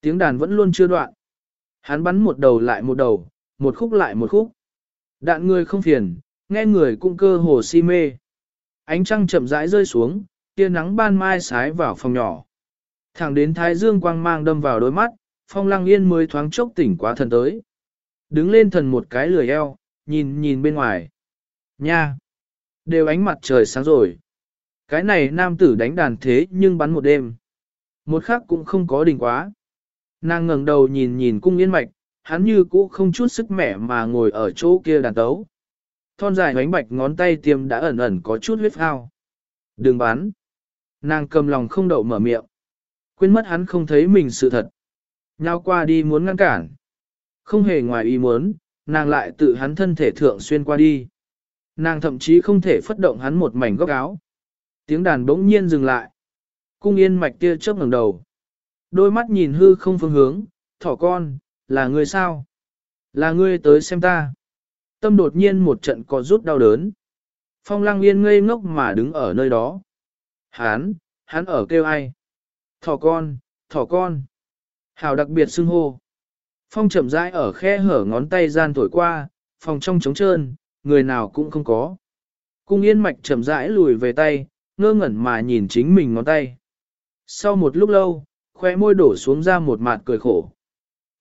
Tiếng đàn vẫn luôn chưa đoạn. Hắn bắn một đầu lại một đầu, một khúc lại một khúc. Đạn người không phiền, nghe người cũng cơ hồ si mê. Ánh trăng chậm rãi rơi xuống, tia nắng ban mai sái vào phòng nhỏ. Thẳng đến thái dương quang mang đâm vào đôi mắt, phong lăng yên mới thoáng chốc tỉnh quá thần tới. Đứng lên thần một cái lười eo, nhìn nhìn bên ngoài. Nha! Đều ánh mặt trời sáng rồi. Cái này nam tử đánh đàn thế nhưng bắn một đêm. Một khắc cũng không có đỉnh quá. Nàng ngẩng đầu nhìn nhìn cung yên mạch, hắn như cũ không chút sức mẻ mà ngồi ở chỗ kia đàn tấu. Thon dài ánh bạch ngón tay tiêm đã ẩn ẩn có chút huyết phao. Đừng bán, Nàng cầm lòng không đậu mở miệng. Quên mất hắn không thấy mình sự thật. Nhao qua đi muốn ngăn cản. Không hề ngoài ý muốn, nàng lại tự hắn thân thể thượng xuyên qua đi. Nàng thậm chí không thể phất động hắn một mảnh góc áo. Tiếng đàn bỗng nhiên dừng lại. Cung yên mạch kia chớp ngẩng đầu. Đôi mắt nhìn hư không phương hướng, thỏ con, là ngươi sao? Là ngươi tới xem ta. Tâm đột nhiên một trận có rút đau đớn. Phong lăng yên ngây ngốc mà đứng ở nơi đó. Hán, hán ở kêu ai? Thỏ con, thỏ con. Hào đặc biệt xưng hô. Phong chậm rãi ở khe hở ngón tay gian thổi qua, phòng trong trống trơn, người nào cũng không có. Cung yên mạch chậm rãi lùi về tay, ngơ ngẩn mà nhìn chính mình ngón tay. Sau một lúc lâu, khoe môi đổ xuống ra một mặt cười khổ.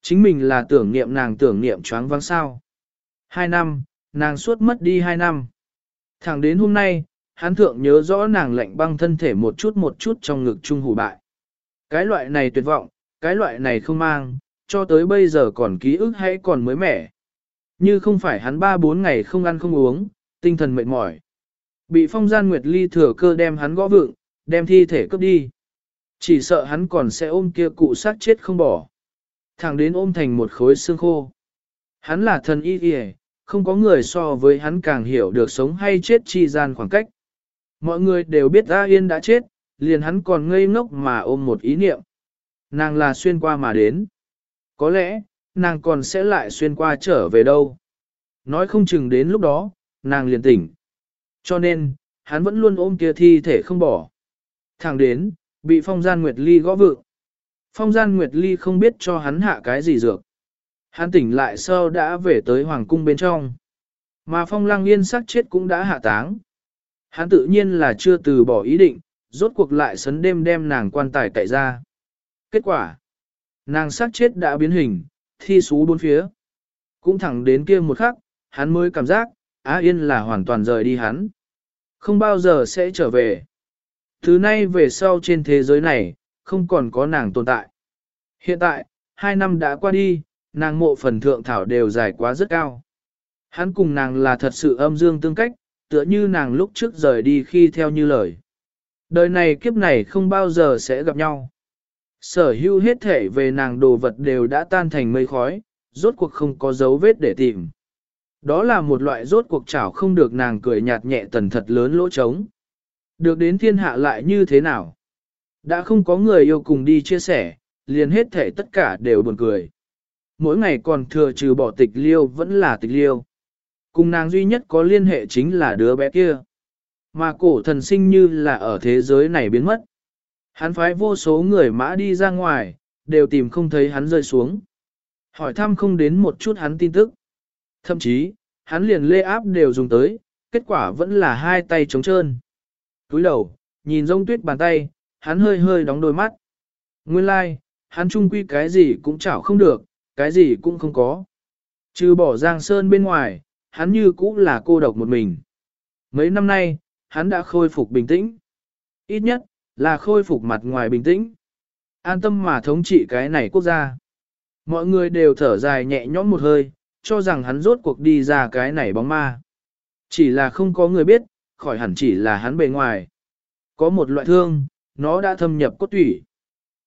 Chính mình là tưởng niệm nàng tưởng niệm choáng vắng sao. Hai năm, nàng suốt mất đi hai năm. Thẳng đến hôm nay, hắn thượng nhớ rõ nàng lạnh băng thân thể một chút một chút trong ngực trung hủ bại. Cái loại này tuyệt vọng, cái loại này không mang, cho tới bây giờ còn ký ức hay còn mới mẻ. Như không phải hắn ba bốn ngày không ăn không uống, tinh thần mệt mỏi. Bị phong gian nguyệt ly thừa cơ đem hắn gõ vượng, đem thi thể cướp đi. Chỉ sợ hắn còn sẽ ôm kia cụ xác chết không bỏ. Thẳng đến ôm thành một khối xương khô. Hắn là thần y kìa, không có người so với hắn càng hiểu được sống hay chết chi gian khoảng cách. Mọi người đều biết A Yên đã chết, liền hắn còn ngây ngốc mà ôm một ý niệm. Nàng là xuyên qua mà đến. Có lẽ, nàng còn sẽ lại xuyên qua trở về đâu. Nói không chừng đến lúc đó, nàng liền tỉnh. Cho nên, hắn vẫn luôn ôm kia thi thể không bỏ. Thẳng đến, bị phong gian Nguyệt Ly gõ vượng. Phong gian Nguyệt Ly không biết cho hắn hạ cái gì dược. Hắn tỉnh lại sau đã về tới hoàng cung bên trong. Mà phong lăng yên sắc chết cũng đã hạ táng. Hắn tự nhiên là chưa từ bỏ ý định, rốt cuộc lại sấn đêm đem nàng quan tài cậy ra. Kết quả, nàng sắc chết đã biến hình, thi xú bốn phía. Cũng thẳng đến kia một khắc, hắn mới cảm giác, Á Yên là hoàn toàn rời đi hắn. Không bao giờ sẽ trở về. Thứ nay về sau trên thế giới này, không còn có nàng tồn tại. Hiện tại, hai năm đã qua đi, nàng mộ phần thượng thảo đều dài quá rất cao. Hắn cùng nàng là thật sự âm dương tương cách, tựa như nàng lúc trước rời đi khi theo như lời. Đời này kiếp này không bao giờ sẽ gặp nhau. Sở hữu hết thể về nàng đồ vật đều đã tan thành mây khói, rốt cuộc không có dấu vết để tìm. Đó là một loại rốt cuộc chảo không được nàng cười nhạt nhẹ tần thật lớn lỗ trống. Được đến thiên hạ lại như thế nào? Đã không có người yêu cùng đi chia sẻ, liền hết thể tất cả đều buồn cười. Mỗi ngày còn thừa trừ bỏ tịch liêu vẫn là tịch liêu. Cùng nàng duy nhất có liên hệ chính là đứa bé kia. Mà cổ thần sinh như là ở thế giới này biến mất. Hắn phái vô số người mã đi ra ngoài, đều tìm không thấy hắn rơi xuống. Hỏi thăm không đến một chút hắn tin tức. Thậm chí, hắn liền lê áp đều dùng tới, kết quả vẫn là hai tay trống trơn. Túi đầu, nhìn rông tuyết bàn tay, hắn hơi hơi đóng đôi mắt. Nguyên lai, like, hắn trung quy cái gì cũng chảo không được, cái gì cũng không có. Trừ bỏ Giang Sơn bên ngoài, hắn như cũng là cô độc một mình. Mấy năm nay, hắn đã khôi phục bình tĩnh. Ít nhất, là khôi phục mặt ngoài bình tĩnh. An tâm mà thống trị cái này quốc gia. Mọi người đều thở dài nhẹ nhõm một hơi, cho rằng hắn rốt cuộc đi ra cái này bóng ma. Chỉ là không có người biết, khỏi hẳn chỉ là hắn bề ngoài. Có một loại thương, nó đã thâm nhập cốt tủy.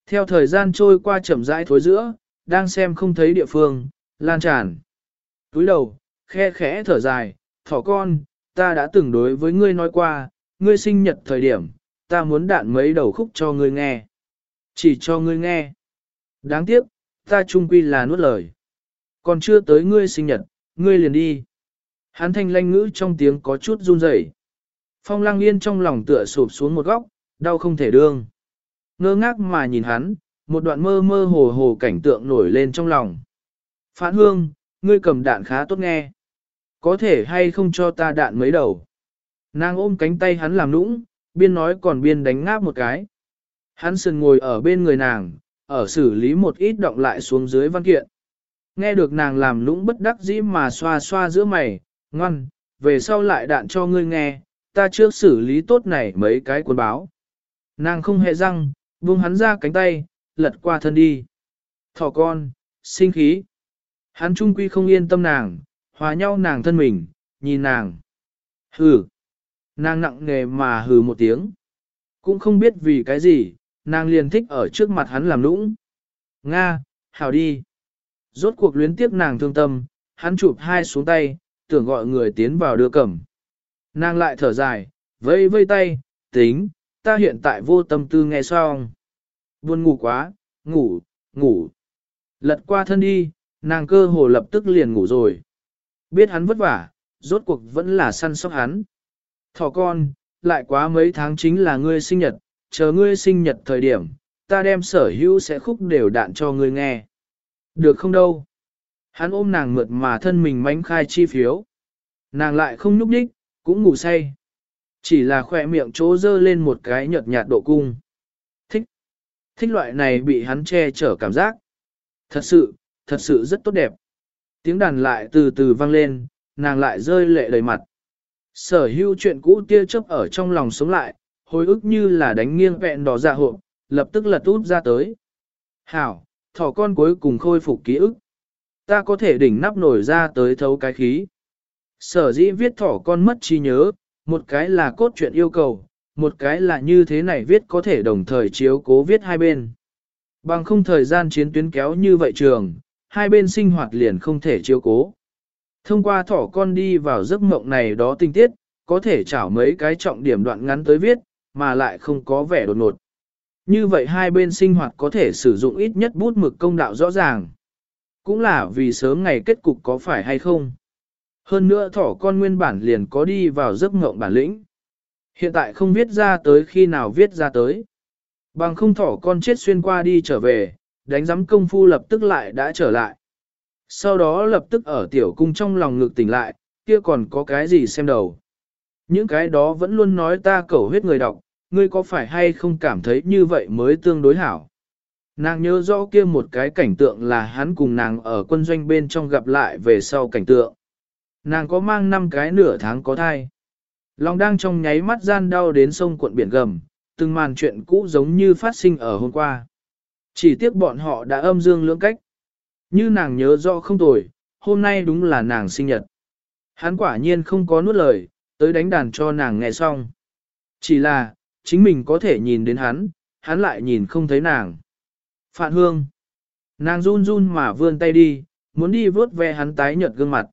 Theo thời gian trôi qua chậm rãi thối giữa, đang xem không thấy địa phương, lan tràn. Túi đầu, khe khẽ thở dài, thỏ con, ta đã từng đối với ngươi nói qua, ngươi sinh nhật thời điểm, ta muốn đạn mấy đầu khúc cho ngươi nghe. Chỉ cho ngươi nghe. Đáng tiếc, ta trung quy là nuốt lời. Còn chưa tới ngươi sinh nhật, ngươi liền đi. Hắn thanh lanh ngữ trong tiếng có chút run rẩy. Phong lăng yên trong lòng tựa sụp xuống một góc, đau không thể đương. Ngơ ngác mà nhìn hắn, Một đoạn mơ mơ hồ hồ cảnh tượng nổi lên trong lòng. Phản hương, ngươi cầm đạn khá tốt nghe. Có thể hay không cho ta đạn mấy đầu. Nàng ôm cánh tay hắn làm nũng, biên nói còn biên đánh ngáp một cái. Hắn sườn ngồi ở bên người nàng, ở xử lý một ít động lại xuống dưới văn kiện. Nghe được nàng làm nũng bất đắc dĩ mà xoa xoa giữa mày, ngoan, về sau lại đạn cho ngươi nghe, ta trước xử lý tốt này mấy cái quần báo. Nàng không hề răng, buông hắn ra cánh tay, lật qua thân đi. Thỏ con, sinh khí. Hắn trung quy không yên tâm nàng, hòa nhau nàng thân mình, nhìn nàng. Hừ. Nàng nặng nề mà hừ một tiếng. Cũng không biết vì cái gì, nàng liền thích ở trước mặt hắn làm lũng Nga, hào đi. Rốt cuộc luyến tiếc nàng thương tâm, hắn chụp hai xuống tay, tưởng gọi người tiến vào đưa cẩm. Nàng lại thở dài, vây vây tay, tính, ta hiện tại vô tâm tư nghe xong. Buồn ngủ quá, ngủ, ngủ. Lật qua thân đi, nàng cơ hồ lập tức liền ngủ rồi. Biết hắn vất vả, rốt cuộc vẫn là săn sóc hắn. Thỏ con, lại quá mấy tháng chính là ngươi sinh nhật, chờ ngươi sinh nhật thời điểm, ta đem sở hữu sẽ khúc đều đạn cho ngươi nghe. Được không đâu. Hắn ôm nàng mượt mà thân mình mánh khai chi phiếu. Nàng lại không nhúc đích, cũng ngủ say. Chỉ là khỏe miệng chỗ dơ lên một cái nhợt nhạt độ cung. Thích. Thích loại này bị hắn che chở cảm giác. Thật sự, thật sự rất tốt đẹp. Tiếng đàn lại từ từ vang lên, nàng lại rơi lệ đầy mặt. Sở hữu chuyện cũ tia chớp ở trong lòng sống lại, hồi ức như là đánh nghiêng vẹn đỏ dạ hộ, lập tức lật út ra tới. Hảo, thỏ con cuối cùng khôi phục ký ức. Ta có thể đỉnh nắp nổi ra tới thấu cái khí. Sở dĩ viết thỏ con mất trí nhớ, một cái là cốt truyện yêu cầu, một cái là như thế này viết có thể đồng thời chiếu cố viết hai bên. Bằng không thời gian chiến tuyến kéo như vậy trường, hai bên sinh hoạt liền không thể chiếu cố. Thông qua thỏ con đi vào giấc mộng này đó tinh tiết, có thể chảo mấy cái trọng điểm đoạn ngắn tới viết, mà lại không có vẻ đột ngột. Như vậy hai bên sinh hoạt có thể sử dụng ít nhất bút mực công đạo rõ ràng. Cũng là vì sớm ngày kết cục có phải hay không. Hơn nữa thỏ con nguyên bản liền có đi vào giấc ngộng bản lĩnh. Hiện tại không viết ra tới khi nào viết ra tới. Bằng không thỏ con chết xuyên qua đi trở về, đánh giám công phu lập tức lại đã trở lại. Sau đó lập tức ở tiểu cung trong lòng ngực tỉnh lại, kia còn có cái gì xem đầu. Những cái đó vẫn luôn nói ta cầu huyết người đọc, ngươi có phải hay không cảm thấy như vậy mới tương đối hảo. Nàng nhớ rõ kia một cái cảnh tượng là hắn cùng nàng ở quân doanh bên trong gặp lại về sau cảnh tượng. Nàng có mang năm cái nửa tháng có thai. Lòng đang trong nháy mắt gian đau đến sông cuộn biển gầm, từng màn chuyện cũ giống như phát sinh ở hôm qua. Chỉ tiếc bọn họ đã âm dương lưỡng cách. Như nàng nhớ rõ không tồi, hôm nay đúng là nàng sinh nhật. Hắn quả nhiên không có nuốt lời, tới đánh đàn cho nàng nghe xong. Chỉ là, chính mình có thể nhìn đến hắn, hắn lại nhìn không thấy nàng. Phạn hương. Nàng run run mà vươn tay đi, muốn đi vớt ve hắn tái nhợt gương mặt.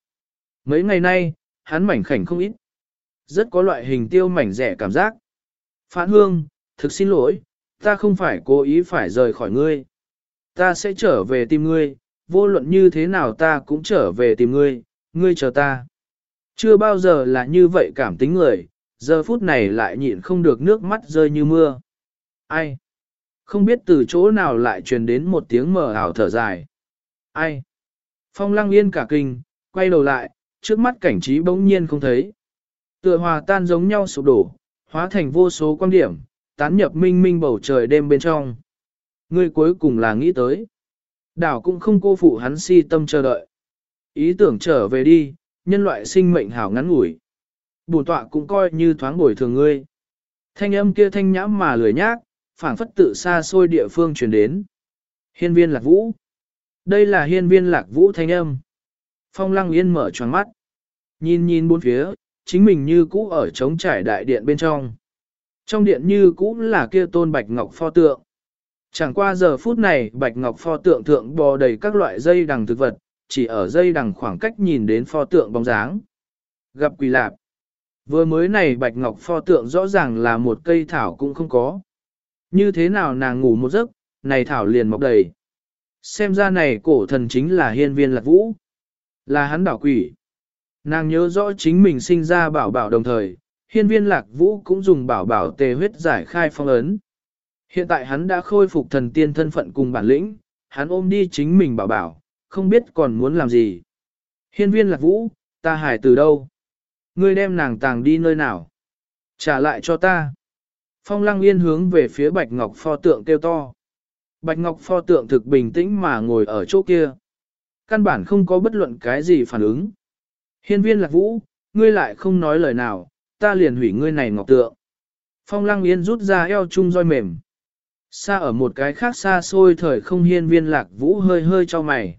Mấy ngày nay, hắn mảnh khảnh không ít. Rất có loại hình tiêu mảnh rẻ cảm giác. Phản hương, thực xin lỗi, ta không phải cố ý phải rời khỏi ngươi. Ta sẽ trở về tìm ngươi, vô luận như thế nào ta cũng trở về tìm ngươi, ngươi chờ ta. Chưa bao giờ là như vậy cảm tính người, giờ phút này lại nhịn không được nước mắt rơi như mưa. Ai? Không biết từ chỗ nào lại truyền đến một tiếng mờ ảo thở dài. Ai? Phong lăng yên cả kinh, quay đầu lại, trước mắt cảnh trí bỗng nhiên không thấy. Tựa hòa tan giống nhau sụp đổ, hóa thành vô số quan điểm, tán nhập minh minh bầu trời đêm bên trong. Người cuối cùng là nghĩ tới. Đảo cũng không cô phụ hắn si tâm chờ đợi. Ý tưởng trở về đi, nhân loại sinh mệnh hảo ngắn ngủi. Bùn tọa cũng coi như thoáng bồi thường ngươi. Thanh âm kia thanh nhãm mà lười nhác, phảng phất tự xa xôi địa phương truyền đến. Hiên viên lạc vũ. Đây là hiên viên lạc vũ thanh âm. Phong lăng yên mở tròn mắt. Nhìn nhìn bốn phía, chính mình như cũ ở trống trải đại điện bên trong. Trong điện như cũ là kia tôn bạch ngọc pho tượng. Chẳng qua giờ phút này bạch ngọc pho tượng thượng bò đầy các loại dây đằng thực vật, chỉ ở dây đằng khoảng cách nhìn đến pho tượng bóng dáng. Gặp quỷ lạp. Vừa mới này bạch ngọc pho tượng rõ ràng là một cây thảo cũng không có. Như thế nào nàng ngủ một giấc, này thảo liền mọc đầy. Xem ra này cổ thần chính là hiên viên lạc vũ. Là hắn đảo quỷ. Nàng nhớ rõ chính mình sinh ra bảo bảo đồng thời, hiên viên lạc vũ cũng dùng bảo bảo tề huyết giải khai phong ấn. Hiện tại hắn đã khôi phục thần tiên thân phận cùng bản lĩnh, hắn ôm đi chính mình bảo bảo, không biết còn muốn làm gì. Hiên viên lạc vũ, ta hải từ đâu? Ngươi đem nàng tàng đi nơi nào? Trả lại cho ta. Phong lăng yên hướng về phía bạch ngọc pho tượng kêu to. Bạch ngọc pho tượng thực bình tĩnh mà ngồi ở chỗ kia. Căn bản không có bất luận cái gì phản ứng. Hiên viên lạc vũ, ngươi lại không nói lời nào, ta liền hủy ngươi này ngọc tượng. Phong lăng yên rút ra eo chung roi mềm. Xa ở một cái khác xa xôi thời không hiên viên lạc vũ hơi hơi cho mày.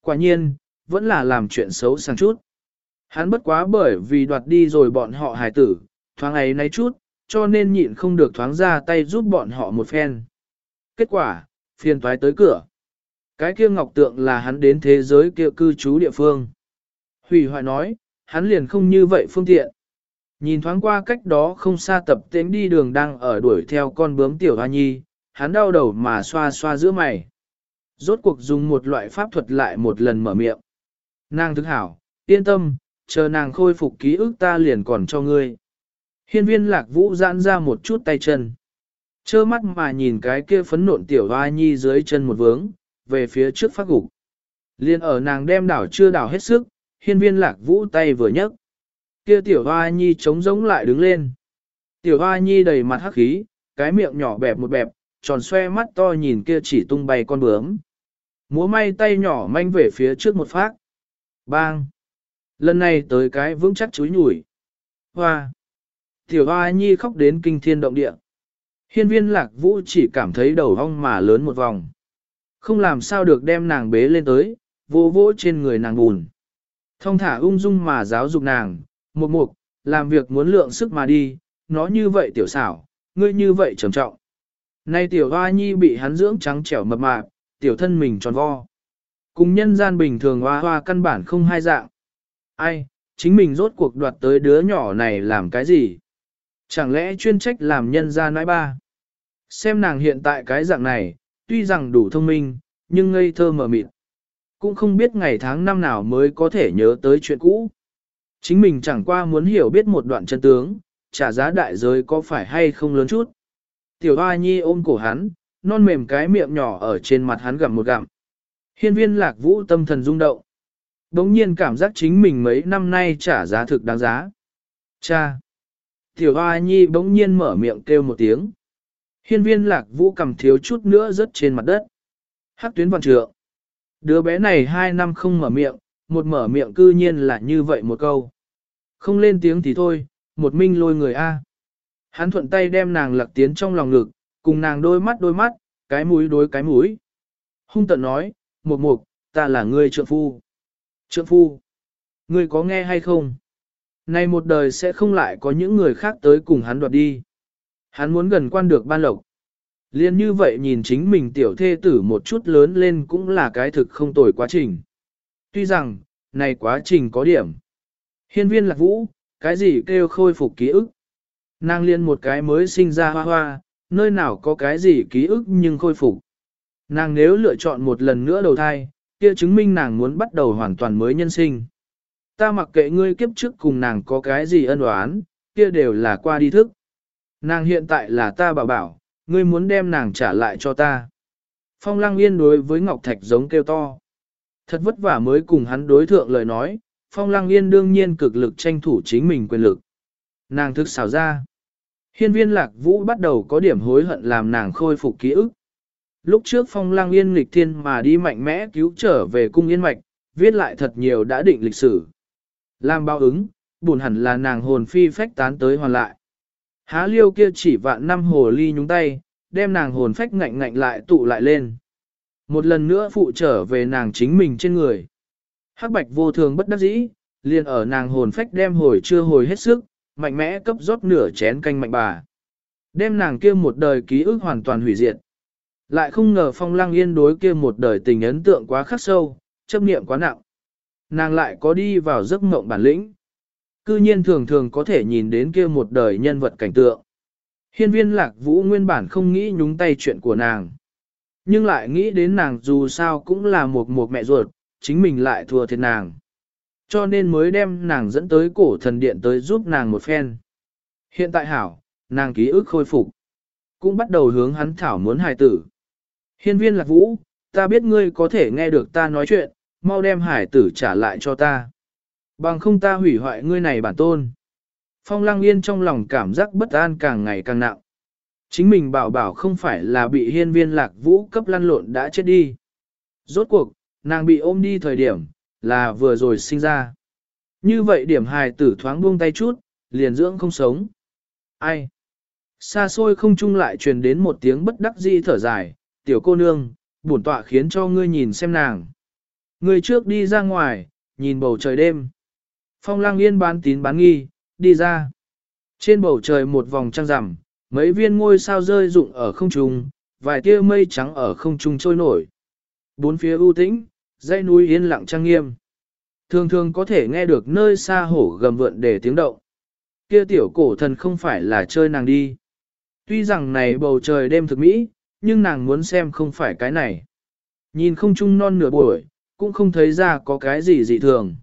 Quả nhiên, vẫn là làm chuyện xấu sang chút. Hắn bất quá bởi vì đoạt đi rồi bọn họ hài tử, thoáng ấy nay chút, cho nên nhịn không được thoáng ra tay giúp bọn họ một phen. Kết quả, phiền toái tới cửa. Cái kia ngọc tượng là hắn đến thế giới kia cư trú địa phương. Hủy hoại nói, hắn liền không như vậy phương tiện. Nhìn thoáng qua cách đó không xa tập tính đi đường đang ở đuổi theo con bướm tiểu hoa nhi, hắn đau đầu mà xoa xoa giữa mày. Rốt cuộc dùng một loại pháp thuật lại một lần mở miệng. Nàng thức hảo, yên tâm, chờ nàng khôi phục ký ức ta liền còn cho ngươi. Hiên viên lạc vũ giãn ra một chút tay chân. Chơ mắt mà nhìn cái kia phấn nộn tiểu hoa nhi dưới chân một vướng, về phía trước phát gục. Liên ở nàng đem đảo chưa đảo hết sức, hiên viên lạc vũ tay vừa nhấc. Kia tiểu hoa nhi trống giống lại đứng lên. Tiểu hoa nhi đầy mặt hắc khí, cái miệng nhỏ bẹp một bẹp, tròn xoe mắt to nhìn kia chỉ tung bay con bướm. Múa may tay nhỏ manh về phía trước một phát. Bang! Lần này tới cái vững chắc chúi nhủi. Hoa! Tiểu hoa nhi khóc đến kinh thiên động địa. Hiên viên lạc vũ chỉ cảm thấy đầu hong mà lớn một vòng. Không làm sao được đem nàng bế lên tới, vô vỗ trên người nàng bùn. Thông thả ung dung mà giáo dục nàng, một mục, làm việc muốn lượng sức mà đi, nó như vậy tiểu xảo, ngươi như vậy trầm trọng. Nay tiểu hoa nhi bị hắn dưỡng trắng trẻo mập mạp, tiểu thân mình tròn vo. Cùng nhân gian bình thường hoa hoa căn bản không hai dạng. Ai, chính mình rốt cuộc đoạt tới đứa nhỏ này làm cái gì? Chẳng lẽ chuyên trách làm nhân gian nãi ba? Xem nàng hiện tại cái dạng này, tuy rằng đủ thông minh, nhưng ngây thơ mờ mịt. Cũng không biết ngày tháng năm nào mới có thể nhớ tới chuyện cũ. Chính mình chẳng qua muốn hiểu biết một đoạn chân tướng, trả giá đại giới có phải hay không lớn chút. Tiểu Hoa Nhi ôm cổ hắn, non mềm cái miệng nhỏ ở trên mặt hắn gặm một gặm. Hiên viên lạc vũ tâm thần rung động. Đống nhiên cảm giác chính mình mấy năm nay trả giá thực đáng giá. Cha! Tiểu Hoa Nhi bỗng nhiên mở miệng kêu một tiếng. Hiên viên lạc vũ cầm thiếu chút nữa rớt trên mặt đất. Hắc tuyến vạn trượng. Đứa bé này hai năm không mở miệng, một mở miệng cư nhiên là như vậy một câu. Không lên tiếng thì thôi, một minh lôi người A. Hắn thuận tay đem nàng lặc tiến trong lòng ngực, cùng nàng đôi mắt đôi mắt, cái mũi đối cái mũi. Hung tận nói, một mục, ta là người trượng phu. Trượng phu, ngươi có nghe hay không? Này một đời sẽ không lại có những người khác tới cùng hắn đoạt đi. Hắn muốn gần quan được ban lộc. Liên như vậy nhìn chính mình tiểu thê tử một chút lớn lên cũng là cái thực không tồi quá trình. Tuy rằng, này quá trình có điểm. Hiên viên lạc vũ, cái gì kêu khôi phục ký ức. Nàng liên một cái mới sinh ra hoa hoa, nơi nào có cái gì ký ức nhưng khôi phục. Nàng nếu lựa chọn một lần nữa đầu thai, kia chứng minh nàng muốn bắt đầu hoàn toàn mới nhân sinh. Ta mặc kệ ngươi kiếp trước cùng nàng có cái gì ân oán, kia đều là qua đi thức. Nàng hiện tại là ta bảo bảo, ngươi muốn đem nàng trả lại cho ta. Phong lăng yên đối với Ngọc Thạch giống kêu to. Thật vất vả mới cùng hắn đối thượng lời nói, Phong lăng yên đương nhiên cực lực tranh thủ chính mình quyền lực. Nàng thức xào ra. Hiên viên lạc vũ bắt đầu có điểm hối hận làm nàng khôi phục ký ức. Lúc trước phong lăng yên lịch thiên mà đi mạnh mẽ cứu trở về cung yên mạch, viết lại thật nhiều đã định lịch sử. Làm bao ứng, buồn hẳn là nàng hồn phi phách tán tới hoàn lại. Há liêu kia chỉ vạn năm hồ ly nhúng tay, đem nàng hồn phách ngạnh ngạnh lại tụ lại lên. Một lần nữa phụ trở về nàng chính mình trên người. Hắc bạch vô thường bất đắc dĩ, liền ở nàng hồn phách đem hồi chưa hồi hết sức, mạnh mẽ cấp rót nửa chén canh mạnh bà. Đem nàng kia một đời ký ức hoàn toàn hủy diệt. Lại không ngờ phong lăng yên đối kia một đời tình ấn tượng quá khắc sâu, chấp niệm quá nặng. Nàng lại có đi vào giấc mộng bản lĩnh. Cư nhiên thường thường có thể nhìn đến kia một đời nhân vật cảnh tượng. Hiên viên lạc vũ nguyên bản không nghĩ nhúng tay chuyện của nàng. Nhưng lại nghĩ đến nàng dù sao cũng là một một mẹ ruột, chính mình lại thua thiệt nàng. Cho nên mới đem nàng dẫn tới cổ thần điện tới giúp nàng một phen. Hiện tại hảo, nàng ký ức khôi phục. cũng bắt đầu hướng hắn thảo muốn hài tử. Hiên viên lạc vũ, ta biết ngươi có thể nghe được ta nói chuyện, mau đem hải tử trả lại cho ta. Bằng không ta hủy hoại ngươi này bản tôn. Phong lăng yên trong lòng cảm giác bất an càng ngày càng nặng. Chính mình bảo bảo không phải là bị hiên viên lạc vũ cấp lăn lộn đã chết đi. Rốt cuộc, nàng bị ôm đi thời điểm, là vừa rồi sinh ra. Như vậy điểm hài tử thoáng buông tay chút, liền dưỡng không sống. Ai? Xa xôi không chung lại truyền đến một tiếng bất đắc dĩ thở dài, tiểu cô nương, bổn tọa khiến cho ngươi nhìn xem nàng. Ngươi trước đi ra ngoài, nhìn bầu trời đêm. Phong lang yên bán tín bán nghi, đi ra. Trên bầu trời một vòng trăng rằm, mấy viên ngôi sao rơi rụng ở không trung, vài tia mây trắng ở không trung trôi nổi. Bốn phía ưu tĩnh, dãy núi yên lặng trang nghiêm. Thường thường có thể nghe được nơi xa hổ gầm vượn để tiếng động. Kia tiểu cổ thần không phải là chơi nàng đi. Tuy rằng này bầu trời đêm thực mỹ, nhưng nàng muốn xem không phải cái này. Nhìn không trung non nửa buổi, cũng không thấy ra có cái gì dị thường.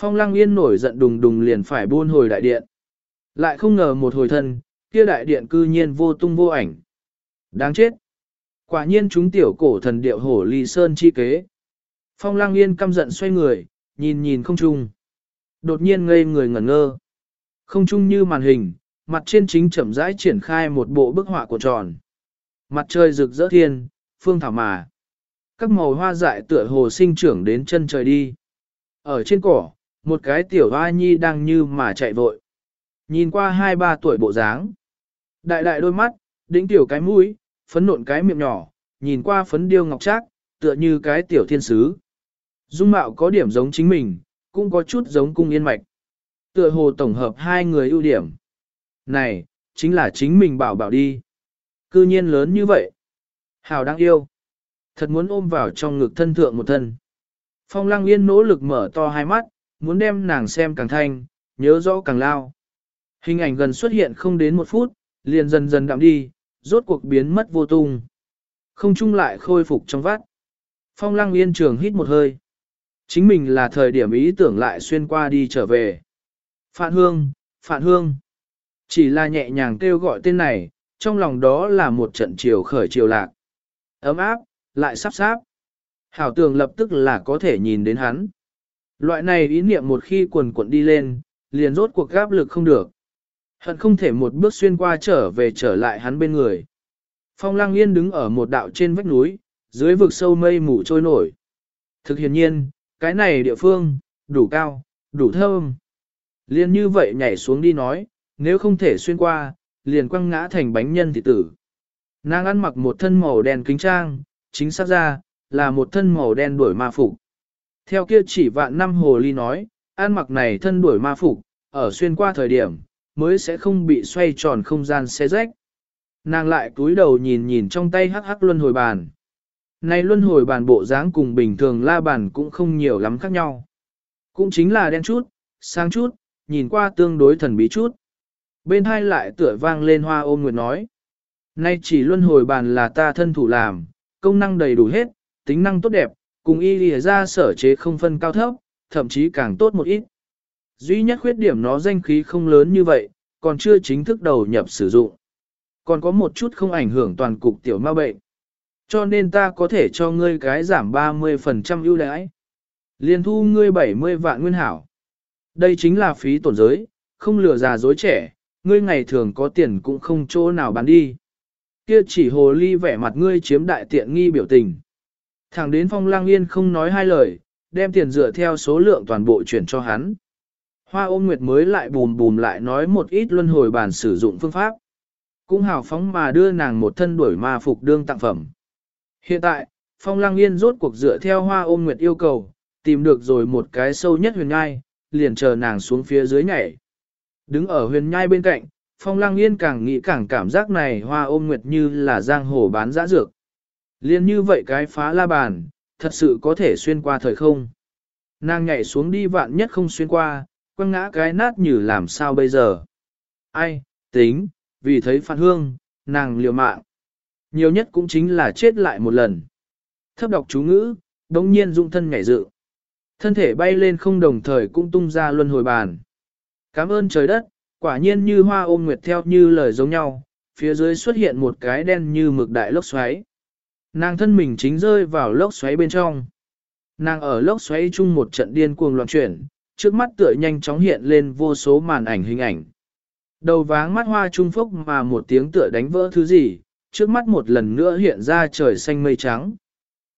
Phong lăng yên nổi giận đùng đùng liền phải buôn hồi đại điện. Lại không ngờ một hồi thân, kia đại điện cư nhiên vô tung vô ảnh. Đáng chết. Quả nhiên chúng tiểu cổ thần điệu hổ ly sơn chi kế. Phong lăng yên căm giận xoay người, nhìn nhìn không trung. Đột nhiên ngây người ngẩn ngơ. Không trung như màn hình, mặt trên chính chậm rãi triển khai một bộ bức họa của tròn. Mặt trời rực rỡ thiên, phương thảo mà. Các màu hoa dại tựa hồ sinh trưởng đến chân trời đi. Ở trên cỏ, một cái tiểu hoa nhi đang như mà chạy vội. Nhìn qua hai ba tuổi bộ dáng. Đại đại đôi mắt, đỉnh tiểu cái mũi, phấn nộn cái miệng nhỏ, nhìn qua phấn điêu ngọc trác, tựa như cái tiểu thiên sứ. Dung mạo có điểm giống chính mình, cũng có chút giống cung yên mạch. Tựa hồ tổng hợp hai người ưu điểm. Này, chính là chính mình bảo bảo đi. Cư nhiên lớn như vậy. Hào đang yêu. Thật muốn ôm vào trong ngực thân thượng một thân. Phong lăng yên nỗ lực mở to hai mắt, muốn đem nàng xem càng thanh, nhớ rõ càng lao. Hình ảnh gần xuất hiện không đến một phút, liền dần dần đạm đi, rốt cuộc biến mất vô tung. Không chung lại khôi phục trong vắt. Phong lăng yên trường hít một hơi. Chính mình là thời điểm ý tưởng lại xuyên qua đi trở về. Phạn hương, phạn hương. Chỉ là nhẹ nhàng kêu gọi tên này, trong lòng đó là một trận chiều khởi chiều lạc. Ấm áp, lại sắp sáp. Hảo tường lập tức là có thể nhìn đến hắn. Loại này ý niệm một khi quần cuộn đi lên, liền rốt cuộc gáp lực không được. Hận không thể một bước xuyên qua trở về trở lại hắn bên người. Phong Lang Yên đứng ở một đạo trên vách núi, dưới vực sâu mây mù trôi nổi. Thực hiện nhiên, cái này địa phương, đủ cao, đủ thơm. Liên như vậy nhảy xuống đi nói, nếu không thể xuyên qua, liền quăng ngã thành bánh nhân thị tử. Nàng ăn mặc một thân màu đen kính trang, chính xác ra, là một thân màu đen đuổi ma phục. Theo kia chỉ vạn năm hồ ly nói, an mặc này thân đuổi ma phục, ở xuyên qua thời điểm, mới sẽ không bị xoay tròn không gian xe rách. Nàng lại cúi đầu nhìn nhìn trong tay hắc hắc luân hồi bàn. Này luân hồi bàn bộ dáng cùng bình thường la bàn cũng không nhiều lắm khác nhau. Cũng chính là đen chút, sáng chút, nhìn qua tương đối thần bí chút. Bên hai lại tựa vang lên hoa ôm nguyệt nói. Nay chỉ luân hồi bàn là ta thân thủ làm, công năng đầy đủ hết, tính năng tốt đẹp, cùng y lìa ra sở chế không phân cao thấp, thậm chí càng tốt một ít. Duy nhất khuyết điểm nó danh khí không lớn như vậy, còn chưa chính thức đầu nhập sử dụng. Còn có một chút không ảnh hưởng toàn cục tiểu ma bệnh. Cho nên ta có thể cho ngươi cái giảm 30% ưu đãi. Liên thu ngươi 70 vạn nguyên hảo. Đây chính là phí tổn giới, không lừa già dối trẻ, ngươi ngày thường có tiền cũng không chỗ nào bán đi. Kia chỉ hồ ly vẻ mặt ngươi chiếm đại tiện nghi biểu tình. Thẳng đến phong lang yên không nói hai lời, đem tiền dựa theo số lượng toàn bộ chuyển cho hắn. Hoa ôm nguyệt mới lại bùm bùm lại nói một ít luân hồi bản sử dụng phương pháp. Cũng hào phóng mà đưa nàng một thân đuổi ma phục đương tặng phẩm. Hiện tại, phong lang yên rốt cuộc dựa theo hoa ôm nguyệt yêu cầu, tìm được rồi một cái sâu nhất huyền nhai, liền chờ nàng xuống phía dưới nhảy. Đứng ở huyền nhai bên cạnh, phong lang yên càng nghĩ càng cảm giác này hoa ôm nguyệt như là giang hồ bán giã dược. Liên như vậy cái phá la bàn, thật sự có thể xuyên qua thời không. Nàng nhảy xuống đi vạn nhất không xuyên qua, quăng ngã cái nát như làm sao bây giờ. Ai, tính, vì thấy phản hương, nàng liều mạng. Nhiều nhất cũng chính là chết lại một lần. Thấp đọc chú ngữ, đống nhiên dụng thân nhảy dự. Thân thể bay lên không đồng thời cũng tung ra luân hồi bàn. Cảm ơn trời đất, quả nhiên như hoa ôm nguyệt theo như lời giống nhau, phía dưới xuất hiện một cái đen như mực đại lốc xoáy. Nàng thân mình chính rơi vào lốc xoáy bên trong. Nàng ở lốc xoáy chung một trận điên cuồng loạn chuyển, trước mắt tựa nhanh chóng hiện lên vô số màn ảnh hình ảnh. Đầu váng mắt hoa trung phốc mà một tiếng tựa đánh vỡ thứ gì, trước mắt một lần nữa hiện ra trời xanh mây trắng.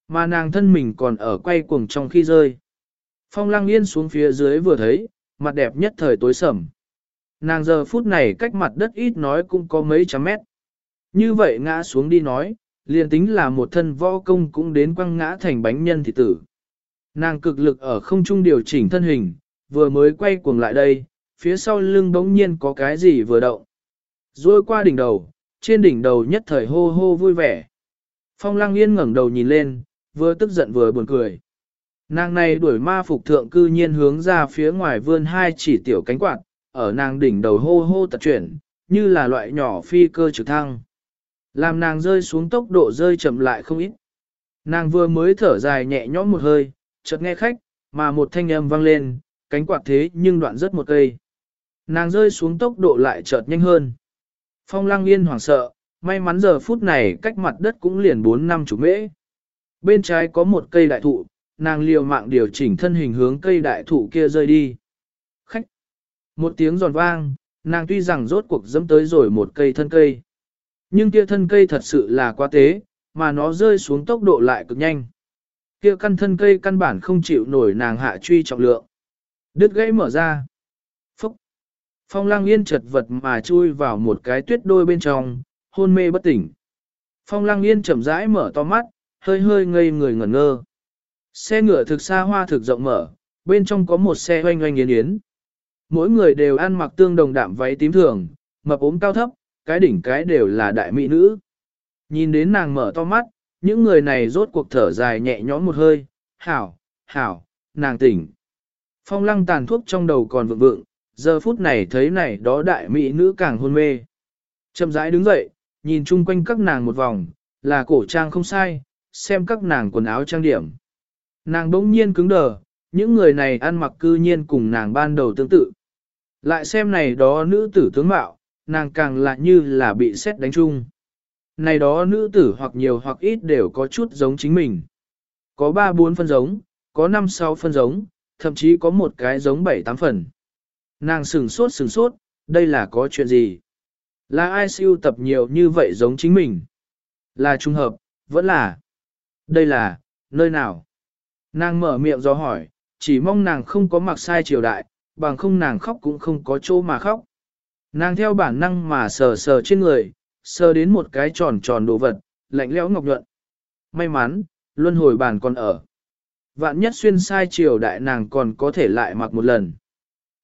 Mà nàng thân mình còn ở quay cuồng trong khi rơi. Phong lăng yên xuống phía dưới vừa thấy, mặt đẹp nhất thời tối sầm. Nàng giờ phút này cách mặt đất ít nói cũng có mấy trăm mét. Như vậy ngã xuống đi nói, liền tính là một thân võ công cũng đến quăng ngã thành bánh nhân thị tử. Nàng cực lực ở không trung điều chỉnh thân hình, vừa mới quay cuồng lại đây, phía sau lưng bỗng nhiên có cái gì vừa động. Rồi qua đỉnh đầu, trên đỉnh đầu nhất thời hô hô vui vẻ. Phong lăng yên ngẩng đầu nhìn lên, vừa tức giận vừa buồn cười. Nàng này đuổi ma phục thượng cư nhiên hướng ra phía ngoài vươn hai chỉ tiểu cánh quạt, ở nàng đỉnh đầu hô hô tật chuyển, như là loại nhỏ phi cơ trực thăng. Làm nàng rơi xuống tốc độ rơi chậm lại không ít. Nàng vừa mới thở dài nhẹ nhõm một hơi, chợt nghe khách, mà một thanh âm vang lên, cánh quạt thế nhưng đoạn rất một cây. Nàng rơi xuống tốc độ lại chợt nhanh hơn. Phong Lang yên hoảng sợ, may mắn giờ phút này cách mặt đất cũng liền 4 năm chục mễ. Bên trái có một cây đại thụ, nàng liều mạng điều chỉnh thân hình hướng cây đại thụ kia rơi đi. Khách! Một tiếng giòn vang, nàng tuy rằng rốt cuộc dẫm tới rồi một cây thân cây. Nhưng kia thân cây thật sự là quá tế, mà nó rơi xuống tốc độ lại cực nhanh. Kia căn thân cây căn bản không chịu nổi nàng hạ truy trọng lượng. Đứt gãy mở ra. Phúc! Phong lang yên chật vật mà chui vào một cái tuyết đôi bên trong, hôn mê bất tỉnh. Phong lang yên chậm rãi mở to mắt, hơi hơi ngây người ngẩn ngơ. Xe ngựa thực xa hoa thực rộng mở, bên trong có một xe oanh oanh yến yến. Mỗi người đều ăn mặc tương đồng đạm váy tím thường, mập ốm cao thấp, cái đỉnh cái đều là đại mỹ nữ. Nhìn đến nàng mở to mắt, những người này rốt cuộc thở dài nhẹ nhõm một hơi, hảo, hảo, nàng tỉnh. Phong lăng tàn thuốc trong đầu còn vượng vượng, giờ phút này thấy này đó đại mỹ nữ càng hôn mê. Chậm rãi đứng dậy, nhìn chung quanh các nàng một vòng, là cổ trang không sai, xem các nàng quần áo trang điểm. Nàng bỗng nhiên cứng đờ, những người này ăn mặc cư nhiên cùng nàng ban đầu tương tự. Lại xem này đó nữ tử tướng mạo, nàng càng lại như là bị xét đánh chung. Này đó nữ tử hoặc nhiều hoặc ít đều có chút giống chính mình. Có 3-4 phân giống, có 5-6 phân giống, thậm chí có một cái giống 7-8 phần. Nàng sừng sốt sừng sốt, đây là có chuyện gì? Là ai siêu tập nhiều như vậy giống chính mình? Là trung hợp, vẫn là. Đây là, nơi nào? Nàng mở miệng do hỏi, chỉ mong nàng không có mặc sai triều đại, bằng không nàng khóc cũng không có chỗ mà khóc. Nàng theo bản năng mà sờ sờ trên người, sờ đến một cái tròn tròn đồ vật, lạnh lẽo ngọc nhuận. May mắn, luân hồi bản còn ở. Vạn nhất xuyên sai chiều đại nàng còn có thể lại mặc một lần.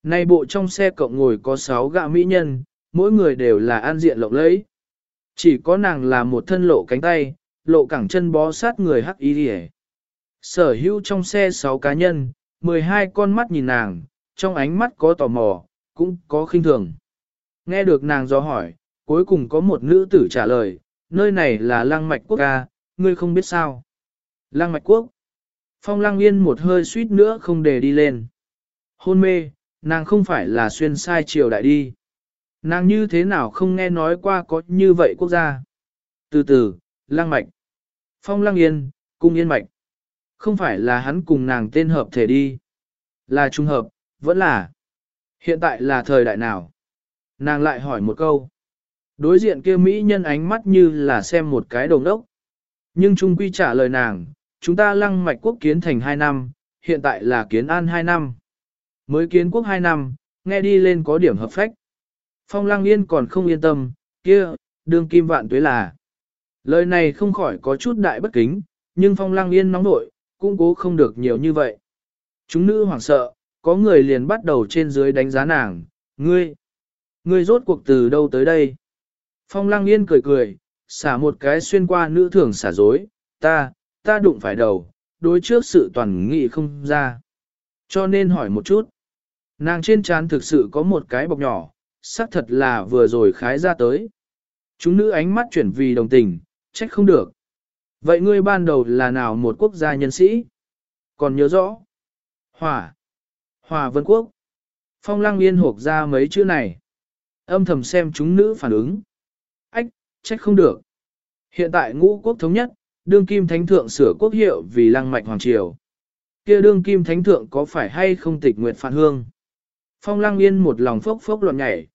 Nay bộ trong xe cộng ngồi có 6 gạ mỹ nhân, mỗi người đều là an diện lộng lẫy. Chỉ có nàng là một thân lộ cánh tay, lộ cẳng chân bó sát người hắc y đi Sở hữu trong xe 6 cá nhân, 12 con mắt nhìn nàng, trong ánh mắt có tò mò, cũng có khinh thường. Nghe được nàng do hỏi, cuối cùng có một nữ tử trả lời, nơi này là lăng mạch quốc ca, ngươi không biết sao. Lăng mạch quốc. Phong lăng yên một hơi suýt nữa không để đi lên. Hôn mê, nàng không phải là xuyên sai triều đại đi. Nàng như thế nào không nghe nói qua có như vậy quốc gia. Từ từ, lăng mạch. Phong lăng yên, cung yên mạch. Không phải là hắn cùng nàng tên hợp thể đi. Là trung hợp, vẫn là. Hiện tại là thời đại nào? Nàng lại hỏi một câu. Đối diện kia Mỹ nhân ánh mắt như là xem một cái đồng đốc. Nhưng Trung Quy trả lời nàng, chúng ta lăng mạch quốc kiến thành 2 năm, hiện tại là kiến an 2 năm. Mới kiến quốc 2 năm, nghe đi lên có điểm hợp phách. Phong lăng yên còn không yên tâm, kia, đương kim vạn tuế là. Lời này không khỏi có chút đại bất kính, nhưng phong lăng yên nóng nội, cũng cố không được nhiều như vậy. Chúng nữ hoảng sợ, có người liền bắt đầu trên dưới đánh giá nàng, ngươi, ngươi rốt cuộc từ đâu tới đây? Phong lăng yên cười cười, xả một cái xuyên qua nữ thường xả dối, ta, ta đụng phải đầu, đối trước sự toàn nghị không ra. Cho nên hỏi một chút. Nàng trên trán thực sự có một cái bọc nhỏ, xác thật là vừa rồi khái ra tới. Chúng nữ ánh mắt chuyển vì đồng tình, trách không được. Vậy ngươi ban đầu là nào một quốc gia nhân sĩ? Còn nhớ rõ? Hỏa. Hỏa Vân Quốc. Phong lăng yên hộp ra mấy chữ này. Âm thầm xem chúng nữ phản ứng. Ách, trách không được. Hiện tại ngũ quốc thống nhất, đương kim thánh thượng sửa quốc hiệu vì lăng mạch hoàng triều. kia đương kim thánh thượng có phải hay không tịch nguyện phản hương? Phong lăng yên một lòng phốc phốc loạn nhảy.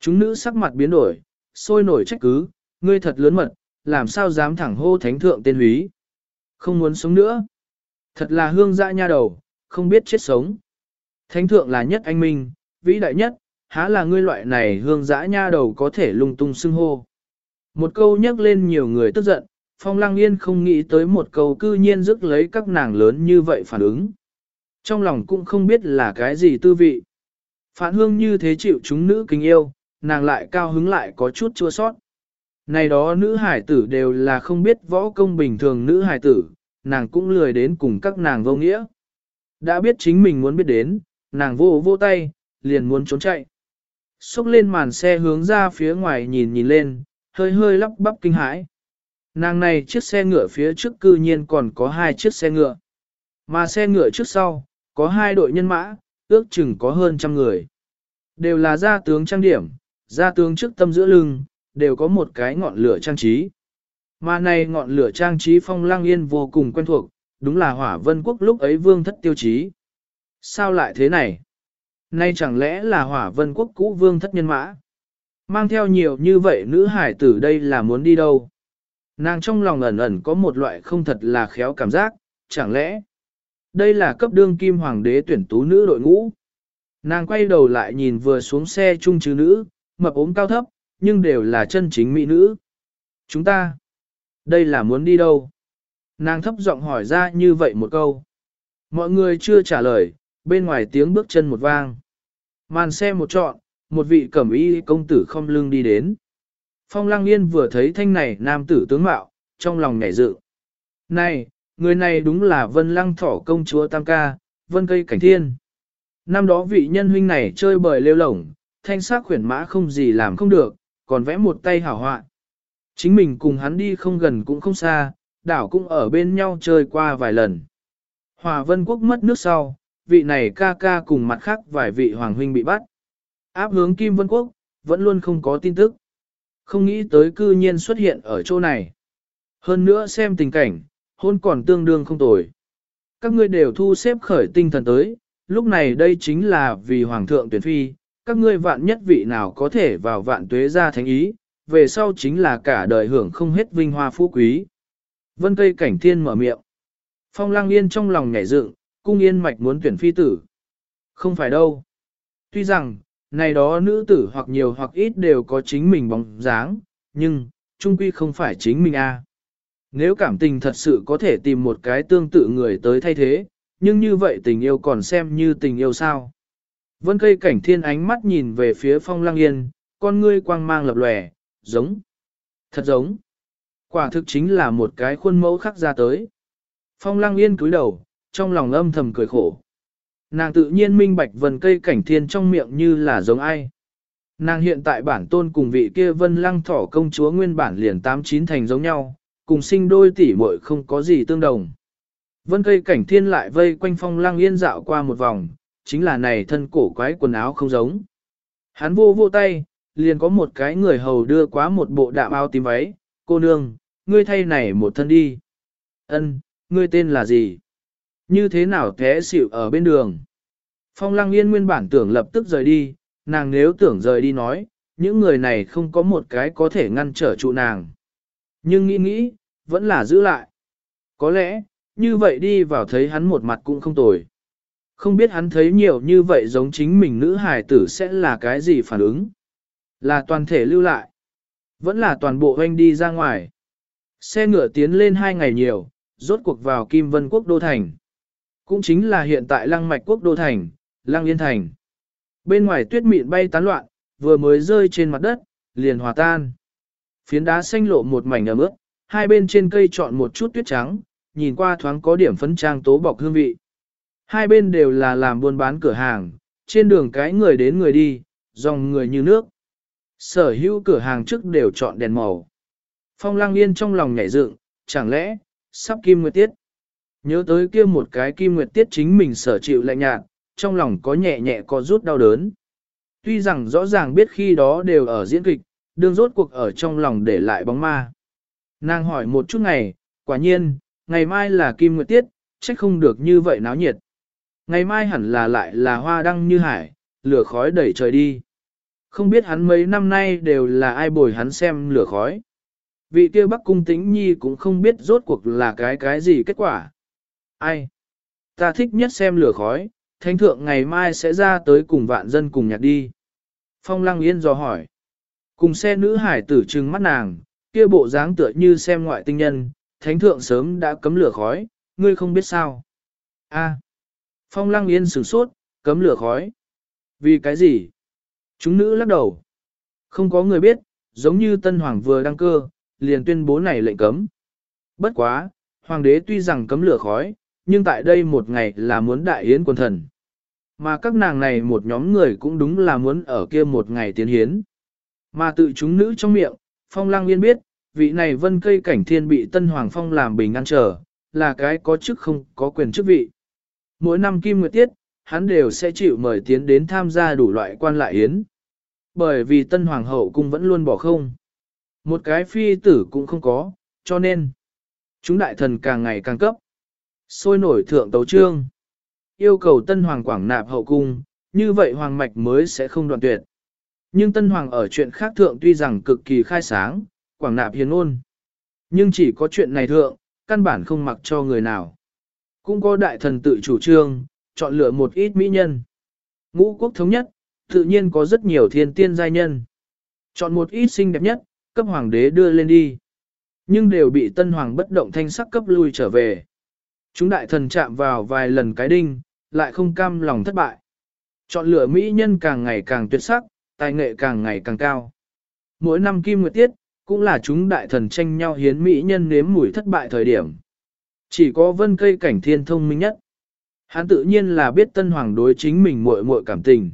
Chúng nữ sắc mặt biến đổi, sôi nổi trách cứ, ngươi thật lớn mật, làm sao dám thẳng hô thánh thượng tên húy. Không muốn sống nữa. Thật là hương dã nha đầu, không biết chết sống. Thánh thượng là nhất anh minh, vĩ đại nhất, há là ngươi loại này hương dã nha đầu có thể lung tung xưng hô. Một câu nhắc lên nhiều người tức giận, Phong Lăng Yên không nghĩ tới một câu cư nhiên rước lấy các nàng lớn như vậy phản ứng. Trong lòng cũng không biết là cái gì tư vị. Phản hương như thế chịu chúng nữ kính yêu, nàng lại cao hứng lại có chút chua sót. Này đó nữ hải tử đều là không biết võ công bình thường nữ hải tử, nàng cũng lười đến cùng các nàng vô nghĩa. Đã biết chính mình muốn biết đến, nàng vô vô tay, liền muốn trốn chạy. Xúc lên màn xe hướng ra phía ngoài nhìn nhìn lên, hơi hơi lắp bắp kinh hãi. Nàng này chiếc xe ngựa phía trước cư nhiên còn có hai chiếc xe ngựa. Mà xe ngựa trước sau, có hai đội nhân mã, ước chừng có hơn trăm người. Đều là gia tướng trang điểm, gia tướng trước tâm giữa lưng, đều có một cái ngọn lửa trang trí. Mà này ngọn lửa trang trí phong lang yên vô cùng quen thuộc, đúng là hỏa vân quốc lúc ấy vương thất tiêu chí. Sao lại thế này? Nay chẳng lẽ là hỏa vân quốc cũ vương thất nhân mã? Mang theo nhiều như vậy nữ hải tử đây là muốn đi đâu? Nàng trong lòng ẩn ẩn có một loại không thật là khéo cảm giác, chẳng lẽ đây là cấp đương kim hoàng đế tuyển tú nữ đội ngũ? Nàng quay đầu lại nhìn vừa xuống xe chung chứ nữ, mập ốm cao thấp, nhưng đều là chân chính mỹ nữ. Chúng ta, đây là muốn đi đâu? Nàng thấp giọng hỏi ra như vậy một câu. Mọi người chưa trả lời, bên ngoài tiếng bước chân một vang. Màn xe một trọn, một vị cẩm y công tử không lưng đi đến. Phong Lăng Yên vừa thấy thanh này nam tử tướng mạo, trong lòng nhảy dự. Này, người này đúng là Vân Lăng Thỏ công chúa Tam Ca, Vân Cây Cảnh Thiên. Năm đó vị nhân huynh này chơi bời lêu lổng, thanh sắc khuyển mã không gì làm không được, còn vẽ một tay hảo hoạn Chính mình cùng hắn đi không gần cũng không xa, đảo cũng ở bên nhau chơi qua vài lần. Hòa Vân Quốc mất nước sau, vị này ca ca cùng mặt khác vài vị hoàng huynh bị bắt. Áp hướng Kim Vân Quốc, vẫn luôn không có tin tức. Không nghĩ tới cư nhiên xuất hiện ở chỗ này. Hơn nữa xem tình cảnh, hôn còn tương đương không tồi. Các ngươi đều thu xếp khởi tinh thần tới, lúc này đây chính là vì Hoàng thượng tuyển phi, các ngươi vạn nhất vị nào có thể vào vạn tuế ra thánh ý, về sau chính là cả đời hưởng không hết vinh hoa phú quý. Vân cây cảnh thiên mở miệng. Phong lang yên trong lòng nhảy dựng, cung yên mạch muốn tuyển phi tử. Không phải đâu. Tuy rằng, này đó nữ tử hoặc nhiều hoặc ít đều có chính mình bóng dáng, nhưng, trung quy không phải chính mình a. Nếu cảm tình thật sự có thể tìm một cái tương tự người tới thay thế, nhưng như vậy tình yêu còn xem như tình yêu sao. Vân cây cảnh thiên ánh mắt nhìn về phía phong lăng yên, con ngươi quang mang lập lòe, giống. Thật giống. Quả thực chính là một cái khuôn mẫu khắc ra tới. Phong lăng yên cúi đầu, trong lòng âm thầm cười khổ. Nàng tự nhiên minh bạch vân cây cảnh thiên trong miệng như là giống ai. Nàng hiện tại bản tôn cùng vị kia vân lăng thỏ công chúa nguyên bản liền tám chín thành giống nhau, cùng sinh đôi tỷ muội không có gì tương đồng. Vân cây cảnh thiên lại vây quanh phong lăng yên dạo qua một vòng, chính là này thân cổ quái quần áo không giống. Hắn vô vô tay, liền có một cái người hầu đưa quá một bộ đạm áo tím váy, cô nương, ngươi thay này một thân đi. Ân, ngươi tên là gì? Như thế nào té xỉu ở bên đường? Phong lăng yên nguyên bản tưởng lập tức rời đi, nàng nếu tưởng rời đi nói, những người này không có một cái có thể ngăn trở trụ nàng. Nhưng nghĩ nghĩ, vẫn là giữ lại. Có lẽ, như vậy đi vào thấy hắn một mặt cũng không tồi. Không biết hắn thấy nhiều như vậy giống chính mình nữ hài tử sẽ là cái gì phản ứng. Là toàn thể lưu lại. Vẫn là toàn bộ hoanh đi ra ngoài. Xe ngựa tiến lên hai ngày nhiều, rốt cuộc vào Kim Vân Quốc Đô Thành. Cũng chính là hiện tại Lăng Mạch Quốc Đô Thành, Lăng Yên Thành. Bên ngoài tuyết mịn bay tán loạn, vừa mới rơi trên mặt đất, liền hòa tan. Phiến đá xanh lộ một mảnh ấm ướt, hai bên trên cây chọn một chút tuyết trắng, nhìn qua thoáng có điểm phấn trang tố bọc hương vị. Hai bên đều là làm buôn bán cửa hàng, trên đường cái người đến người đi, dòng người như nước. Sở hữu cửa hàng trước đều chọn đèn màu. Phong lang yên trong lòng nhảy dựng, chẳng lẽ, sắp kim nguyệt tiết. Nhớ tới kia một cái kim nguyệt tiết chính mình sở chịu lạnh nhạt, trong lòng có nhẹ nhẹ có rút đau đớn. Tuy rằng rõ ràng biết khi đó đều ở diễn kịch, đương rốt cuộc ở trong lòng để lại bóng ma. Nàng hỏi một chút ngày, quả nhiên, ngày mai là kim nguyệt tiết, trách không được như vậy náo nhiệt. Ngày mai hẳn là lại là hoa đăng như hải, lửa khói đẩy trời đi. Không biết hắn mấy năm nay đều là ai bồi hắn xem lửa khói. Vị kia bắc cung tĩnh nhi cũng không biết rốt cuộc là cái cái gì kết quả. Ai? Ta thích nhất xem lửa khói, thánh thượng ngày mai sẽ ra tới cùng vạn dân cùng nhạc đi. Phong lăng yên dò hỏi. Cùng xe nữ hải tử trừng mắt nàng, kia bộ dáng tựa như xem ngoại tinh nhân, thánh thượng sớm đã cấm lửa khói, ngươi không biết sao. A. Phong lăng yên sửng sốt, cấm lửa khói. Vì cái gì? Chúng nữ lắc đầu. Không có người biết, giống như tân hoàng vừa đăng cơ, liền tuyên bố này lệnh cấm. Bất quá, hoàng đế tuy rằng cấm lửa khói, nhưng tại đây một ngày là muốn đại yến quân thần. Mà các nàng này một nhóm người cũng đúng là muốn ở kia một ngày tiến hiến. Mà tự chúng nữ trong miệng, phong lang yên biết, vị này vân cây cảnh thiên bị tân hoàng phong làm bình ngăn trở, là cái có chức không có quyền chức vị. Mỗi năm kim nguyệt tiết, hắn đều sẽ chịu mời tiến đến tham gia đủ loại quan lại yến. Bởi vì tân hoàng hậu cung vẫn luôn bỏ không. Một cái phi tử cũng không có, cho nên, chúng đại thần càng ngày càng cấp. Sôi nổi thượng tấu trương. Yêu cầu tân hoàng quảng nạp hậu cung, như vậy hoàng mạch mới sẽ không đoạn tuyệt. Nhưng tân hoàng ở chuyện khác thượng tuy rằng cực kỳ khai sáng, quảng nạp hiền ôn. Nhưng chỉ có chuyện này thượng, căn bản không mặc cho người nào. Cũng có đại thần tự chủ trương, chọn lựa một ít mỹ nhân. Ngũ quốc thống nhất, tự nhiên có rất nhiều thiên tiên giai nhân. Chọn một ít xinh đẹp nhất, cấp hoàng đế đưa lên đi. Nhưng đều bị tân hoàng bất động thanh sắc cấp lui trở về. Chúng đại thần chạm vào vài lần cái đinh, lại không cam lòng thất bại. Chọn lựa mỹ nhân càng ngày càng tuyệt sắc, tài nghệ càng ngày càng cao. Mỗi năm kim nguyệt tiết, cũng là chúng đại thần tranh nhau hiến mỹ nhân nếm mùi thất bại thời điểm. Chỉ có vân cây cảnh thiên thông minh nhất. Hắn tự nhiên là biết tân hoàng đối chính mình muội muội cảm tình.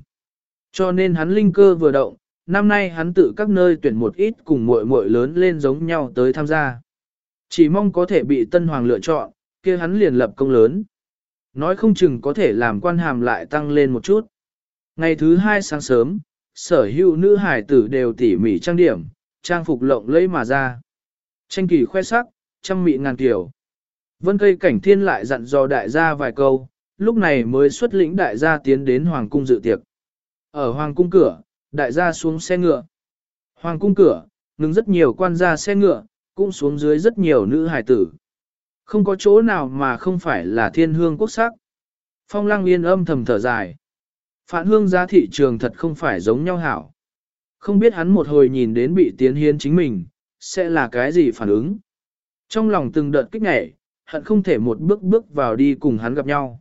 Cho nên hắn linh cơ vừa động, năm nay hắn tự các nơi tuyển một ít cùng muội muội lớn lên giống nhau tới tham gia. Chỉ mong có thể bị tân hoàng lựa chọn, kia hắn liền lập công lớn. Nói không chừng có thể làm quan hàm lại tăng lên một chút. Ngày thứ hai sáng sớm, sở hữu nữ hải tử đều tỉ mỉ trang điểm, trang phục lộng lẫy mà ra. Tranh kỳ khoe sắc, trăm mị ngàn kiểu. Vân cây cảnh thiên lại dặn dò đại gia vài câu, lúc này mới xuất lĩnh đại gia tiến đến hoàng cung dự tiệc. Ở hoàng cung cửa, đại gia xuống xe ngựa. Hoàng cung cửa, ngừng rất nhiều quan gia xe ngựa, cũng xuống dưới rất nhiều nữ hải tử. Không có chỗ nào mà không phải là thiên hương quốc sắc. Phong lăng yên âm thầm thở dài. Phản hương giá thị trường thật không phải giống nhau hảo. Không biết hắn một hồi nhìn đến bị tiến hiến chính mình, sẽ là cái gì phản ứng. Trong lòng từng đợt kích nhảy, hận không thể một bước bước vào đi cùng hắn gặp nhau.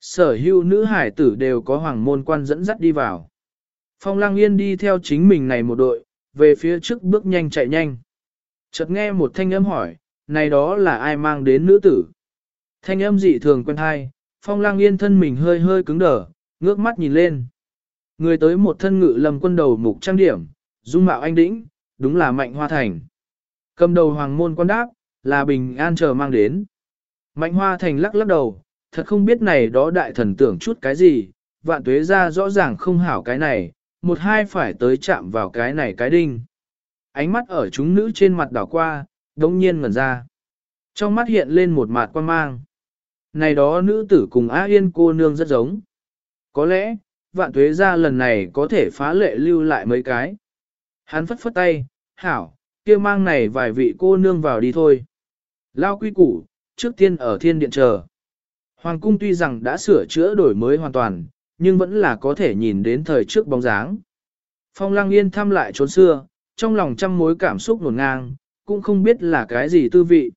Sở hữu nữ hải tử đều có hoàng môn quan dẫn dắt đi vào. Phong Lang Yên đi theo chính mình này một đội, về phía trước bước nhanh chạy nhanh. Chợt nghe một thanh âm hỏi, này đó là ai mang đến nữ tử? Thanh âm dị thường quen thai, Phong Lang Yên thân mình hơi hơi cứng đờ, ngước mắt nhìn lên. Người tới một thân ngự lầm quân đầu mục trang điểm, dung mạo anh đĩnh, đúng là Mạnh Hoa Thành. Cầm đầu hoàng môn quan đáp, là bình an chờ mang đến. Mạnh Hoa Thành lắc lắc đầu, thật không biết này đó đại thần tưởng chút cái gì, vạn tuế ra rõ ràng không hảo cái này, một hai phải tới chạm vào cái này cái đinh. Ánh mắt ở chúng nữ trên mặt đảo qua, đống nhiên ngẩn ra. Trong mắt hiện lên một mạt quan mang. Này đó nữ tử cùng A Yên cô nương rất giống. Có lẽ, vạn tuế ra lần này có thể phá lệ lưu lại mấy cái. Hắn phất phất tay, hảo, kia mang này vài vị cô nương vào đi thôi. Lao quy củ, trước tiên ở thiên điện chờ. Hoàng cung tuy rằng đã sửa chữa đổi mới hoàn toàn, nhưng vẫn là có thể nhìn đến thời trước bóng dáng. Phong Lang Yên thăm lại trốn xưa, trong lòng trăm mối cảm xúc nổn ngang, cũng không biết là cái gì tư vị.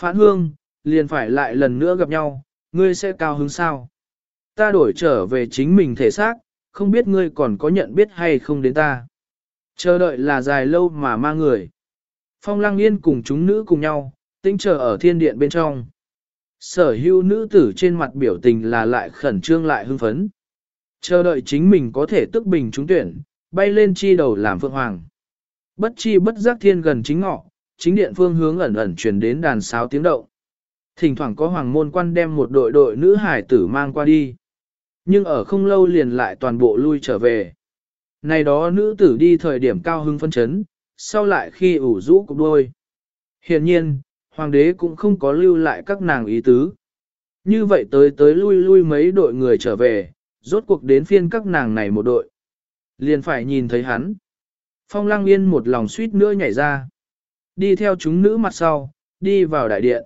Phản hương, liền phải lại lần nữa gặp nhau, ngươi sẽ cao hứng sao? Ta đổi trở về chính mình thể xác, không biết ngươi còn có nhận biết hay không đến ta. Chờ đợi là dài lâu mà ma người. Phong Lang Yên cùng chúng nữ cùng nhau, tinh chờ ở thiên điện bên trong. Sở hữu nữ tử trên mặt biểu tình là lại khẩn trương lại hưng phấn. Chờ đợi chính mình có thể tức bình trúng tuyển, bay lên chi đầu làm phượng hoàng. Bất chi bất giác thiên gần chính ngọ, chính điện phương hướng ẩn ẩn truyền đến đàn sáo tiếng động. Thỉnh thoảng có hoàng môn quan đem một đội đội nữ hải tử mang qua đi. Nhưng ở không lâu liền lại toàn bộ lui trở về. Này đó nữ tử đi thời điểm cao hưng phân chấn, sau lại khi ủ rũ cục đôi. Hiện nhiên, hoàng đế cũng không có lưu lại các nàng ý tứ. Như vậy tới tới lui lui mấy đội người trở về, rốt cuộc đến phiên các nàng này một đội. Liền phải nhìn thấy hắn. Phong lăng yên một lòng suýt nữa nhảy ra. Đi theo chúng nữ mặt sau, đi vào đại điện.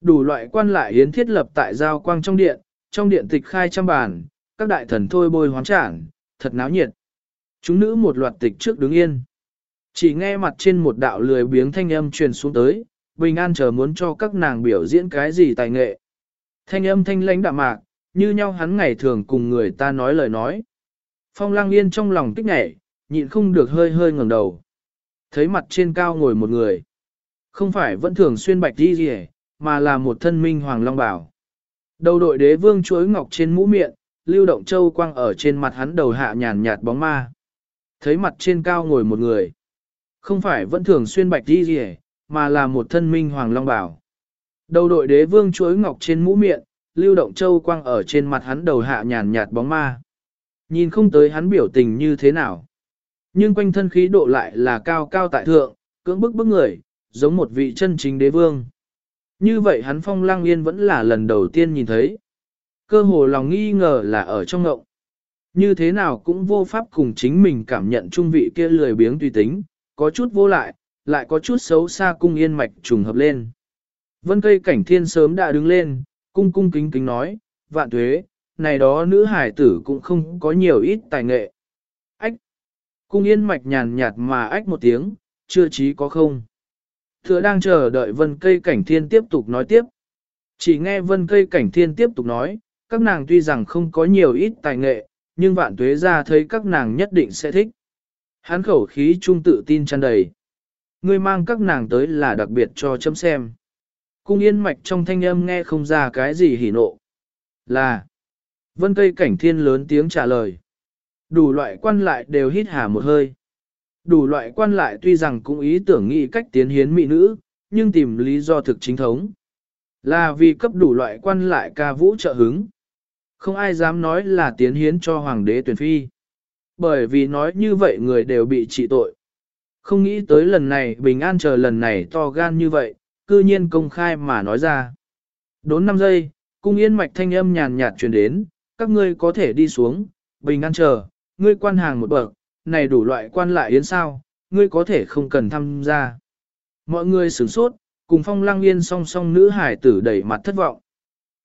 Đủ loại quan lại yến thiết lập tại giao quang trong điện, trong điện tịch khai trăm bàn, các đại thần thôi bôi hoán trảng, thật náo nhiệt. Chúng nữ một loạt tịch trước đứng yên. Chỉ nghe mặt trên một đạo lười biếng thanh âm truyền xuống tới, Bình An chờ muốn cho các nàng biểu diễn cái gì tài nghệ. Thanh âm thanh lãnh đạm mạc, như nhau hắn ngày thường cùng người ta nói lời nói. Phong lang yên trong lòng kích nhảy, nhịn không được hơi hơi ngẩng đầu. Thấy mặt trên cao ngồi một người. Không phải vẫn thường xuyên bạch đi gì mà là một thân minh hoàng long bảo. Đầu đội đế vương chuối ngọc trên mũ miệng, lưu động châu quang ở trên mặt hắn đầu hạ nhàn nhạt bóng ma. Thấy mặt trên cao ngồi một người. Không phải vẫn thường xuyên bạch đi gì mà là một thân minh hoàng long bảo. Đầu đội đế vương chuối ngọc trên mũ miệng, lưu động châu quang ở trên mặt hắn đầu hạ nhàn nhạt bóng ma. Nhìn không tới hắn biểu tình như thế nào. Nhưng quanh thân khí độ lại là cao cao tại thượng, cưỡng bức bức người, giống một vị chân chính đế vương. Như vậy hắn phong lang yên vẫn là lần đầu tiên nhìn thấy. Cơ hồ lòng nghi ngờ là ở trong ngộng. Như thế nào cũng vô pháp cùng chính mình cảm nhận trung vị kia lười biếng tùy tính, có chút vô lại, lại có chút xấu xa cung yên mạch trùng hợp lên. Vân cây cảnh thiên sớm đã đứng lên, cung cung kính kính nói, vạn tuế, này đó nữ hải tử cũng không có nhiều ít tài nghệ. Cung yên mạch nhàn nhạt mà ách một tiếng, chưa chí có không. Thừa đang chờ đợi vân cây cảnh thiên tiếp tục nói tiếp. Chỉ nghe vân cây cảnh thiên tiếp tục nói, các nàng tuy rằng không có nhiều ít tài nghệ, nhưng vạn tuế ra thấy các nàng nhất định sẽ thích. Hán khẩu khí trung tự tin tràn đầy. Ngươi mang các nàng tới là đặc biệt cho chấm xem. Cung yên mạch trong thanh âm nghe không ra cái gì hỉ nộ. Là. Vân cây cảnh thiên lớn tiếng trả lời. Đủ loại quan lại đều hít hà một hơi. Đủ loại quan lại tuy rằng cũng ý tưởng nghĩ cách tiến hiến mỹ nữ, nhưng tìm lý do thực chính thống. Là vì cấp đủ loại quan lại ca vũ trợ hứng. Không ai dám nói là tiến hiến cho hoàng đế tuyển phi. Bởi vì nói như vậy người đều bị trị tội. Không nghĩ tới lần này bình an chờ lần này to gan như vậy, cư nhiên công khai mà nói ra. Đốn 5 giây, cung yên mạch thanh âm nhàn nhạt truyền đến, các ngươi có thể đi xuống, bình an chờ, ngươi quan hàng một bậc, này đủ loại quan lại yến sao, ngươi có thể không cần tham gia. Mọi người sửng sốt, cùng phong lăng yên song song nữ hải tử đẩy mặt thất vọng.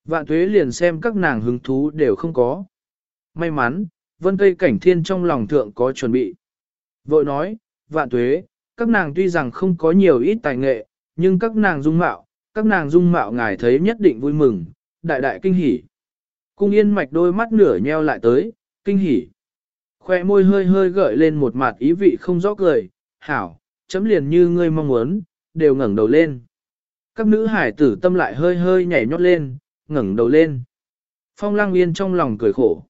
Vạn tuế liền xem các nàng hứng thú đều không có. May mắn, vân cây cảnh thiên trong lòng thượng có chuẩn bị. Vội nói, vạn tuế, các nàng tuy rằng không có nhiều ít tài nghệ, nhưng các nàng dung mạo, các nàng dung mạo ngài thấy nhất định vui mừng, đại đại kinh hỉ. Cung yên mạch đôi mắt nửa nheo lại tới, kinh hỉ. Khoe môi hơi hơi gợi lên một mặt ý vị không rõ cười, hảo, chấm liền như ngươi mong muốn, đều ngẩng đầu lên. Các nữ hải tử tâm lại hơi hơi nhảy nhót lên, ngẩng đầu lên. Phong lang yên trong lòng cười khổ.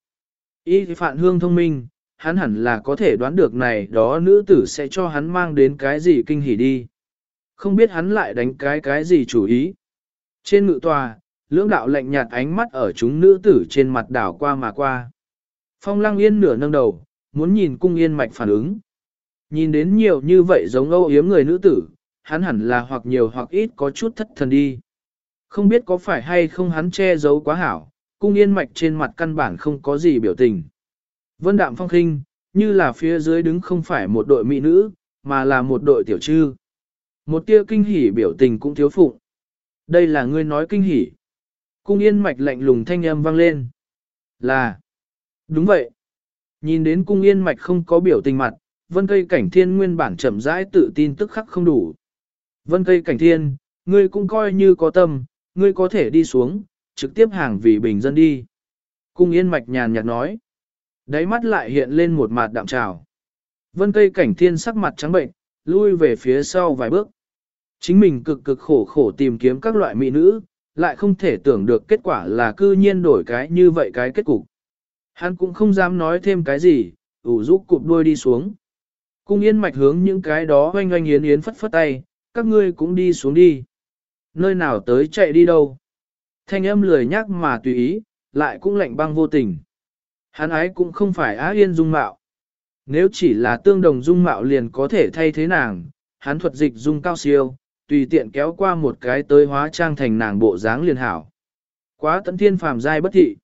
Ý phạn hương thông minh, hắn hẳn là có thể đoán được này đó nữ tử sẽ cho hắn mang đến cái gì kinh hỉ đi. Không biết hắn lại đánh cái cái gì chủ ý. Trên ngự tòa, lưỡng đạo lạnh nhạt ánh mắt ở chúng nữ tử trên mặt đảo qua mà qua. Phong lăng yên nửa nâng đầu, muốn nhìn cung yên mạch phản ứng. Nhìn đến nhiều như vậy giống âu yếm người nữ tử, hắn hẳn là hoặc nhiều hoặc ít có chút thất thần đi. Không biết có phải hay không hắn che giấu quá hảo, cung yên mạch trên mặt căn bản không có gì biểu tình. Vân đạm phong khinh, như là phía dưới đứng không phải một đội mỹ nữ, mà là một đội tiểu trư. Một tia kinh hỉ biểu tình cũng thiếu phụ. Đây là ngươi nói kinh hỉ. Cung yên mạch lạnh lùng thanh âm vang lên. Là. Đúng vậy. Nhìn đến cung yên mạch không có biểu tình mặt, vân cây cảnh thiên nguyên bản chậm rãi tự tin tức khắc không đủ. Vân cây cảnh thiên, ngươi cũng coi như có tâm, ngươi có thể đi xuống, trực tiếp hàng vì bình dân đi. Cung yên mạch nhàn nhạt nói. Đáy mắt lại hiện lên một mặt đạm trào. Vân cây cảnh thiên sắc mặt trắng bệnh, lui về phía sau vài bước. Chính mình cực cực khổ khổ tìm kiếm các loại mỹ nữ, lại không thể tưởng được kết quả là cư nhiên đổi cái như vậy cái kết cục. Hắn cũng không dám nói thêm cái gì, ủ rũ cụp đuôi đi xuống. Cung yên mạch hướng những cái đó oanh oanh yến yến phất phất tay, các ngươi cũng đi xuống đi. Nơi nào tới chạy đi đâu. Thanh âm lười nhắc mà tùy ý, lại cũng lạnh băng vô tình. Hắn ấy cũng không phải á yên dung mạo. Nếu chỉ là tương đồng dung mạo liền có thể thay thế nàng, hắn thuật dịch dung cao siêu, tùy tiện kéo qua một cái tới hóa trang thành nàng bộ dáng liền hảo. Quá tận thiên phàm giai bất thị.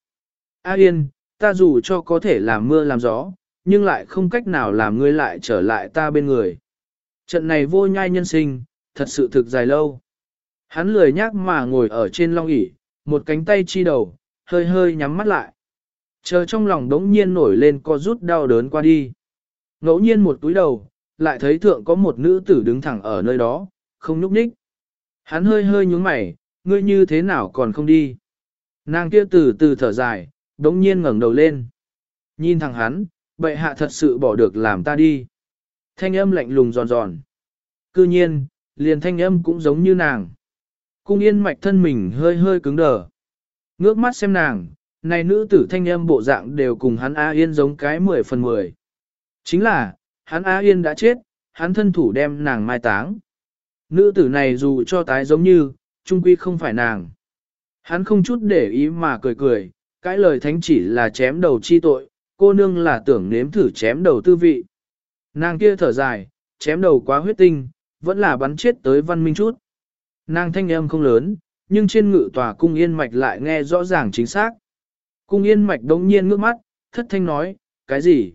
A yên, ta dù cho có thể làm mưa làm gió, nhưng lại không cách nào làm ngươi lại trở lại ta bên người. Trận này vô nhai nhân sinh, thật sự thực dài lâu. Hắn lười nhác mà ngồi ở trên long ỷ một cánh tay chi đầu, hơi hơi nhắm mắt lại. Chờ trong lòng đống nhiên nổi lên co rút đau đớn qua đi. Ngẫu nhiên một túi đầu, lại thấy thượng có một nữ tử đứng thẳng ở nơi đó, không nhúc nhích. Hắn hơi hơi nhúng mày, ngươi như thế nào còn không đi. Nàng kia từ từ thở dài, đống nhiên ngẩng đầu lên. Nhìn thẳng hắn, bệ hạ thật sự bỏ được làm ta đi. Thanh âm lạnh lùng giòn giòn. Cư nhiên, liền thanh âm cũng giống như nàng. Cung yên mạch thân mình hơi hơi cứng đờ. Ngước mắt xem nàng, này nữ tử thanh âm bộ dạng đều cùng hắn A Yên giống cái 10 phần 10. Chính là, hắn A Yên đã chết, hắn thân thủ đem nàng mai táng. Nữ tử này dù cho tái giống như, trung quy không phải nàng. Hắn không chút để ý mà cười cười, cái lời thánh chỉ là chém đầu chi tội, cô nương là tưởng nếm thử chém đầu tư vị. Nàng kia thở dài, chém đầu quá huyết tinh, vẫn là bắn chết tới văn minh chút. Nàng thanh âm không lớn, nhưng trên ngự tòa cung yên mạch lại nghe rõ ràng chính xác. Cung yên mạch đống nhiên ngước mắt, thất thanh nói, cái gì?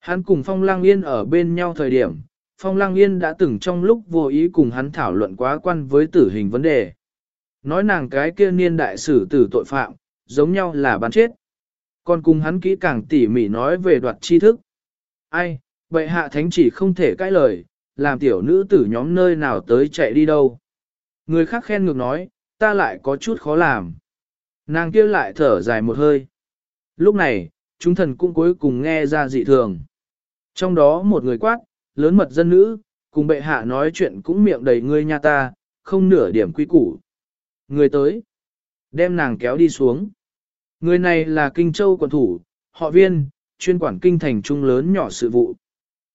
Hắn cùng phong lang yên ở bên nhau thời điểm, phong lang yên đã từng trong lúc vô ý cùng hắn thảo luận quá quan với tử hình vấn đề. Nói nàng cái kia niên đại sử tử tội phạm, giống nhau là bán chết. Còn cùng hắn kỹ càng tỉ mỉ nói về đoạt tri thức. Ai, vậy hạ thánh chỉ không thể cãi lời, làm tiểu nữ tử nhóm nơi nào tới chạy đi đâu. Người khác khen ngược nói, ta lại có chút khó làm. Nàng kia lại thở dài một hơi. Lúc này, chúng thần cũng cuối cùng nghe ra dị thường. Trong đó một người quát, lớn mật dân nữ, cùng bệ hạ nói chuyện cũng miệng đầy ngươi nha ta, không nửa điểm quy củ. Người tới, đem nàng kéo đi xuống. Người này là Kinh Châu quận thủ, họ viên, chuyên quản kinh thành trung lớn nhỏ sự vụ.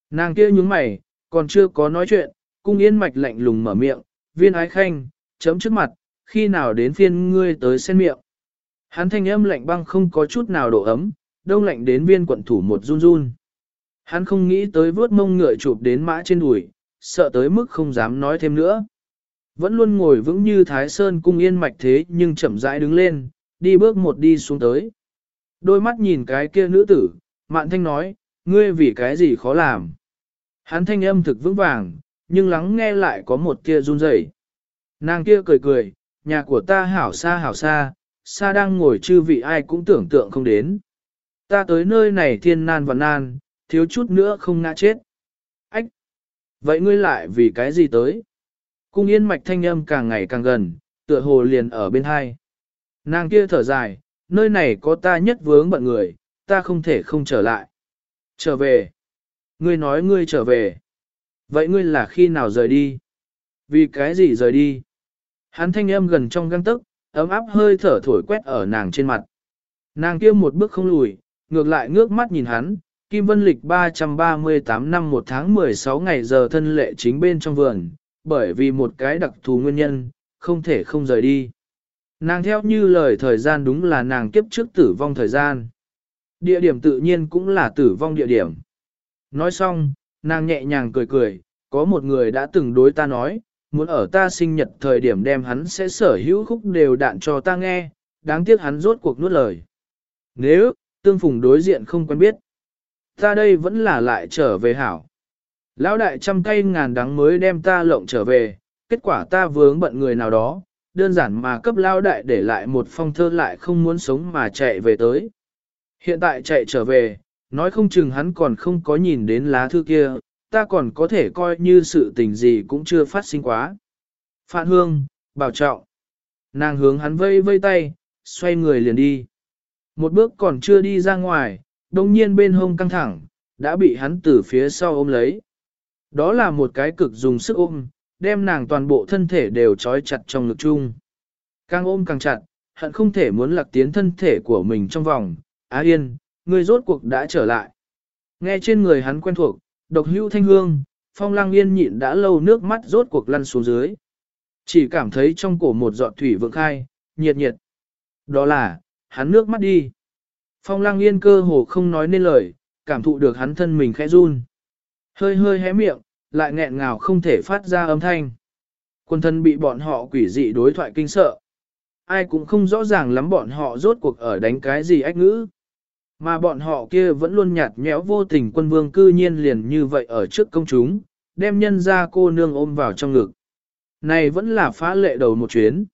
Nàng kia nhướng mày, còn chưa có nói chuyện, cung yên mạch lạnh lùng mở miệng, viên ái khanh, chấm trước mặt, khi nào đến phiên ngươi tới sen miệng. Hắn thanh âm lạnh băng không có chút nào độ ấm, đông lạnh đến viên quận thủ một run run. Hắn không nghĩ tới vớt mông ngựa chụp đến mã trên đùi, sợ tới mức không dám nói thêm nữa. Vẫn luôn ngồi vững như Thái Sơn cung yên mạch thế nhưng chậm rãi đứng lên, đi bước một đi xuống tới. Đôi mắt nhìn cái kia nữ tử, mạn thanh nói, ngươi vì cái gì khó làm. Hắn thanh âm thực vững vàng, nhưng lắng nghe lại có một kia run rẩy. Nàng kia cười cười, nhà của ta hảo xa hảo xa, xa đang ngồi chư vị ai cũng tưởng tượng không đến. Ta tới nơi này thiên nan và nan, thiếu chút nữa không ngã chết. Ách! Vậy ngươi lại vì cái gì tới? Cung yên mạch thanh âm càng ngày càng gần, tựa hồ liền ở bên hai. Nàng kia thở dài, nơi này có ta nhất vướng bận người, ta không thể không trở lại. Trở về. Ngươi nói ngươi trở về. Vậy ngươi là khi nào rời đi? Vì cái gì rời đi? Hắn thanh âm gần trong găng tức, ấm áp hơi thở thổi quét ở nàng trên mặt. Nàng kia một bước không lùi, ngược lại ngước mắt nhìn hắn, Kim Vân Lịch 338 năm 1 tháng 16 ngày giờ thân lệ chính bên trong vườn, bởi vì một cái đặc thù nguyên nhân, không thể không rời đi. Nàng theo như lời thời gian đúng là nàng kiếp trước tử vong thời gian. Địa điểm tự nhiên cũng là tử vong địa điểm. Nói xong, nàng nhẹ nhàng cười cười, có một người đã từng đối ta nói, muốn ở ta sinh nhật thời điểm đem hắn sẽ sở hữu khúc đều đạn cho ta nghe, đáng tiếc hắn rốt cuộc nuốt lời. Nếu, tương phùng đối diện không quen biết, ta đây vẫn là lại trở về hảo. Lão đại trăm cây ngàn đắng mới đem ta lộng trở về, kết quả ta vướng bận người nào đó, đơn giản mà cấp lao đại để lại một phong thơ lại không muốn sống mà chạy về tới. Hiện tại chạy trở về, nói không chừng hắn còn không có nhìn đến lá thư kia, ta còn có thể coi như sự tình gì cũng chưa phát sinh quá. Phạn hương, bảo trọng. Nàng hướng hắn vây vây tay, xoay người liền đi. Một bước còn chưa đi ra ngoài, đồng nhiên bên hông căng thẳng, đã bị hắn từ phía sau ôm lấy. Đó là một cái cực dùng sức ôm, đem nàng toàn bộ thân thể đều trói chặt trong ngực chung. Càng ôm càng chặt, hận không thể muốn lạc tiến thân thể của mình trong vòng. Á yên, người rốt cuộc đã trở lại. Nghe trên người hắn quen thuộc, độc hưu thanh hương, phong lang yên nhịn đã lâu nước mắt rốt cuộc lăn xuống dưới. Chỉ cảm thấy trong cổ một giọt thủy vượng khai, nhiệt nhiệt. Đó là, hắn nước mắt đi. Phong lang yên cơ hồ không nói nên lời, cảm thụ được hắn thân mình khẽ run. Hơi hơi hé miệng, lại nghẹn ngào không thể phát ra âm thanh. Quân thân bị bọn họ quỷ dị đối thoại kinh sợ. Ai cũng không rõ ràng lắm bọn họ rốt cuộc ở đánh cái gì ách ngữ. Mà bọn họ kia vẫn luôn nhạt nhẽo vô tình quân vương cư nhiên liền như vậy ở trước công chúng, đem nhân ra cô nương ôm vào trong ngực. Này vẫn là phá lệ đầu một chuyến.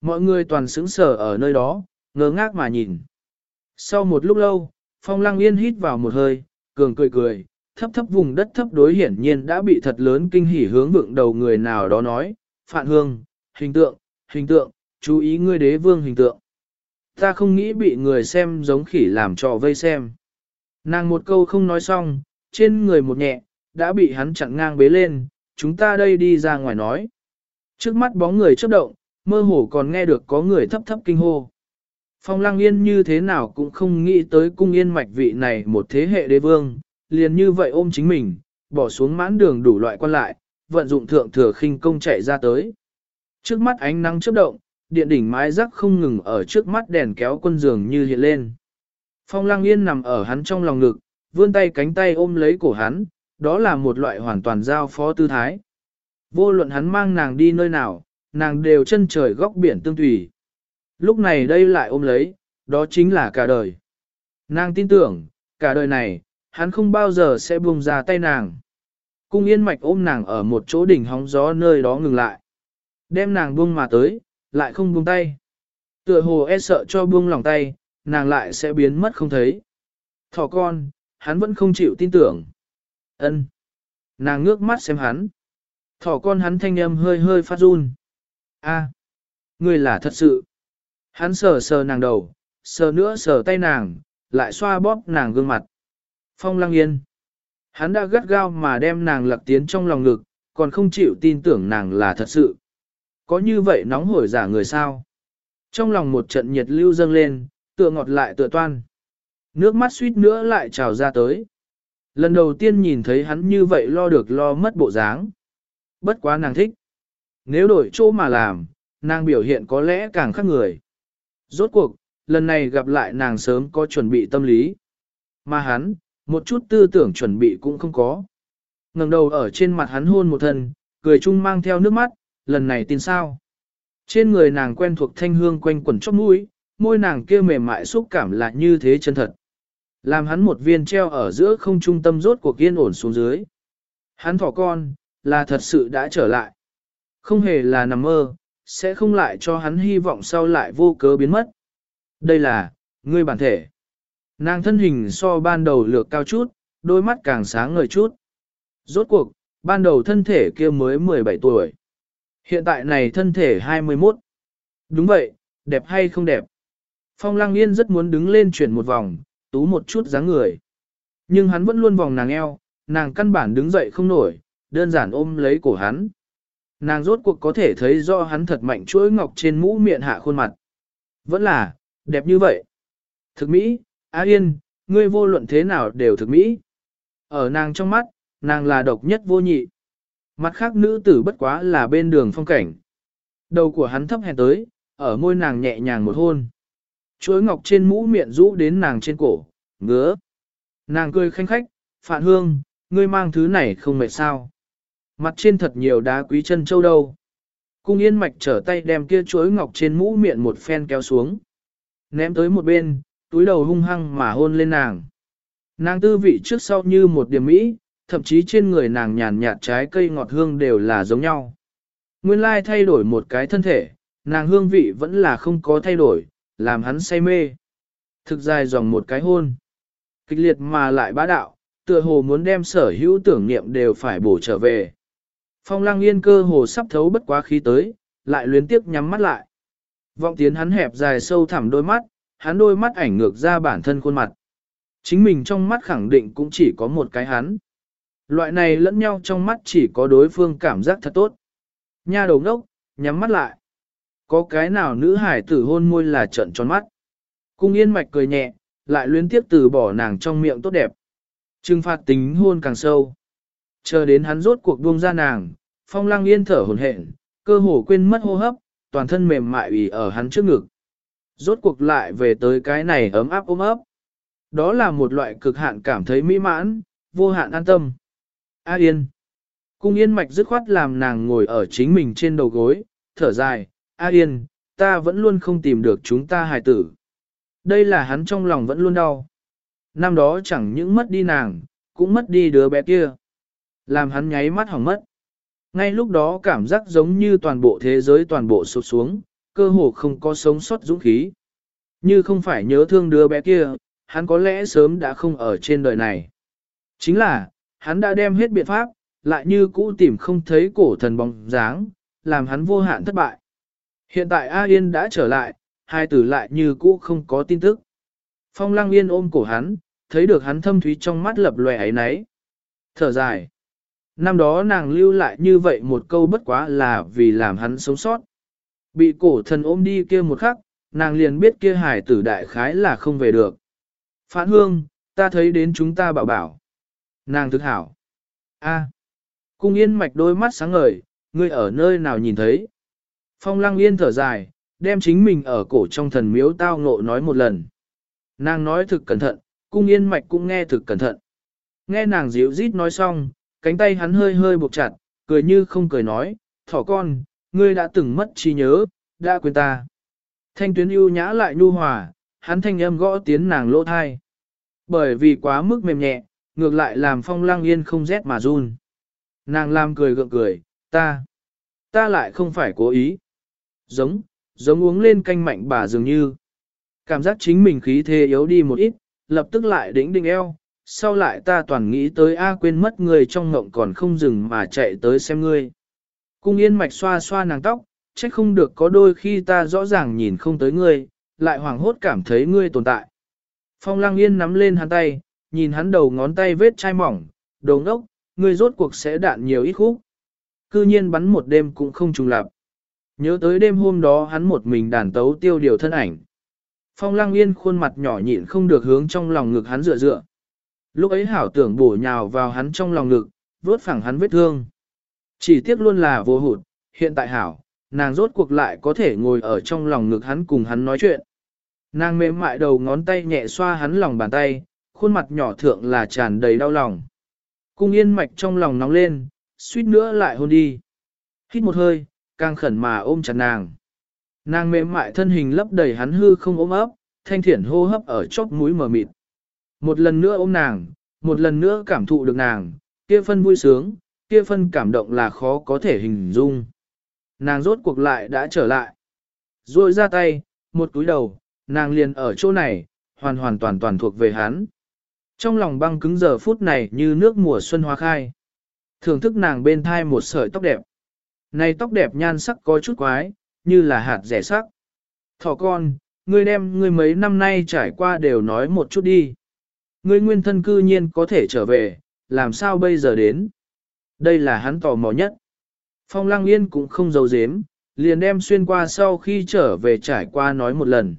Mọi người toàn sững sờ ở nơi đó, ngơ ngác mà nhìn. Sau một lúc lâu, Phong Lăng Yên hít vào một hơi, cường cười cười, thấp thấp vùng đất thấp đối hiển nhiên đã bị thật lớn kinh hỉ hướng vượng đầu người nào đó nói, Phạn Hương, hình tượng, hình tượng, chú ý ngươi đế vương hình tượng. Ta không nghĩ bị người xem giống khỉ làm trò vây xem. Nàng một câu không nói xong, trên người một nhẹ, đã bị hắn chặn ngang bế lên, chúng ta đây đi ra ngoài nói. Trước mắt bóng người chớp động, mơ hồ còn nghe được có người thấp thấp kinh hô. Phong lăng yên như thế nào cũng không nghĩ tới cung yên mạch vị này một thế hệ đế vương, liền như vậy ôm chính mình, bỏ xuống mãn đường đủ loại quan lại, vận dụng thượng thừa khinh công chạy ra tới. Trước mắt ánh nắng chớp động, điện đỉnh mái rắc không ngừng ở trước mắt đèn kéo quân giường như hiện lên. Phong lăng yên nằm ở hắn trong lòng ngực, vươn tay cánh tay ôm lấy cổ hắn, đó là một loại hoàn toàn giao phó tư thái. Vô luận hắn mang nàng đi nơi nào, nàng đều chân trời góc biển tương tùy. Lúc này đây lại ôm lấy, đó chính là cả đời. Nàng tin tưởng, cả đời này, hắn không bao giờ sẽ buông ra tay nàng. Cung yên mạch ôm nàng ở một chỗ đỉnh hóng gió nơi đó ngừng lại. Đem nàng buông mà tới, lại không buông tay. Tựa hồ e sợ cho buông lòng tay, nàng lại sẽ biến mất không thấy. Thỏ con, hắn vẫn không chịu tin tưởng. ân Nàng ngước mắt xem hắn. Thỏ con hắn thanh âm hơi hơi phát run. a à, ngươi là thật sự. Hắn sờ sờ nàng đầu, sờ nữa sờ tay nàng, lại xoa bóp nàng gương mặt. Phong lăng yên. Hắn đã gắt gao mà đem nàng lặc tiến trong lòng ngực, còn không chịu tin tưởng nàng là thật sự. Có như vậy nóng hổi giả người sao? Trong lòng một trận nhiệt lưu dâng lên, tựa ngọt lại tựa toan. Nước mắt suýt nữa lại trào ra tới. Lần đầu tiên nhìn thấy hắn như vậy lo được lo mất bộ dáng. Bất quá nàng thích. Nếu đổi chỗ mà làm, nàng biểu hiện có lẽ càng khác người. Rốt cuộc, lần này gặp lại nàng sớm có chuẩn bị tâm lý. Mà hắn, một chút tư tưởng chuẩn bị cũng không có. ngẩng đầu ở trên mặt hắn hôn một thân, cười chung mang theo nước mắt, lần này tin sao. Trên người nàng quen thuộc thanh hương quanh quẩn chóp mũi, môi nàng kia mềm mại xúc cảm là như thế chân thật. Làm hắn một viên treo ở giữa không trung tâm rốt cuộc yên ổn xuống dưới. Hắn thỏ con, là thật sự đã trở lại. Không hề là nằm mơ, sẽ không lại cho hắn hy vọng sau lại vô cớ biến mất. Đây là, ngươi bản thể. Nàng thân hình so ban đầu lược cao chút, đôi mắt càng sáng ngời chút. Rốt cuộc, ban đầu thân thể kia mới 17 tuổi. Hiện tại này thân thể 21. Đúng vậy, đẹp hay không đẹp? Phong Lăng Yên rất muốn đứng lên chuyển một vòng, tú một chút dáng người. Nhưng hắn vẫn luôn vòng nàng eo, nàng căn bản đứng dậy không nổi, đơn giản ôm lấy cổ hắn. Nàng rốt cuộc có thể thấy do hắn thật mạnh chuỗi ngọc trên mũ miệng hạ khuôn mặt. Vẫn là, đẹp như vậy. Thực mỹ, Á Yên, ngươi vô luận thế nào đều thực mỹ. Ở nàng trong mắt, nàng là độc nhất vô nhị. Mặt khác nữ tử bất quá là bên đường phong cảnh. Đầu của hắn thấp hèn tới, ở môi nàng nhẹ nhàng một hôn. Chuối ngọc trên mũ miệng rũ đến nàng trên cổ, ngứa. Nàng cười khanh khách, phản hương, ngươi mang thứ này không mệt sao. Mặt trên thật nhiều đá quý chân châu đâu. Cung yên mạch trở tay đem kia chuối ngọc trên mũ miệng một phen kéo xuống. Ném tới một bên, túi đầu hung hăng mà hôn lên nàng. Nàng tư vị trước sau như một điểm mỹ, thậm chí trên người nàng nhàn nhạt trái cây ngọt hương đều là giống nhau. Nguyên lai thay đổi một cái thân thể, nàng hương vị vẫn là không có thay đổi, làm hắn say mê. Thực dài dòng một cái hôn. Kịch liệt mà lại bá đạo, tựa hồ muốn đem sở hữu tưởng niệm đều phải bổ trở về. Phong lăng yên cơ hồ sắp thấu bất quá khí tới, lại luyến tiếc nhắm mắt lại. Vọng tiến hắn hẹp dài sâu thẳm đôi mắt, hắn đôi mắt ảnh ngược ra bản thân khuôn mặt. Chính mình trong mắt khẳng định cũng chỉ có một cái hắn. Loại này lẫn nhau trong mắt chỉ có đối phương cảm giác thật tốt. Nha đầu ngốc, nhắm mắt lại. Có cái nào nữ hải tử hôn môi là trận tròn mắt. Cung yên mạch cười nhẹ, lại luyến tiếp từ bỏ nàng trong miệng tốt đẹp. Trừng phạt tính hôn càng sâu. Chờ đến hắn rốt cuộc buông ra nàng, phong lăng yên thở hồn hển, cơ hồ quên mất hô hấp, toàn thân mềm mại ủy ở hắn trước ngực. Rốt cuộc lại về tới cái này ấm áp ôm ấp. đó là một loại cực hạn cảm thấy mỹ mãn, vô hạn an tâm. A Yên. Cung Yên mạch dứt khoát làm nàng ngồi ở chính mình trên đầu gối, thở dài, A Yên, ta vẫn luôn không tìm được chúng ta hài tử. Đây là hắn trong lòng vẫn luôn đau. Năm đó chẳng những mất đi nàng, cũng mất đi đứa bé kia. Làm hắn nháy mắt hỏng mất. Ngay lúc đó cảm giác giống như toàn bộ thế giới toàn bộ sụp xuống, cơ hồ không có sống sót dũng khí. Như không phải nhớ thương đứa bé kia, hắn có lẽ sớm đã không ở trên đời này. Chính là, hắn đã đem hết biện pháp, lại như cũ tìm không thấy cổ thần bóng dáng, làm hắn vô hạn thất bại. Hiện tại A Yên đã trở lại, hai tử lại như cũ không có tin tức. Phong Lăng Yên ôm cổ hắn, thấy được hắn thâm thúy trong mắt lập lòe ấy nấy. Thở dài. Năm đó nàng lưu lại như vậy một câu bất quá là vì làm hắn sống sót. Bị cổ thần ôm đi kia một khắc, nàng liền biết kia hải tử đại khái là không về được. Phản hương, ta thấy đến chúng ta bảo bảo. Nàng thực hảo. A. À. Cung yên mạch đôi mắt sáng ngời, ngươi ở nơi nào nhìn thấy. Phong lăng yên thở dài, đem chính mình ở cổ trong thần miếu tao ngộ nói một lần. Nàng nói thực cẩn thận, cung yên mạch cũng nghe thực cẩn thận. Nghe nàng dịu rít nói xong, cánh tay hắn hơi hơi buộc chặt, cười như không cười nói, thỏ con, ngươi đã từng mất trí nhớ, đã quên ta. Thanh tuyến ưu nhã lại nhu hòa, hắn thanh âm gõ tiến nàng lỗ thai. Bởi vì quá mức mềm nhẹ, ngược lại làm phong lăng yên không rét mà run. Nàng làm cười gượng cười, ta, ta lại không phải cố ý. Giống, giống uống lên canh mạnh bà dường như. Cảm giác chính mình khí thế yếu đi một ít, lập tức lại đỉnh đỉnh eo, sau lại ta toàn nghĩ tới A quên mất người trong ngộng còn không dừng mà chạy tới xem ngươi. Cung yên mạch xoa xoa nàng tóc, trách không được có đôi khi ta rõ ràng nhìn không tới ngươi, lại hoảng hốt cảm thấy ngươi tồn tại. Phong lăng yên nắm lên hắn tay, nhìn hắn đầu ngón tay vết chai mỏng, đồ ngốc, ngươi rốt cuộc sẽ đạn nhiều ít khúc. Cư nhiên bắn một đêm cũng không trùng lập. Nhớ tới đêm hôm đó hắn một mình đàn tấu tiêu điều thân ảnh. Phong lăng yên khuôn mặt nhỏ nhịn không được hướng trong lòng ngực hắn dựa dựa. Lúc ấy hảo tưởng bổ nhào vào hắn trong lòng ngực, vớt phẳng hắn vết thương. Chỉ tiếc luôn là vô hụt, hiện tại hảo, nàng rốt cuộc lại có thể ngồi ở trong lòng ngực hắn cùng hắn nói chuyện. Nàng mềm mại đầu ngón tay nhẹ xoa hắn lòng bàn tay, khuôn mặt nhỏ thượng là tràn đầy đau lòng. Cung yên mạch trong lòng nóng lên, suýt nữa lại hôn đi. Hít một hơi, càng khẩn mà ôm chặt nàng. Nàng mềm mại thân hình lấp đầy hắn hư không ôm ấp, thanh thiển hô hấp ở chóp mũi mờ mịt. Một lần nữa ôm nàng, một lần nữa cảm thụ được nàng, kia phân vui sướng, kia phân cảm động là khó có thể hình dung. Nàng rốt cuộc lại đã trở lại. Rồi ra tay, một túi đầu, nàng liền ở chỗ này, hoàn hoàn toàn toàn thuộc về hắn. Trong lòng băng cứng giờ phút này như nước mùa xuân hoa khai. Thưởng thức nàng bên thai một sợi tóc đẹp. Này tóc đẹp nhan sắc có chút quái, như là hạt rẻ sắc. Thỏ con, ngươi đem ngươi mấy năm nay trải qua đều nói một chút đi. Ngươi nguyên thân cư nhiên có thể trở về, làm sao bây giờ đến? Đây là hắn tò mò nhất. Phong Lăng Yên cũng không giấu giếm, liền đem xuyên qua sau khi trở về trải qua nói một lần.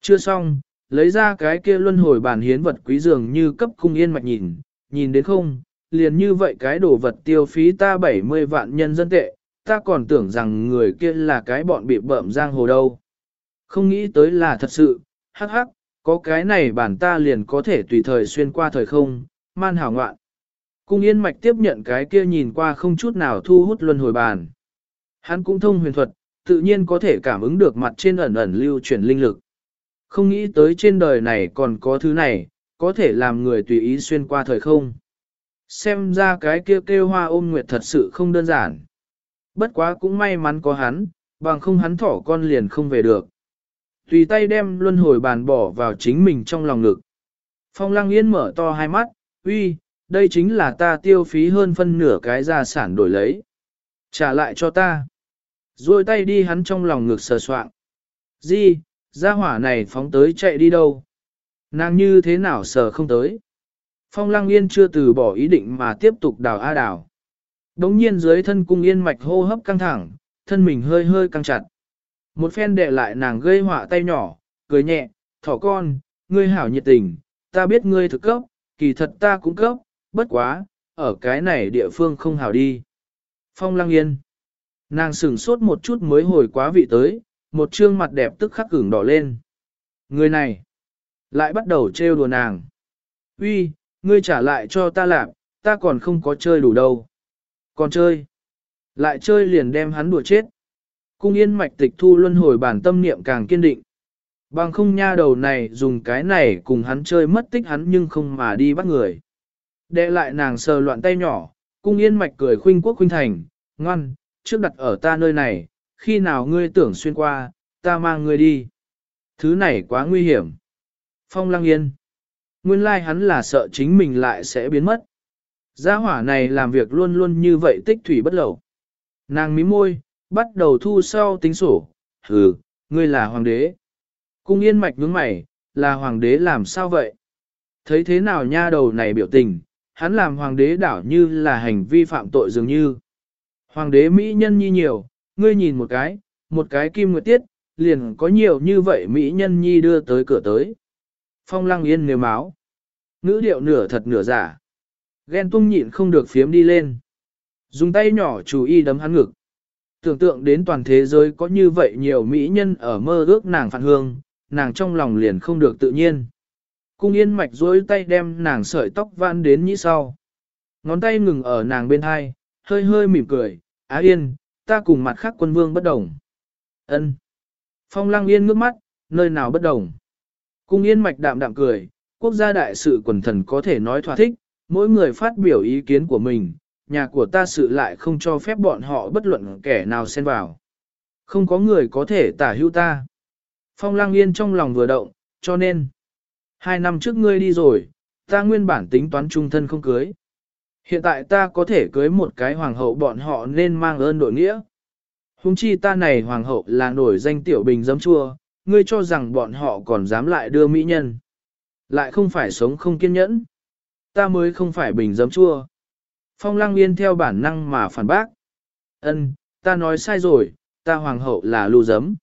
Chưa xong, lấy ra cái kia luân hồi bản hiến vật quý dường như cấp cung yên mạch nhìn, nhìn đến không, liền như vậy cái đồ vật tiêu phí ta 70 vạn nhân dân tệ, ta còn tưởng rằng người kia là cái bọn bị bợm giang hồ đâu. Không nghĩ tới là thật sự, hắc hắc, có cái này bản ta liền có thể tùy thời xuyên qua thời không, man hảo ngoạn. Cung yên mạch tiếp nhận cái kia nhìn qua không chút nào thu hút luân hồi bàn. Hắn cũng thông huyền thuật, tự nhiên có thể cảm ứng được mặt trên ẩn ẩn lưu chuyển linh lực. Không nghĩ tới trên đời này còn có thứ này, có thể làm người tùy ý xuyên qua thời không. Xem ra cái kia kêu, kêu hoa ôm nguyệt thật sự không đơn giản. Bất quá cũng may mắn có hắn, bằng không hắn thỏ con liền không về được. Tùy tay đem luân hồi bàn bỏ vào chính mình trong lòng ngực. Phong lăng yên mở to hai mắt, uy, đây chính là ta tiêu phí hơn phân nửa cái gia sản đổi lấy. Trả lại cho ta. Rồi tay đi hắn trong lòng ngực sờ soạn. Di, gia hỏa này phóng tới chạy đi đâu? Nàng như thế nào sờ không tới? Phong lăng yên chưa từ bỏ ý định mà tiếp tục đào a đào. Đống nhiên dưới thân cung yên mạch hô hấp căng thẳng, thân mình hơi hơi căng chặt. Một phen đệ lại nàng gây họa tay nhỏ, cười nhẹ, thỏ con, ngươi hảo nhiệt tình, ta biết ngươi thực cấp, kỳ thật ta cũng cấp, bất quá, ở cái này địa phương không hảo đi. Phong lăng yên. Nàng sửng sốt một chút mới hồi quá vị tới, một trương mặt đẹp tức khắc ửng đỏ lên. Người này, Lại bắt đầu trêu đùa nàng. Uy, ngươi trả lại cho ta làm, ta còn không có chơi đủ đâu. Còn chơi. Lại chơi liền đem hắn đùa chết. Cung yên mạch tịch thu luân hồi bản tâm niệm càng kiên định. Bằng không nha đầu này dùng cái này cùng hắn chơi mất tích hắn nhưng không mà đi bắt người. Đệ lại nàng sờ loạn tay nhỏ, cung yên mạch cười khuynh quốc khuynh thành, ngoan, trước đặt ở ta nơi này, khi nào ngươi tưởng xuyên qua, ta mang ngươi đi. Thứ này quá nguy hiểm. Phong lăng yên. Nguyên lai like hắn là sợ chính mình lại sẽ biến mất. Gia hỏa này làm việc luôn luôn như vậy tích thủy bất lẩu. Nàng mí môi, bắt đầu thu sau tính sổ, hừ, ngươi là hoàng đế. Cung yên mạch nhướng mày, là hoàng đế làm sao vậy? Thấy thế nào nha đầu này biểu tình, hắn làm hoàng đế đảo như là hành vi phạm tội dường như. Hoàng đế Mỹ nhân nhi nhiều, ngươi nhìn một cái, một cái kim nguyệt tiết, liền có nhiều như vậy Mỹ nhân nhi đưa tới cửa tới. Phong lăng yên nếu máu. Ngữ điệu nửa thật nửa giả. Ghen tung nhịn không được phiếm đi lên. Dùng tay nhỏ chú y đấm hắn ngực. Tưởng tượng đến toàn thế giới có như vậy nhiều mỹ nhân ở mơ ước nàng phản hương, nàng trong lòng liền không được tự nhiên. Cung yên mạch duỗi tay đem nàng sợi tóc vãn đến nhĩ sau. Ngón tay ngừng ở nàng bên hai, hơi hơi mỉm cười, Á yên, ta cùng mặt khác quân vương bất đồng. ân Phong lăng yên ngước mắt, nơi nào bất đồng. Cung yên mạch đạm đạm cười, quốc gia đại sự quần thần có thể nói thỏa thích, mỗi người phát biểu ý kiến của mình, nhà của ta sự lại không cho phép bọn họ bất luận kẻ nào xen vào. Không có người có thể tả hữu ta. Phong lang yên trong lòng vừa động, cho nên, hai năm trước ngươi đi rồi, ta nguyên bản tính toán trung thân không cưới. Hiện tại ta có thể cưới một cái hoàng hậu bọn họ nên mang ơn đội nghĩa. Hùng chi ta này hoàng hậu là nổi danh tiểu bình giấm chua, ngươi cho rằng bọn họ còn dám lại đưa mỹ nhân. Lại không phải sống không kiên nhẫn. Ta mới không phải bình giấm chua. Phong lăng yên theo bản năng mà phản bác. Ân, ta nói sai rồi, ta hoàng hậu là lưu giấm.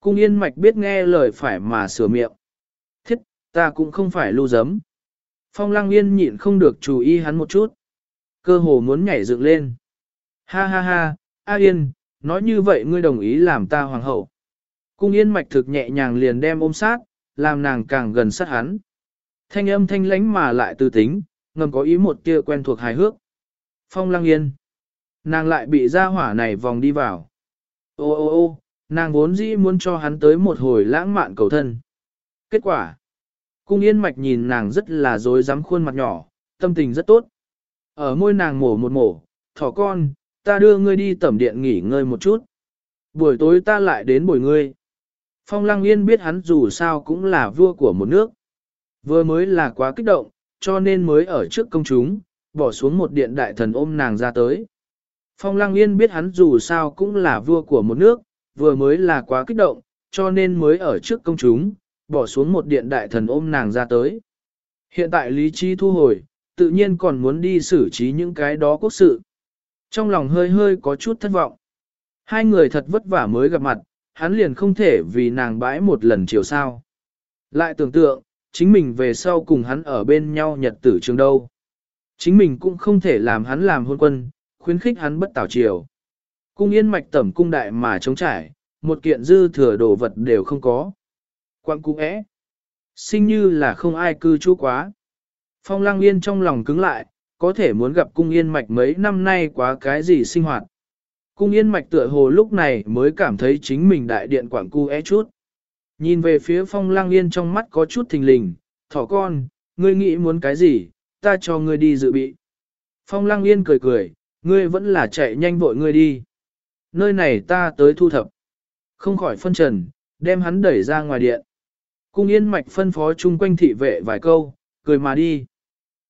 Cung yên mạch biết nghe lời phải mà sửa miệng. Ta cũng không phải lưu giấm. Phong lăng yên nhịn không được chú ý hắn một chút. Cơ hồ muốn nhảy dựng lên. Ha ha ha, A yên, nói như vậy ngươi đồng ý làm ta hoàng hậu. Cung yên mạch thực nhẹ nhàng liền đem ôm sát, làm nàng càng gần sát hắn. Thanh âm thanh lánh mà lại tư tính, ngầm có ý một tia quen thuộc hài hước. Phong lăng yên. Nàng lại bị ra hỏa này vòng đi vào. Ô ô ô, nàng vốn dĩ muốn cho hắn tới một hồi lãng mạn cầu thân. Kết quả. Cung yên mạch nhìn nàng rất là dối dám khuôn mặt nhỏ, tâm tình rất tốt. Ở môi nàng mổ một mổ, thỏ con, ta đưa ngươi đi tẩm điện nghỉ ngơi một chút. Buổi tối ta lại đến buổi ngươi. Phong lăng yên biết hắn dù sao cũng là vua của một nước. Vừa mới là quá kích động, cho nên mới ở trước công chúng, bỏ xuống một điện đại thần ôm nàng ra tới. Phong Lăng Yên biết hắn dù sao cũng là vua của một nước, vừa mới là quá kích động, cho nên mới ở trước công chúng, bỏ xuống một điện đại thần ôm nàng ra tới. Hiện tại lý trí thu hồi, tự nhiên còn muốn đi xử trí những cái đó quốc sự. Trong lòng hơi hơi có chút thất vọng. Hai người thật vất vả mới gặp mặt, hắn liền không thể vì nàng bãi một lần chiều sao. Lại tưởng tượng, chính mình về sau cùng hắn ở bên nhau nhật tử trường đâu. Chính mình cũng không thể làm hắn làm hôn quân, khuyến khích hắn bất tảo chiều. Cung yên mạch tẩm cung đại mà chống trải, một kiện dư thừa đồ vật đều không có. Quang cung é. Sinh như là không ai cư trú quá. Phong lang yên trong lòng cứng lại, có thể muốn gặp cung yên mạch mấy năm nay quá cái gì sinh hoạt. Cung yên mạch tựa hồ lúc này mới cảm thấy chính mình đại điện quảng cu é chút. Nhìn về phía phong lang yên trong mắt có chút thình lình, thỏ con, ngươi nghĩ muốn cái gì, ta cho ngươi đi dự bị. Phong lang yên cười cười, ngươi vẫn là chạy nhanh vội ngươi đi. Nơi này ta tới thu thập. Không khỏi phân trần, đem hắn đẩy ra ngoài điện. Cung yên mạch phân phó chung quanh thị vệ vài câu, cười mà đi.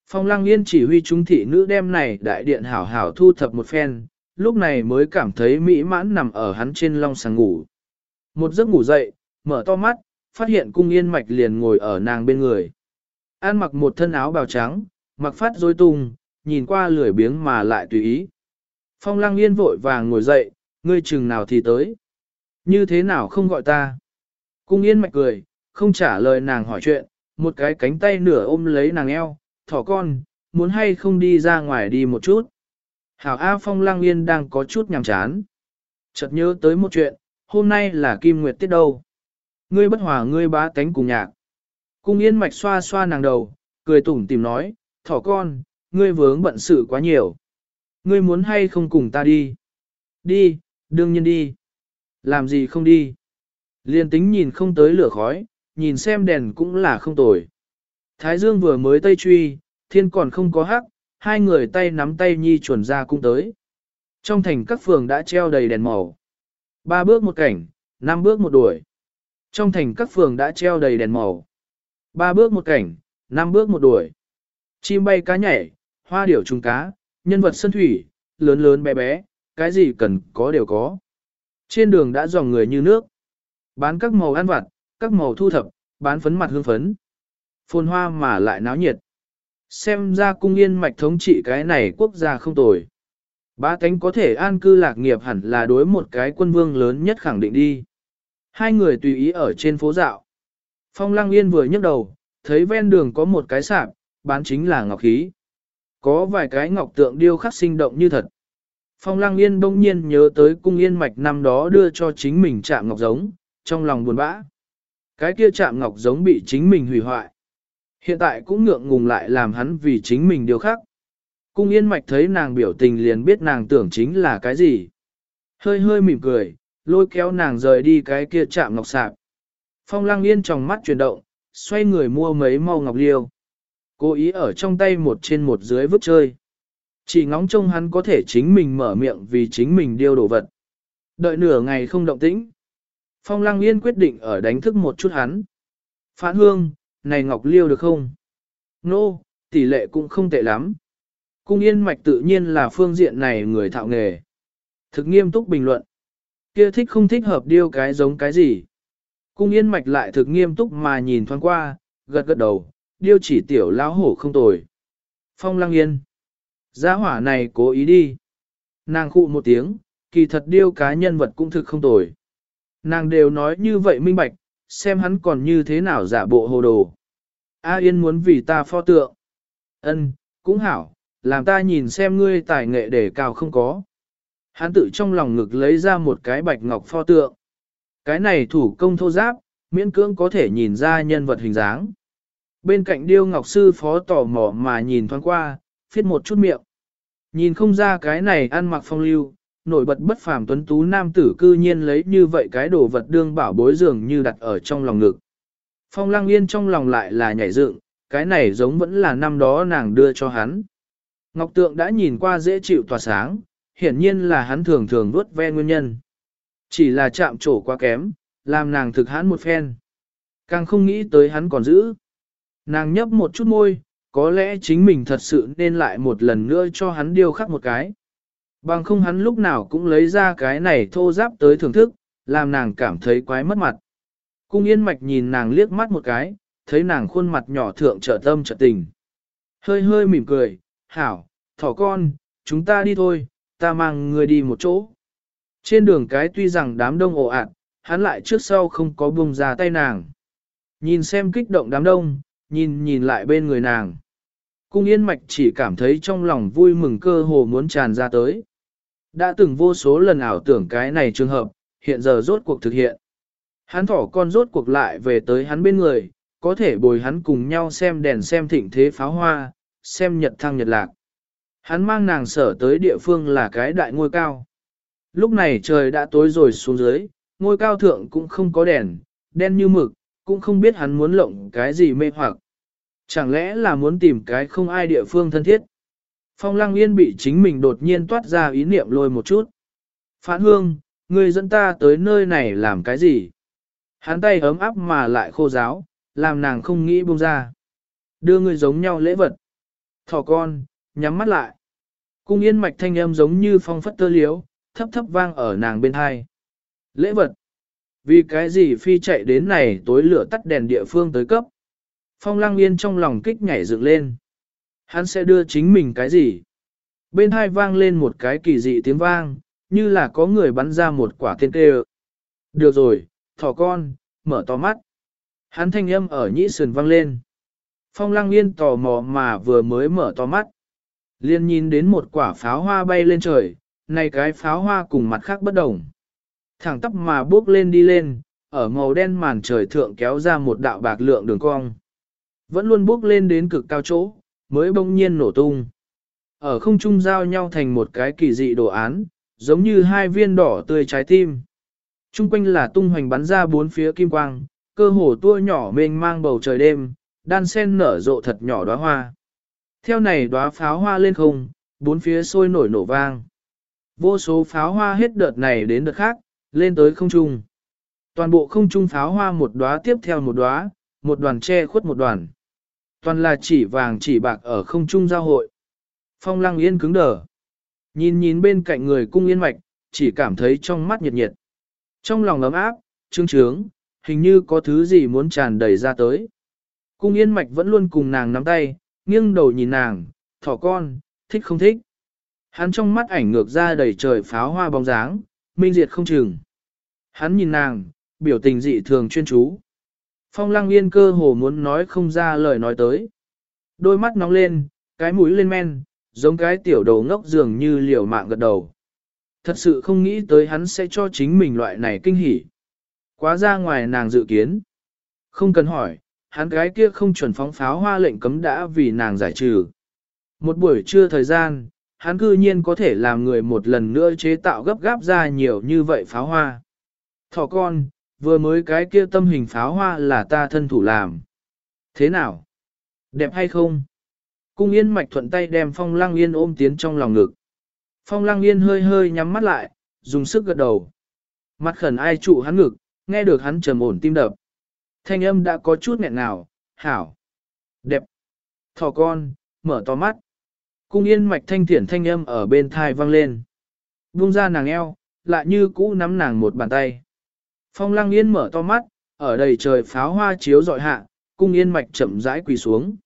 Phong lăng yên chỉ huy chúng thị nữ đem này đại điện hảo hảo thu thập một phen, lúc này mới cảm thấy mỹ mãn nằm ở hắn trên long sàng ngủ. Một giấc ngủ dậy, mở to mắt, phát hiện cung yên mạch liền ngồi ở nàng bên người. An mặc một thân áo bào trắng, mặc phát dối tung, nhìn qua lười biếng mà lại tùy ý. Phong lăng yên vội vàng ngồi dậy, ngươi chừng nào thì tới. Như thế nào không gọi ta? Cung yên mạch cười, không trả lời nàng hỏi chuyện, một cái cánh tay nửa ôm lấy nàng eo, thỏ con, muốn hay không đi ra ngoài đi một chút. Hảo A Phong Lang Yên đang có chút nhàm chán. Chợt nhớ tới một chuyện, hôm nay là Kim Nguyệt tiết đâu. Ngươi bất hòa ngươi bá tánh cùng nhạc. Cung yên mạch xoa xoa nàng đầu, cười tủm tìm nói, thỏ con, ngươi vướng bận sự quá nhiều. Ngươi muốn hay không cùng ta đi? Đi, đương nhiên đi. Làm gì không đi? Liên tính nhìn không tới lửa khói, nhìn xem đèn cũng là không tồi. Thái dương vừa mới tây truy, thiên còn không có hắc, hai người tay nắm tay nhi chuẩn ra cung tới. Trong thành các phường đã treo đầy đèn màu. Ba bước một cảnh, năm bước một đuổi. Trong thành các phường đã treo đầy đèn màu. Ba bước một cảnh, năm bước một đuổi. Chim bay cá nhảy, hoa điểu trùng cá, nhân vật sân thủy, lớn lớn bé bé, cái gì cần có đều có. Trên đường đã dòng người như nước. Bán các màu ăn vặt, các màu thu thập, bán phấn mặt hương phấn. Phồn hoa mà lại náo nhiệt. Xem ra cung yên mạch thống trị cái này quốc gia không tồi. Ba cánh có thể an cư lạc nghiệp hẳn là đối một cái quân vương lớn nhất khẳng định đi. Hai người tùy ý ở trên phố dạo. Phong Lăng Yên vừa nhấc đầu, thấy ven đường có một cái sạp, bán chính là ngọc khí. Có vài cái ngọc tượng điêu khắc sinh động như thật. Phong Lăng Yên đông nhiên nhớ tới cung yên mạch năm đó đưa cho chính mình chạm ngọc giống, trong lòng buồn bã. Cái kia chạm ngọc giống bị chính mình hủy hoại. Hiện tại cũng ngượng ngùng lại làm hắn vì chính mình điều khác. Cung yên mạch thấy nàng biểu tình liền biết nàng tưởng chính là cái gì. Hơi hơi mỉm cười, lôi kéo nàng rời đi cái kia chạm ngọc sạp. Phong lăng yên trong mắt chuyển động, xoay người mua mấy mau ngọc liêu. Cố ý ở trong tay một trên một dưới vứt chơi. Chỉ ngóng trông hắn có thể chính mình mở miệng vì chính mình điêu đồ vật. Đợi nửa ngày không động tĩnh. Phong lăng yên quyết định ở đánh thức một chút hắn. Phản hương, này ngọc liêu được không? Nô, no, tỷ lệ cũng không tệ lắm. Cung yên mạch tự nhiên là phương diện này người thạo nghề. Thực nghiêm túc bình luận. Kia thích không thích hợp điêu cái giống cái gì. Cung yên mạch lại thực nghiêm túc mà nhìn thoáng qua, gật gật đầu, điêu chỉ tiểu lão hổ không tồi. Phong lăng yên. giá hỏa này cố ý đi. Nàng khụ một tiếng, kỳ thật điêu cá nhân vật cũng thực không tồi. Nàng đều nói như vậy minh bạch, xem hắn còn như thế nào giả bộ hồ đồ. A Yên muốn vì ta pho tượng. Ân, cũng hảo, làm ta nhìn xem ngươi tài nghệ để cao không có. Hắn tự trong lòng ngực lấy ra một cái bạch ngọc pho tượng. Cái này thủ công thô giáp, miễn cưỡng có thể nhìn ra nhân vật hình dáng. Bên cạnh điêu ngọc sư phó tò mò mà nhìn thoáng qua, phiết một chút miệng. Nhìn không ra cái này ăn mặc phong lưu, nổi bật bất phàm tuấn tú nam tử cư nhiên lấy như vậy cái đồ vật đương bảo bối dường như đặt ở trong lòng ngực. Phong lăng yên trong lòng lại là nhảy dựng, cái này giống vẫn là năm đó nàng đưa cho hắn. Ngọc tượng đã nhìn qua dễ chịu tỏa sáng, hiển nhiên là hắn thường thường vuốt ve nguyên nhân. Chỉ là chạm trổ quá kém, làm nàng thực hắn một phen. Càng không nghĩ tới hắn còn giữ. Nàng nhấp một chút môi, có lẽ chính mình thật sự nên lại một lần nữa cho hắn điêu khắc một cái. Bằng không hắn lúc nào cũng lấy ra cái này thô giáp tới thưởng thức, làm nàng cảm thấy quái mất mặt. Cung yên mạch nhìn nàng liếc mắt một cái, thấy nàng khuôn mặt nhỏ thượng trợ tâm trợ tình. Hơi hơi mỉm cười, hảo, thỏ con, chúng ta đi thôi, ta mang người đi một chỗ. Trên đường cái tuy rằng đám đông ồ ạt, hắn lại trước sau không có buông ra tay nàng. Nhìn xem kích động đám đông, nhìn nhìn lại bên người nàng. Cung yên mạch chỉ cảm thấy trong lòng vui mừng cơ hồ muốn tràn ra tới. Đã từng vô số lần ảo tưởng cái này trường hợp, hiện giờ rốt cuộc thực hiện. Hắn thỏ con rốt cuộc lại về tới hắn bên người, có thể bồi hắn cùng nhau xem đèn xem thịnh thế pháo hoa, xem nhật thăng nhật lạc. Hắn mang nàng sở tới địa phương là cái đại ngôi cao. Lúc này trời đã tối rồi xuống dưới, ngôi cao thượng cũng không có đèn, đen như mực, cũng không biết hắn muốn lộng cái gì mê hoặc. Chẳng lẽ là muốn tìm cái không ai địa phương thân thiết. Phong lăng yên bị chính mình đột nhiên toát ra ý niệm lôi một chút. Phản hương, người dẫn ta tới nơi này làm cái gì? Hắn tay ấm áp mà lại khô giáo, làm nàng không nghĩ buông ra. Đưa người giống nhau lễ vật. Thỏ con, nhắm mắt lại. Cung yên mạch thanh âm giống như phong phất tơ liếu, thấp thấp vang ở nàng bên hai. Lễ vật. Vì cái gì phi chạy đến này tối lửa tắt đèn địa phương tới cấp. Phong lăng yên trong lòng kích nhảy dựng lên. Hắn sẽ đưa chính mình cái gì? Bên hai vang lên một cái kỳ dị tiếng vang, như là có người bắn ra một quả tên tê Được rồi, thỏ con, mở to mắt. Hắn thanh âm ở nhĩ sườn vang lên. Phong lăng yên tò mò mà vừa mới mở to mắt. Liên nhìn đến một quả pháo hoa bay lên trời, này cái pháo hoa cùng mặt khác bất đồng. Thẳng tắp mà bước lên đi lên, ở màu đen màn trời thượng kéo ra một đạo bạc lượng đường cong. Vẫn luôn bước lên đến cực cao chỗ, mới bỗng nhiên nổ tung. Ở không trung giao nhau thành một cái kỳ dị đồ án, giống như hai viên đỏ tươi trái tim. Trung quanh là tung hoành bắn ra bốn phía kim quang, cơ hồ tua nhỏ mênh mang bầu trời đêm, đan sen nở rộ thật nhỏ đóa hoa. Theo này đóa pháo hoa lên không, bốn phía sôi nổi nổ vang. Vô số pháo hoa hết đợt này đến đợt khác, lên tới không trung. Toàn bộ không trung pháo hoa một đóa tiếp theo một đóa, một đoàn che khuất một đoàn. Toàn là chỉ vàng chỉ bạc ở không trung giao hội. Phong lăng yên cứng đờ. Nhìn nhìn bên cạnh người cung yên mạch, chỉ cảm thấy trong mắt nhiệt nhiệt. Trong lòng ấm áp, trương trướng, hình như có thứ gì muốn tràn đầy ra tới. Cung yên mạch vẫn luôn cùng nàng nắm tay, nghiêng đầu nhìn nàng, thỏ con, thích không thích. Hắn trong mắt ảnh ngược ra đầy trời pháo hoa bóng dáng, minh diệt không chừng. Hắn nhìn nàng, biểu tình dị thường chuyên chú. Phong lăng yên cơ hồ muốn nói không ra lời nói tới. Đôi mắt nóng lên, cái mũi lên men, giống cái tiểu đầu ngốc dường như liều mạng gật đầu. Thật sự không nghĩ tới hắn sẽ cho chính mình loại này kinh hỉ. Quá ra ngoài nàng dự kiến. Không cần hỏi, hắn gái kia không chuẩn phóng pháo hoa lệnh cấm đã vì nàng giải trừ. Một buổi trưa thời gian, hắn cư nhiên có thể làm người một lần nữa chế tạo gấp gáp ra nhiều như vậy pháo hoa. Thỏ con, vừa mới cái kia tâm hình pháo hoa là ta thân thủ làm. Thế nào? Đẹp hay không? Cung yên mạch thuận tay đem phong lăng yên ôm tiến trong lòng ngực. Phong lăng yên hơi hơi nhắm mắt lại, dùng sức gật đầu. Mặt khẩn ai trụ hắn ngực, nghe được hắn trầm ổn tim đập. Thanh âm đã có chút nghẹn nào hảo. Đẹp. Thỏ con, mở to mắt. Cung yên mạch thanh thiển thanh âm ở bên thai vang lên. Vung ra nàng eo, lại như cũ nắm nàng một bàn tay. Phong lăng yên mở to mắt, ở đầy trời pháo hoa chiếu dọi hạ, cung yên mạch chậm rãi quỳ xuống.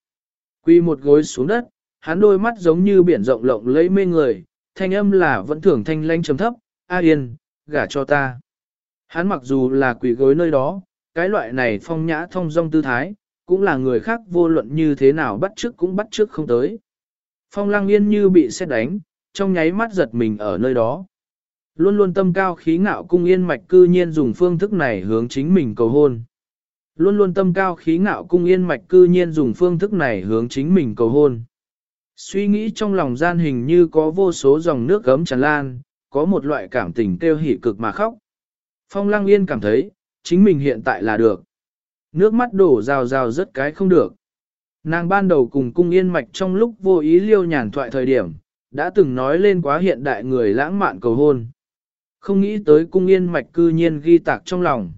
Quỳ một gối xuống đất, hắn đôi mắt giống như biển rộng lộng lấy mê người, thanh âm là vẫn thường thanh lanh trầm thấp, A yên, gả cho ta. Hắn mặc dù là quỳ gối nơi đó, cái loại này phong nhã thông dong tư thái, cũng là người khác vô luận như thế nào bắt trước cũng bắt trước không tới. Phong lăng yên như bị xét đánh, trong nháy mắt giật mình ở nơi đó. Luôn luôn tâm cao khí ngạo cung yên mạch cư nhiên dùng phương thức này hướng chính mình cầu hôn. Luôn luôn tâm cao khí ngạo cung yên mạch cư nhiên dùng phương thức này hướng chính mình cầu hôn. Suy nghĩ trong lòng gian hình như có vô số dòng nước gấm tràn lan, có một loại cảm tình kêu hỉ cực mà khóc. Phong lăng yên cảm thấy, chính mình hiện tại là được. Nước mắt đổ rào rào rất cái không được. Nàng ban đầu cùng cung yên mạch trong lúc vô ý liêu nhàn thoại thời điểm, đã từng nói lên quá hiện đại người lãng mạn cầu hôn. Không nghĩ tới cung yên mạch cư nhiên ghi tạc trong lòng.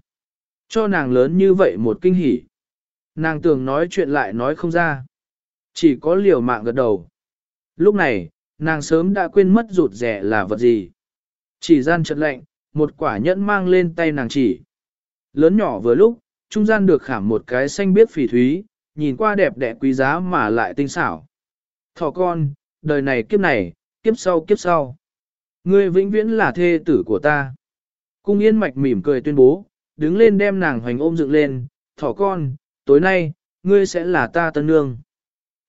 Cho nàng lớn như vậy một kinh hỉ. Nàng tưởng nói chuyện lại nói không ra. Chỉ có liều mạng gật đầu. Lúc này, nàng sớm đã quên mất rụt rẻ là vật gì. Chỉ gian chợt lạnh, một quả nhẫn mang lên tay nàng chỉ. Lớn nhỏ vừa lúc, trung gian được khảm một cái xanh biếc phỉ thúy, nhìn qua đẹp đẽ quý giá mà lại tinh xảo. Thỏ con, đời này kiếp này, kiếp sau kiếp sau. Ngươi vĩnh viễn là thê tử của ta. Cung yên mạch mỉm cười tuyên bố, đứng lên đem nàng hoành ôm dựng lên, thỏ con, tối nay, ngươi sẽ là ta tân nương.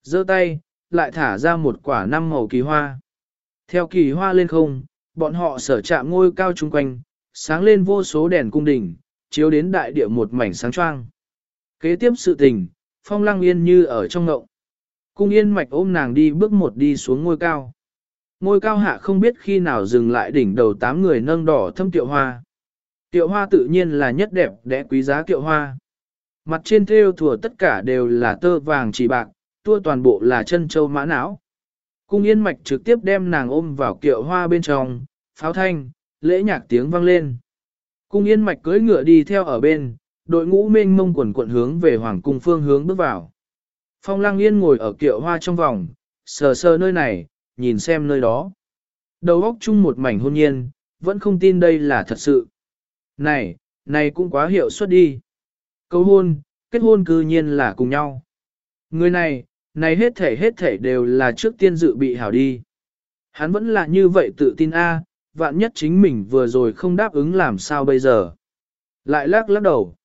giơ tay, lại thả ra một quả năm màu kỳ hoa. Theo kỳ hoa lên không, bọn họ sở chạm ngôi cao chung quanh, sáng lên vô số đèn cung đỉnh, chiếu đến đại địa một mảnh sáng choang. Kế tiếp sự tình, phong lăng yên như ở trong ngậu. Cung yên mạch ôm nàng đi bước một đi xuống ngôi cao. Ngôi cao hạ không biết khi nào dừng lại đỉnh đầu tám người nâng đỏ thâm tiệu hoa. Tiệu hoa tự nhiên là nhất đẹp đẽ quý giá tiệu hoa. Mặt trên thêu thùa tất cả đều là tơ vàng chỉ bạc, tua toàn bộ là chân châu mã não. Cung yên mạch trực tiếp đem nàng ôm vào kiệu hoa bên trong, pháo thanh, lễ nhạc tiếng vang lên. Cung yên mạch cưỡi ngựa đi theo ở bên, đội ngũ mênh mông quần quận hướng về hoàng cung phương hướng bước vào. Phong lăng yên ngồi ở kiệu hoa trong vòng, sờ sờ nơi này, nhìn xem nơi đó. Đầu óc chung một mảnh hôn nhiên, vẫn không tin đây là thật sự. Này, này cũng quá hiệu suất đi. Cầu hôn, kết hôn cư nhiên là cùng nhau. Người này, này hết thể hết thể đều là trước tiên dự bị hảo đi. Hắn vẫn là như vậy tự tin a, vạn nhất chính mình vừa rồi không đáp ứng làm sao bây giờ. Lại lắc lắc đầu.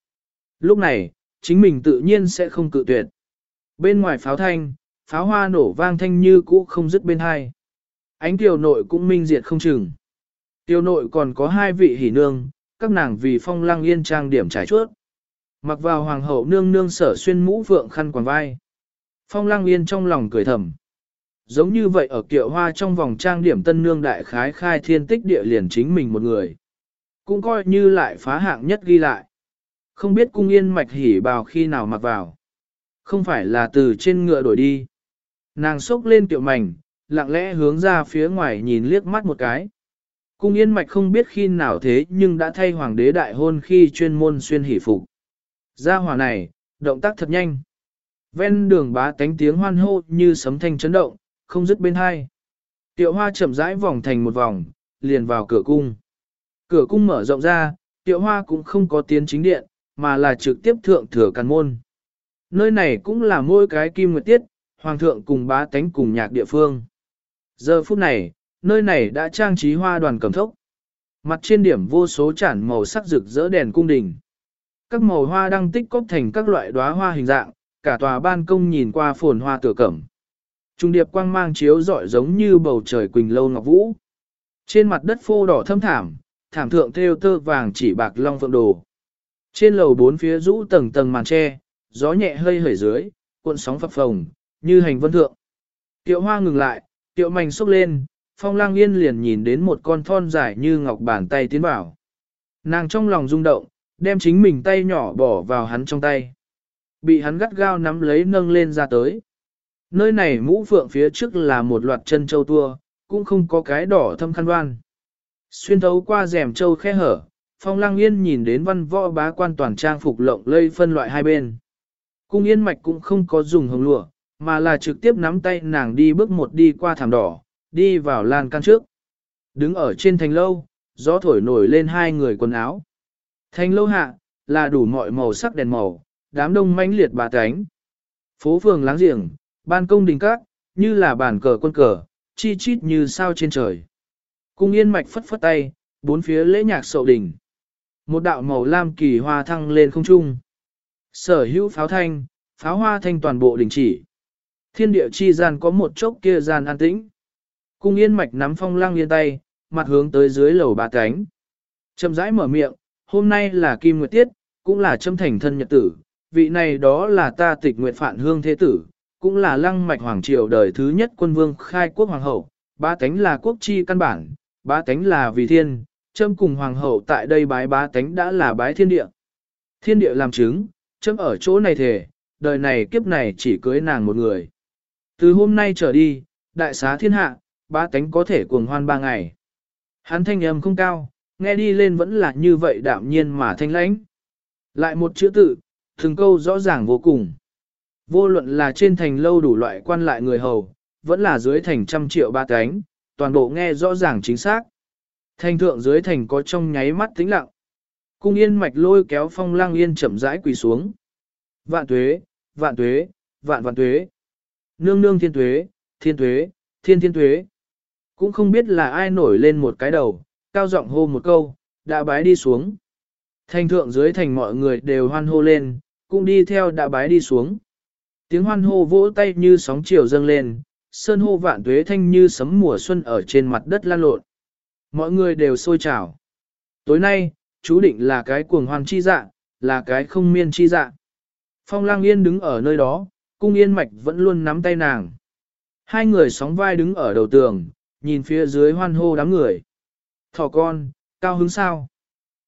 Lúc này, chính mình tự nhiên sẽ không cự tuyệt. Bên ngoài pháo thanh, pháo hoa nổ vang thanh như cũ không dứt bên hai. Ánh tiểu nội cũng minh diệt không chừng. Tiểu nội còn có hai vị hỷ nương, các nàng vì phong lăng yên trang điểm trải chuốt. Mặc vào hoàng hậu nương nương sở xuyên mũ vượng khăn quàng vai. Phong Lang Yên trong lòng cười thầm. Giống như vậy ở kiệu hoa trong vòng trang điểm tân nương đại khái khai thiên tích địa liền chính mình một người. Cũng coi như lại phá hạng nhất ghi lại. Không biết cung yên mạch hỉ bào khi nào mặc vào. Không phải là từ trên ngựa đổi đi. Nàng sốc lên tiểu mảnh, lặng lẽ hướng ra phía ngoài nhìn liếc mắt một cái. Cung yên mạch không biết khi nào thế nhưng đã thay hoàng đế đại hôn khi chuyên môn xuyên hỷ phục. Gia hỏa này, động tác thật nhanh. Ven đường bá tánh tiếng hoan hô như sấm thanh chấn động, không dứt bên hai. Tiệu hoa chậm rãi vòng thành một vòng, liền vào cửa cung. Cửa cung mở rộng ra, tiệu hoa cũng không có tiến chính điện, mà là trực tiếp thượng thừa càn môn. Nơi này cũng là mỗi cái kim nguyệt tiết, hoàng thượng cùng bá tánh cùng nhạc địa phương. Giờ phút này, nơi này đã trang trí hoa đoàn cầm thốc. Mặt trên điểm vô số chản màu sắc rực rỡ đèn cung đình. Các màu hoa đang tích cóp thành các loại đóa hoa hình dạng, cả tòa ban công nhìn qua phồn hoa tựa cẩm. Trung điệp quang mang chiếu rọi giống như bầu trời quỳnh lâu ngọc vũ. Trên mặt đất phô đỏ thâm thảm, thảm thượng theo tơ vàng chỉ bạc long phượng đồ. Trên lầu bốn phía rũ tầng tầng màn tre, gió nhẹ hơi hởi dưới, cuộn sóng phập phồng, như hành vân thượng. Tiệu hoa ngừng lại, tiệu mảnh xúc lên, phong lang yên liền nhìn đến một con thon dài như ngọc bàn tay tiến vào. Nàng trong lòng rung động, đem chính mình tay nhỏ bỏ vào hắn trong tay. Bị hắn gắt gao nắm lấy nâng lên ra tới. Nơi này mũ phượng phía trước là một loạt chân châu tua, cũng không có cái đỏ thâm khăn đoan. Xuyên thấu qua rèm châu khe hở, phong lang yên nhìn đến văn võ bá quan toàn trang phục lộng lây phân loại hai bên. Cung yên mạch cũng không có dùng hồng lụa, mà là trực tiếp nắm tay nàng đi bước một đi qua thảm đỏ, đi vào lan can trước. Đứng ở trên thành lâu, gió thổi nổi lên hai người quần áo. Thành lâu hạ, là đủ mọi màu sắc đèn màu, đám đông mãnh liệt bà cánh. Phố phường láng giềng, ban công đình các, như là bàn cờ quân cờ, chi chít như sao trên trời. Cung yên mạch phất phất tay, bốn phía lễ nhạc sậu đỉnh. Một đạo màu lam kỳ hoa thăng lên không trung. Sở hữu pháo thanh, pháo hoa thanh toàn bộ đình chỉ. Thiên địa chi gian có một chốc kia gian an tĩnh. Cung yên mạch nắm phong lăng yên tay, mặt hướng tới dưới lầu ba cánh. Châm rãi mở miệng, hôm nay là Kim Nguyệt Tiết, cũng là châm thành thân nhật tử, vị này đó là ta tịch nguyện phản hương thế tử, cũng là lăng mạch hoàng triều đời thứ nhất quân vương khai quốc hoàng hậu, ba cánh là quốc chi căn bản, ba cánh là vì thiên, châm cùng hoàng hậu tại đây bái ba cánh đã là bái thiên địa. Thiên địa làm chứng, châm ở chỗ này thể, đời này kiếp này chỉ cưới nàng một người. Từ hôm nay trở đi, đại xá thiên hạ, ba tánh có thể cuồng hoan ba ngày. Hắn thanh âm không cao, nghe đi lên vẫn là như vậy đạm nhiên mà thanh lãnh. Lại một chữ tự, từng câu rõ ràng vô cùng. Vô luận là trên thành lâu đủ loại quan lại người hầu, vẫn là dưới thành trăm triệu ba cánh, toàn bộ nghe rõ ràng chính xác. Thành thượng dưới thành có trong nháy mắt tĩnh lặng. Cung yên mạch lôi kéo phong lang yên chậm rãi quỳ xuống. Vạn tuế, vạn tuế, vạn vạn tuế. Nương nương thiên tuế, thiên tuế, thiên thiên tuế. Cũng không biết là ai nổi lên một cái đầu, cao giọng hô một câu, đã bái đi xuống. Thành thượng dưới thành mọi người đều hoan hô lên, cũng đi theo đã bái đi xuống. Tiếng hoan hô vỗ tay như sóng chiều dâng lên, sơn hô vạn tuế thanh như sấm mùa xuân ở trên mặt đất lan lộn. Mọi người đều sôi trào. Tối nay, chú định là cái cuồng hoan chi dạ, là cái không miên chi dạ. Phong lang yên đứng ở nơi đó, cung yên mạch vẫn luôn nắm tay nàng. Hai người sóng vai đứng ở đầu tường, nhìn phía dưới hoan hô đám người. Thỏ con, cao hứng sao?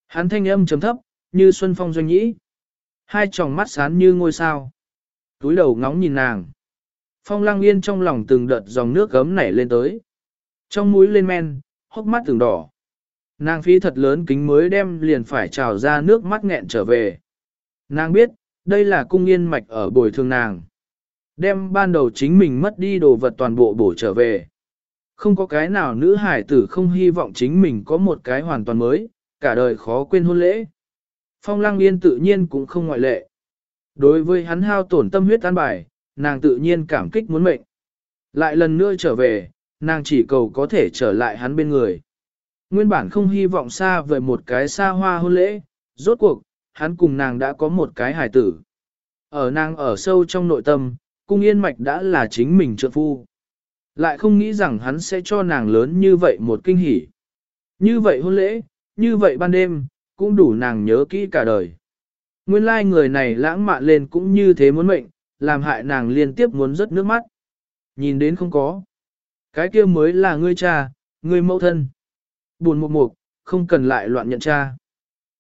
Hắn thanh âm chấm thấp, như xuân phong doanh nhĩ. Hai tròng mắt sáng như ngôi sao. Túi đầu ngóng nhìn nàng. Phong lăng yên trong lòng từng đợt dòng nước gấm nảy lên tới. Trong mũi lên men, hốc mắt từng đỏ. Nàng phí thật lớn kính mới đem liền phải trào ra nước mắt nghẹn trở về. Nàng biết, đây là cung yên mạch ở bồi thường nàng. Đem ban đầu chính mình mất đi đồ vật toàn bộ bổ trở về. Không có cái nào nữ hải tử không hy vọng chính mình có một cái hoàn toàn mới, cả đời khó quên hôn lễ. Phong lăng yên tự nhiên cũng không ngoại lệ. Đối với hắn hao tổn tâm huyết an bài, nàng tự nhiên cảm kích muốn mệnh. Lại lần nữa trở về, nàng chỉ cầu có thể trở lại hắn bên người. Nguyên bản không hy vọng xa về một cái xa hoa hôn lễ, rốt cuộc, hắn cùng nàng đã có một cái hài tử. Ở nàng ở sâu trong nội tâm, cung yên mạch đã là chính mình trợ phu. Lại không nghĩ rằng hắn sẽ cho nàng lớn như vậy một kinh hỉ. Như vậy hôn lễ, như vậy ban đêm, cũng đủ nàng nhớ kỹ cả đời. Nguyên lai like người này lãng mạn lên cũng như thế muốn mệnh, làm hại nàng liên tiếp muốn rớt nước mắt. Nhìn đến không có. Cái kia mới là ngươi cha, ngươi mẫu thân. Buồn mục mục, không cần lại loạn nhận cha.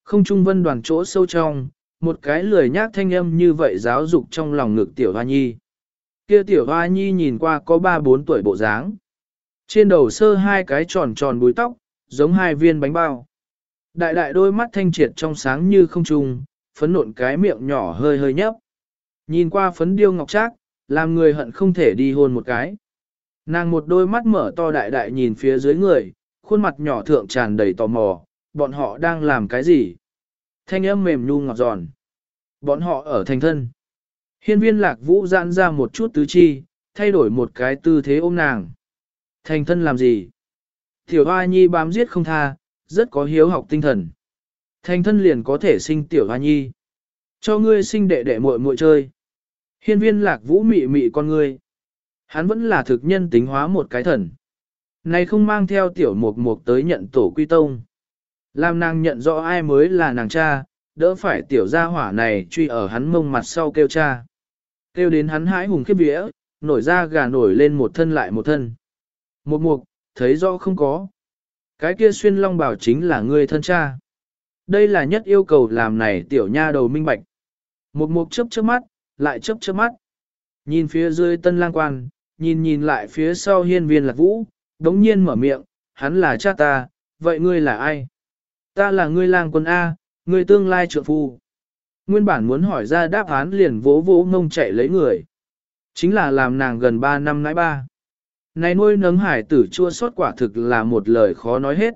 Không trung vân đoàn chỗ sâu trong, một cái lười nhác thanh âm như vậy giáo dục trong lòng ngực tiểu hoa nhi. Kia tiểu hoa nhi nhìn qua có 3-4 tuổi bộ dáng. Trên đầu sơ hai cái tròn tròn búi tóc, giống hai viên bánh bao. Đại đại đôi mắt thanh triệt trong sáng như không trùng phấn nộn cái miệng nhỏ hơi hơi nhấp. Nhìn qua phấn điêu ngọc trác, làm người hận không thể đi hôn một cái. Nàng một đôi mắt mở to đại đại nhìn phía dưới người, khuôn mặt nhỏ thượng tràn đầy tò mò, bọn họ đang làm cái gì? Thanh âm mềm nhu ngọt giòn. Bọn họ ở thành thân. Hiên viên lạc vũ giãn ra một chút tứ chi, thay đổi một cái tư thế ôm nàng. Thành thân làm gì? Tiểu hoa nhi bám giết không tha, rất có hiếu học tinh thần. Thành thân liền có thể sinh tiểu hoa nhi. Cho ngươi sinh đệ đệ muội muội chơi. Hiên viên lạc vũ mị mị con ngươi. Hắn vẫn là thực nhân tính hóa một cái thần. Này không mang theo tiểu mục mục tới nhận tổ quy tông. Làm nàng nhận rõ ai mới là nàng cha, đỡ phải tiểu gia hỏa này truy ở hắn mông mặt sau kêu cha. Kêu đến hắn hãi hùng khiếp vía, nổi ra gà nổi lên một thân lại một thân. Một mục, thấy rõ không có. Cái kia xuyên long bảo chính là ngươi thân cha. Đây là nhất yêu cầu làm này tiểu nha đầu minh bạch. Một mục chớp chớp mắt, lại chớp chớp mắt. Nhìn phía dưới tân lang quan, nhìn nhìn lại phía sau hiên viên lạc vũ, đống nhiên mở miệng, hắn là cha ta, vậy ngươi là ai? Ta là ngươi lang quân A, ngươi tương lai trượng phu. Nguyên bản muốn hỏi ra đáp án liền vỗ vỗ ngông chạy lấy người. Chính là làm nàng gần 3 năm nãi ba. Này nuôi nấng hải tử chua sót quả thực là một lời khó nói hết.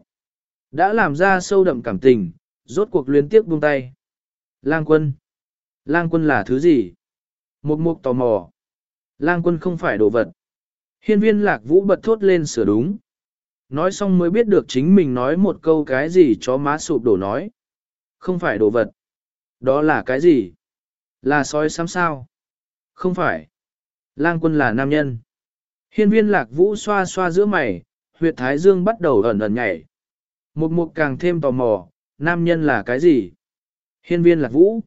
Đã làm ra sâu đậm cảm tình, rốt cuộc liên tiếp buông tay. Lang quân. Lang quân là thứ gì? Một mục tò mò. Lang quân không phải đồ vật. Hiên viên lạc vũ bật thốt lên sửa đúng. Nói xong mới biết được chính mình nói một câu cái gì cho má sụp đổ nói. Không phải đồ vật. Đó là cái gì? Là sói xám sao? Không phải. Lang quân là nam nhân. Hiên viên lạc vũ xoa xoa giữa mày, huyệt thái dương bắt đầu ẩn ẩn nhảy. Một mục càng thêm tò mò, nam nhân là cái gì? Hiên viên lạc vũ.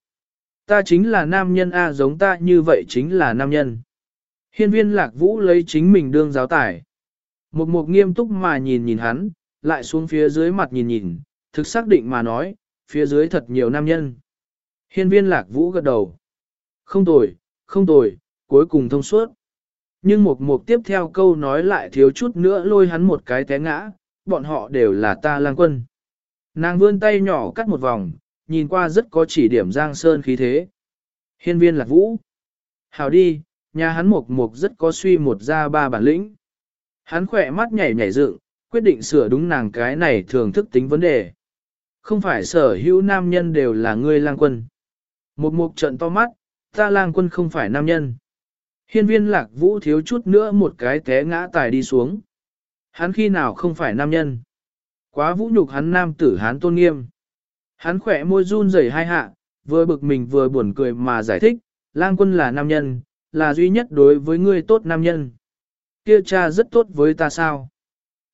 Ta chính là nam nhân A giống ta như vậy chính là nam nhân. Hiên viên lạc vũ lấy chính mình đương giáo tải. Một mục nghiêm túc mà nhìn nhìn hắn, lại xuống phía dưới mặt nhìn nhìn, thực xác định mà nói, phía dưới thật nhiều nam nhân. Hiên viên lạc vũ gật đầu. Không tồi, không tồi, cuối cùng thông suốt. Nhưng một mục tiếp theo câu nói lại thiếu chút nữa lôi hắn một cái té ngã, bọn họ đều là ta lang quân. Nàng vươn tay nhỏ cắt một vòng, nhìn qua rất có chỉ điểm giang sơn khí thế. Hiên viên lạc vũ. Hào đi, nhà hắn mục mục rất có suy một ra ba bản lĩnh. Hắn khỏe mắt nhảy nhảy dựng, quyết định sửa đúng nàng cái này thường thức tính vấn đề. Không phải sở hữu nam nhân đều là ngươi lang quân. Một mục trận to mắt, ta lang quân không phải nam nhân. Hiên viên lạc vũ thiếu chút nữa một cái té ngã tài đi xuống. Hắn khi nào không phải nam nhân. Quá vũ nhục hắn nam tử hắn tôn nghiêm. Hắn khỏe môi run rẩy hai hạ, vừa bực mình vừa buồn cười mà giải thích, lang quân là nam nhân, là duy nhất đối với ngươi tốt nam nhân. Kia cha rất tốt với ta sao?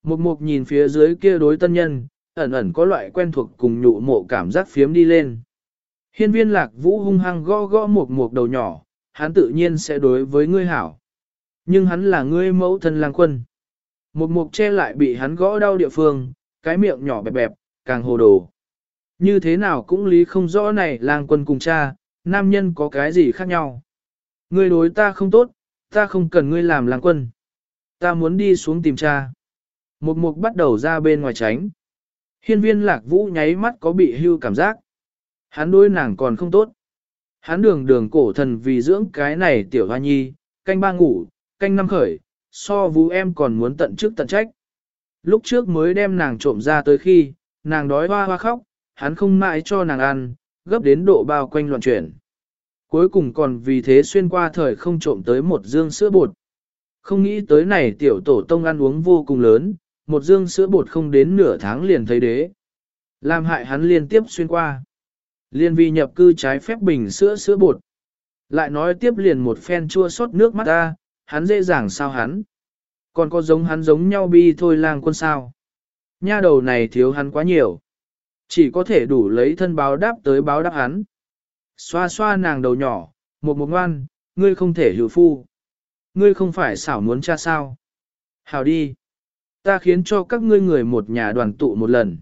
Một mục nhìn phía dưới kia đối tân nhân, ẩn ẩn có loại quen thuộc cùng nhụ mộ cảm giác phiếm đi lên. Hiên viên lạc vũ hung hăng gõ gõ một một đầu nhỏ, hắn tự nhiên sẽ đối với ngươi hảo. Nhưng hắn là ngươi mẫu thân lang quân. Một mục che lại bị hắn gõ đau địa phương, cái miệng nhỏ bẹp bẹp, càng hồ đồ. Như thế nào cũng lý không rõ này lang quân cùng cha, nam nhân có cái gì khác nhau. Ngươi đối ta không tốt, ta không cần ngươi làm lang quân. Ta muốn đi xuống tìm cha. Một mục bắt đầu ra bên ngoài tránh. Hiên viên lạc vũ nháy mắt có bị hưu cảm giác. Hắn đối nàng còn không tốt. Hắn đường đường cổ thần vì dưỡng cái này tiểu hoa nhi, canh ba ngủ, canh năm khởi, so vũ em còn muốn tận trước tận trách. Lúc trước mới đem nàng trộm ra tới khi, nàng đói hoa hoa khóc, hắn không mãi cho nàng ăn, gấp đến độ bao quanh loạn chuyển. Cuối cùng còn vì thế xuyên qua thời không trộm tới một dương sữa bột. Không nghĩ tới này tiểu tổ tông ăn uống vô cùng lớn, một dương sữa bột không đến nửa tháng liền thấy đế. Làm hại hắn liên tiếp xuyên qua. Liên vi nhập cư trái phép bình sữa sữa bột. Lại nói tiếp liền một phen chua xót nước mắt ta, hắn dễ dàng sao hắn. Còn có giống hắn giống nhau bi thôi lang quân sao. Nha đầu này thiếu hắn quá nhiều. Chỉ có thể đủ lấy thân báo đáp tới báo đáp hắn. Xoa xoa nàng đầu nhỏ, một một ngoan, ngươi không thể hữu phu. Ngươi không phải xảo muốn cha sao. Hào đi. Ta khiến cho các ngươi người một nhà đoàn tụ một lần.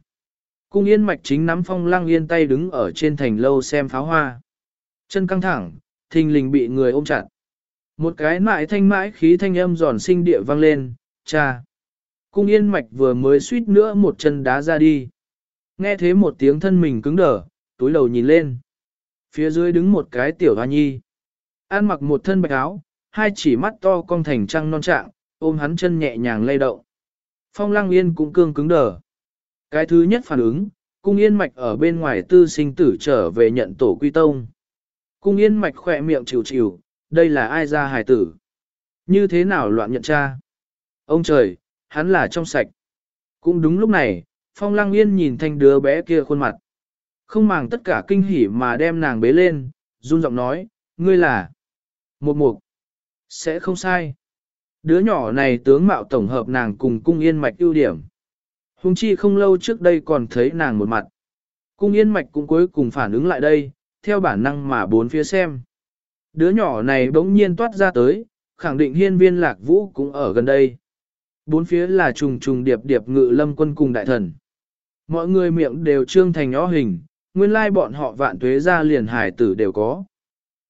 Cung yên mạch chính nắm phong lăng yên tay đứng ở trên thành lâu xem pháo hoa. Chân căng thẳng, thình lình bị người ôm chặt. Một cái mại thanh mãi khí thanh âm giòn sinh địa vang lên, cha. Cung yên mạch vừa mới suýt nữa một chân đá ra đi. Nghe thế một tiếng thân mình cứng đờ, túi đầu nhìn lên. Phía dưới đứng một cái tiểu hoa nhi. An mặc một thân bạch áo, hai chỉ mắt to cong thành trăng non trạng, ôm hắn chân nhẹ nhàng lay động. Phong lăng yên cũng cương cứng đờ. Cái thứ nhất phản ứng, cung yên mạch ở bên ngoài tư sinh tử trở về nhận tổ quy tông. Cung yên mạch khỏe miệng chịu chịu, đây là ai ra hài tử? Như thế nào loạn nhận cha? Ông trời, hắn là trong sạch. Cũng đúng lúc này, phong lăng yên nhìn thanh đứa bé kia khuôn mặt. Không màng tất cả kinh hỉ mà đem nàng bế lên, run giọng nói, ngươi là một mục. Sẽ không sai. Đứa nhỏ này tướng mạo tổng hợp nàng cùng cung yên mạch ưu điểm. Hùng chi không lâu trước đây còn thấy nàng một mặt. Cung yên mạch cũng cuối cùng phản ứng lại đây, theo bản năng mà bốn phía xem. Đứa nhỏ này bỗng nhiên toát ra tới, khẳng định hiên viên lạc vũ cũng ở gần đây. Bốn phía là trùng trùng điệp điệp ngự lâm quân cùng đại thần. Mọi người miệng đều trương thành nhỏ hình, nguyên lai bọn họ vạn tuế ra liền hải tử đều có.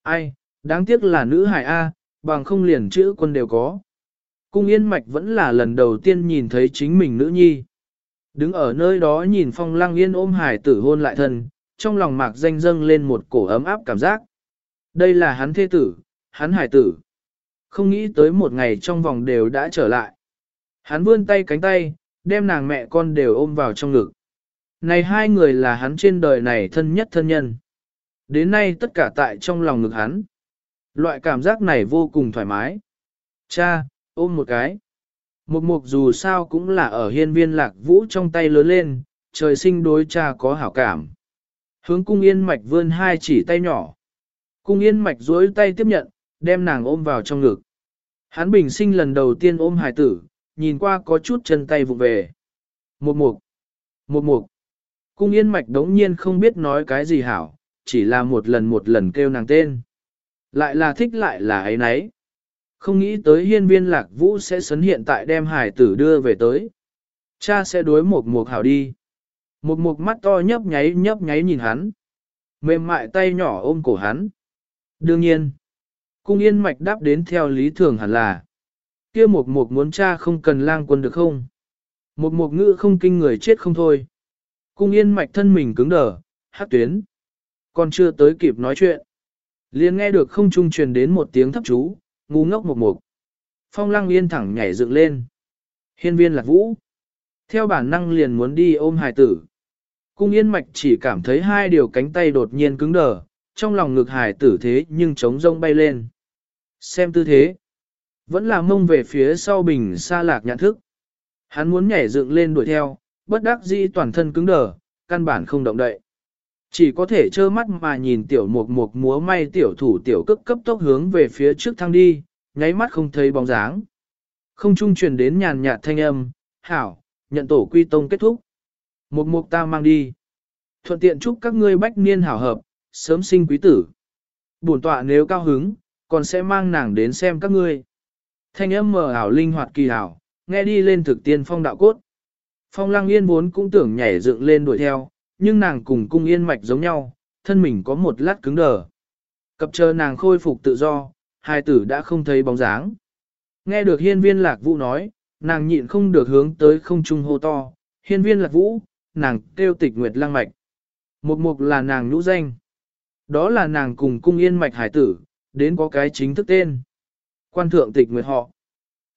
Ai, đáng tiếc là nữ hải A, bằng không liền chữ quân đều có. Cung yên mạch vẫn là lần đầu tiên nhìn thấy chính mình nữ nhi. Đứng ở nơi đó nhìn phong lăng yên ôm hải tử hôn lại thân, trong lòng mạc danh dâng lên một cổ ấm áp cảm giác. Đây là hắn thế tử, hắn hải tử. Không nghĩ tới một ngày trong vòng đều đã trở lại. Hắn vươn tay cánh tay, đem nàng mẹ con đều ôm vào trong ngực. Này hai người là hắn trên đời này thân nhất thân nhân. Đến nay tất cả tại trong lòng ngực hắn. Loại cảm giác này vô cùng thoải mái. Cha, ôm một cái. Một mục dù sao cũng là ở hiên viên lạc vũ trong tay lớn lên, trời sinh đối cha có hảo cảm. Hướng cung yên mạch vươn hai chỉ tay nhỏ. Cung yên mạch duỗi tay tiếp nhận, đem nàng ôm vào trong ngực. Hắn bình sinh lần đầu tiên ôm hài tử, nhìn qua có chút chân tay vụ về. Một mục, một mục. Cung yên mạch đống nhiên không biết nói cái gì hảo, chỉ là một lần một lần kêu nàng tên. Lại là thích lại là ấy nấy. Không nghĩ tới hiên viên lạc vũ sẽ sấn hiện tại đem hải tử đưa về tới. Cha sẽ đối một mục hảo đi. Một mục mắt to nhấp nháy nhấp nháy nhìn hắn. Mềm mại tay nhỏ ôm cổ hắn. Đương nhiên, cung yên mạch đáp đến theo lý thường hẳn là. kia một mục muốn cha không cần lang quân được không? Một mục ngữ không kinh người chết không thôi. Cung yên mạch thân mình cứng đờ, hát tuyến. Còn chưa tới kịp nói chuyện. liền nghe được không trung truyền đến một tiếng thấp chú, ngu ngốc một mục. Phong lăng yên thẳng nhảy dựng lên. Hiên viên lạc vũ. Theo bản năng liền muốn đi ôm hài tử. Cung yên mạch chỉ cảm thấy hai điều cánh tay đột nhiên cứng đờ, trong lòng ngực hài tử thế nhưng trống rông bay lên. Xem tư thế. Vẫn là mông về phía sau bình xa lạc nhãn thức. Hắn muốn nhảy dựng lên đuổi theo, bất đắc dĩ toàn thân cứng đờ, căn bản không động đậy. Chỉ có thể trơ mắt mà nhìn tiểu mục mục múa may tiểu thủ tiểu cước cấp tốc hướng về phía trước thăng đi, nháy mắt không thấy bóng dáng. Không trung truyền đến nhàn nhạt thanh âm, hảo, nhận tổ quy tông kết thúc. Mục mục ta mang đi. Thuận tiện chúc các ngươi bách niên hảo hợp, sớm sinh quý tử. Bổn tọa nếu cao hứng, còn sẽ mang nàng đến xem các ngươi. Thanh âm mờ ảo linh hoạt kỳ hảo, nghe đi lên thực tiên phong đạo cốt. Phong lăng yên vốn cũng tưởng nhảy dựng lên đuổi theo, nhưng nàng cùng cung yên mạch giống nhau, thân mình có một lát cứng đờ. Cập chờ nàng khôi phục tự do, hai tử đã không thấy bóng dáng. Nghe được hiên viên lạc vũ nói, nàng nhịn không được hướng tới không trung hô to, hiên viên lạc vũ, nàng kêu tịch nguyệt lang mạch. Một mục là nàng nhũ danh. Đó là nàng cùng cung yên mạch hải tử, đến có cái chính thức tên. Quan thượng tịch nguyệt họ.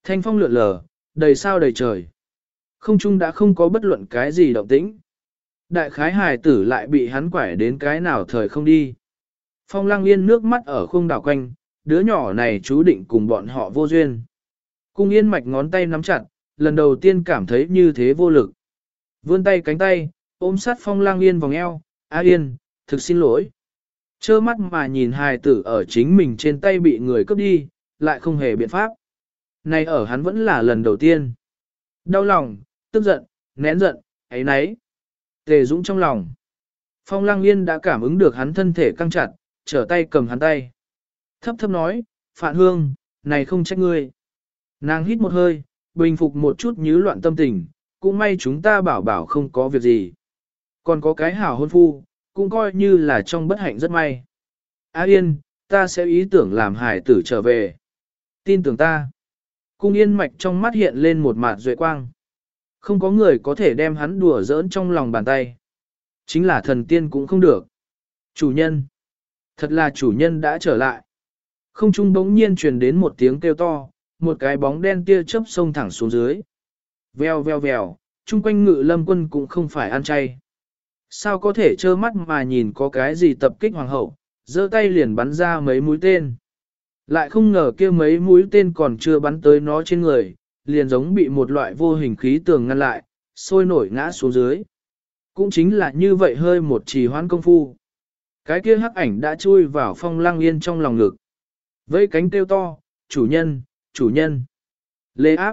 Thanh phong lượn lờ, đầy sao đầy trời. Không trung đã không có bất luận cái gì động tĩnh. Đại khái hài tử lại bị hắn quải đến cái nào thời không đi. Phong lăng yên nước mắt ở khung đảo quanh, đứa nhỏ này chú định cùng bọn họ vô duyên. Cung yên mạch ngón tay nắm chặt, lần đầu tiên cảm thấy như thế vô lực. Vươn tay cánh tay, ôm sát phong lang yên vòng eo, A yên, thực xin lỗi. Chơ mắt mà nhìn hài tử ở chính mình trên tay bị người cướp đi, lại không hề biện pháp. Này ở hắn vẫn là lần đầu tiên. Đau lòng, tức giận, nén giận, ấy nấy. Tề Dũng trong lòng. Phong Lăng Yên đã cảm ứng được hắn thân thể căng chặt, trở tay cầm hắn tay. Thấp thấp nói, Phạn Hương, này không trách ngươi. Nàng hít một hơi, bình phục một chút nhứ loạn tâm tình, cũng may chúng ta bảo bảo không có việc gì. Còn có cái hảo hôn phu, cũng coi như là trong bất hạnh rất may. A Yên, ta sẽ ý tưởng làm hải tử trở về. Tin tưởng ta. Cung yên mạch trong mắt hiện lên một mạt duệ quang. Không có người có thể đem hắn đùa giỡn trong lòng bàn tay. Chính là thần tiên cũng không được. Chủ nhân. Thật là chủ nhân đã trở lại. Không trung bỗng nhiên truyền đến một tiếng kêu to, một cái bóng đen tia chớp sông thẳng xuống dưới. Vèo vèo vèo, chung quanh ngự lâm quân cũng không phải ăn chay. Sao có thể trơ mắt mà nhìn có cái gì tập kích hoàng hậu, giơ tay liền bắn ra mấy mũi tên. Lại không ngờ kia mấy mũi tên còn chưa bắn tới nó trên người, liền giống bị một loại vô hình khí tường ngăn lại, sôi nổi ngã xuống dưới. Cũng chính là như vậy hơi một trì hoãn công phu. Cái kia hắc ảnh đã chui vào phong lang yên trong lòng ngực. Với cánh kêu to, chủ nhân, chủ nhân. Lê áp.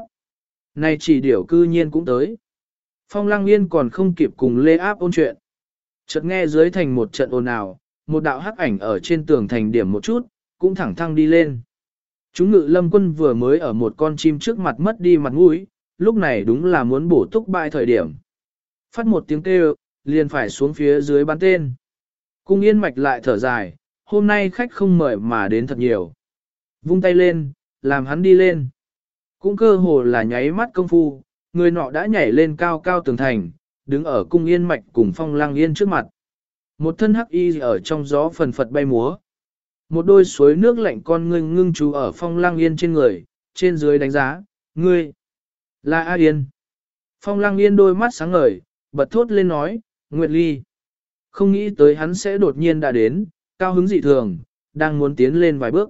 Này chỉ điểu cư nhiên cũng tới. Phong lang yên còn không kịp cùng lê áp ôn chuyện. Chợt nghe dưới thành một trận ồn ào, một đạo hắc ảnh ở trên tường thành điểm một chút, cũng thẳng thăng đi lên. Chúng ngự lâm quân vừa mới ở một con chim trước mặt mất đi mặt mũi, lúc này đúng là muốn bổ túc bại thời điểm. Phát một tiếng kêu, liền phải xuống phía dưới bắn tên. Cung yên mạch lại thở dài, hôm nay khách không mời mà đến thật nhiều. Vung tay lên, làm hắn đi lên. Cũng cơ hồ là nháy mắt công phu, người nọ đã nhảy lên cao cao tường thành, đứng ở cung yên mạch cùng phong lang yên trước mặt. Một thân hắc y ở trong gió phần phật bay múa. Một đôi suối nước lạnh con ngươi ngưng chú ở phong lang yên trên người, trên dưới đánh giá, ngươi, là A Yên. Phong lang yên đôi mắt sáng ngời, bật thốt lên nói, Nguyệt Ly. Không nghĩ tới hắn sẽ đột nhiên đã đến, cao hứng dị thường, đang muốn tiến lên vài bước.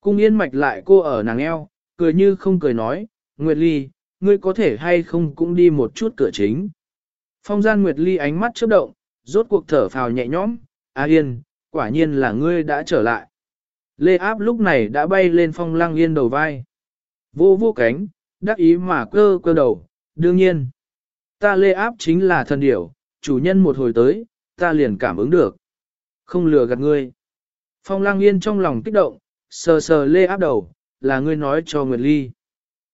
Cung yên mạch lại cô ở nàng eo, cười như không cười nói, Nguyệt Ly, ngươi có thể hay không cũng đi một chút cửa chính. Phong gian Nguyệt Ly ánh mắt chớp động, rốt cuộc thở phào nhẹ nhõm, A Yên, quả nhiên là ngươi đã trở lại. Lê áp lúc này đã bay lên phong lang yên đầu vai. Vô vô cánh, đắc ý mà cơ cơ đầu, đương nhiên. Ta lê áp chính là thần điểu, chủ nhân một hồi tới, ta liền cảm ứng được. Không lừa gạt ngươi. Phong lang yên trong lòng kích động, sờ sờ lê áp đầu, là ngươi nói cho Nguyệt Ly.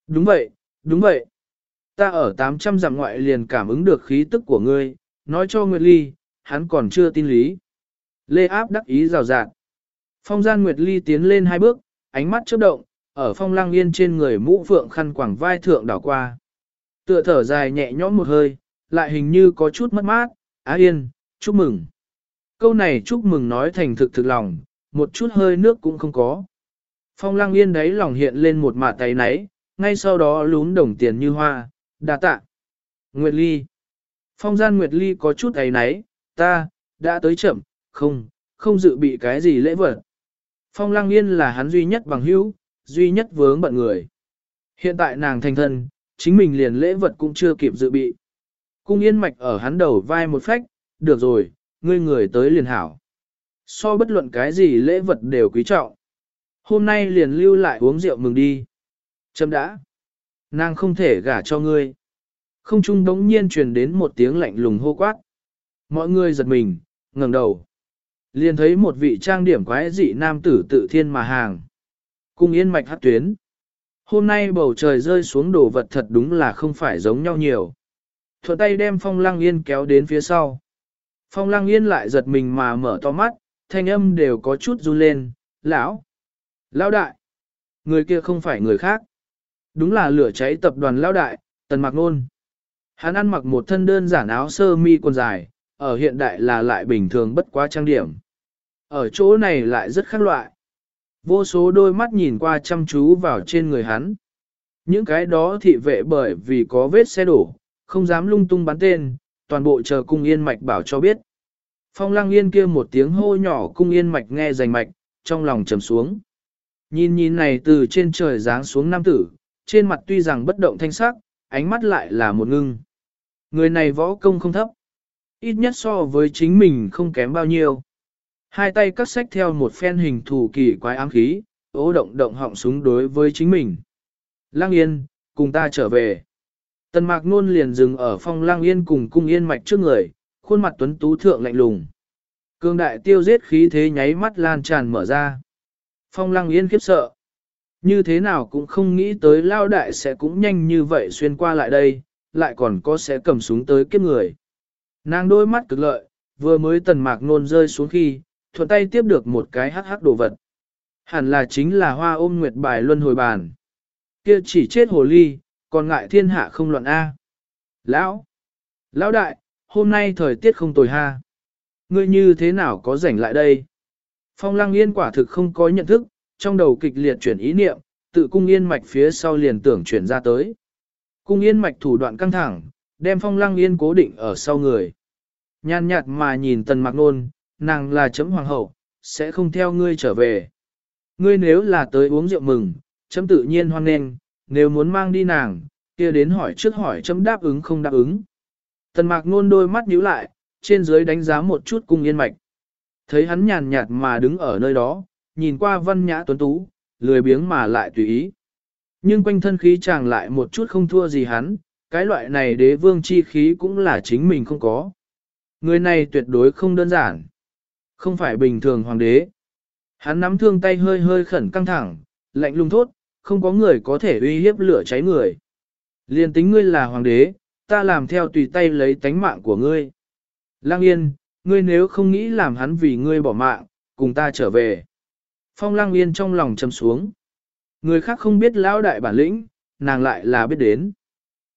Đúng vậy, đúng vậy. Ta ở 800 dặm ngoại liền cảm ứng được khí tức của ngươi, nói cho Nguyệt Ly, hắn còn chưa tin lý. Lê áp đắc ý rào rạt. Phong gian Nguyệt Ly tiến lên hai bước, ánh mắt chớp động, ở phong lang yên trên người mũ phượng khăn quảng vai thượng đảo qua. Tựa thở dài nhẹ nhõm một hơi, lại hình như có chút mất mát, á yên, chúc mừng. Câu này chúc mừng nói thành thực thực lòng, một chút hơi nước cũng không có. Phong lang yên đấy lòng hiện lên một mạ tay náy, ngay sau đó lún đồng tiền như hoa, đà tạ. Nguyệt Ly. Phong gian Nguyệt Ly có chút ấy náy, ta, đã tới chậm, không, không dự bị cái gì lễ vật. Phong Lang Yên là hắn duy nhất bằng hữu, duy nhất vướng bận người. Hiện tại nàng thành thân, chính mình liền lễ vật cũng chưa kịp dự bị. Cung Yên mạch ở hắn đầu vai một phách, được rồi, ngươi người tới liền hảo. So bất luận cái gì lễ vật đều quý trọng. Hôm nay liền lưu lại uống rượu mừng đi. Chấm đã. Nàng không thể gả cho ngươi. Không trung đống nhiên truyền đến một tiếng lạnh lùng hô quát. Mọi người giật mình, ngẩng đầu. Liền thấy một vị trang điểm quái dị nam tử tự thiên mà hàng. Cung yên mạch hát tuyến. Hôm nay bầu trời rơi xuống đồ vật thật đúng là không phải giống nhau nhiều. Thuận tay đem phong lăng yên kéo đến phía sau. Phong lăng yên lại giật mình mà mở to mắt, thanh âm đều có chút run lên, lão, lão đại. Người kia không phải người khác. Đúng là lửa cháy tập đoàn lão đại, tần mặc nôn. Hắn ăn mặc một thân đơn giản áo sơ mi quần dài, ở hiện đại là lại bình thường bất quá trang điểm. Ở chỗ này lại rất khác loại. Vô số đôi mắt nhìn qua chăm chú vào trên người hắn. Những cái đó thị vệ bởi vì có vết xe đổ, không dám lung tung bắn tên, toàn bộ chờ cung yên mạch bảo cho biết. Phong lăng yên kia một tiếng hô nhỏ cung yên mạch nghe rành mạch, trong lòng trầm xuống. Nhìn nhìn này từ trên trời giáng xuống nam tử, trên mặt tuy rằng bất động thanh sắc, ánh mắt lại là một ngưng. Người này võ công không thấp. Ít nhất so với chính mình không kém bao nhiêu. Hai tay cắt sách theo một phen hình thủ kỳ quái ám khí, ố động động họng súng đối với chính mình. Lang Yên, cùng ta trở về. Tần Mạc Nôn liền dừng ở phong Lang Yên cùng cung Yên mạch trước người, khuôn mặt tuấn tú thượng lạnh lùng. Cương đại tiêu giết khí thế nháy mắt lan tràn mở ra. Phong lăng yên khiếp sợ. Như thế nào cũng không nghĩ tới lao đại sẽ cũng nhanh như vậy xuyên qua lại đây, lại còn có sẽ cầm súng tới kiếp người. Nàng đôi mắt cực lợi, vừa mới tần mạc nôn rơi xuống khi, thuận tay tiếp được một cái hắc hắc đồ vật. Hẳn là chính là hoa ôm nguyệt bài luân hồi bàn. Kia chỉ chết hồ ly, còn ngại thiên hạ không loạn A. Lão! Lão đại, hôm nay thời tiết không tồi ha. Ngươi như thế nào có rảnh lại đây? Phong lăng yên quả thực không có nhận thức, trong đầu kịch liệt chuyển ý niệm, tự cung yên mạch phía sau liền tưởng chuyển ra tới. Cung yên mạch thủ đoạn căng thẳng, đem phong lăng yên cố định ở sau người. Nhàn nhạt mà nhìn tần mặc nôn, nàng là chấm hoàng hậu, sẽ không theo ngươi trở về. Ngươi nếu là tới uống rượu mừng, chấm tự nhiên hoan nghênh, nếu muốn mang đi nàng, kia đến hỏi trước hỏi chấm đáp ứng không đáp ứng. Tần mạc nôn đôi mắt nhíu lại, trên dưới đánh giá một chút cung yên mạch. Thấy hắn nhàn nhạt mà đứng ở nơi đó, nhìn qua văn nhã tuấn tú, lười biếng mà lại tùy ý. Nhưng quanh thân khí chàng lại một chút không thua gì hắn, cái loại này đế vương chi khí cũng là chính mình không có. Người này tuyệt đối không đơn giản. Không phải bình thường hoàng đế. Hắn nắm thương tay hơi hơi khẩn căng thẳng, lạnh lùng thốt, không có người có thể uy hiếp lửa cháy người. Liên tính ngươi là hoàng đế, ta làm theo tùy tay lấy tánh mạng của ngươi. Lang yên, ngươi nếu không nghĩ làm hắn vì ngươi bỏ mạng, cùng ta trở về. Phong lang yên trong lòng châm xuống. Người khác không biết lão đại bản lĩnh, nàng lại là biết đến.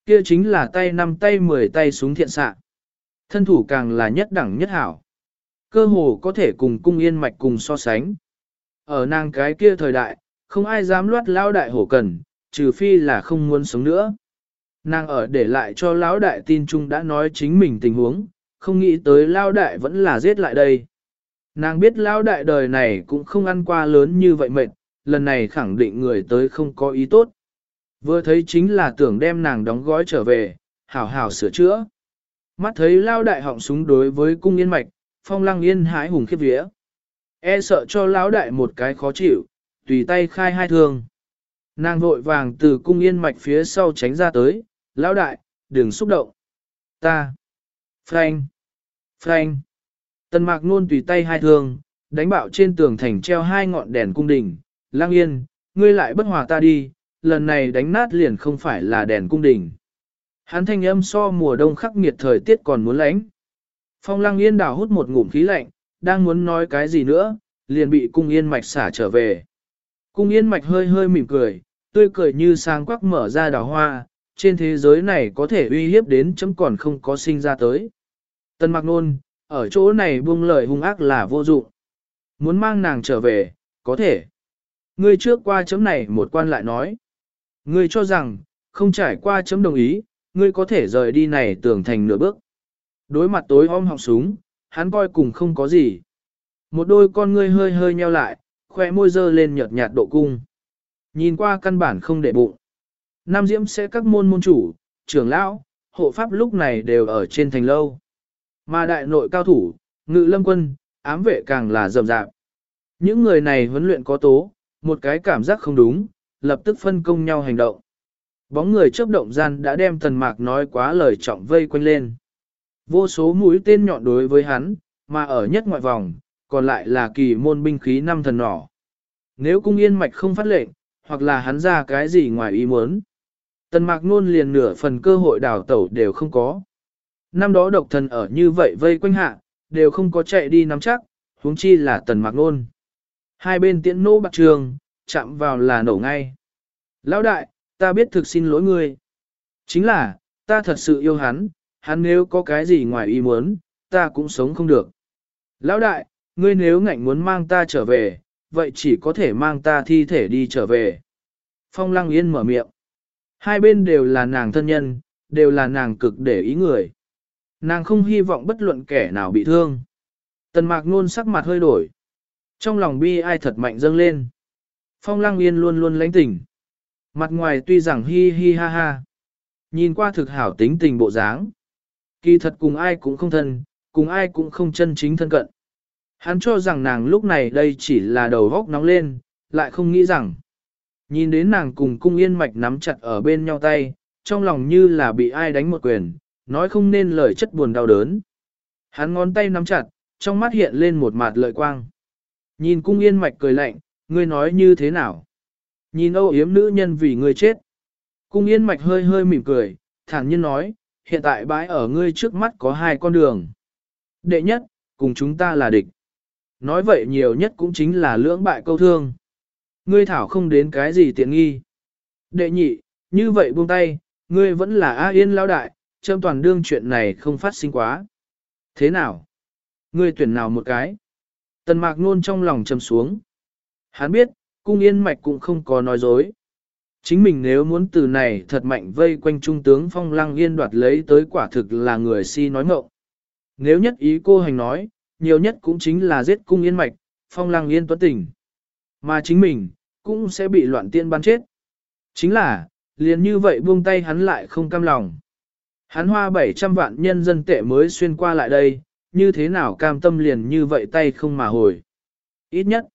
Kia chính là tay năm tay mười tay súng thiện xạ. Thân thủ càng là nhất đẳng nhất hảo. Cơ hồ có thể cùng cung yên mạch cùng so sánh. Ở nàng cái kia thời đại, không ai dám loát lão đại hổ cần, trừ phi là không muốn sống nữa. Nàng ở để lại cho lão đại tin chung đã nói chính mình tình huống, không nghĩ tới lão đại vẫn là giết lại đây. Nàng biết lão đại đời này cũng không ăn qua lớn như vậy mệt, lần này khẳng định người tới không có ý tốt. Vừa thấy chính là tưởng đem nàng đóng gói trở về, hảo hảo sửa chữa. Mắt thấy lao đại họng súng đối với cung yên mạch, phong lăng yên hái hùng khiếp vía. E sợ cho lão đại một cái khó chịu, tùy tay khai hai thương. Nàng vội vàng từ cung yên mạch phía sau tránh ra tới, lão đại, đừng xúc động. Ta. Frank. Frank. Tần mạc nôn tùy tay hai thương, đánh bạo trên tường thành treo hai ngọn đèn cung đình. Lang yên, ngươi lại bất hòa ta đi, lần này đánh nát liền không phải là đèn cung đình. Hắn thanh âm so mùa đông khắc nghiệt thời tiết còn muốn lánh. Phong lăng yên đảo hút một ngụm khí lạnh, đang muốn nói cái gì nữa, liền bị cung yên mạch xả trở về. Cung yên mạch hơi hơi mỉm cười, tươi cười như sang quắc mở ra đào hoa, trên thế giới này có thể uy hiếp đến chấm còn không có sinh ra tới. Tân Mặc Nôn, ở chỗ này buông lời hung ác là vô dụng. Muốn mang nàng trở về, có thể. Ngươi trước qua chấm này một quan lại nói. Ngươi cho rằng, không trải qua chấm đồng ý, ngươi có thể rời đi này tưởng thành nửa bước. Đối mặt tối om họng súng, hắn coi cùng không có gì. Một đôi con ngươi hơi hơi nheo lại, khoe môi dơ lên nhợt nhạt độ cung. Nhìn qua căn bản không để bụng. Nam Diễm sẽ các môn môn chủ, trưởng lão, hộ pháp lúc này đều ở trên thành lâu. Mà đại nội cao thủ, ngự lâm quân, ám vệ càng là rầm rạp. Những người này huấn luyện có tố, một cái cảm giác không đúng, lập tức phân công nhau hành động. Bóng người chớp động gian đã đem tần mạc nói quá lời trọng vây quanh lên. Vô số mũi tên nhọn đối với hắn, mà ở nhất ngoại vòng, còn lại là kỳ môn binh khí năm thần nỏ. Nếu cung yên mạch không phát lệnh, hoặc là hắn ra cái gì ngoài ý muốn. Tần mạc nôn liền nửa phần cơ hội đào tẩu đều không có. Năm đó độc thần ở như vậy vây quanh hạ, đều không có chạy đi nắm chắc, huống chi là tần mạc nôn. Hai bên tiễn nô bạc trường, chạm vào là nổ ngay. Lão đại, ta biết thực xin lỗi ngươi. Chính là, ta thật sự yêu hắn, hắn nếu có cái gì ngoài ý muốn, ta cũng sống không được. Lão đại, ngươi nếu ngạnh muốn mang ta trở về, vậy chỉ có thể mang ta thi thể đi trở về. Phong lăng yên mở miệng. Hai bên đều là nàng thân nhân, đều là nàng cực để ý người. Nàng không hy vọng bất luận kẻ nào bị thương. Tần mạc nôn sắc mặt hơi đổi. Trong lòng bi ai thật mạnh dâng lên. Phong lăng yên luôn luôn lãnh tỉnh. Mặt ngoài tuy rằng hi hi ha ha. Nhìn qua thực hảo tính tình bộ dáng. Kỳ thật cùng ai cũng không thân, cùng ai cũng không chân chính thân cận. Hắn cho rằng nàng lúc này đây chỉ là đầu góc nóng lên, lại không nghĩ rằng. Nhìn đến nàng cùng cung yên mạch nắm chặt ở bên nhau tay, trong lòng như là bị ai đánh một quyền, nói không nên lời chất buồn đau đớn. Hắn ngón tay nắm chặt, trong mắt hiện lên một mặt lợi quang. Nhìn cung yên mạch cười lạnh, ngươi nói như thế nào? Nhìn âu yếm nữ nhân vì ngươi chết. Cung yên mạch hơi hơi mỉm cười, thản nhiên nói, hiện tại bãi ở ngươi trước mắt có hai con đường. Đệ nhất, cùng chúng ta là địch. Nói vậy nhiều nhất cũng chính là lưỡng bại câu thương. Ngươi thảo không đến cái gì tiện nghi. Đệ nhị, như vậy buông tay, ngươi vẫn là A Yên lão đại, châm toàn đương chuyện này không phát sinh quá. Thế nào? Ngươi tuyển nào một cái? Tần mạc nôn trong lòng trầm xuống. Hắn biết, cung yên mạch cũng không có nói dối. Chính mình nếu muốn từ này thật mạnh vây quanh trung tướng phong lăng yên đoạt lấy tới quả thực là người si nói ngộng. Nếu nhất ý cô hành nói, nhiều nhất cũng chính là giết cung yên mạch, phong lăng yên tuấn tình. Mà chính mình, cũng sẽ bị loạn tiên bắn chết. Chính là, liền như vậy buông tay hắn lại không cam lòng. Hắn hoa 700 vạn nhân dân tệ mới xuyên qua lại đây, như thế nào cam tâm liền như vậy tay không mà hồi. Ít nhất,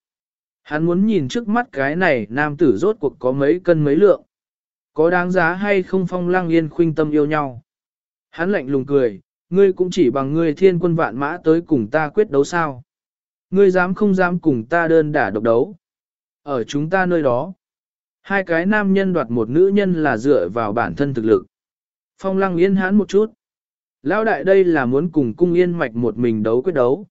hắn muốn nhìn trước mắt cái này nam tử rốt cuộc có mấy cân mấy lượng. Có đáng giá hay không phong lang yên khuynh tâm yêu nhau. Hắn lạnh lùng cười, ngươi cũng chỉ bằng ngươi thiên quân vạn mã tới cùng ta quyết đấu sao. Ngươi dám không dám cùng ta đơn đả độc đấu. Ở chúng ta nơi đó, hai cái nam nhân đoạt một nữ nhân là dựa vào bản thân thực lực. Phong lăng yên hãn một chút. Lão đại đây là muốn cùng cung yên mạch một mình đấu quyết đấu.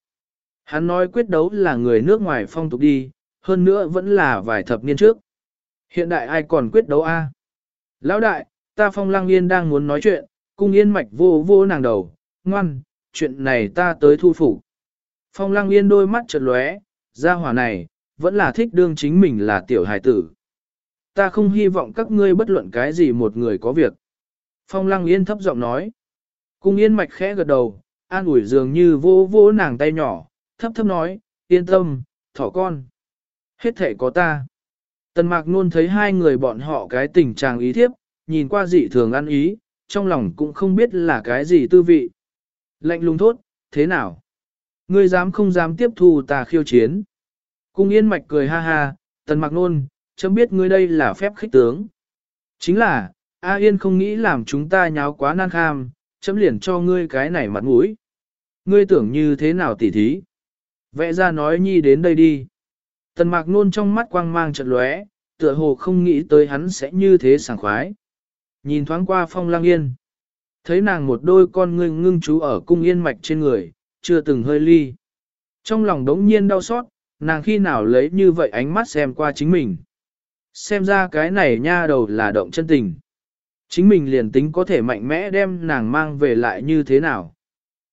Hắn nói quyết đấu là người nước ngoài phong tục đi, hơn nữa vẫn là vài thập niên trước. Hiện đại ai còn quyết đấu a? Lão đại, ta phong lăng yên đang muốn nói chuyện, cung yên mạch vô vô nàng đầu, ngoan, chuyện này ta tới thu phục. Phong lăng yên đôi mắt chợt lóe, ra hỏa này, vẫn là thích đương chính mình là tiểu hài tử. Ta không hy vọng các ngươi bất luận cái gì một người có việc. Phong lăng yên thấp giọng nói. Cung yên mạch khẽ gật đầu, an ủi dường như vô vô nàng tay nhỏ, thấp thấp nói, yên tâm, thỏ con. Hết thể có ta. Tần mạc luôn thấy hai người bọn họ cái tình trạng ý thiếp, nhìn qua dị thường ăn ý, trong lòng cũng không biết là cái gì tư vị. Lạnh lùng thốt, thế nào? Ngươi dám không dám tiếp thu ta khiêu chiến? Cung yên mạch cười ha ha, tần mạc nôn, chấm biết ngươi đây là phép khích tướng. Chính là, A Yên không nghĩ làm chúng ta nháo quá nan kham, chấm liền cho ngươi cái này mặt mũi. Ngươi tưởng như thế nào tỉ thí? Vẽ ra nói nhi đến đây đi. Tần mạc nôn trong mắt quang mang chợt lóe, tựa hồ không nghĩ tới hắn sẽ như thế sảng khoái. Nhìn thoáng qua phong lang yên. Thấy nàng một đôi con ngươi ngưng chú ở cung yên mạch trên người, chưa từng hơi ly. Trong lòng đống nhiên đau xót, nàng khi nào lấy như vậy ánh mắt xem qua chính mình. Xem ra cái này nha đầu là động chân tình. Chính mình liền tính có thể mạnh mẽ đem nàng mang về lại như thế nào.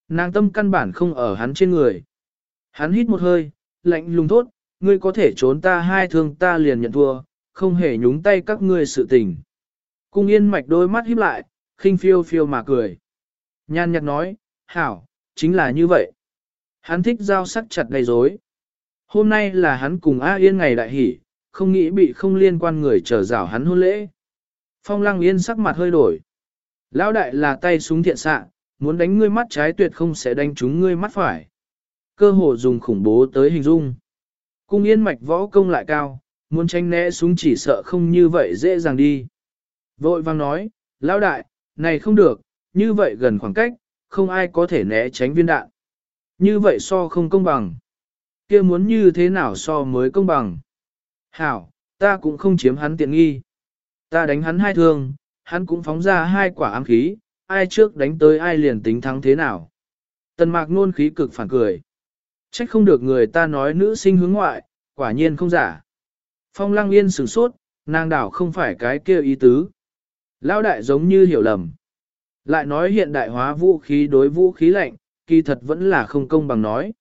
Nàng tâm căn bản không ở hắn trên người. Hắn hít một hơi, lạnh lùng thốt, ngươi có thể trốn ta hai thương ta liền nhận thua, không hề nhúng tay các ngươi sự tình. Cung yên mạch đôi mắt híp lại, khinh phiêu phiêu mà cười. Nhan nhạt nói, hảo, chính là như vậy. Hắn thích giao sắc chặt đầy rối. Hôm nay là hắn cùng A Yên ngày đại hỷ, không nghĩ bị không liên quan người trở rào hắn hôn lễ. Phong lăng yên sắc mặt hơi đổi. Lão đại là tay súng thiện xạ, muốn đánh ngươi mắt trái tuyệt không sẽ đánh trúng ngươi mắt phải. Cơ hồ dùng khủng bố tới hình dung. Cung yên mạch võ công lại cao, muốn tranh né súng chỉ sợ không như vậy dễ dàng đi. Vội vang nói, lão đại, này không được, như vậy gần khoảng cách, không ai có thể né tránh viên đạn. Như vậy so không công bằng. kia muốn như thế nào so mới công bằng. Hảo, ta cũng không chiếm hắn tiện nghi. Ta đánh hắn hai thương, hắn cũng phóng ra hai quả ám khí, ai trước đánh tới ai liền tính thắng thế nào. Tần mạc nôn khí cực phản cười. Trách không được người ta nói nữ sinh hướng ngoại, quả nhiên không giả. Phong lăng yên sửng sốt, nàng đảo không phải cái kia ý tứ. Lão đại giống như hiểu lầm. Lại nói hiện đại hóa vũ khí đối vũ khí lạnh, kỳ thật vẫn là không công bằng nói.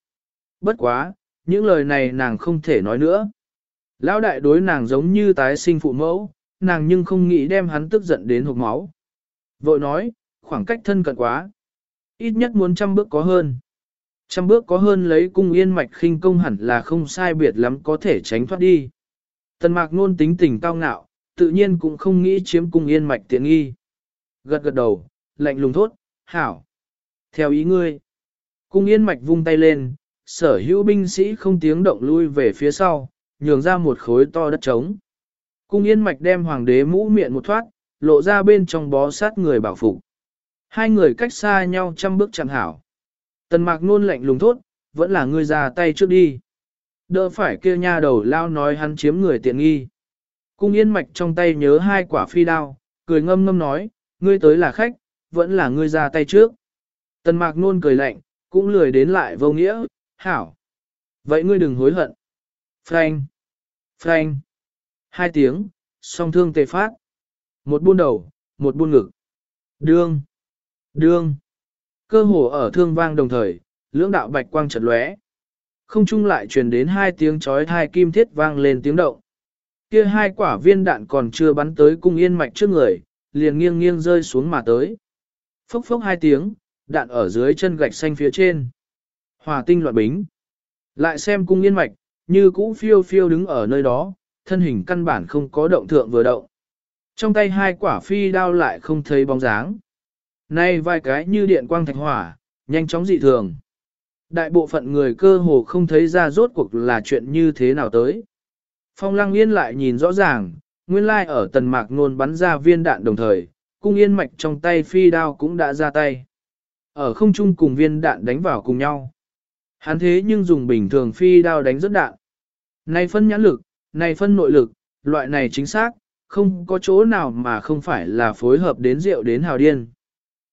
Bất quá, những lời này nàng không thể nói nữa. Lão đại đối nàng giống như tái sinh phụ mẫu, nàng nhưng không nghĩ đem hắn tức giận đến hộp máu. Vội nói, khoảng cách thân cận quá. Ít nhất muốn trăm bước có hơn. Trăm bước có hơn lấy cung yên mạch khinh công hẳn là không sai biệt lắm có thể tránh thoát đi. Tần mạc nôn tính tình cao ngạo, tự nhiên cũng không nghĩ chiếm cung yên mạch tiện nghi. Gật gật đầu, lạnh lùng thốt, hảo. Theo ý ngươi, cung yên mạch vung tay lên, sở hữu binh sĩ không tiếng động lui về phía sau, nhường ra một khối to đất trống. Cung yên mạch đem hoàng đế mũ miệng một thoát, lộ ra bên trong bó sát người bảo phục. Hai người cách xa nhau trăm bước chẳng hảo. Tần mạc nôn lạnh lùng thốt, vẫn là ngươi ra tay trước đi. Đỡ phải kia nha đầu lao nói hắn chiếm người tiện nghi. Cung yên mạch trong tay nhớ hai quả phi đao, cười ngâm ngâm nói, ngươi tới là khách, vẫn là ngươi ra tay trước. Tần mạc nôn cười lạnh, cũng lười đến lại vô nghĩa, hảo. Vậy ngươi đừng hối hận. Frank. Frank. Hai tiếng, song thương tề phát. Một buôn đầu, một buôn ngực. Đương. Đương. Cơ hồ ở thương vang đồng thời, lưỡng đạo bạch quang chợt lóe. Không chung lại truyền đến hai tiếng chói hai kim thiết vang lên tiếng động. Kia hai quả viên đạn còn chưa bắn tới cung yên mạch trước người, liền nghiêng nghiêng rơi xuống mà tới. Phốc phốc hai tiếng, đạn ở dưới chân gạch xanh phía trên. Hòa tinh loạn bính. Lại xem cung yên mạch, như cũ phiêu phiêu đứng ở nơi đó, thân hình căn bản không có động thượng vừa động. Trong tay hai quả phi đao lại không thấy bóng dáng. Nay vài cái như điện quang thạch hỏa, nhanh chóng dị thường. Đại bộ phận người cơ hồ không thấy ra rốt cuộc là chuyện như thế nào tới. Phong lăng yên lại nhìn rõ ràng, nguyên lai ở tần mạc nôn bắn ra viên đạn đồng thời, cung yên mạch trong tay phi đao cũng đã ra tay. Ở không trung cùng viên đạn đánh vào cùng nhau. Hắn thế nhưng dùng bình thường phi đao đánh rất đạn. Này phân nhãn lực, này phân nội lực, loại này chính xác, không có chỗ nào mà không phải là phối hợp đến rượu đến hào điên.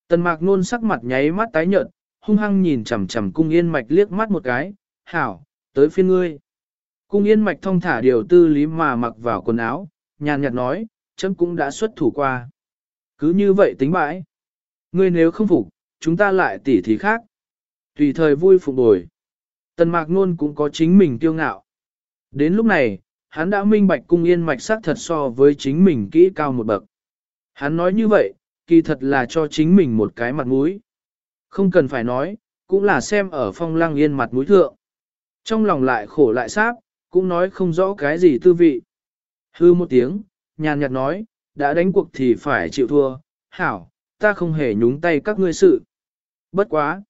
Tần mạc nôn sắc mặt nháy mắt tái nhợt, hung hăng nhìn chằm chằm cung yên mạch liếc mắt một cái, hảo, tới phiên ngươi. Cung yên mạch thông thả điều tư lý mà mặc vào quần áo, nhàn nhạt nói, chấm cũng đã xuất thủ qua. Cứ như vậy tính bãi. Ngươi nếu không phục, chúng ta lại tỉ thí khác. Tùy thời vui phục bồi. Tần mạc nôn cũng có chính mình kiêu ngạo. Đến lúc này, hắn đã minh bạch cung yên mạch sắc thật so với chính mình kỹ cao một bậc. Hắn nói như vậy, kỳ thật là cho chính mình một cái mặt mũi. Không cần phải nói, cũng là xem ở phong lăng yên mặt mũi thượng. Trong lòng lại khổ lại sáp, cũng nói không rõ cái gì tư vị. Hư một tiếng, nhàn nhạt nói, đã đánh cuộc thì phải chịu thua, hảo, ta không hề nhúng tay các ngươi sự. Bất quá.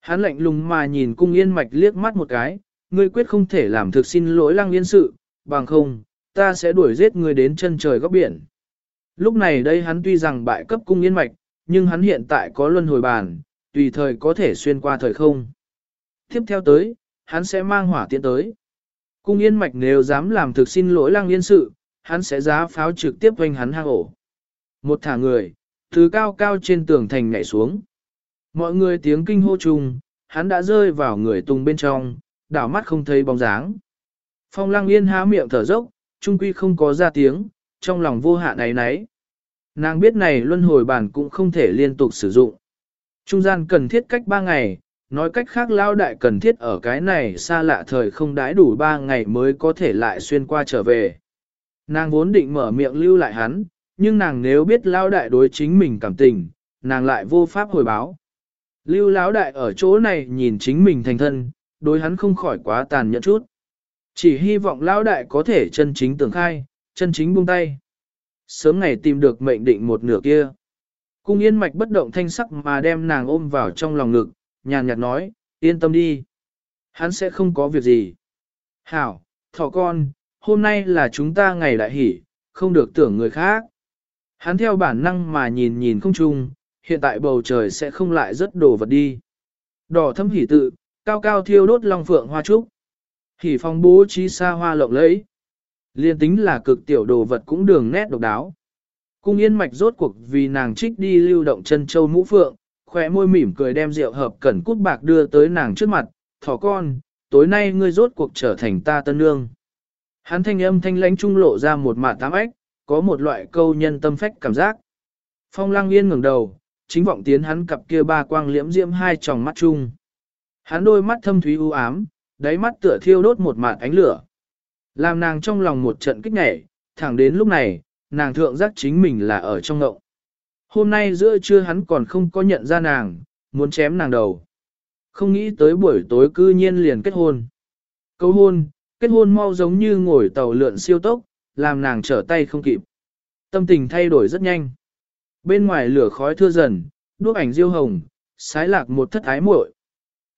Hắn lạnh lùng mà nhìn cung yên mạch liếc mắt một cái, ngươi quyết không thể làm thực xin lỗi lăng yên sự, bằng không, ta sẽ đuổi giết ngươi đến chân trời góc biển. Lúc này đây hắn tuy rằng bại cấp cung yên mạch, nhưng hắn hiện tại có luân hồi bàn, tùy thời có thể xuyên qua thời không. Tiếp theo tới, hắn sẽ mang hỏa tiễn tới. Cung yên mạch nếu dám làm thực xin lỗi lang yên sự, hắn sẽ giá pháo trực tiếp quanh hắn hang ổ. Một thả người, từ cao cao trên tường thành nhảy xuống. Mọi người tiếng kinh hô chung, hắn đã rơi vào người tung bên trong, đảo mắt không thấy bóng dáng. Phong lăng yên há miệng thở dốc, trung quy không có ra tiếng, trong lòng vô hạn ấy nấy. Nàng biết này luân hồi bản cũng không thể liên tục sử dụng. Trung gian cần thiết cách 3 ngày, nói cách khác lao đại cần thiết ở cái này xa lạ thời không đãi đủ 3 ngày mới có thể lại xuyên qua trở về. Nàng vốn định mở miệng lưu lại hắn, nhưng nàng nếu biết lao đại đối chính mình cảm tình, nàng lại vô pháp hồi báo. Lưu lão đại ở chỗ này nhìn chính mình thành thân, đối hắn không khỏi quá tàn nhẫn chút. Chỉ hy vọng lão đại có thể chân chính tưởng khai, chân chính buông tay. Sớm ngày tìm được mệnh định một nửa kia. Cung yên mạch bất động thanh sắc mà đem nàng ôm vào trong lòng ngực, nhàn nhạt nói, yên tâm đi. Hắn sẽ không có việc gì. Hảo, thỏ con, hôm nay là chúng ta ngày đại hỷ, không được tưởng người khác. Hắn theo bản năng mà nhìn nhìn không chung, hiện tại bầu trời sẽ không lại rất đổ vật đi. Đỏ thâm hỉ tự, cao cao thiêu đốt long phượng hoa trúc. Hỉ phong bố trí xa hoa lộng lẫy. Liên tính là cực tiểu đồ vật cũng đường nét độc đáo. Cung yên mạch rốt cuộc vì nàng trích đi lưu động chân châu mũ phượng, khỏe môi mỉm cười đem rượu hợp cẩn cút bạc đưa tới nàng trước mặt, thỏ con, tối nay ngươi rốt cuộc trở thành ta tân nương. Hắn thanh âm thanh lãnh trung lộ ra một mạ tám ếch, có một loại câu nhân tâm phách cảm giác. Phong lăng yên ngẩng đầu, chính vọng tiến hắn cặp kia ba quang liễm diễm hai tròng mắt chung. Hắn đôi mắt thâm thúy u ám, đáy mắt tựa thiêu đốt một mạt ánh lửa. Làm nàng trong lòng một trận kích nhảy, thẳng đến lúc này, nàng thượng giác chính mình là ở trong ngậu. Hôm nay giữa trưa hắn còn không có nhận ra nàng, muốn chém nàng đầu. Không nghĩ tới buổi tối cư nhiên liền kết hôn. Câu hôn, kết hôn mau giống như ngồi tàu lượn siêu tốc, làm nàng trở tay không kịp. Tâm tình thay đổi rất nhanh. Bên ngoài lửa khói thưa dần, đuốc ảnh diêu hồng, sái lạc một thất ái muội.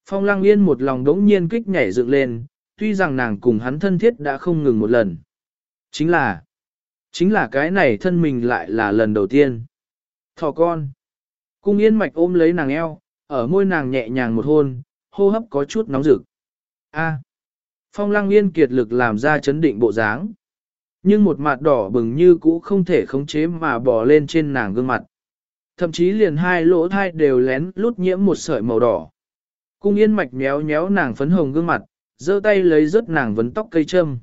Phong lăng yên một lòng đống nhiên kích nhảy dựng lên, tuy rằng nàng cùng hắn thân thiết đã không ngừng một lần. Chính là, chính là cái này thân mình lại là lần đầu tiên. Thỏ con. Cung yên mạch ôm lấy nàng eo, ở môi nàng nhẹ nhàng một hôn, hô hấp có chút nóng rực. A. Phong lăng yên kiệt lực làm ra chấn định bộ dáng. Nhưng một mặt đỏ bừng như cũ không thể khống chế mà bỏ lên trên nàng gương mặt. Thậm chí liền hai lỗ thai đều lén lút nhiễm một sợi màu đỏ. Cung yên mạch méo méo nàng phấn hồng gương mặt, giơ tay lấy rớt nàng vấn tóc cây châm.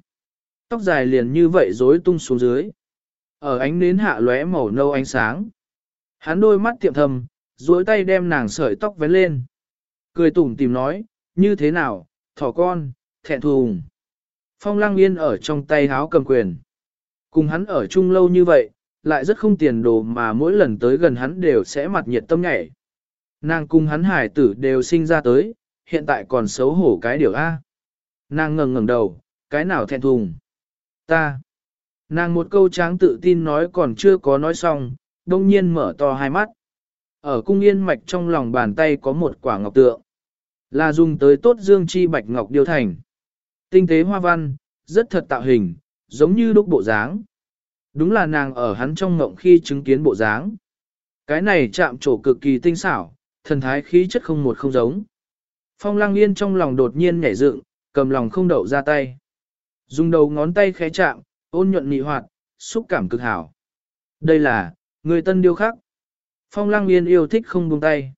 Tóc dài liền như vậy rối tung xuống dưới. Ở ánh nến hạ lóe màu nâu ánh sáng. Hắn đôi mắt tiệm thầm, duỗi tay đem nàng sợi tóc vén lên. Cười tủm tìm nói, như thế nào, thỏ con, thẹn thùng. Phong lăng yên ở trong tay háo cầm quyền. Cùng hắn ở chung lâu như vậy, lại rất không tiền đồ mà mỗi lần tới gần hắn đều sẽ mặt nhiệt tâm nhảy. Nàng cùng hắn hải tử đều sinh ra tới, hiện tại còn xấu hổ cái điều A. Nàng ngẩng ngẩng đầu, cái nào thẹn thùng. Ta. Nàng một câu tráng tự tin nói còn chưa có nói xong, đông nhiên mở to hai mắt. Ở cung yên mạch trong lòng bàn tay có một quả ngọc tượng. Là dùng tới tốt dương chi bạch ngọc điêu thành. Tinh tế hoa văn, rất thật tạo hình, giống như đúc bộ dáng. Đúng là nàng ở hắn trong ngộng khi chứng kiến bộ dáng. Cái này chạm trổ cực kỳ tinh xảo, thần thái khí chất không một không giống. Phong Lang yên trong lòng đột nhiên nhảy dựng, cầm lòng không đậu ra tay. Dùng đầu ngón tay khẽ chạm, ôn nhuận nị hoạt, xúc cảm cực hảo. Đây là, người tân điêu khắc. Phong lăng yên yêu thích không buông tay.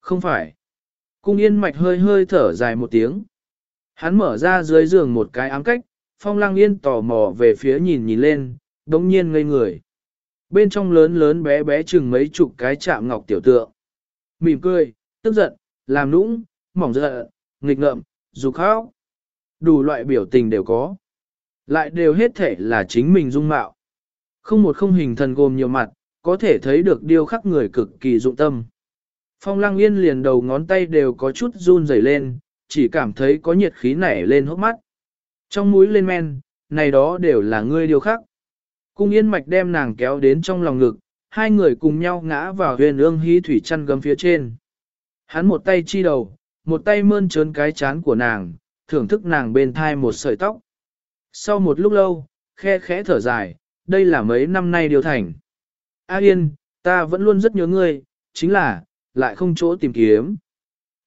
Không phải. Cung yên mạch hơi hơi thở dài một tiếng. Hắn mở ra dưới giường một cái ám cách, phong lăng yên tò mò về phía nhìn nhìn lên, đống nhiên ngây người. Bên trong lớn lớn bé bé chừng mấy chục cái chạm ngọc tiểu tượng. Mỉm cười, tức giận, làm nũng, mỏng giận, nghịch ngợm, dục khóc. Đủ loại biểu tình đều có. Lại đều hết thể là chính mình dung mạo. Không một không hình thần gồm nhiều mặt, có thể thấy được điêu khắc người cực kỳ dụng tâm. Phong lăng yên liền đầu ngón tay đều có chút run rẩy lên, chỉ cảm thấy có nhiệt khí nảy lên hốc mắt. Trong mũi lên men, này đó đều là ngươi điêu khắc. Cung yên mạch đem nàng kéo đến trong lòng ngực, hai người cùng nhau ngã vào huyền ương hí thủy chăn gấm phía trên. Hắn một tay chi đầu, một tay mơn trớn cái chán của nàng, thưởng thức nàng bên thai một sợi tóc. Sau một lúc lâu, khe khẽ thở dài, đây là mấy năm nay điều thành. A Yên, ta vẫn luôn rất nhớ ngươi, chính là, lại không chỗ tìm kiếm.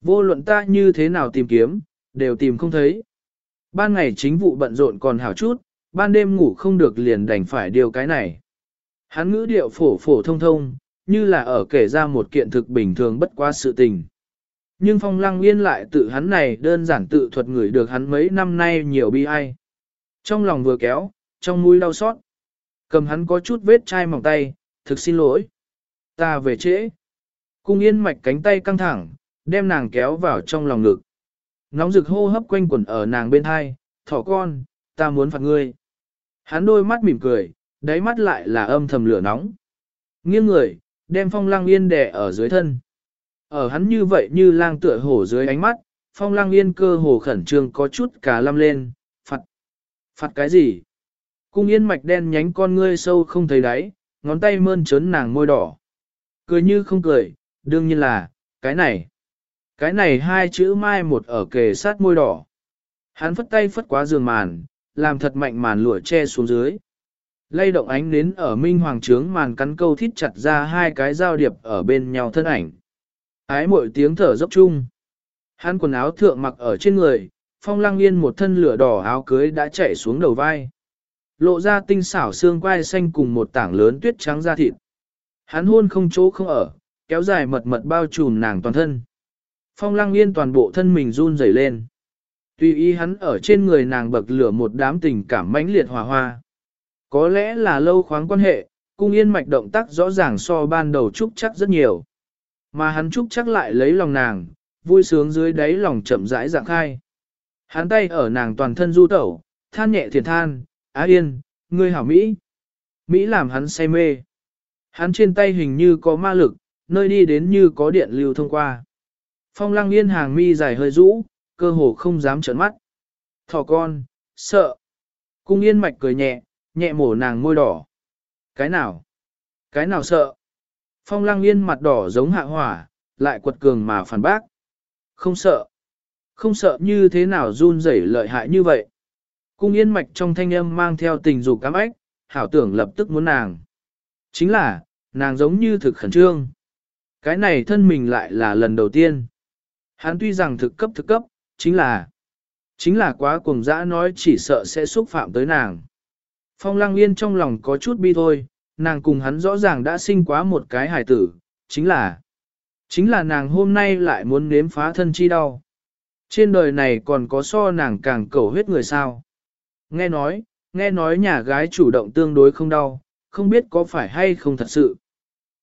Vô luận ta như thế nào tìm kiếm, đều tìm không thấy. Ban ngày chính vụ bận rộn còn hảo chút, ban đêm ngủ không được liền đành phải điều cái này. Hắn ngữ điệu phổ phổ thông thông, như là ở kể ra một kiện thực bình thường bất qua sự tình. Nhưng phong lăng yên lại tự hắn này đơn giản tự thuật người được hắn mấy năm nay nhiều bi ai. Trong lòng vừa kéo, trong mũi đau xót. Cầm hắn có chút vết chai mỏng tay, thực xin lỗi. Ta về trễ. Cung yên mạch cánh tay căng thẳng, đem nàng kéo vào trong lòng ngực. Nóng rực hô hấp quanh quẩn ở nàng bên hai, thỏ con, ta muốn phạt ngươi. Hắn đôi mắt mỉm cười, đáy mắt lại là âm thầm lửa nóng. Nghiêng người, đem phong lăng yên đè ở dưới thân. Ở hắn như vậy như lang tựa hổ dưới ánh mắt, phong lang yên cơ hồ khẩn trương có chút cả lâm lên, phạt. Phạt cái gì? Cung yên mạch đen nhánh con ngươi sâu không thấy đáy, ngón tay mơn trớn nàng môi đỏ. Cười như không cười, đương nhiên là, cái này. Cái này hai chữ mai một ở kề sát môi đỏ. Hắn phất tay phất quá giường màn, làm thật mạnh màn lụa che xuống dưới. Lay động ánh nến ở minh hoàng trướng màn cắn câu thít chặt ra hai cái giao điệp ở bên nhau thân ảnh. Ái mỗi tiếng thở dốc chung. Hắn quần áo thượng mặc ở trên người, phong lăng yên một thân lửa đỏ áo cưới đã chảy xuống đầu vai. Lộ ra tinh xảo xương quai xanh cùng một tảng lớn tuyết trắng da thịt. Hắn hôn không chỗ không ở, kéo dài mật mật bao trùm nàng toàn thân. Phong lăng yên toàn bộ thân mình run rẩy lên. Tùy ý hắn ở trên người nàng bậc lửa một đám tình cảm mãnh liệt hòa hoa. Có lẽ là lâu khoáng quan hệ, cung yên mạch động tác rõ ràng so ban đầu trúc chắc rất nhiều. Mà hắn trúc chắc lại lấy lòng nàng, vui sướng dưới đáy lòng chậm rãi dạng khai. Hắn tay ở nàng toàn thân du tẩu, than nhẹ thiền than, á yên, ngươi hảo Mỹ. Mỹ làm hắn say mê. Hắn trên tay hình như có ma lực, nơi đi đến như có điện lưu thông qua. Phong lăng yên hàng mi dài hơi rũ, cơ hồ không dám trợn mắt. Thỏ con, sợ. Cung yên mạch cười nhẹ, nhẹ mổ nàng môi đỏ. Cái nào? Cái nào sợ? Phong lăng yên mặt đỏ giống hạ hỏa, lại quật cường mà phản bác. Không sợ. Không sợ như thế nào run rẩy lợi hại như vậy. Cung yên mạch trong thanh âm mang theo tình dục cám ếch, hảo tưởng lập tức muốn nàng. Chính là, nàng giống như thực khẩn trương. Cái này thân mình lại là lần đầu tiên. Hắn tuy rằng thực cấp thực cấp, chính là, chính là quá cuồng dã nói chỉ sợ sẽ xúc phạm tới nàng. Phong lăng yên trong lòng có chút bi thôi, nàng cùng hắn rõ ràng đã sinh quá một cái hài tử, chính là, chính là nàng hôm nay lại muốn nếm phá thân chi đau. Trên đời này còn có so nàng càng cầu huyết người sao. Nghe nói, nghe nói nhà gái chủ động tương đối không đau, không biết có phải hay không thật sự.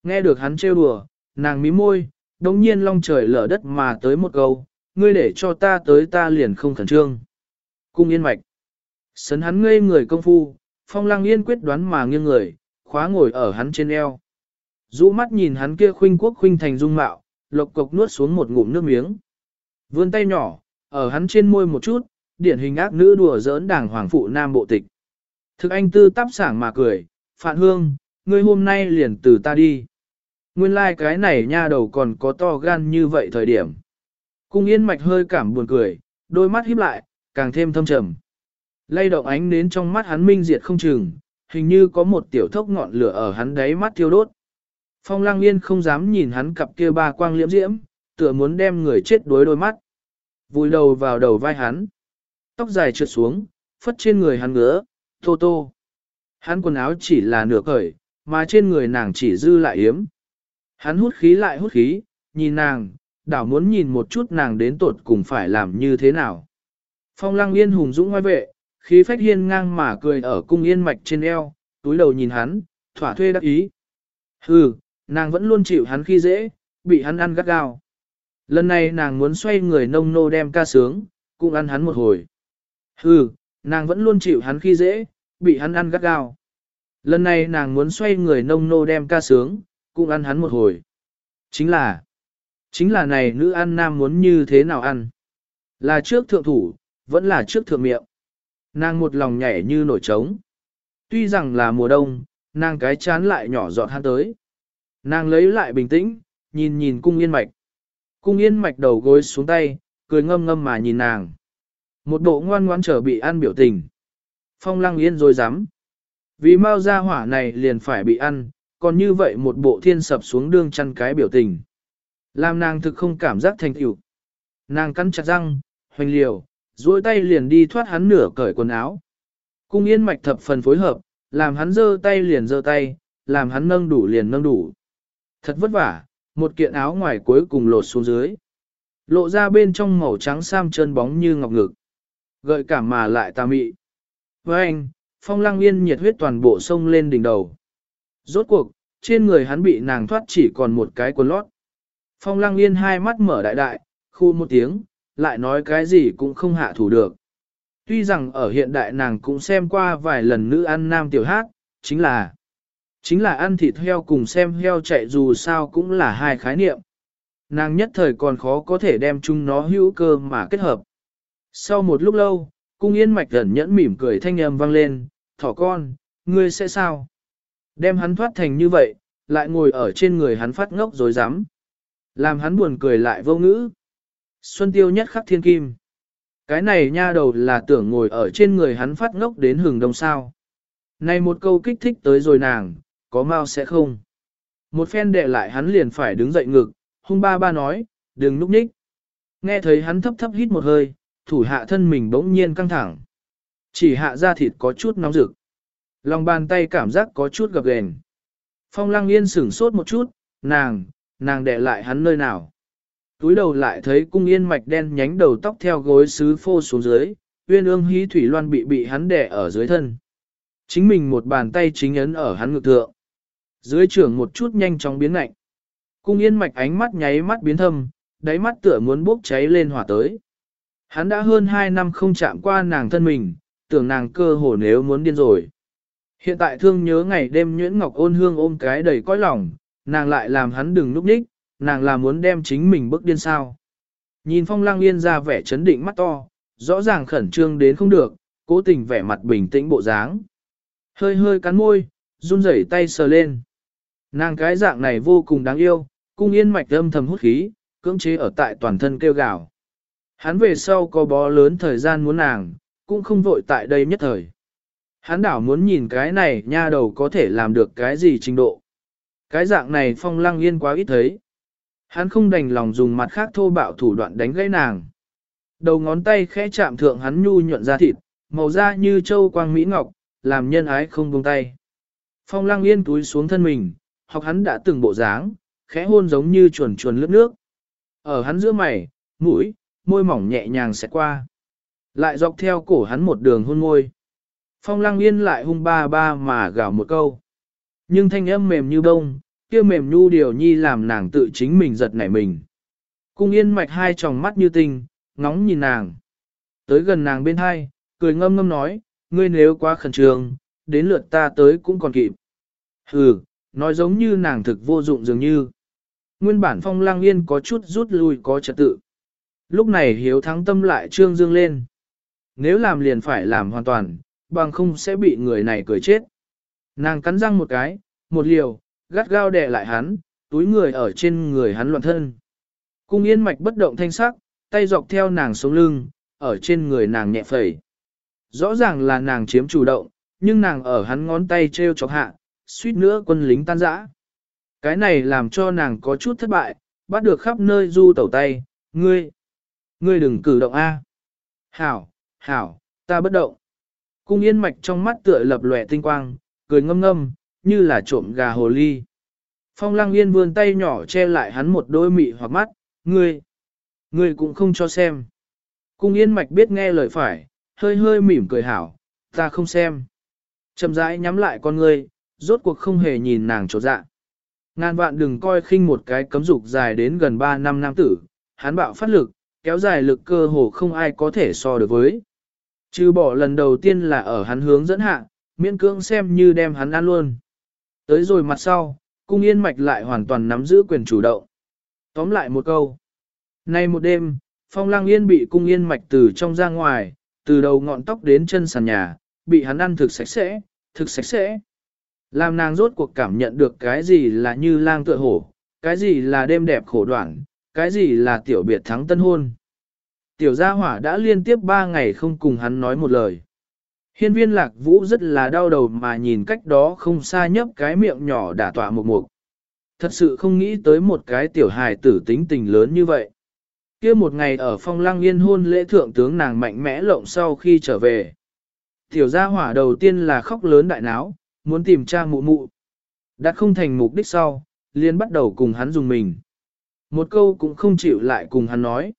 Nghe được hắn trêu đùa, nàng mí môi, đồng nhiên long trời lở đất mà tới một câu, ngươi để cho ta tới ta liền không khẩn trương. Cung yên mạch. Sấn hắn ngây người công phu, phong lăng yên quyết đoán mà nghiêng người, khóa ngồi ở hắn trên eo. Dũ mắt nhìn hắn kia khuynh quốc khuynh thành dung mạo, lộc cộc nuốt xuống một ngụm nước miếng. Vươn tay nhỏ, ở hắn trên môi một chút, điển hình ác nữ đùa giỡn đảng hoàng phụ nam bộ tịch. Thực anh tư tắp sảng mà cười, Phạn Hương, ngươi hôm nay liền từ ta đi. Nguyên lai like cái này nha đầu còn có to gan như vậy thời điểm. Cung yên mạch hơi cảm buồn cười, đôi mắt híp lại, càng thêm thâm trầm. Lay động ánh đến trong mắt hắn minh diệt không chừng, hình như có một tiểu thốc ngọn lửa ở hắn đáy mắt thiêu đốt. Phong Lang yên không dám nhìn hắn cặp kia ba quang liễm diễm, tựa muốn đem người chết đối đôi mắt. Vùi đầu vào đầu vai hắn. Tóc dài trượt xuống, phất trên người hắn ngứa, tô tô. Hắn quần áo chỉ là nửa cởi, mà trên người nàng chỉ dư lại yếm. Hắn hút khí lại hút khí, nhìn nàng, đảo muốn nhìn một chút nàng đến tột cùng phải làm như thế nào. Phong Lang yên hùng dũng ngoài vệ, khí phách hiên ngang mà cười ở cung yên mạch trên eo, túi đầu nhìn hắn, thỏa thuê đắc ý. Hừ, nàng vẫn luôn chịu hắn khi dễ, bị hắn ăn gắt gao. Lần này nàng muốn xoay người nông nô đem ca sướng, cũng ăn hắn một hồi. Hừ, nàng vẫn luôn chịu hắn khi dễ, bị hắn ăn gắt gao. Lần này nàng muốn xoay người nông nô đem ca sướng, cũng ăn hắn một hồi. Chính là, chính là này nữ ăn nam muốn như thế nào ăn. Là trước thượng thủ, vẫn là trước thượng miệng. Nàng một lòng nhảy như nổi trống. Tuy rằng là mùa đông, nàng cái chán lại nhỏ giọt hát tới. Nàng lấy lại bình tĩnh, nhìn nhìn cung yên mạch. Cung yên mạch đầu gối xuống tay, cười ngâm ngâm mà nhìn nàng. Một bộ ngoan ngoãn trở bị ăn biểu tình. Phong lăng yên rồi dám. Vì mau ra hỏa này liền phải bị ăn, còn như vậy một bộ thiên sập xuống đương chăn cái biểu tình. Làm nàng thực không cảm giác thành tựu. Nàng cắn chặt răng, hoành liều, duỗi tay liền đi thoát hắn nửa cởi quần áo. Cung yên mạch thập phần phối hợp, làm hắn giơ tay liền giơ tay, làm hắn nâng đủ liền nâng đủ. Thật vất vả, một kiện áo ngoài cuối cùng lột xuống dưới. Lộ ra bên trong màu trắng sam chân bóng như ngọc ngực. Gợi cảm mà lại tà mị. Với anh, phong lăng yên nhiệt huyết toàn bộ sông lên đỉnh đầu. Rốt cuộc, trên người hắn bị nàng thoát chỉ còn một cái quần lót. Phong lăng yên hai mắt mở đại đại, khu một tiếng, lại nói cái gì cũng không hạ thủ được. Tuy rằng ở hiện đại nàng cũng xem qua vài lần nữ ăn nam tiểu hát, chính là chính là ăn thịt heo cùng xem heo chạy dù sao cũng là hai khái niệm. Nàng nhất thời còn khó có thể đem chúng nó hữu cơ mà kết hợp. Sau một lúc lâu, cung yên mạch gần nhẫn mỉm cười thanh âm vang lên, thỏ con, ngươi sẽ sao? Đem hắn thoát thành như vậy, lại ngồi ở trên người hắn phát ngốc rồi dám. Làm hắn buồn cười lại vô ngữ. Xuân tiêu nhất khắc thiên kim. Cái này nha đầu là tưởng ngồi ở trên người hắn phát ngốc đến hừng đông sao. Này một câu kích thích tới rồi nàng, có mau sẽ không. Một phen đệ lại hắn liền phải đứng dậy ngực, hung ba ba nói, đừng núp ních. Nghe thấy hắn thấp thấp hít một hơi, thủ hạ thân mình bỗng nhiên căng thẳng. Chỉ hạ ra thịt có chút nóng rực. Lòng bàn tay cảm giác có chút gập ghềnh. Phong lăng yên sửng sốt một chút, nàng, nàng đệ lại hắn nơi nào. Túi đầu lại thấy cung yên mạch đen nhánh đầu tóc theo gối sứ phô xuống dưới, uyên ương hí thủy loan bị bị hắn đè ở dưới thân. Chính mình một bàn tay chính ấn ở hắn ngực thượng. Dưới trưởng một chút nhanh chóng biến lạnh. Cung yên mạch ánh mắt nháy mắt biến thâm, đáy mắt tựa muốn bốc cháy lên hỏa tới. Hắn đã hơn 2 năm không chạm qua nàng thân mình, tưởng nàng cơ hồ nếu muốn điên rồi. Hiện tại thương nhớ ngày đêm nhuyễn ngọc ôn hương ôm cái đầy cõi lòng, nàng lại làm hắn đừng núp ních, nàng là muốn đem chính mình bức điên sao. Nhìn phong lăng yên ra vẻ chấn định mắt to, rõ ràng khẩn trương đến không được, cố tình vẻ mặt bình tĩnh bộ dáng. Hơi hơi cắn môi, run rẩy tay sờ lên. Nàng cái dạng này vô cùng đáng yêu, cung yên mạch âm thầm hút khí, cưỡng chế ở tại toàn thân kêu gào. Hắn về sau có bó lớn thời gian muốn nàng, cũng không vội tại đây nhất thời. Hắn đảo muốn nhìn cái này nha đầu có thể làm được cái gì trình độ. Cái dạng này phong lăng yên quá ít thấy. Hắn không đành lòng dùng mặt khác thô bạo thủ đoạn đánh gãy nàng. Đầu ngón tay khẽ chạm thượng hắn nhu nhuận ra thịt, màu da như châu quang mỹ ngọc, làm nhân ái không buông tay. Phong lăng yên túi xuống thân mình, học hắn đã từng bộ dáng, khẽ hôn giống như chuồn chuồn lướt nước. Ở hắn giữa mày, mũi, môi mỏng nhẹ nhàng sẽ qua. Lại dọc theo cổ hắn một đường hôn môi. Phong lăng yên lại hung ba ba mà gào một câu. Nhưng thanh âm mềm như bông, kia mềm nhu điều nhi làm nàng tự chính mình giật nảy mình. Cung yên mạch hai tròng mắt như tinh, ngóng nhìn nàng. Tới gần nàng bên hai, cười ngâm ngâm nói, ngươi nếu quá khẩn trương, đến lượt ta tới cũng còn kịp. Hừ, nói giống như nàng thực vô dụng dường như. Nguyên bản phong lang yên có chút rút lui có trật tự. Lúc này hiếu thắng tâm lại trương dương lên. Nếu làm liền phải làm hoàn toàn, bằng không sẽ bị người này cười chết. Nàng cắn răng một cái, một liều, gắt gao đè lại hắn, túi người ở trên người hắn loạn thân. Cung yên mạch bất động thanh sắc, tay dọc theo nàng sống lưng, ở trên người nàng nhẹ phẩy. Rõ ràng là nàng chiếm chủ động, nhưng nàng ở hắn ngón tay treo chọc hạ, suýt nữa quân lính tan rã. Cái này làm cho nàng có chút thất bại, bắt được khắp nơi du tẩu tay, ngươi, ngươi đừng cử động A. Hảo, hảo, ta bất động. Cung yên mạch trong mắt tựa lập lòe tinh quang, cười ngâm ngâm, như là trộm gà hồ ly. Phong lăng yên vươn tay nhỏ che lại hắn một đôi mị hoặc mắt, ngươi, ngươi cũng không cho xem. Cung yên mạch biết nghe lời phải, hơi hơi mỉm cười hảo, ta không xem. Chậm rãi nhắm lại con ngươi, rốt cuộc không hề nhìn nàng trột dạ. Ngàn vạn đừng coi khinh một cái cấm dục dài đến gần 3 năm nam tử, hắn bạo phát lực, kéo dài lực cơ hồ không ai có thể so được với. Trừ bỏ lần đầu tiên là ở hắn hướng dẫn hạ, miễn cưỡng xem như đem hắn ăn luôn. Tới rồi mặt sau, cung yên mạch lại hoàn toàn nắm giữ quyền chủ động. Tóm lại một câu. Nay một đêm, phong lang yên bị cung yên mạch từ trong ra ngoài, từ đầu ngọn tóc đến chân sàn nhà, bị hắn ăn thực sạch sẽ, thực sạch sẽ. Làm nàng rốt cuộc cảm nhận được cái gì là như lang tựa hổ, cái gì là đêm đẹp khổ đoạn, cái gì là tiểu biệt thắng tân hôn. Tiểu gia hỏa đã liên tiếp ba ngày không cùng hắn nói một lời. Hiên viên lạc vũ rất là đau đầu mà nhìn cách đó không xa nhấp cái miệng nhỏ đả tọa một mục. Thật sự không nghĩ tới một cái tiểu hài tử tính tình lớn như vậy. kia một ngày ở phong lăng yên hôn lễ thượng tướng nàng mạnh mẽ lộng sau khi trở về. Tiểu gia hỏa đầu tiên là khóc lớn đại náo, muốn tìm cha mụ mụ. Đã không thành mục đích sau, liên bắt đầu cùng hắn dùng mình. Một câu cũng không chịu lại cùng hắn nói.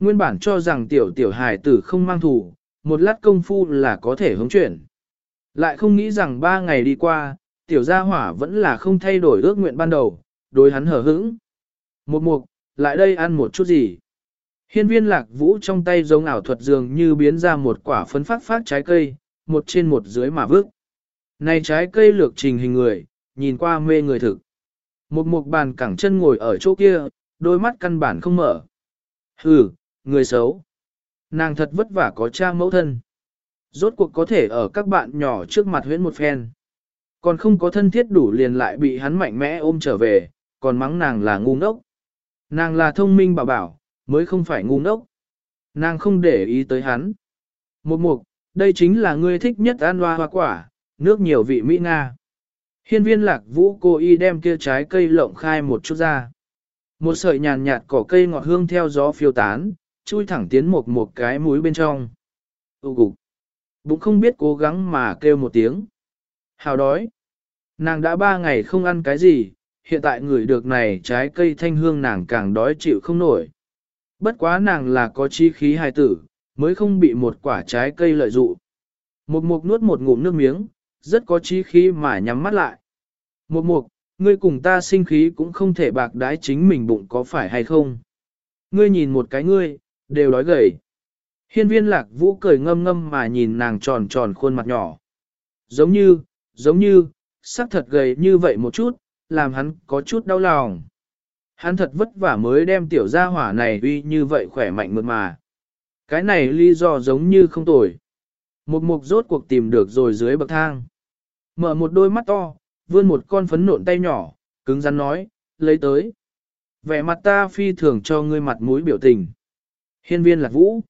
Nguyên bản cho rằng tiểu tiểu hài tử không mang thủ, một lát công phu là có thể hướng chuyển. Lại không nghĩ rằng ba ngày đi qua, tiểu gia hỏa vẫn là không thay đổi ước nguyện ban đầu, đối hắn hở hững. Một mục, lại đây ăn một chút gì. Hiên viên lạc vũ trong tay giống ảo thuật dường như biến ra một quả phấn phát phát trái cây, một trên một dưới mà vước. Này trái cây lược trình hình người, nhìn qua mê người thực. Một mục bàn cẳng chân ngồi ở chỗ kia, đôi mắt căn bản không mở. Hừ, người xấu. Nàng thật vất vả có cha mẫu thân. Rốt cuộc có thể ở các bạn nhỏ trước mặt huyễn một phen. Còn không có thân thiết đủ liền lại bị hắn mạnh mẽ ôm trở về, còn mắng nàng là ngu ngốc. Nàng là thông minh bảo bảo, mới không phải ngu ngốc. Nàng không để ý tới hắn. Một mục, đây chính là ngươi thích nhất ăn hoa hoa quả, nước nhiều vị Mỹ Nga. Hiên viên lạc vũ cô y đem kia trái cây lộng khai một chút ra. Một sợi nhàn nhạt cỏ cây ngọt hương theo gió phiêu tán, chui thẳng tiến một một cái mũi bên trong. Ú cục. Bụng không biết cố gắng mà kêu một tiếng. Hào đói. Nàng đã ba ngày không ăn cái gì, hiện tại người được này trái cây thanh hương nàng càng đói chịu không nổi. Bất quá nàng là có chi khí hài tử, mới không bị một quả trái cây lợi dụ. Một mục nuốt một ngụm nước miếng, rất có chi khí mà nhắm mắt lại. Một mục, ngươi cùng ta sinh khí cũng không thể bạc đái chính mình bụng có phải hay không. Ngươi nhìn một cái ngươi, đều đói gầy. Hiên viên lạc vũ cười ngâm ngâm mà nhìn nàng tròn tròn khuôn mặt nhỏ. Giống như, giống như, sắc thật gầy như vậy một chút, làm hắn có chút đau lòng. Hắn thật vất vả mới đem tiểu gia hỏa này uy như vậy khỏe mạnh mượt mà. Cái này lý do giống như không tồi. Một mục rốt cuộc tìm được rồi dưới bậc thang. Mở một đôi mắt to, vươn một con phấn nộn tay nhỏ, cứng rắn nói, lấy tới. Vẻ mặt ta phi thường cho ngươi mặt mũi biểu tình. Hiên viên lạc vũ.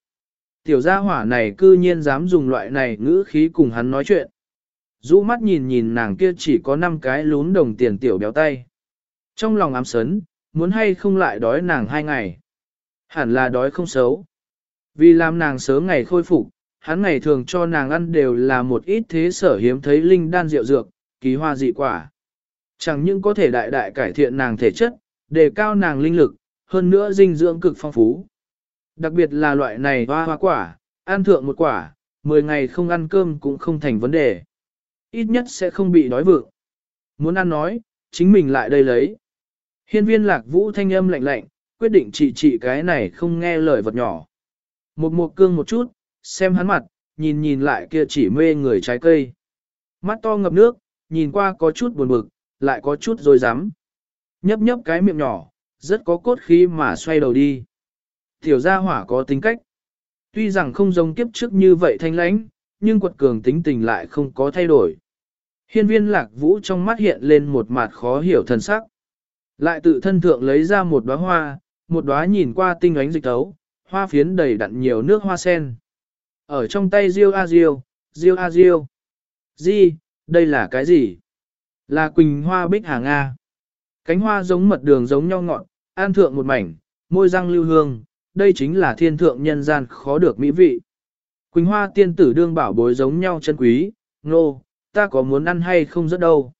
Tiểu gia hỏa này cư nhiên dám dùng loại này ngữ khí cùng hắn nói chuyện. Dũ mắt nhìn nhìn nàng kia chỉ có 5 cái lún đồng tiền tiểu béo tay. Trong lòng ám sấn, muốn hay không lại đói nàng hai ngày. Hẳn là đói không xấu. Vì làm nàng sớm ngày khôi phục, hắn ngày thường cho nàng ăn đều là một ít thế sở hiếm thấy linh đan rượu dược, kỳ hoa dị quả. Chẳng những có thể đại đại cải thiện nàng thể chất, đề cao nàng linh lực, hơn nữa dinh dưỡng cực phong phú. Đặc biệt là loại này hoa hoa quả, ăn thượng một quả, 10 ngày không ăn cơm cũng không thành vấn đề. Ít nhất sẽ không bị đói vượng. Muốn ăn nói, chính mình lại đây lấy. Hiên viên lạc vũ thanh âm lạnh lạnh, quyết định trị trị cái này không nghe lời vật nhỏ. Một một cương một chút, xem hắn mặt, nhìn nhìn lại kia chỉ mê người trái cây. Mắt to ngập nước, nhìn qua có chút buồn bực, lại có chút rồi dám. Nhấp nhấp cái miệng nhỏ, rất có cốt khí mà xoay đầu đi. Tiểu gia hỏa có tính cách. Tuy rằng không giống kiếp trước như vậy thanh lãnh, nhưng quật cường tính tình lại không có thay đổi. Hiên viên lạc vũ trong mắt hiện lên một mặt khó hiểu thần sắc. Lại tự thân thượng lấy ra một đóa hoa, một đóa nhìn qua tinh ánh dịch tấu, hoa phiến đầy đặn nhiều nước hoa sen. Ở trong tay riêu a riêu, riêu a riêu. Di, đây là cái gì? Là quỳnh hoa bích hà Nga. Cánh hoa giống mật đường giống nhau ngọn, an thượng một mảnh, môi răng lưu hương, đây chính là thiên thượng nhân gian khó được mỹ vị. Quỳnh hoa tiên tử đương bảo bối giống nhau chân quý, nô, no, ta có muốn ăn hay không rất đâu.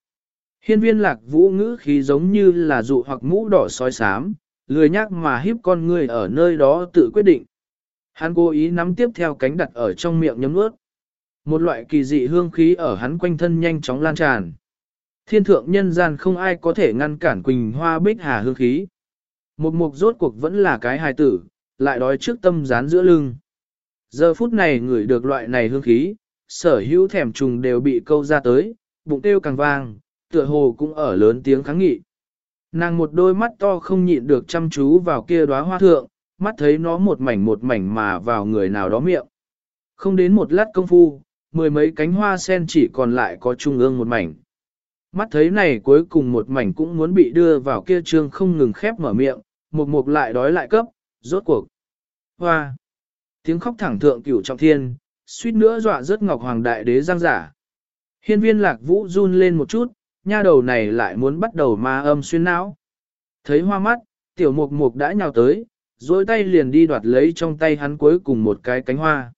Hiên viên lạc vũ ngữ khí giống như là dụ hoặc mũ đỏ sói sám, lười nhắc mà hiếp con người ở nơi đó tự quyết định. Hắn cố ý nắm tiếp theo cánh đặt ở trong miệng nhấm nuốt. Một loại kỳ dị hương khí ở hắn quanh thân nhanh chóng lan tràn. Thiên thượng nhân gian không ai có thể ngăn cản Quỳnh Hoa Bích Hà hương khí. Một mục rốt cuộc vẫn là cái hài tử, lại đói trước tâm dán giữa lưng. Giờ phút này ngửi được loại này hương khí, sở hữu thèm trùng đều bị câu ra tới, bụng tiêu càng vang, tựa hồ cũng ở lớn tiếng kháng nghị. Nàng một đôi mắt to không nhịn được chăm chú vào kia đóa hoa thượng, mắt thấy nó một mảnh một mảnh mà vào người nào đó miệng. Không đến một lát công phu, mười mấy cánh hoa sen chỉ còn lại có trung ương một mảnh. Mắt thấy này cuối cùng một mảnh cũng muốn bị đưa vào kia trương không ngừng khép mở miệng, một mục lại đói lại cấp, rốt cuộc. Hoa! Tiếng khóc thẳng thượng cửu trọng thiên, suýt nữa dọa rớt ngọc hoàng đại đế giang giả. Hiên viên lạc vũ run lên một chút, nha đầu này lại muốn bắt đầu ma âm xuyên não. Thấy hoa mắt, tiểu mục mục đã nhào tới, dối tay liền đi đoạt lấy trong tay hắn cuối cùng một cái cánh hoa.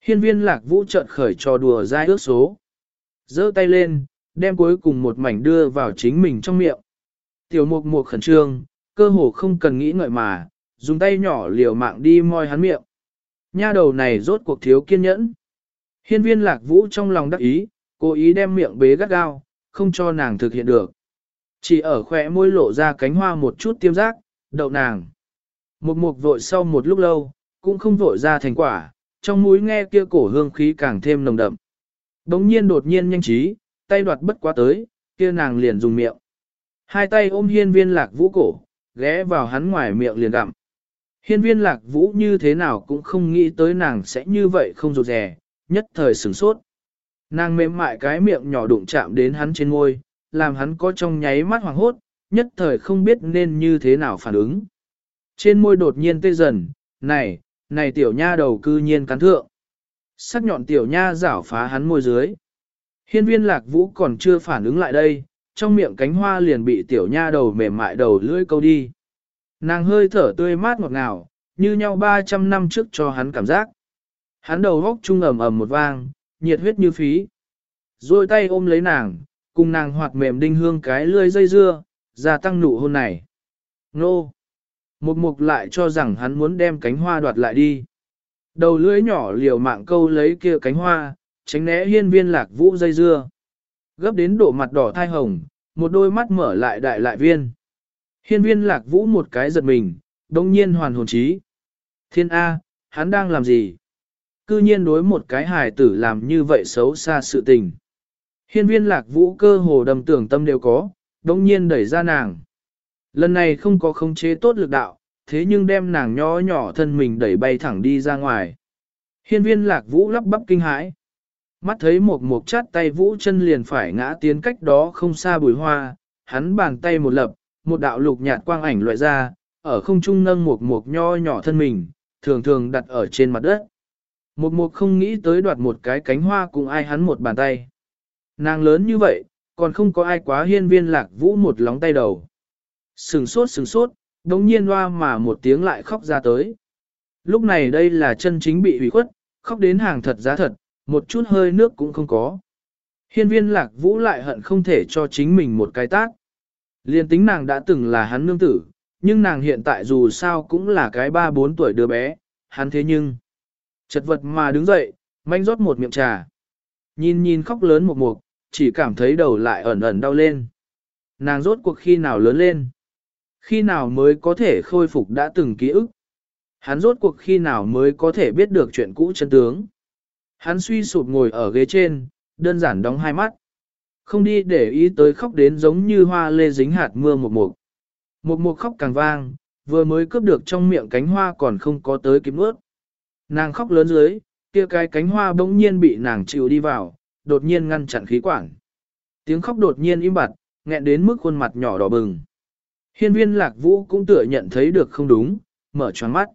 Hiên viên lạc vũ trợn khởi trò đùa dai ước số. giơ tay lên, đem cuối cùng một mảnh đưa vào chính mình trong miệng. Tiểu mục mục khẩn trương, cơ hồ không cần nghĩ ngợi mà, dùng tay nhỏ liều mạng đi moi hắn miệng. Nha đầu này rốt cuộc thiếu kiên nhẫn. Hiên viên lạc vũ trong lòng đắc ý, cố ý đem miệng bế gắt gao, không cho nàng thực hiện được. Chỉ ở khỏe môi lộ ra cánh hoa một chút tiêm giác, đậu nàng. Một mục vội sau một lúc lâu, cũng không vội ra thành quả, trong mũi nghe kia cổ hương khí càng thêm nồng đậm. Đống nhiên đột nhiên nhanh trí, tay đoạt bất quá tới, kia nàng liền dùng miệng. Hai tay ôm hiên viên lạc vũ cổ, ghé vào hắn ngoài miệng liền gặm. Hiên viên lạc vũ như thế nào cũng không nghĩ tới nàng sẽ như vậy không rụt rè, nhất thời sửng sốt. Nàng mềm mại cái miệng nhỏ đụng chạm đến hắn trên ngôi, làm hắn có trong nháy mắt hoàng hốt, nhất thời không biết nên như thế nào phản ứng. Trên môi đột nhiên tê dần, này, này tiểu nha đầu cư nhiên cắn thượng. Sắc nhọn tiểu nha rảo phá hắn môi dưới. Hiên viên lạc vũ còn chưa phản ứng lại đây, trong miệng cánh hoa liền bị tiểu nha đầu mềm mại đầu lưỡi câu đi. Nàng hơi thở tươi mát ngọt ngào, như nhau 300 năm trước cho hắn cảm giác. Hắn đầu góc trung ầm ầm một vang, nhiệt huyết như phí. Rồi tay ôm lấy nàng, cùng nàng hoạt mềm đinh hương cái lươi dây dưa, gia tăng nụ hôn này. Nô! Mục mục lại cho rằng hắn muốn đem cánh hoa đoạt lại đi. Đầu lưỡi nhỏ liều mạng câu lấy kia cánh hoa, tránh né hiên viên lạc vũ dây dưa. Gấp đến độ mặt đỏ thai hồng, một đôi mắt mở lại đại lại viên. Hiên viên lạc vũ một cái giật mình, đồng nhiên hoàn hồn trí. Thiên A, hắn đang làm gì? Cư nhiên đối một cái hài tử làm như vậy xấu xa sự tình. Hiên viên lạc vũ cơ hồ đầm tưởng tâm đều có, đồng nhiên đẩy ra nàng. Lần này không có khống chế tốt lực đạo, thế nhưng đem nàng nhỏ nhỏ thân mình đẩy bay thẳng đi ra ngoài. Hiên viên lạc vũ lắp bắp kinh hãi. Mắt thấy một mục chát tay vũ chân liền phải ngã tiến cách đó không xa bùi hoa, hắn bàn tay một lập, một đạo lục nhạt quang ảnh loại ra, ở không trung nâng một mục nho nhỏ thân mình, thường thường đặt ở trên mặt đất. Một mục không nghĩ tới đoạt một cái cánh hoa cùng ai hắn một bàn tay. Nàng lớn như vậy, còn không có ai quá hiên viên lạc vũ một lóng tay đầu. sừng sốt sừng sốt, đống nhiên hoa mà một tiếng lại khóc ra tới. Lúc này đây là chân chính bị hủy khuất, khóc đến hàng thật giá thật, một chút hơi nước cũng không có. Hiên viên lạc vũ lại hận không thể cho chính mình một cái tác. Liên tính nàng đã từng là hắn nương tử, nhưng nàng hiện tại dù sao cũng là cái ba bốn tuổi đứa bé, hắn thế nhưng. Chật vật mà đứng dậy, manh rót một miệng trà. Nhìn nhìn khóc lớn một mục, chỉ cảm thấy đầu lại ẩn ẩn đau lên. Nàng rốt cuộc khi nào lớn lên? Khi nào mới có thể khôi phục đã từng ký ức? Hắn rốt cuộc khi nào mới có thể biết được chuyện cũ chân tướng? Hắn suy sụp ngồi ở ghế trên, đơn giản đóng hai mắt. Không đi để ý tới khóc đến giống như hoa lê dính hạt mưa một mục. Một mục khóc càng vang, vừa mới cướp được trong miệng cánh hoa còn không có tới kịp ướt. Nàng khóc lớn dưới, kia cái cánh hoa bỗng nhiên bị nàng chịu đi vào, đột nhiên ngăn chặn khí quản. Tiếng khóc đột nhiên im bặt, nghẹn đến mức khuôn mặt nhỏ đỏ bừng. Hiên viên lạc vũ cũng tựa nhận thấy được không đúng, mở choáng mắt.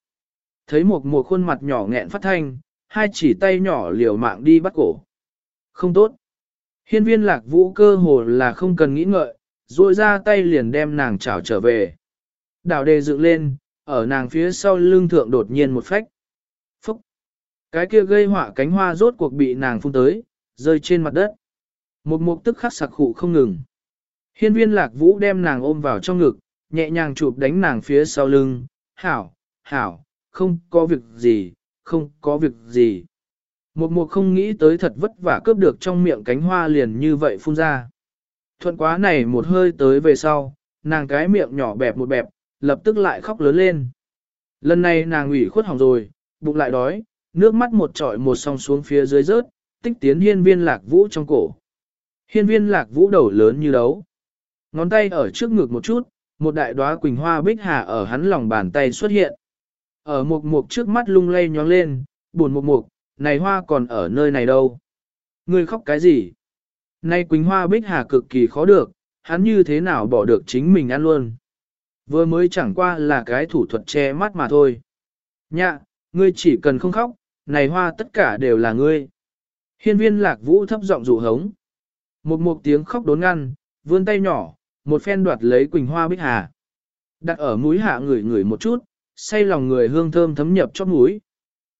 Thấy một một khuôn mặt nhỏ nghẹn phát thanh, hai chỉ tay nhỏ liều mạng đi bắt cổ. Không tốt. Hiên viên lạc vũ cơ hồ là không cần nghĩ ngợi, rồi ra tay liền đem nàng chảo trở về. Đảo đề dựng lên, ở nàng phía sau lưng thượng đột nhiên một phách. Phúc! Cái kia gây họa cánh hoa rốt cuộc bị nàng phun tới, rơi trên mặt đất. Một mục tức khắc sặc khụ không ngừng. Hiên viên lạc vũ đem nàng ôm vào trong ngực, nhẹ nhàng chụp đánh nàng phía sau lưng. Hảo, hảo, không có việc gì, không có việc gì. Một mục không nghĩ tới thật vất vả cướp được trong miệng cánh hoa liền như vậy phun ra. Thuận quá này một hơi tới về sau, nàng cái miệng nhỏ bẹp một bẹp, lập tức lại khóc lớn lên. Lần này nàng ủy khuất hỏng rồi, bụng lại đói, nước mắt một trọi một song xuống phía dưới rớt, tích tiến hiên viên lạc vũ trong cổ. Hiên viên lạc vũ đầu lớn như đấu. Ngón tay ở trước ngực một chút, một đại đóa quỳnh hoa bích hà ở hắn lòng bàn tay xuất hiện. Ở một mục trước mắt lung lay nhóng lên, buồn một mục, này hoa còn ở nơi này đâu. Ngươi khóc cái gì? Nay quỳnh hoa bích hà cực kỳ khó được, hắn như thế nào bỏ được chính mình ăn luôn. Vừa mới chẳng qua là cái thủ thuật che mắt mà thôi. Nhạ, ngươi chỉ cần không khóc, này hoa tất cả đều là ngươi. Hiên viên lạc vũ thấp giọng dụ hống. Một một tiếng khóc đốn ngăn, vươn tay nhỏ, một phen đoạt lấy quỳnh hoa bích hà. Đặt ở mũi hạ ngửi ngửi một chút, say lòng người hương thơm thấm nhập chóp mũi.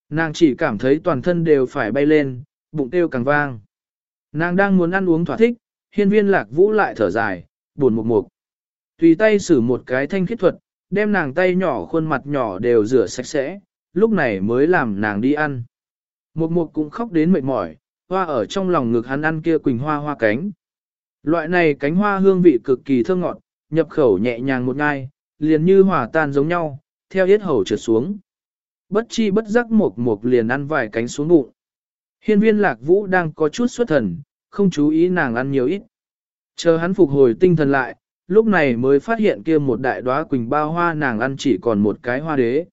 Nàng chỉ cảm thấy toàn thân đều phải bay lên, bụng tiêu càng vang. Nàng đang muốn ăn uống thỏa thích, hiên viên lạc vũ lại thở dài, buồn mục mục. Tùy tay xử một cái thanh khiết thuật, đem nàng tay nhỏ khuôn mặt nhỏ đều rửa sạch sẽ, lúc này mới làm nàng đi ăn. Mục mục cũng khóc đến mệt mỏi, hoa ở trong lòng ngực hắn ăn kia quỳnh hoa hoa cánh. Loại này cánh hoa hương vị cực kỳ thơm ngọt, nhập khẩu nhẹ nhàng một ngai, liền như hòa tan giống nhau, theo yết hầu trượt xuống. Bất chi bất giác một một liền ăn vài cánh xuống bụng. Hiên viên lạc vũ đang có chút xuất thần, không chú ý nàng ăn nhiều ít. Chờ hắn phục hồi tinh thần lại, lúc này mới phát hiện kia một đại đóa quỳnh ba hoa nàng ăn chỉ còn một cái hoa đế.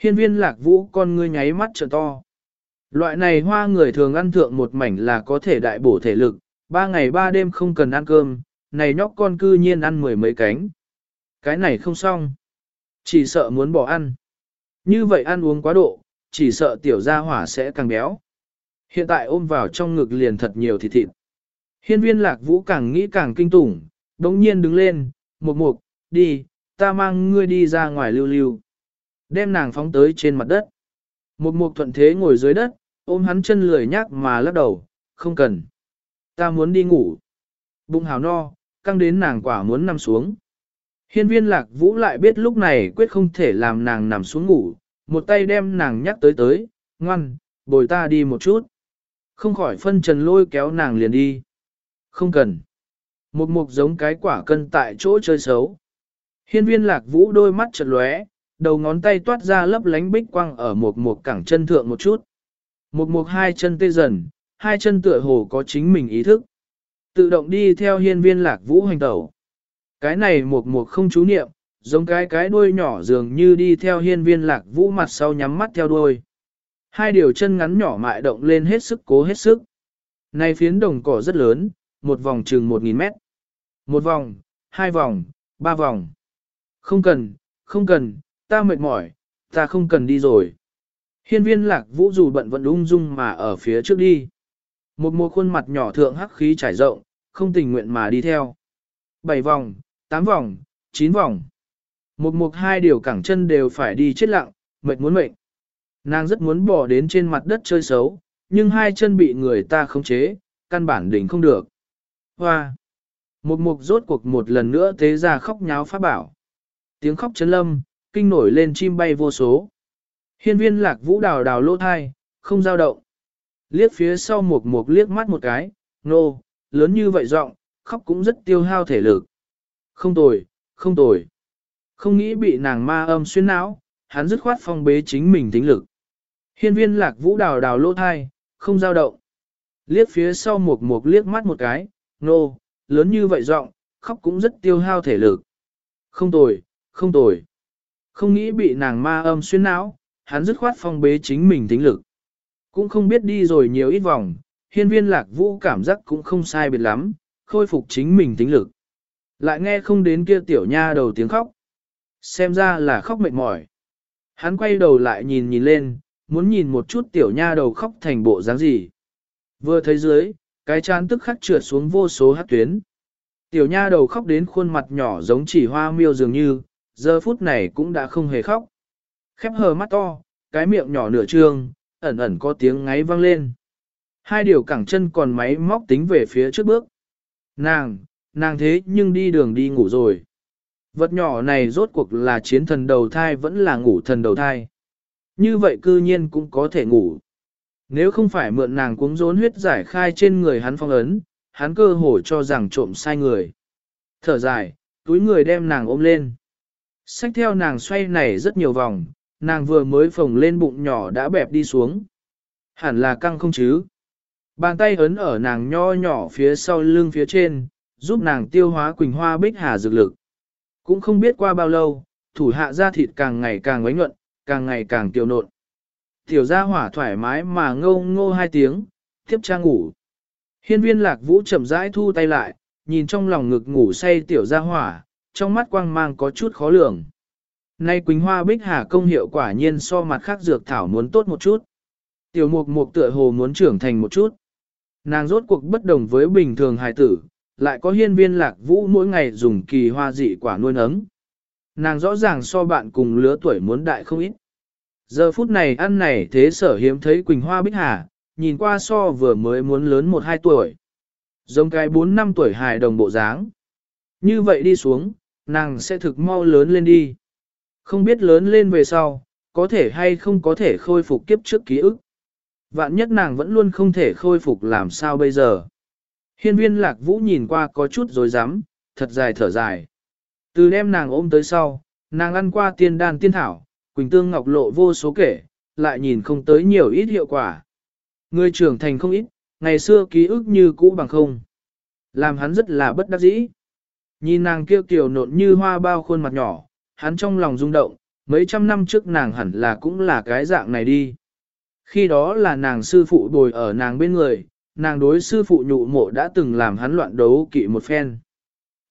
Hiên viên lạc vũ con ngươi nháy mắt trợ to. Loại này hoa người thường ăn thượng một mảnh là có thể đại bổ thể lực, ba ngày ba đêm không cần ăn cơm, này nhóc con cư nhiên ăn mười mấy cánh. Cái này không xong. Chỉ sợ muốn bỏ ăn. Như vậy ăn uống quá độ, chỉ sợ tiểu gia hỏa sẽ càng béo. Hiện tại ôm vào trong ngực liền thật nhiều thịt thịt. Hiên viên lạc vũ càng nghĩ càng kinh tủng, đống nhiên đứng lên, một mục, đi, ta mang ngươi đi ra ngoài lưu lưu. Đem nàng phóng tới trên mặt đất. Một mục thuận thế ngồi dưới đất, ôm hắn chân lười nhác mà lắc đầu, không cần. Ta muốn đi ngủ. Bụng hào no, căng đến nàng quả muốn nằm xuống. Hiên viên lạc vũ lại biết lúc này quyết không thể làm nàng nằm xuống ngủ, một tay đem nàng nhắc tới tới, ngoan, bồi ta đi một chút. Không khỏi phân trần lôi kéo nàng liền đi. Không cần. Một mục giống cái quả cân tại chỗ chơi xấu. Hiên viên lạc vũ đôi mắt chật lóe, đầu ngón tay toát ra lấp lánh bích quang ở một mục cẳng chân thượng một chút. Một mục hai chân tê dần, hai chân tựa hồ có chính mình ý thức. Tự động đi theo hiên viên lạc vũ hành tẩu. Cái này một một không chú niệm, giống cái cái đuôi nhỏ dường như đi theo hiên viên lạc vũ mặt sau nhắm mắt theo đuôi. Hai điều chân ngắn nhỏ mại động lên hết sức cố hết sức. Này phiến đồng cỏ rất lớn, một vòng chừng một nghìn mét. Một vòng, hai vòng, ba vòng. Không cần, không cần, ta mệt mỏi, ta không cần đi rồi. Hiên viên lạc vũ dù bận vẫn ung dung mà ở phía trước đi. Một mùa khuôn mặt nhỏ thượng hắc khí trải rộng, không tình nguyện mà đi theo. Bảy vòng, tám vòng, chín vòng. Một mục hai điều cẳng chân đều phải đi chết lặng, mệt muốn mệnh. Nàng rất muốn bỏ đến trên mặt đất chơi xấu, nhưng hai chân bị người ta khống chế, căn bản đỉnh không được. Hoa! Một mục rốt cuộc một lần nữa tế ra khóc nháo phá bảo. Tiếng khóc chấn lâm, kinh nổi lên chim bay vô số. Hiên viên lạc vũ đào đào lỗ thai, không dao động. Liếc phía sau một mục liếc mắt một cái, nô, lớn như vậy giọng, khóc cũng rất tiêu hao thể lực. Không tồi, không tồi. Không nghĩ bị nàng ma âm xuyên não, hắn dứt khoát phong bế chính mình tính lực. Hiên viên lạc vũ đào đào lỗ thai, không giao động. Liếc phía sau một mục liếc mắt một cái, nô, lớn như vậy giọng, khóc cũng rất tiêu hao thể lực. Không tồi, không tồi. Không nghĩ bị nàng ma âm xuyên não, hắn dứt khoát phong bế chính mình tính lực. Cũng không biết đi rồi nhiều ít vòng, hiên viên lạc vũ cảm giác cũng không sai biệt lắm, khôi phục chính mình tính lực. Lại nghe không đến kia tiểu nha đầu tiếng khóc. Xem ra là khóc mệt mỏi. Hắn quay đầu lại nhìn nhìn lên, muốn nhìn một chút tiểu nha đầu khóc thành bộ dáng gì. Vừa thấy dưới, cái chán tức khắc trượt xuống vô số hát tuyến. Tiểu nha đầu khóc đến khuôn mặt nhỏ giống chỉ hoa miêu dường như, giờ phút này cũng đã không hề khóc. Khép hờ mắt to, cái miệng nhỏ nửa trương, ẩn ẩn có tiếng ngáy vang lên. Hai điều cẳng chân còn máy móc tính về phía trước bước. Nàng, nàng thế nhưng đi đường đi ngủ rồi. Vật nhỏ này rốt cuộc là chiến thần đầu thai vẫn là ngủ thần đầu thai. Như vậy cư nhiên cũng có thể ngủ. Nếu không phải mượn nàng cuống rốn huyết giải khai trên người hắn phong ấn, hắn cơ hồ cho rằng trộm sai người. Thở dài, túi người đem nàng ôm lên. Xách theo nàng xoay này rất nhiều vòng, nàng vừa mới phồng lên bụng nhỏ đã bẹp đi xuống. Hẳn là căng không chứ. Bàn tay ấn ở nàng nho nhỏ phía sau lưng phía trên, giúp nàng tiêu hóa quỳnh hoa bích hà dược lực. Cũng không biết qua bao lâu, thủ hạ da thịt càng ngày càng ngoánh nhuận, càng ngày càng tiêu nộn. Tiểu gia hỏa thoải mái mà ngô ngô hai tiếng, tiếp trang ngủ. Hiên viên lạc vũ chậm rãi thu tay lại, nhìn trong lòng ngực ngủ say tiểu gia hỏa, trong mắt quang mang có chút khó lường. Nay Quỳnh Hoa Bích Hà công hiệu quả nhiên so mặt khác dược thảo muốn tốt một chút. Tiểu mục mục tựa hồ muốn trưởng thành một chút. Nàng rốt cuộc bất đồng với bình thường hài tử, lại có hiên viên lạc vũ mỗi ngày dùng kỳ hoa dị quả nuôi nấng. Nàng rõ ràng so bạn cùng lứa tuổi muốn đại không ít. Giờ phút này ăn này thế sở hiếm thấy Quỳnh Hoa Bích Hà, nhìn qua so vừa mới muốn lớn 1-2 tuổi. Giống cái 4 năm tuổi hài đồng bộ dáng. Như vậy đi xuống, nàng sẽ thực mau lớn lên đi. Không biết lớn lên về sau, có thể hay không có thể khôi phục kiếp trước ký ức. Vạn nhất nàng vẫn luôn không thể khôi phục làm sao bây giờ. Hiên viên lạc vũ nhìn qua có chút dối rắm thật dài thở dài. Từ đem nàng ôm tới sau, nàng ăn qua tiên đan tiên thảo, quỳnh tương ngọc lộ vô số kể, lại nhìn không tới nhiều ít hiệu quả. Người trưởng thành không ít, ngày xưa ký ức như cũ bằng không. Làm hắn rất là bất đắc dĩ. Nhìn nàng kêu kiều nộn như hoa bao khuôn mặt nhỏ, hắn trong lòng rung động, mấy trăm năm trước nàng hẳn là cũng là cái dạng này đi. Khi đó là nàng sư phụ bồi ở nàng bên người, nàng đối sư phụ nhụ mộ đã từng làm hắn loạn đấu kỵ một phen.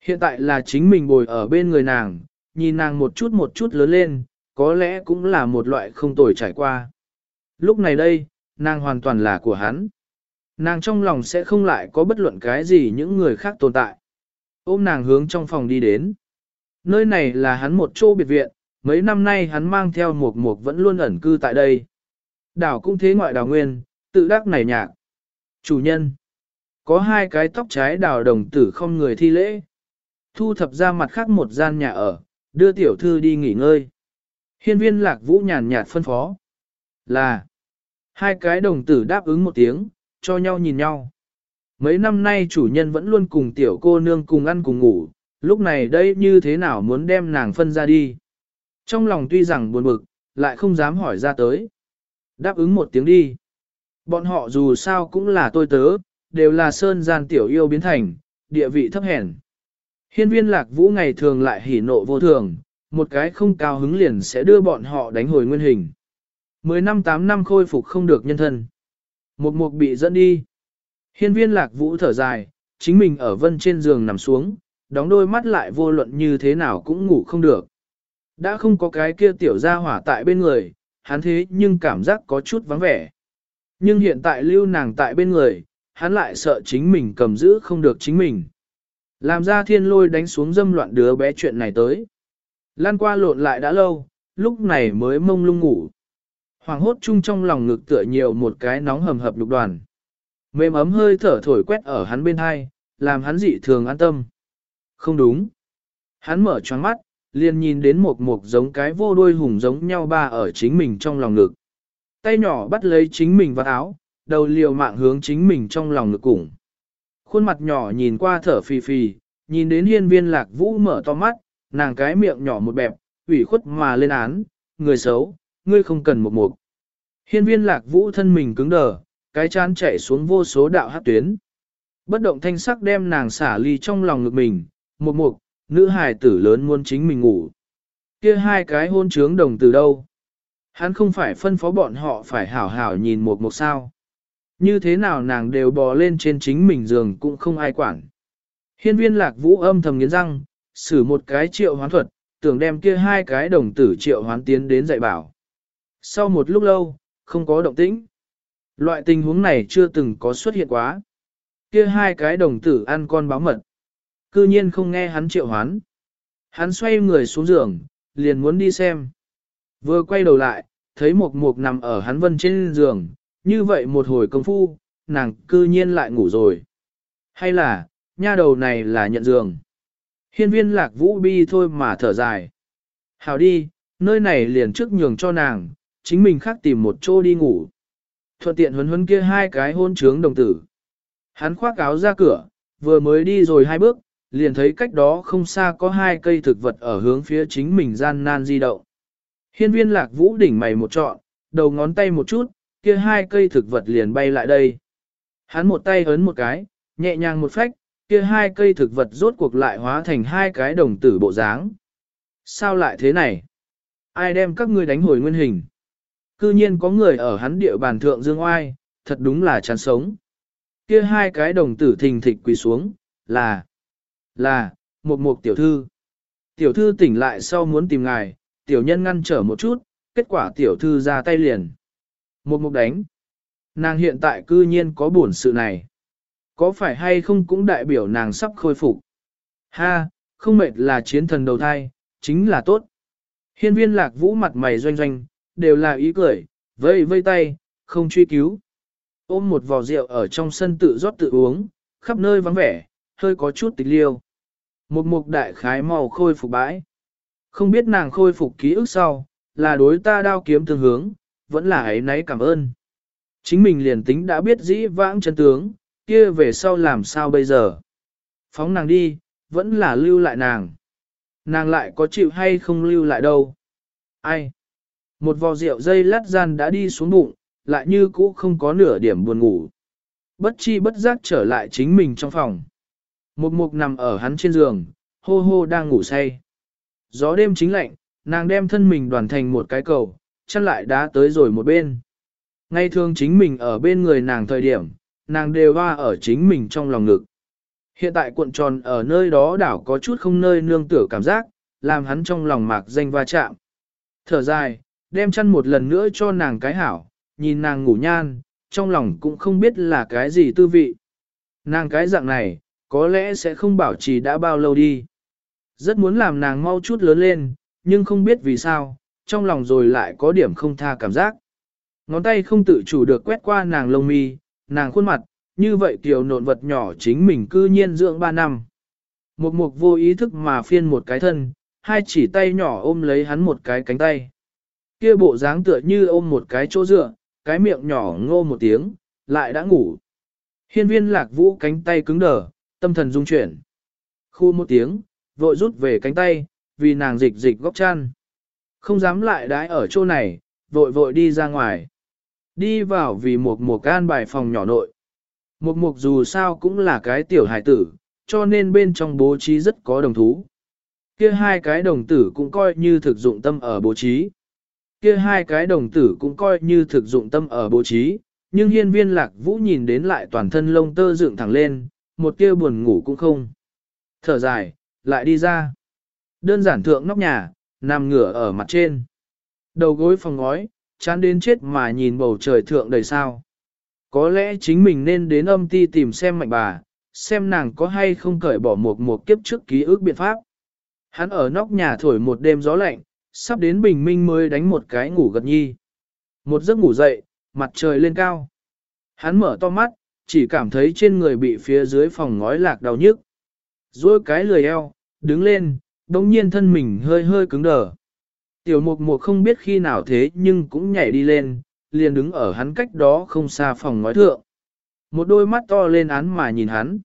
Hiện tại là chính mình bồi ở bên người nàng, nhìn nàng một chút một chút lớn lên, có lẽ cũng là một loại không tồi trải qua. Lúc này đây, nàng hoàn toàn là của hắn. Nàng trong lòng sẽ không lại có bất luận cái gì những người khác tồn tại. Ôm nàng hướng trong phòng đi đến. Nơi này là hắn một chỗ biệt viện, mấy năm nay hắn mang theo một mục vẫn luôn ẩn cư tại đây. Đảo cũng thế ngoại đảo nguyên, tự đắc này nhạc. Chủ nhân. Có hai cái tóc trái đào đồng tử không người thi lễ. Thu thập ra mặt khác một gian nhà ở, đưa tiểu thư đi nghỉ ngơi. Hiên viên lạc vũ nhàn nhạt phân phó. Là. Hai cái đồng tử đáp ứng một tiếng, cho nhau nhìn nhau. Mấy năm nay chủ nhân vẫn luôn cùng tiểu cô nương cùng ăn cùng ngủ, lúc này đây như thế nào muốn đem nàng phân ra đi. Trong lòng tuy rằng buồn bực, lại không dám hỏi ra tới. Đáp ứng một tiếng đi. Bọn họ dù sao cũng là tôi tớ, đều là sơn gian tiểu yêu biến thành, địa vị thấp hèn. Hiên viên lạc vũ ngày thường lại hỉ nộ vô thường, một cái không cao hứng liền sẽ đưa bọn họ đánh hồi nguyên hình. Mười năm tám năm khôi phục không được nhân thân. Một mục bị dẫn đi. Hiên viên lạc vũ thở dài, chính mình ở vân trên giường nằm xuống, đóng đôi mắt lại vô luận như thế nào cũng ngủ không được. Đã không có cái kia tiểu gia hỏa tại bên người, hắn thế nhưng cảm giác có chút vắng vẻ. Nhưng hiện tại lưu nàng tại bên người, hắn lại sợ chính mình cầm giữ không được chính mình. Làm ra thiên lôi đánh xuống dâm loạn đứa bé chuyện này tới. Lan qua lộn lại đã lâu, lúc này mới mông lung ngủ. Hoàng hốt chung trong lòng ngực tựa nhiều một cái nóng hầm hập lục đoàn. Mềm ấm hơi thở thổi quét ở hắn bên hai, làm hắn dị thường an tâm. Không đúng. Hắn mở choáng mắt, liền nhìn đến một mục giống cái vô đuôi hùng giống nhau ba ở chính mình trong lòng ngực. Tay nhỏ bắt lấy chính mình vào áo, đầu liều mạng hướng chính mình trong lòng ngực củng. Khuôn mặt nhỏ nhìn qua thở phì phì, nhìn đến hiên viên lạc vũ mở to mắt, nàng cái miệng nhỏ một bẹp, ủy khuất mà lên án, người xấu, ngươi không cần một mục. Hiên viên lạc vũ thân mình cứng đờ, cái chán chạy xuống vô số đạo hát tuyến. Bất động thanh sắc đem nàng xả ly trong lòng ngực mình, một mục, nữ hài tử lớn muốn chính mình ngủ. Kia hai cái hôn trướng đồng từ đâu? Hắn không phải phân phó bọn họ phải hảo hảo nhìn một một sao. Như thế nào nàng đều bò lên trên chính mình giường cũng không ai quản. Hiên viên lạc vũ âm thầm nghiến răng, xử một cái triệu hoán thuật, tưởng đem kia hai cái đồng tử triệu hoán tiến đến dạy bảo. Sau một lúc lâu, không có động tĩnh. Loại tình huống này chưa từng có xuất hiện quá. Kia hai cái đồng tử ăn con báo mật. Cư nhiên không nghe hắn triệu hoán. Hắn xoay người xuống giường, liền muốn đi xem. Vừa quay đầu lại, thấy một Mộc nằm ở hắn vân trên giường, như vậy một hồi công phu, nàng cư nhiên lại ngủ rồi. Hay là, nha đầu này là nhận giường. Hiên viên lạc vũ bi thôi mà thở dài. Hào đi, nơi này liền trước nhường cho nàng, chính mình khác tìm một chỗ đi ngủ. Thuận tiện huấn huấn kia hai cái hôn trướng đồng tử. Hắn khoác áo ra cửa, vừa mới đi rồi hai bước, liền thấy cách đó không xa có hai cây thực vật ở hướng phía chính mình gian nan di động. Hiên viên lạc vũ đỉnh mày một trọn, đầu ngón tay một chút, kia hai cây thực vật liền bay lại đây. Hắn một tay ấn một cái, nhẹ nhàng một phách, kia hai cây thực vật rốt cuộc lại hóa thành hai cái đồng tử bộ dáng. Sao lại thế này? Ai đem các ngươi đánh hồi nguyên hình? Cư nhiên có người ở hắn địa bàn thượng dương oai, thật đúng là chán sống. Kia hai cái đồng tử thình thịch quỳ xuống, là, là, một một tiểu thư. Tiểu thư tỉnh lại sau muốn tìm ngài, tiểu nhân ngăn trở một chút, kết quả tiểu thư ra tay liền. Một mục đánh. Nàng hiện tại cư nhiên có buồn sự này. Có phải hay không cũng đại biểu nàng sắp khôi phục. Ha, không mệt là chiến thần đầu thai, chính là tốt. Hiên viên lạc vũ mặt mày doanh doanh, đều là ý cười, vây vây tay, không truy cứu. Ôm một vò rượu ở trong sân tự rót tự uống, khắp nơi vắng vẻ, hơi có chút tịch liêu. Một mục đại khái màu khôi phục bãi. Không biết nàng khôi phục ký ức sau, là đối ta đao kiếm tương hướng, vẫn là ấy nấy cảm ơn. Chính mình liền tính đã biết dĩ vãng chân tướng, kia về sau làm sao bây giờ? Phóng nàng đi, vẫn là lưu lại nàng. Nàng lại có chịu hay không lưu lại đâu? Ai? Một vò rượu dây lát gian đã đi xuống bụng, lại như cũ không có nửa điểm buồn ngủ. Bất chi bất giác trở lại chính mình trong phòng. Một mục nằm ở hắn trên giường, hô hô đang ngủ say. Gió đêm chính lạnh, nàng đem thân mình đoàn thành một cái cầu, chăn lại đã tới rồi một bên. Ngay thường chính mình ở bên người nàng thời điểm, nàng đều hoa ở chính mình trong lòng ngực. Hiện tại cuộn tròn ở nơi đó đảo có chút không nơi nương tựa cảm giác, làm hắn trong lòng mạc danh va chạm. Thở dài, đem chăn một lần nữa cho nàng cái hảo, nhìn nàng ngủ nhan, trong lòng cũng không biết là cái gì tư vị. Nàng cái dạng này, có lẽ sẽ không bảo trì đã bao lâu đi. Rất muốn làm nàng mau chút lớn lên, nhưng không biết vì sao, trong lòng rồi lại có điểm không tha cảm giác. Ngón tay không tự chủ được quét qua nàng lông mi, nàng khuôn mặt, như vậy tiểu nộn vật nhỏ chính mình cư nhiên dưỡng 3 năm. Một mục vô ý thức mà phiên một cái thân, hai chỉ tay nhỏ ôm lấy hắn một cái cánh tay. Kia bộ dáng tựa như ôm một cái chỗ dựa, cái miệng nhỏ ngô một tiếng, lại đã ngủ. Hiên viên lạc vũ cánh tay cứng đờ, tâm thần rung chuyển. Khu một tiếng, vội rút về cánh tay, vì nàng dịch dịch góc chăn. Không dám lại đái ở chỗ này, vội vội đi ra ngoài. Đi vào vì một mùa can bài phòng nhỏ nội. Một mục dù sao cũng là cái tiểu hải tử, cho nên bên trong bố trí rất có đồng thú. Kia hai cái đồng tử cũng coi như thực dụng tâm ở bố trí. Kia hai cái đồng tử cũng coi như thực dụng tâm ở bố trí, nhưng hiên viên lạc vũ nhìn đến lại toàn thân lông tơ dựng thẳng lên, một kia buồn ngủ cũng không. Thở dài, lại đi ra. Đơn giản thượng nóc nhà, nằm ngửa ở mặt trên. Đầu gối phòng ngói, chán đến chết mà nhìn bầu trời thượng đầy sao. Có lẽ chính mình nên đến âm ti tìm xem mạnh bà, xem nàng có hay không cởi bỏ một một kiếp trước ký ức biện pháp. Hắn ở nóc nhà thổi một đêm gió lạnh, sắp đến bình minh mới đánh một cái ngủ gật nhi. Một giấc ngủ dậy, mặt trời lên cao. Hắn mở to mắt, chỉ cảm thấy trên người bị phía dưới phòng ngói lạc đau nhức. Rồi cái lười eo, đứng lên, đồng nhiên thân mình hơi hơi cứng đờ. Tiểu mục mục không biết khi nào thế nhưng cũng nhảy đi lên, liền đứng ở hắn cách đó không xa phòng ngói thượng. Một đôi mắt to lên án mà nhìn hắn.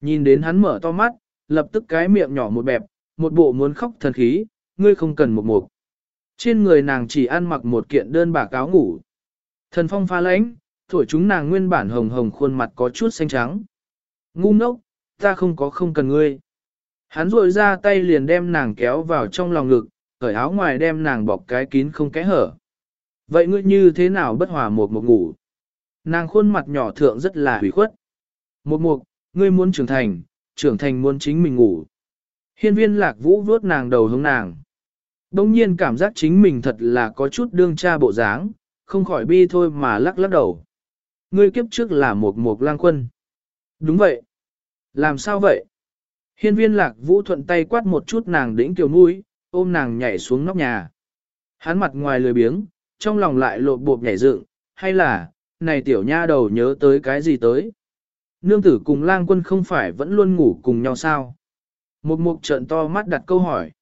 Nhìn đến hắn mở to mắt, lập tức cái miệng nhỏ một bẹp, một bộ muốn khóc thần khí, ngươi không cần một mục. Trên người nàng chỉ ăn mặc một kiện đơn bạc áo ngủ. Thần phong pha lãnh, thổi chúng nàng nguyên bản hồng hồng khuôn mặt có chút xanh trắng. Ngu ngốc, ta không có không cần ngươi. Hắn rội ra tay liền đem nàng kéo vào trong lòng ngực, cởi áo ngoài đem nàng bọc cái kín không kẽ hở. Vậy ngươi như thế nào bất hòa một một ngủ? Nàng khuôn mặt nhỏ thượng rất là hủy khuất. Một mục, ngươi muốn trưởng thành, trưởng thành muốn chính mình ngủ. Hiên viên lạc vũ vuốt nàng đầu hướng nàng. Đông nhiên cảm giác chính mình thật là có chút đương cha bộ dáng, không khỏi bi thôi mà lắc lắc đầu. Ngươi kiếp trước là một mục lang quân. Đúng vậy. Làm sao vậy? Hiên viên lạc vũ thuận tay quát một chút nàng đĩnh kiều mũi, ôm nàng nhảy xuống nóc nhà. Hắn mặt ngoài lười biếng, trong lòng lại lộ bộp nhảy dựng, hay là, này tiểu nha đầu nhớ tới cái gì tới? Nương tử cùng lang quân không phải vẫn luôn ngủ cùng nhau sao? Một mục trận to mắt đặt câu hỏi.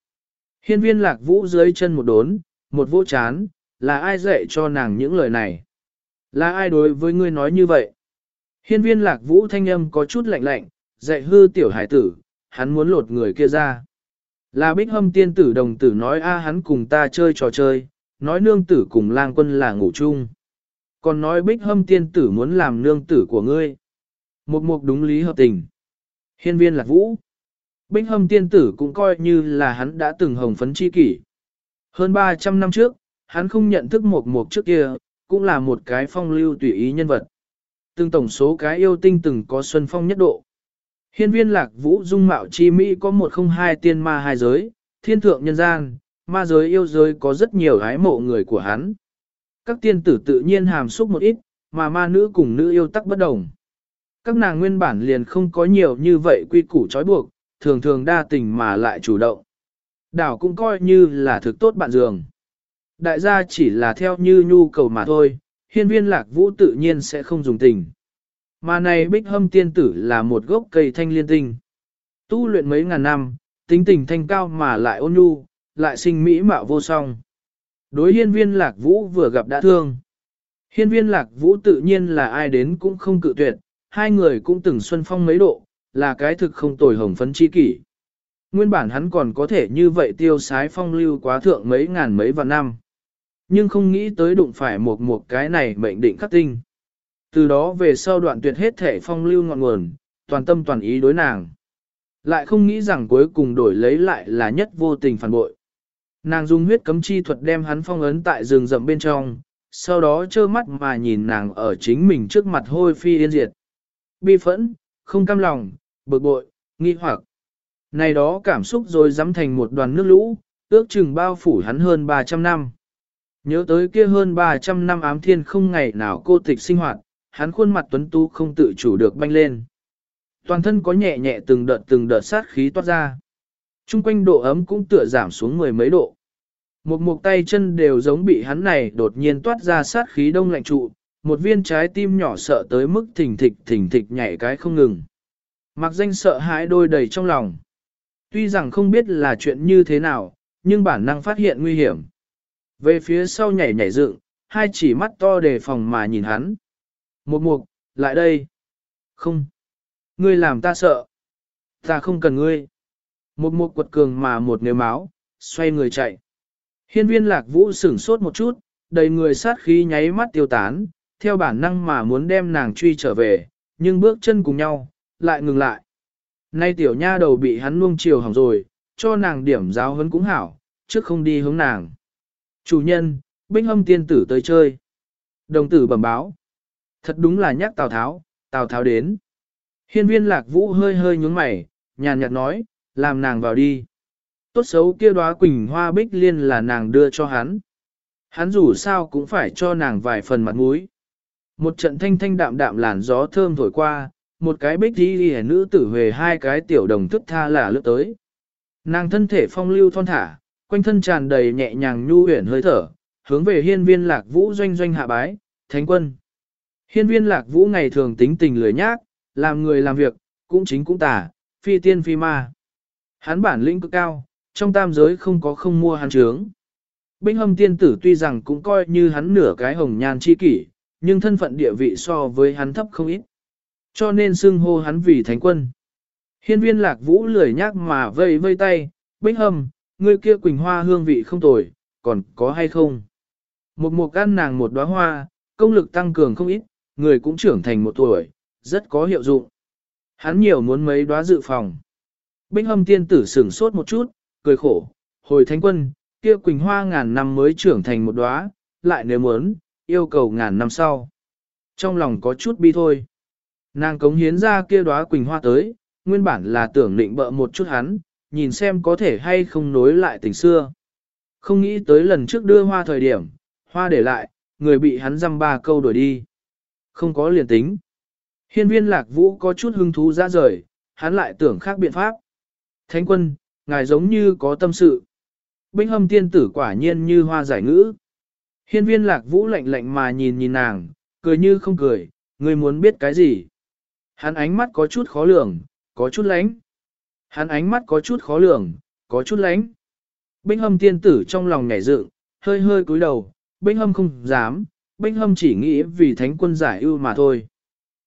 Hiên viên lạc vũ dưới chân một đốn, một vỗ chán, là ai dạy cho nàng những lời này? Là ai đối với ngươi nói như vậy? Hiên viên lạc vũ thanh âm có chút lạnh lạnh, dạy hư tiểu hải tử, hắn muốn lột người kia ra. Là bích hâm tiên tử đồng tử nói a hắn cùng ta chơi trò chơi, nói nương tử cùng lang quân là ngủ chung. Còn nói bích hâm tiên tử muốn làm nương tử của ngươi. Một mục đúng lý hợp tình. Hiên viên lạc vũ. Bích hâm tiên tử cũng coi như là hắn đã từng hồng phấn chi kỷ. Hơn 300 năm trước, hắn không nhận thức một mục trước kia, cũng là một cái phong lưu tùy ý nhân vật. Từng tổng số cái yêu tinh từng có xuân phong nhất độ. Hiên viên lạc vũ dung mạo chi mỹ có một không hai tiên ma hai giới, thiên thượng nhân gian, ma giới yêu giới có rất nhiều gái mộ người của hắn. Các tiên tử tự nhiên hàm xúc một ít, mà ma nữ cùng nữ yêu tắc bất đồng. Các nàng nguyên bản liền không có nhiều như vậy quy củ trói buộc, thường thường đa tình mà lại chủ động. Đảo cũng coi như là thực tốt bạn giường. Đại gia chỉ là theo như nhu cầu mà thôi, hiên viên lạc vũ tự nhiên sẽ không dùng tình. Mà này bích hâm tiên tử là một gốc cây thanh liên tinh. Tu luyện mấy ngàn năm, tính tình thanh cao mà lại ôn nhu, lại sinh mỹ mạo vô song. Đối hiên viên lạc vũ vừa gặp đã thương. Hiên viên lạc vũ tự nhiên là ai đến cũng không cự tuyệt, hai người cũng từng xuân phong mấy độ, là cái thực không tồi hồng phấn chi kỷ. Nguyên bản hắn còn có thể như vậy tiêu sái phong lưu quá thượng mấy ngàn mấy vạn năm. Nhưng không nghĩ tới đụng phải một một cái này mệnh định khắc tinh. Từ đó về sau đoạn tuyệt hết thể phong lưu ngọn nguồn, toàn tâm toàn ý đối nàng. Lại không nghĩ rằng cuối cùng đổi lấy lại là nhất vô tình phản bội. Nàng dùng huyết cấm chi thuật đem hắn phong ấn tại rừng rậm bên trong, sau đó trơ mắt mà nhìn nàng ở chính mình trước mặt hôi phi yên diệt. Bi phẫn, không cam lòng, bực bội, nghi hoặc. Này đó cảm xúc rồi dám thành một đoàn nước lũ, ước chừng bao phủ hắn hơn 300 năm. Nhớ tới kia hơn 300 năm ám thiên không ngày nào cô tịch sinh hoạt, hắn khuôn mặt tuấn tú không tự chủ được banh lên. Toàn thân có nhẹ nhẹ từng đợt từng đợt sát khí toát ra. Trung quanh độ ấm cũng tựa giảm xuống mười mấy độ. Một mục tay chân đều giống bị hắn này đột nhiên toát ra sát khí đông lạnh trụ, một viên trái tim nhỏ sợ tới mức thình thịch thình thịch nhảy cái không ngừng. Mặc danh sợ hãi đôi đầy trong lòng. Tuy rằng không biết là chuyện như thế nào, nhưng bản năng phát hiện nguy hiểm. Về phía sau nhảy nhảy dựng, hai chỉ mắt to đề phòng mà nhìn hắn. Một mục, lại đây. Không. Ngươi làm ta sợ. Ta không cần ngươi. Một mục quật cường mà một nếu máu, xoay người chạy. Hiên viên lạc vũ sửng sốt một chút, đầy người sát khí nháy mắt tiêu tán, theo bản năng mà muốn đem nàng truy trở về, nhưng bước chân cùng nhau, lại ngừng lại. Nay tiểu nha đầu bị hắn nuông chiều hỏng rồi, cho nàng điểm giáo hấn cũng hảo, trước không đi hướng nàng. Chủ nhân, binh hâm tiên tử tới chơi. Đồng tử bẩm báo. Thật đúng là nhắc Tào Tháo, Tào Tháo đến. Hiên viên lạc vũ hơi hơi nhúng mày, nhàn nhạt nói, làm nàng vào đi. Tốt xấu kia đóa quỳnh hoa bích liên là nàng đưa cho hắn. Hắn dù sao cũng phải cho nàng vài phần mặt mũi. Một trận thanh thanh đạm đạm làn gió thơm thổi qua, một cái bích đi đi nữ tử về hai cái tiểu đồng thức tha là lướt tới. Nàng thân thể phong lưu thon thả, quanh thân tràn đầy nhẹ nhàng nhu huyển hơi thở, hướng về hiên viên lạc vũ doanh doanh hạ bái, thánh quân. Hiên viên lạc vũ ngày thường tính tình lười nhác, làm người làm việc, cũng chính cũng tả, phi tiên phi ma. Hắn bản lĩnh cực cao, trong tam giới không có không mua hắn trướng. Binh hâm tiên tử tuy rằng cũng coi như hắn nửa cái hồng nhan chi kỷ, nhưng thân phận địa vị so với hắn thấp không ít. Cho nên xưng hô hắn vì thánh quân. Hiên viên lạc vũ lười nhác mà vây vây tay, binh hâm, người kia quỳnh hoa hương vị không tồi, còn có hay không? Một một ăn nàng một đóa hoa, công lực tăng cường không ít, người cũng trưởng thành một tuổi, rất có hiệu dụng. Hắn nhiều muốn mấy đóa dự phòng. Binh hâm tiên tử sửng sốt một chút, cười khổ, hồi thánh quân, kia quỳnh hoa ngàn năm mới trưởng thành một đóa, lại nếu muốn, yêu cầu ngàn năm sau. Trong lòng có chút bi thôi. Nàng cống hiến ra kia đóa quỳnh hoa tới, nguyên bản là tưởng định bợ một chút hắn, nhìn xem có thể hay không nối lại tình xưa. Không nghĩ tới lần trước đưa hoa thời điểm, hoa để lại, người bị hắn dăm ba câu đuổi đi. Không có liền tính. Hiên viên lạc vũ có chút hứng thú ra rời, hắn lại tưởng khác biện pháp. Thánh quân, ngài giống như có tâm sự. Binh hâm tiên tử quả nhiên như hoa giải ngữ. Hiên viên lạc vũ lạnh lạnh mà nhìn nhìn nàng, cười như không cười, người muốn biết cái gì. Hắn ánh mắt có chút khó lường, có chút lánh. Hắn ánh mắt có chút khó lường, có chút lánh. Binh hâm tiên tử trong lòng nhảy dựng, hơi hơi cúi đầu, binh hâm không dám, binh hâm chỉ nghĩ vì thánh quân giải ưu mà thôi.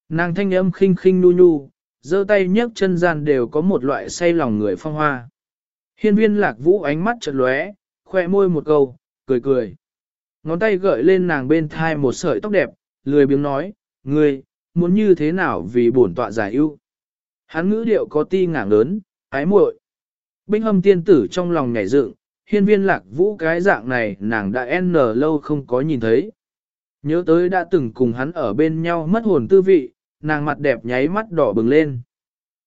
Nàng thanh âm khinh khinh nu nu, giơ tay nhấc chân gian đều có một loại say lòng người phong hoa. Hiên viên lạc vũ ánh mắt chợt lóe, khoe môi một câu, cười cười. Ngón tay gợi lên nàng bên thai một sợi tóc đẹp, lười biếng nói, ngươi, muốn như thế nào vì bổn tọa giải ưu. Hắn ngữ điệu có ti ngảng lớn, ái muội. Binh hâm tiên tử trong lòng nhảy dựng, hiên viên lạc vũ cái dạng này nàng đã n lâu không có nhìn thấy. Nhớ tới đã từng cùng hắn ở bên nhau mất hồn tư vị, nàng mặt đẹp nháy mắt đỏ bừng lên.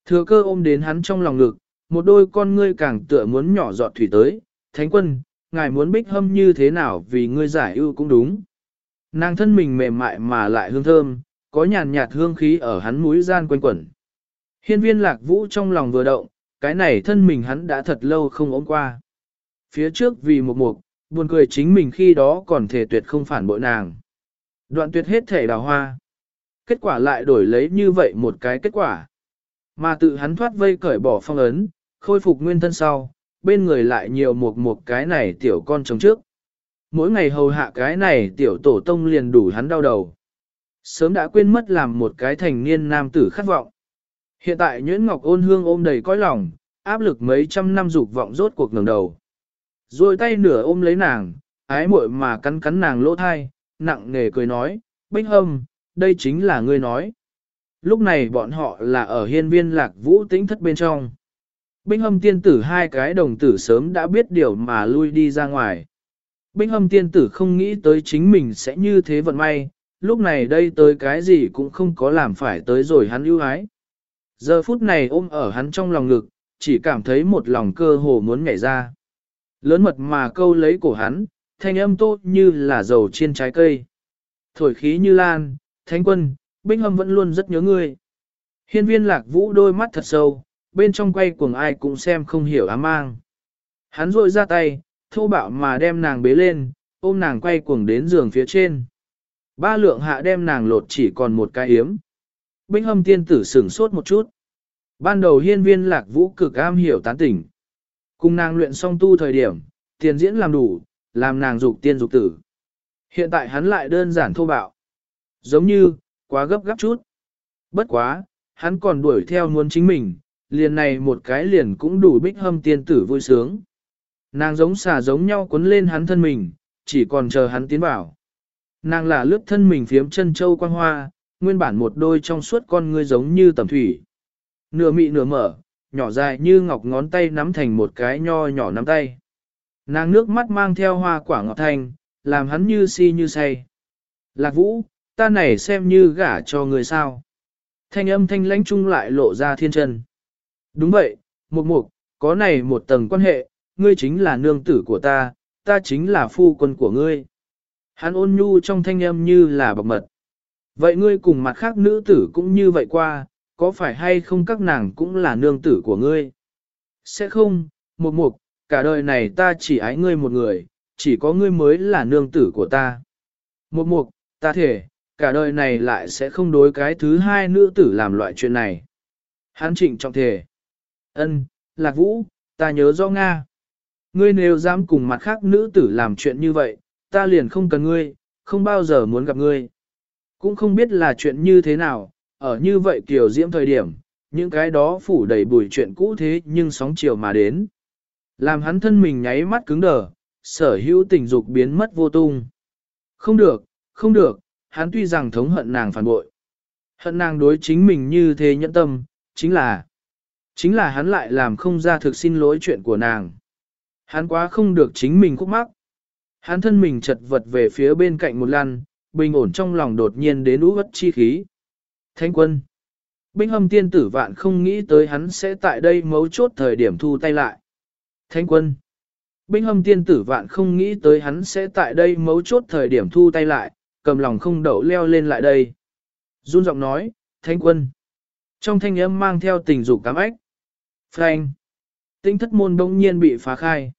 Thừa cơ ôm đến hắn trong lòng ngực, một đôi con ngươi càng tựa muốn nhỏ giọt thủy tới, thánh quân, ngài muốn bích hâm như thế nào vì ngươi giải ưu cũng đúng. Nàng thân mình mềm mại mà lại hương thơm, có nhàn nhạt hương khí ở hắn mũi gian quanh quẩn. Hiên viên lạc vũ trong lòng vừa động, cái này thân mình hắn đã thật lâu không ôm qua. Phía trước vì một mục, buồn cười chính mình khi đó còn thể tuyệt không phản bội nàng. Đoạn tuyệt hết thể đào hoa. Kết quả lại đổi lấy như vậy một cái kết quả. Mà tự hắn thoát vây cởi bỏ phong ấn, khôi phục nguyên thân sau, bên người lại nhiều một một cái này tiểu con trống trước. Mỗi ngày hầu hạ cái này tiểu tổ tông liền đủ hắn đau đầu. Sớm đã quên mất làm một cái thành niên nam tử khát vọng. Hiện tại Nhuyễn Ngọc ôn hương ôm đầy cõi lòng, áp lực mấy trăm năm dục vọng rốt cuộc ngẩng đầu. Rồi tay nửa ôm lấy nàng, ái muội mà cắn cắn nàng lỗ thai, nặng nề cười nói, Bích Hâm, đây chính là ngươi nói. Lúc này bọn họ là ở hiên viên lạc vũ tĩnh thất bên trong. Binh hâm tiên tử hai cái đồng tử sớm đã biết điều mà lui đi ra ngoài. Binh hâm tiên tử không nghĩ tới chính mình sẽ như thế vận may, lúc này đây tới cái gì cũng không có làm phải tới rồi hắn ưu ái. Giờ phút này ôm ở hắn trong lòng ngực, chỉ cảm thấy một lòng cơ hồ muốn nhảy ra. Lớn mật mà câu lấy cổ hắn, thanh âm tốt như là dầu trên trái cây. Thổi khí như lan, thánh quân, binh hâm vẫn luôn rất nhớ ngươi. Hiên viên lạc vũ đôi mắt thật sâu, bên trong quay cuồng ai cũng xem không hiểu ám mang. Hắn rội ra tay, thô bạo mà đem nàng bế lên, ôm nàng quay cuồng đến giường phía trên. Ba lượng hạ đem nàng lột chỉ còn một cái hiếm. Binh hâm tiên tử sửng sốt một chút. Ban đầu hiên viên lạc vũ cực am hiểu tán tỉnh. Cùng nàng luyện xong tu thời điểm, tiền diễn làm đủ, làm nàng dục tiên dục tử. Hiện tại hắn lại đơn giản thô bạo. Giống như, quá gấp gáp chút. Bất quá, hắn còn đuổi theo muốn chính mình, liền này một cái liền cũng đủ bích hâm tiên tử vui sướng. Nàng giống xà giống nhau cuốn lên hắn thân mình, chỉ còn chờ hắn tiến vào. Nàng là lướt thân mình phiếm chân châu quang hoa, nguyên bản một đôi trong suốt con ngươi giống như tầm thủy. Nửa mị nửa mở, nhỏ dài như ngọc ngón tay nắm thành một cái nho nhỏ nắm tay. Nàng nước mắt mang theo hoa quả ngọt thanh, làm hắn như si như say. Lạc vũ, ta này xem như gả cho người sao. Thanh âm thanh lãnh trung lại lộ ra thiên chân. Đúng vậy, mục mục, có này một tầng quan hệ, ngươi chính là nương tử của ta, ta chính là phu quân của ngươi. Hắn ôn nhu trong thanh âm như là bọc mật. Vậy ngươi cùng mặt khác nữ tử cũng như vậy qua, có phải hay không các nàng cũng là nương tử của ngươi? Sẽ không, một mục, cả đời này ta chỉ ái ngươi một người, chỉ có ngươi mới là nương tử của ta. Một mục, ta thể, cả đời này lại sẽ không đối cái thứ hai nữ tử làm loại chuyện này. Hán trịnh trọng thể. ân, lạc vũ, ta nhớ do Nga. Ngươi nếu dám cùng mặt khác nữ tử làm chuyện như vậy, ta liền không cần ngươi, không bao giờ muốn gặp ngươi. Cũng không biết là chuyện như thế nào, ở như vậy kiểu diễm thời điểm, những cái đó phủ đầy bùi chuyện cũ thế nhưng sóng chiều mà đến. Làm hắn thân mình nháy mắt cứng đờ, sở hữu tình dục biến mất vô tung. Không được, không được, hắn tuy rằng thống hận nàng phản bội. Hận nàng đối chính mình như thế nhẫn tâm, chính là, chính là hắn lại làm không ra thực xin lỗi chuyện của nàng. Hắn quá không được chính mình khúc mắc. Hắn thân mình chật vật về phía bên cạnh một lăn, bình ổn trong lòng đột nhiên đến ú vất chi khí. Thánh quân. Binh hâm tiên tử vạn không nghĩ tới hắn sẽ tại đây mấu chốt thời điểm thu tay lại. Thánh quân. Binh hâm tiên tử vạn không nghĩ tới hắn sẽ tại đây mấu chốt thời điểm thu tay lại, cầm lòng không đậu leo lên lại đây. Run giọng nói, thánh quân. Trong thanh âm mang theo tình dục cám ếch. Frank. Tinh thất môn đông nhiên bị phá khai.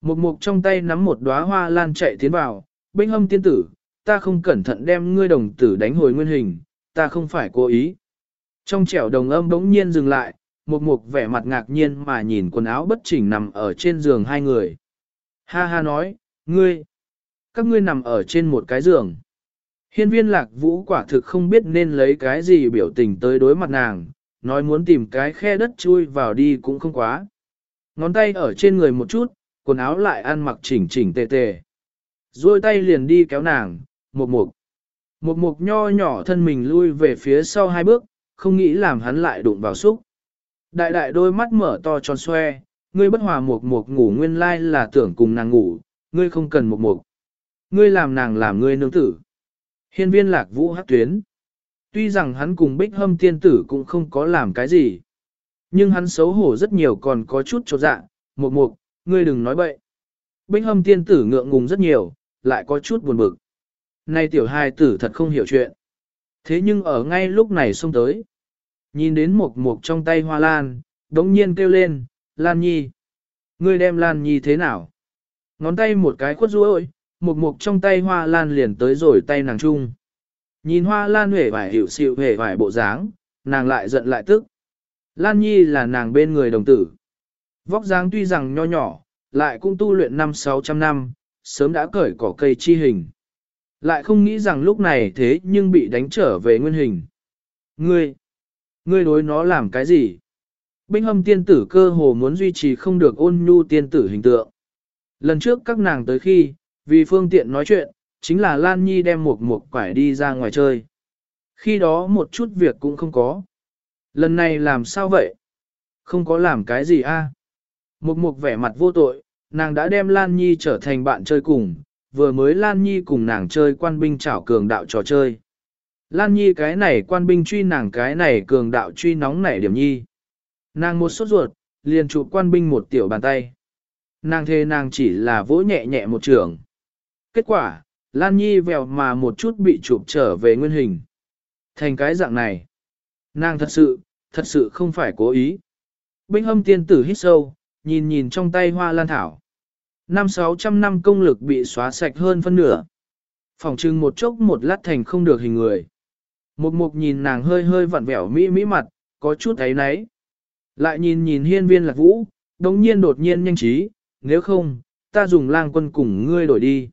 Một mục trong tay nắm một đóa hoa lan chạy tiến vào, binh hâm tiên tử, ta không cẩn thận đem ngươi đồng tử đánh hồi nguyên hình, ta không phải cố ý. Trong trẻo đồng âm bỗng nhiên dừng lại, một mục vẻ mặt ngạc nhiên mà nhìn quần áo bất chỉnh nằm ở trên giường hai người. Ha ha nói, ngươi, các ngươi nằm ở trên một cái giường. Hiên viên lạc vũ quả thực không biết nên lấy cái gì biểu tình tới đối mặt nàng, nói muốn tìm cái khe đất chui vào đi cũng không quá. Ngón tay ở trên người một chút, quần áo lại ăn mặc chỉnh chỉnh tề tề. Rồi tay liền đi kéo nàng, một mục. Một mục nho nhỏ thân mình lui về phía sau hai bước, không nghĩ làm hắn lại đụng vào xúc. Đại đại đôi mắt mở to tròn xoe, ngươi bất hòa một mục ngủ nguyên lai là tưởng cùng nàng ngủ, ngươi không cần một mục. Ngươi làm nàng làm ngươi nương tử. Hiên viên lạc vũ hắc tuyến. Tuy rằng hắn cùng bích hâm tiên tử cũng không có làm cái gì. Nhưng hắn xấu hổ rất nhiều còn có chút trột dạ, một mục, ngươi đừng nói bậy. Bích hâm tiên tử ngượng ngùng rất nhiều, lại có chút buồn bực. Này tiểu hài tử thật không hiểu chuyện. Thế nhưng ở ngay lúc này xông tới. Nhìn đến một mục trong tay hoa lan, đống nhiên kêu lên, Lan Nhi. Ngươi đem Lan Nhi thế nào? Ngón tay một cái khuất ruôi, một mục trong tay hoa lan liền tới rồi tay nàng chung. Nhìn hoa lan huệ vải hiểu xịu huệ vải bộ dáng, nàng lại giận lại tức. Lan Nhi là nàng bên người đồng tử. Vóc dáng tuy rằng nho nhỏ, lại cũng tu luyện năm sáu trăm năm, sớm đã cởi cỏ cây chi hình. Lại không nghĩ rằng lúc này thế nhưng bị đánh trở về nguyên hình. Ngươi, ngươi đối nó làm cái gì? Binh hâm tiên tử cơ hồ muốn duy trì không được ôn nhu tiên tử hình tượng. Lần trước các nàng tới khi, vì phương tiện nói chuyện, chính là Lan Nhi đem một một quải đi ra ngoài chơi. Khi đó một chút việc cũng không có. Lần này làm sao vậy? Không có làm cái gì a? Một mục vẻ mặt vô tội, nàng đã đem Lan Nhi trở thành bạn chơi cùng, vừa mới Lan Nhi cùng nàng chơi quan binh chảo cường đạo trò chơi. Lan Nhi cái này quan binh truy nàng cái này cường đạo truy nóng nảy điểm nhi. Nàng một sốt ruột, liền chụp quan binh một tiểu bàn tay. Nàng thề nàng chỉ là vỗ nhẹ nhẹ một trường. Kết quả, Lan Nhi vèo mà một chút bị chụp trở về nguyên hình. Thành cái dạng này. Nàng thật sự, thật sự không phải cố ý. Binh hâm tiên tử hít sâu, nhìn nhìn trong tay hoa lan thảo. Năm sáu trăm năm công lực bị xóa sạch hơn phân nửa. Phòng trưng một chốc một lát thành không được hình người. Một mục nhìn nàng hơi hơi vặn vẹo mỹ mỹ mặt, có chút thấy náy. Lại nhìn nhìn hiên viên lạc vũ, đồng nhiên đột nhiên nhanh trí, nếu không, ta dùng lang quân cùng ngươi đổi đi.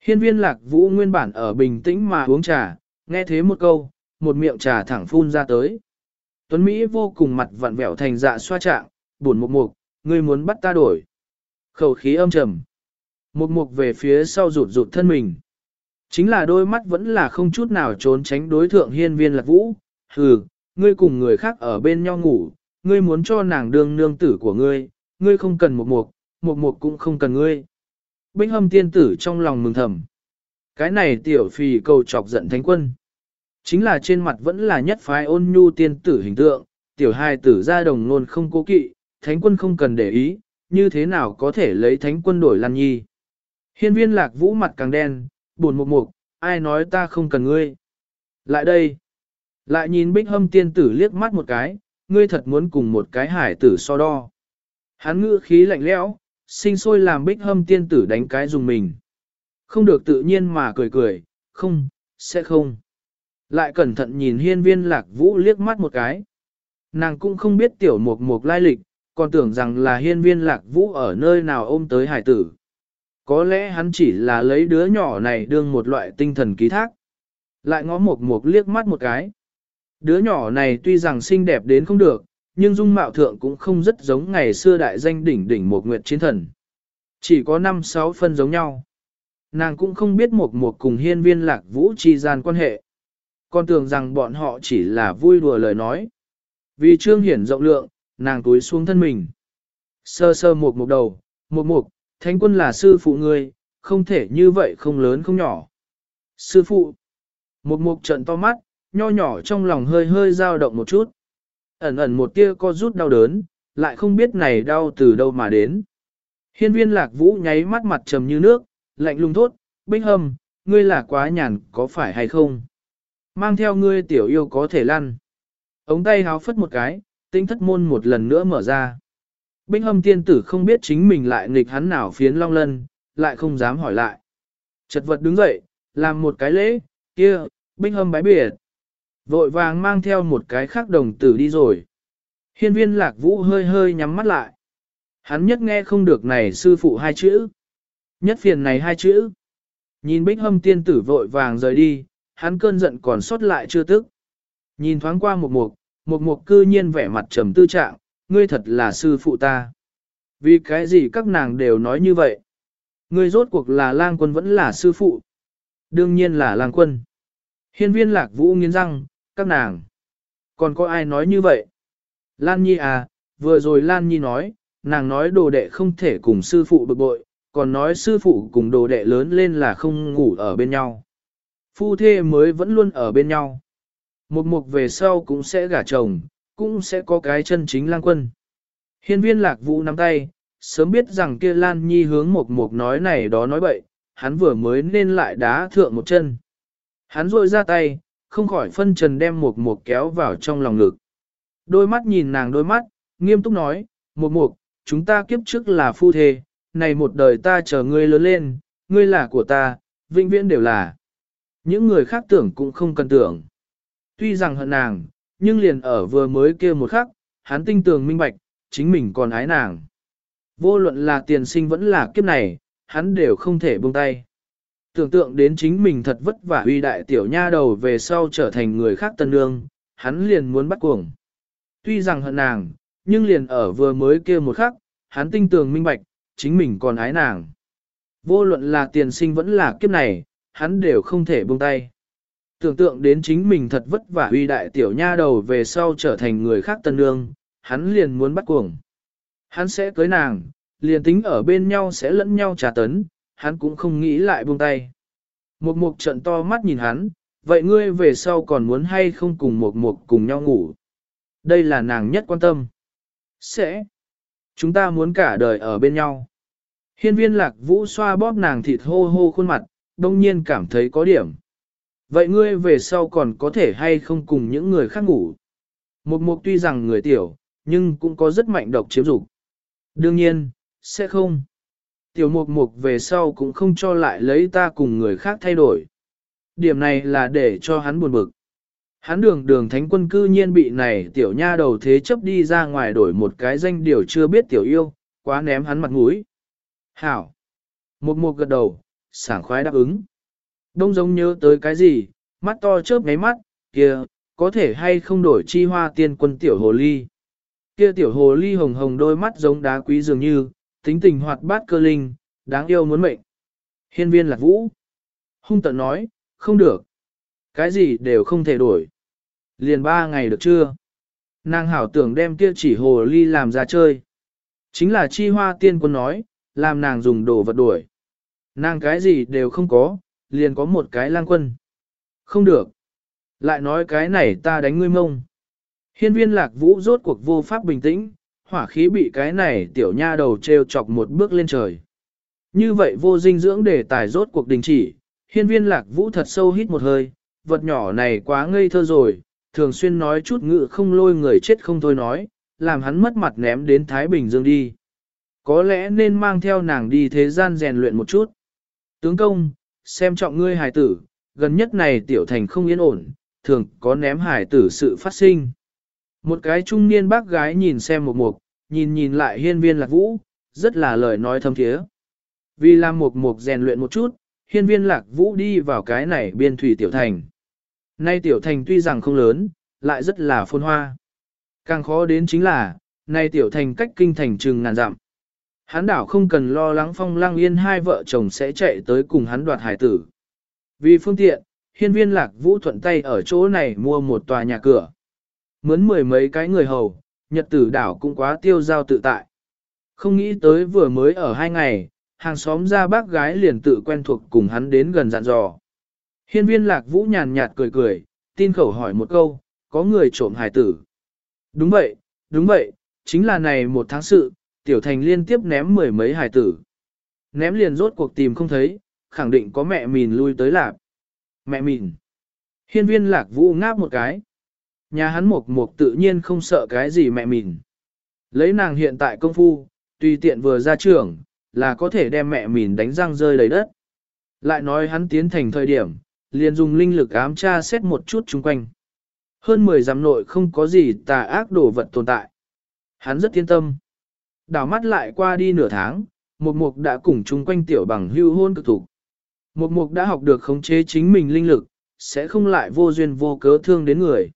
Hiên viên lạc vũ nguyên bản ở bình tĩnh mà uống trà, nghe thế một câu, một miệng trà thẳng phun ra tới. Tuấn Mỹ vô cùng mặt vặn vẹo thành dạ xoa trạng, buồn mục mục, ngươi muốn bắt ta đổi. Khẩu khí âm trầm. Mục mục về phía sau rụt rụt thân mình. Chính là đôi mắt vẫn là không chút nào trốn tránh đối thượng hiên viên lạc vũ. Hừ, ngươi cùng người khác ở bên nhau ngủ, ngươi muốn cho nàng đương nương tử của ngươi, ngươi không cần một mục, một mục cũng không cần ngươi. Binh hâm tiên tử trong lòng mừng thầm. Cái này tiểu phì cầu chọc giận thánh quân. Chính là trên mặt vẫn là nhất phái ôn nhu tiên tử hình tượng, tiểu hai tử ra đồng luôn không cố kỵ, thánh quân không cần để ý, như thế nào có thể lấy thánh quân đổi Lan Nhi. Hiên viên lạc vũ mặt càng đen, buồn mục mục, ai nói ta không cần ngươi. Lại đây, Lại nhìn bích hâm tiên tử liếc mắt một cái, ngươi thật muốn cùng một cái hải tử so đo. Hắn ngữ khí lạnh lẽo, sinh sôi làm bích hâm tiên tử đánh cái dùng mình. Không được tự nhiên mà cười cười, không, sẽ không. Lại cẩn thận nhìn hiên viên lạc vũ liếc mắt một cái. Nàng cũng không biết tiểu mục mục lai lịch, còn tưởng rằng là hiên viên lạc vũ ở nơi nào ôm tới hải tử. Có lẽ hắn chỉ là lấy đứa nhỏ này đương một loại tinh thần ký thác. Lại ngó một mục liếc mắt một cái. Đứa nhỏ này tuy rằng xinh đẹp đến không được, nhưng dung mạo thượng cũng không rất giống ngày xưa đại danh đỉnh đỉnh một nguyệt chiến thần. Chỉ có 5-6 phân giống nhau. Nàng cũng không biết một một cùng hiên viên lạc vũ chi gian quan hệ. Con tưởng rằng bọn họ chỉ là vui đùa lời nói. Vì trương hiển rộng lượng, nàng túi xuống thân mình. Sơ sơ một một đầu, một một, thánh quân là sư phụ ngươi, không thể như vậy không lớn không nhỏ. Sư phụ, một mục trận to mắt, nho nhỏ trong lòng hơi hơi dao động một chút. Ẩn ẩn một tia co rút đau đớn, lại không biết này đau từ đâu mà đến. Hiên viên lạc vũ nháy mắt mặt trầm như nước, lạnh lùng thốt, bích hâm, ngươi là quá nhàn có phải hay không? Mang theo ngươi tiểu yêu có thể lăn. Ống tay háo phất một cái, tinh thất môn một lần nữa mở ra. Binh hâm tiên tử không biết chính mình lại nghịch hắn nào phiến long lân, lại không dám hỏi lại. Chật vật đứng dậy, làm một cái lễ, kia, binh hâm bái biệt. Vội vàng mang theo một cái khác đồng tử đi rồi. Hiên viên lạc vũ hơi hơi nhắm mắt lại. Hắn nhất nghe không được này sư phụ hai chữ. Nhất phiền này hai chữ. Nhìn bích hâm tiên tử vội vàng rời đi, hắn cơn giận còn sót lại chưa tức. Nhìn thoáng qua một mục, một mục cư nhiên vẻ mặt trầm tư trạng, ngươi thật là sư phụ ta. Vì cái gì các nàng đều nói như vậy? Ngươi rốt cuộc là lang quân vẫn là sư phụ. Đương nhiên là lang quân. Hiên viên lạc vũ nghiến răng, các nàng. Còn có ai nói như vậy? Lan Nhi à, vừa rồi Lan Nhi nói, nàng nói đồ đệ không thể cùng sư phụ bực bội, còn nói sư phụ cùng đồ đệ lớn lên là không ngủ ở bên nhau. Phu thê mới vẫn luôn ở bên nhau. Một mục về sau cũng sẽ gả chồng, cũng sẽ có cái chân chính lang quân. Hiên viên lạc vũ nắm tay, sớm biết rằng kia Lan Nhi hướng một mộc nói này đó nói bậy, hắn vừa mới nên lại đá thượng một chân. Hắn rội ra tay, không khỏi phân trần đem một mộc kéo vào trong lòng ngực. Đôi mắt nhìn nàng đôi mắt, nghiêm túc nói, một mộc, chúng ta kiếp trước là phu thê, này một đời ta chờ ngươi lớn lên, ngươi là của ta, vĩnh viễn đều là. Những người khác tưởng cũng không cần tưởng. Tuy rằng hận nàng, nhưng liền ở vừa mới kia một khắc, hắn tinh tường minh bạch, chính mình còn ái nàng. Vô luận là tiền sinh vẫn là kiếp này, hắn đều không thể buông tay. Tưởng tượng đến chính mình thật vất vả uy đại tiểu nha đầu về sau trở thành người khác tân nương, hắn liền muốn bắt cuồng. Tuy rằng hận nàng, nhưng liền ở vừa mới kia một khắc, hắn tinh tường minh bạch, chính mình còn ái nàng. Vô luận là tiền sinh vẫn là kiếp này, hắn đều không thể buông tay. Tưởng tượng đến chính mình thật vất vả uy đại tiểu nha đầu về sau trở thành người khác tân nương, hắn liền muốn bắt cuồng. Hắn sẽ cưới nàng, liền tính ở bên nhau sẽ lẫn nhau trả tấn, hắn cũng không nghĩ lại buông tay. Một mục trận to mắt nhìn hắn, vậy ngươi về sau còn muốn hay không cùng một mục cùng nhau ngủ? Đây là nàng nhất quan tâm. Sẽ. Chúng ta muốn cả đời ở bên nhau. Hiên viên lạc vũ xoa bóp nàng thịt hô hô khuôn mặt, đông nhiên cảm thấy có điểm. Vậy ngươi về sau còn có thể hay không cùng những người khác ngủ? Một mục tuy rằng người tiểu, nhưng cũng có rất mạnh độc chiếm dục. Đương nhiên, sẽ không. Tiểu mục mục về sau cũng không cho lại lấy ta cùng người khác thay đổi. Điểm này là để cho hắn buồn bực. Hắn đường đường thánh quân cư nhiên bị này tiểu nha đầu thế chấp đi ra ngoài đổi một cái danh điều chưa biết tiểu yêu, quá ném hắn mặt mũi. Hảo! Một mục gật đầu, sảng khoái đáp ứng. Đông giống nhớ tới cái gì, mắt to chớp ngáy mắt, kia, có thể hay không đổi chi hoa tiên quân tiểu hồ ly. Kia tiểu hồ ly hồng hồng đôi mắt giống đá quý dường như, tính tình hoạt bát cơ linh, đáng yêu muốn mệnh. Hiên viên lạc vũ. Hung tận nói, không được. Cái gì đều không thể đổi. Liền ba ngày được chưa? Nàng hảo tưởng đem kia chỉ hồ ly làm ra chơi. Chính là chi hoa tiên quân nói, làm nàng dùng đồ vật đuổi. Nàng cái gì đều không có, liền có một cái lang quân. Không được. Lại nói cái này ta đánh ngươi mông. Hiên viên lạc vũ rốt cuộc vô pháp bình tĩnh, hỏa khí bị cái này tiểu nha đầu treo chọc một bước lên trời. Như vậy vô dinh dưỡng để tài rốt cuộc đình chỉ, hiên viên lạc vũ thật sâu hít một hơi, vật nhỏ này quá ngây thơ rồi, thường xuyên nói chút ngự không lôi người chết không thôi nói, làm hắn mất mặt ném đến Thái Bình Dương đi. Có lẽ nên mang theo nàng đi thế gian rèn luyện một chút. Tướng công, xem trọng ngươi hài tử, gần nhất này tiểu thành không yên ổn, thường có ném hài tử sự phát sinh. Một cái trung niên bác gái nhìn xem một mục, nhìn nhìn lại hiên viên lạc vũ, rất là lời nói thâm thiế. Vì làm một mục rèn luyện một chút, hiên viên lạc vũ đi vào cái này biên thủy tiểu thành. Nay tiểu thành tuy rằng không lớn, lại rất là phôn hoa. Càng khó đến chính là, nay tiểu thành cách kinh thành trừng ngàn dặm. Hắn đảo không cần lo lắng phong lang yên hai vợ chồng sẽ chạy tới cùng hắn đoạt hải tử. Vì phương tiện, hiên viên lạc vũ thuận tay ở chỗ này mua một tòa nhà cửa. Mướn mười mấy cái người hầu, nhật tử đảo cũng quá tiêu giao tự tại. Không nghĩ tới vừa mới ở hai ngày, hàng xóm ra bác gái liền tự quen thuộc cùng hắn đến gần dặn dò. Hiên viên lạc vũ nhàn nhạt cười cười, tin khẩu hỏi một câu, có người trộm Hải tử. Đúng vậy, đúng vậy, chính là này một tháng sự, tiểu thành liên tiếp ném mười mấy hải tử. Ném liền rốt cuộc tìm không thấy, khẳng định có mẹ mìn lui tới lạp. Mẹ mìn. Hiên viên lạc vũ ngáp một cái. Nhà hắn mục mục tự nhiên không sợ cái gì mẹ mìn. Lấy nàng hiện tại công phu, tùy tiện vừa ra trường, là có thể đem mẹ mìn đánh răng rơi đầy đất. Lại nói hắn tiến thành thời điểm, liền dùng linh lực ám tra xét một chút chung quanh. Hơn 10 giám nội không có gì tà ác đồ vật tồn tại. Hắn rất yên tâm. Đảo mắt lại qua đi nửa tháng, Mục Mục đã cùng chung quanh tiểu bằng hưu hôn cực thủ. Mục Mục đã học được khống chế chính mình linh lực, sẽ không lại vô duyên vô cớ thương đến người.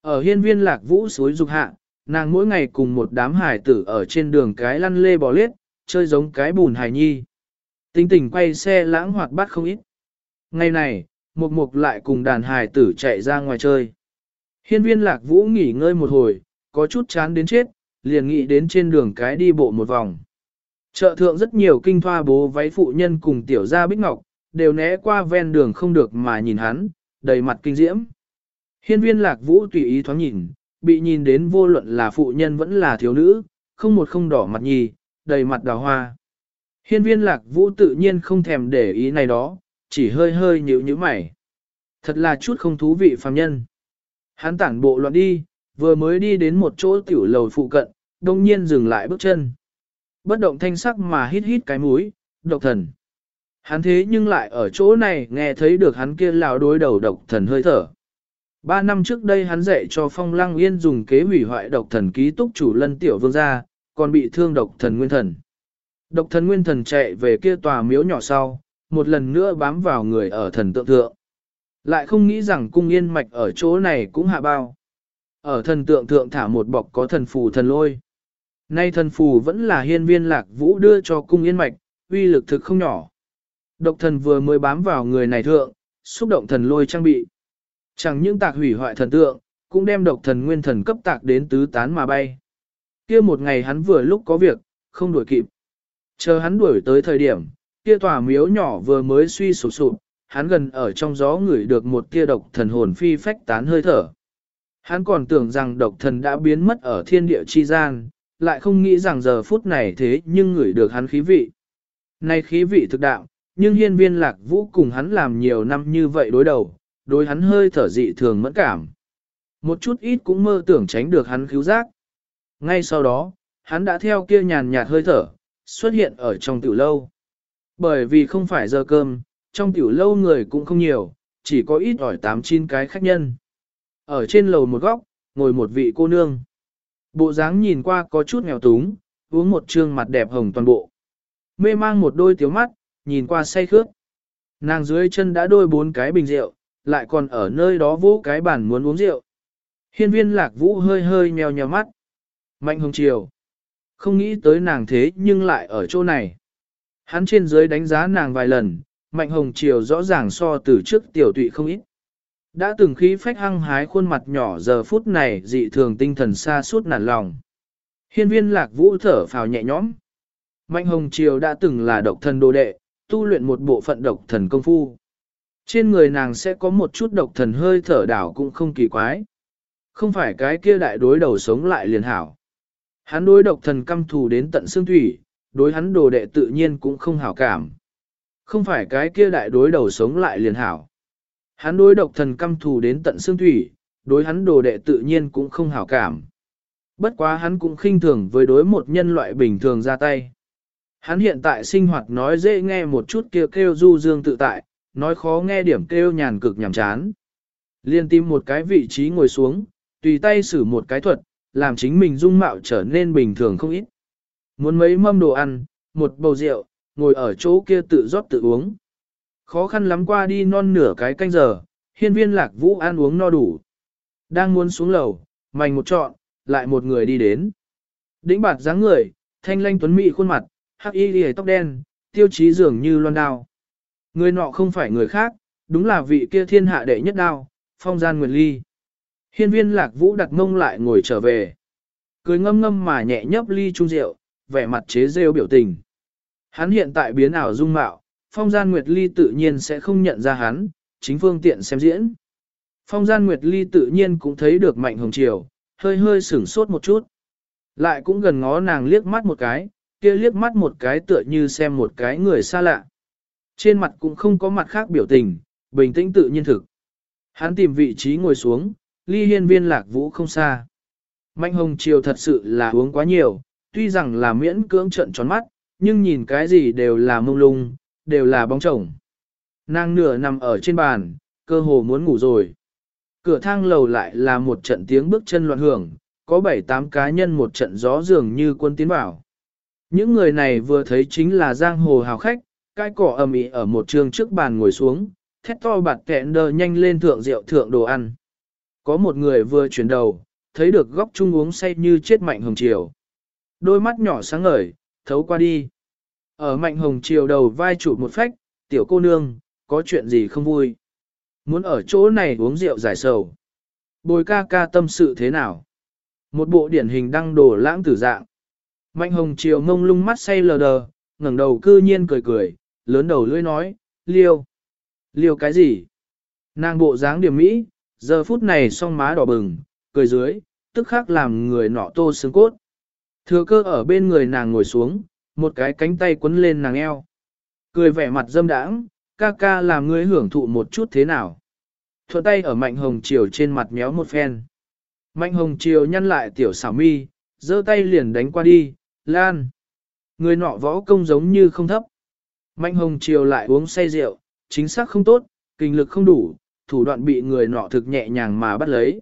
Ở hiên viên lạc vũ suối dục hạ, nàng mỗi ngày cùng một đám hải tử ở trên đường cái lăn lê bò lết, chơi giống cái bùn hài nhi. Tính tình quay xe lãng hoạt bát không ít. Ngày này, Mục Mục lại cùng đàn hải tử chạy ra ngoài chơi. Hiên viên lạc vũ nghỉ ngơi một hồi, có chút chán đến chết, liền nghĩ đến trên đường cái đi bộ một vòng. Chợ thượng rất nhiều kinh thoa bố váy phụ nhân cùng tiểu gia bích ngọc, đều né qua ven đường không được mà nhìn hắn, đầy mặt kinh diễm. Hiên viên lạc vũ tùy ý thoáng nhìn, bị nhìn đến vô luận là phụ nhân vẫn là thiếu nữ, không một không đỏ mặt nhì, đầy mặt đào hoa. Hiên viên lạc vũ tự nhiên không thèm để ý này đó, chỉ hơi hơi nhíu nhíu mày. Thật là chút không thú vị phàm nhân. Hắn tản bộ loạn đi, vừa mới đi đến một chỗ tiểu lầu phụ cận, đông nhiên dừng lại bước chân. Bất động thanh sắc mà hít hít cái mũi, độc thần. Hắn thế nhưng lại ở chỗ này nghe thấy được hắn kia lào đối đầu độc thần hơi thở. Ba năm trước đây hắn dạy cho Phong Lăng Yên dùng kế hủy hoại độc thần ký túc chủ lân tiểu vương gia, còn bị thương độc thần nguyên thần. Độc thần nguyên thần chạy về kia tòa miếu nhỏ sau, một lần nữa bám vào người ở thần tượng thượng. Lại không nghĩ rằng cung yên mạch ở chỗ này cũng hạ bao. Ở thần tượng thượng thả một bọc có thần phù thần lôi. Nay thần phù vẫn là hiên viên lạc vũ đưa cho cung yên mạch, uy lực thực không nhỏ. Độc thần vừa mới bám vào người này thượng, xúc động thần lôi trang bị. Chẳng những tạc hủy hoại thần tượng, cũng đem độc thần nguyên thần cấp tạc đến tứ tán mà bay. kia một ngày hắn vừa lúc có việc, không đuổi kịp. Chờ hắn đuổi tới thời điểm, kia tòa miếu nhỏ vừa mới suy sụp sụp, hắn gần ở trong gió ngửi được một kia độc thần hồn phi phách tán hơi thở. Hắn còn tưởng rằng độc thần đã biến mất ở thiên địa chi gian, lại không nghĩ rằng giờ phút này thế nhưng ngửi được hắn khí vị. Nay khí vị thực đạo, nhưng hiên viên lạc vũ cùng hắn làm nhiều năm như vậy đối đầu, đối hắn hơi thở dị thường mẫn cảm. Một chút ít cũng mơ tưởng tránh được hắn cứu giác. Ngay sau đó, hắn đã theo kia nhàn nhạt hơi thở, xuất hiện ở trong tiểu lâu. Bởi vì không phải giờ cơm, trong tiểu lâu người cũng không nhiều, chỉ có ít ỏi tám chín cái khách nhân. Ở trên lầu một góc, ngồi một vị cô nương. Bộ dáng nhìn qua có chút nghèo túng, uống một trương mặt đẹp hồng toàn bộ. Mê mang một đôi tiếu mắt, nhìn qua say khước. Nàng dưới chân đã đôi bốn cái bình rượu, lại còn ở nơi đó vỗ cái bàn muốn uống rượu. Hiên viên lạc vũ hơi hơi nheo nheo mắt. Mạnh hồng chiều. Không nghĩ tới nàng thế nhưng lại ở chỗ này. Hắn trên dưới đánh giá nàng vài lần, mạnh hồng chiều rõ ràng so từ trước tiểu tụy không ít. Đã từng khí phách hăng hái khuôn mặt nhỏ giờ phút này dị thường tinh thần xa suốt nản lòng. Hiên viên lạc vũ thở phào nhẹ nhõm. Mạnh hồng triều đã từng là độc thần đồ đệ, tu luyện một bộ phận độc thần công phu. Trên người nàng sẽ có một chút độc thần hơi thở đảo cũng không kỳ quái. Không phải cái kia đại đối đầu sống lại liền hảo. Hắn đối độc thần căm thù đến tận xương thủy, đối hắn đồ đệ tự nhiên cũng không hảo cảm. Không phải cái kia đại đối đầu sống lại liền hảo. Hắn đối độc thần căm thù đến tận xương thủy, đối hắn đồ đệ tự nhiên cũng không hảo cảm. Bất quá hắn cũng khinh thường với đối một nhân loại bình thường ra tay. Hắn hiện tại sinh hoạt nói dễ nghe một chút kia kêu du dương tự tại, nói khó nghe điểm kêu nhàn cực nhàm chán. Liên tìm một cái vị trí ngồi xuống, tùy tay xử một cái thuật, làm chính mình dung mạo trở nên bình thường không ít. Muốn mấy mâm đồ ăn, một bầu rượu, ngồi ở chỗ kia tự rót tự uống. Khó khăn lắm qua đi non nửa cái canh giờ, hiên viên lạc vũ ăn uống no đủ. Đang muốn xuống lầu, mảnh một trọn, lại một người đi đến. Đĩnh bạt dáng người, thanh lanh tuấn mỹ khuôn mặt, hắc y lìa tóc đen, tiêu chí dường như loan đao. Người nọ không phải người khác, đúng là vị kia thiên hạ đệ nhất đao, phong gian nguyệt ly. Hiên viên lạc vũ đặt mông lại ngồi trở về. Cười ngâm ngâm mà nhẹ nhấp ly trung rượu, vẻ mặt chế rêu biểu tình. Hắn hiện tại biến ảo dung mạo, phong gian nguyệt ly tự nhiên sẽ không nhận ra hắn, chính phương tiện xem diễn. Phong gian nguyệt ly tự nhiên cũng thấy được mạnh hồng triều, hơi hơi sửng sốt một chút. Lại cũng gần ngó nàng liếc mắt một cái, kia liếc mắt một cái tựa như xem một cái người xa lạ. Trên mặt cũng không có mặt khác biểu tình, bình tĩnh tự nhiên thực. Hắn tìm vị trí ngồi xuống, ly hiên viên lạc vũ không xa. Mạnh hồng triều thật sự là uống quá nhiều, tuy rằng là miễn cưỡng trận tròn mắt, nhưng nhìn cái gì đều là mông lung, đều là bóng chồng. Nàng nửa nằm ở trên bàn, cơ hồ muốn ngủ rồi. Cửa thang lầu lại là một trận tiếng bước chân loạn hưởng, có bảy tám cá nhân một trận gió dường như quân tiến vào. Những người này vừa thấy chính là giang hồ hào khách, cái cỏ ầm ĩ ở một trường trước bàn ngồi xuống, thét to bạt kẹn đơ nhanh lên thượng rượu thượng đồ ăn. Có một người vừa chuyển đầu, thấy được góc trung uống say như chết mạnh hồng chiều. Đôi mắt nhỏ sáng ngời, thấu qua đi. Ở mạnh hồng chiều đầu vai chụp một phách, tiểu cô nương, có chuyện gì không vui. Muốn ở chỗ này uống rượu giải sầu. Bồi ca ca tâm sự thế nào? Một bộ điển hình đăng đồ lãng tử dạng. Mạnh hồng chiều mông lung mắt say lờ đờ, ngẩng đầu cư nhiên cười cười, lớn đầu lưỡi nói, liêu. Liêu cái gì? Nàng bộ dáng điểm mỹ, giờ phút này song má đỏ bừng, cười dưới, tức khắc làm người nọ tô xương cốt. Thừa cơ ở bên người nàng ngồi xuống, một cái cánh tay quấn lên nàng eo. Cười vẻ mặt dâm đãng, ca ca làm ngươi hưởng thụ một chút thế nào. Thuận tay ở mạnh hồng chiều trên mặt méo một phen. Mạnh hồng chiều nhăn lại tiểu xảo mi, giơ tay liền đánh qua đi, lan. Người nọ võ công giống như không thấp. Mạnh hồng chiều lại uống say rượu, chính xác không tốt, kinh lực không đủ, thủ đoạn bị người nọ thực nhẹ nhàng mà bắt lấy.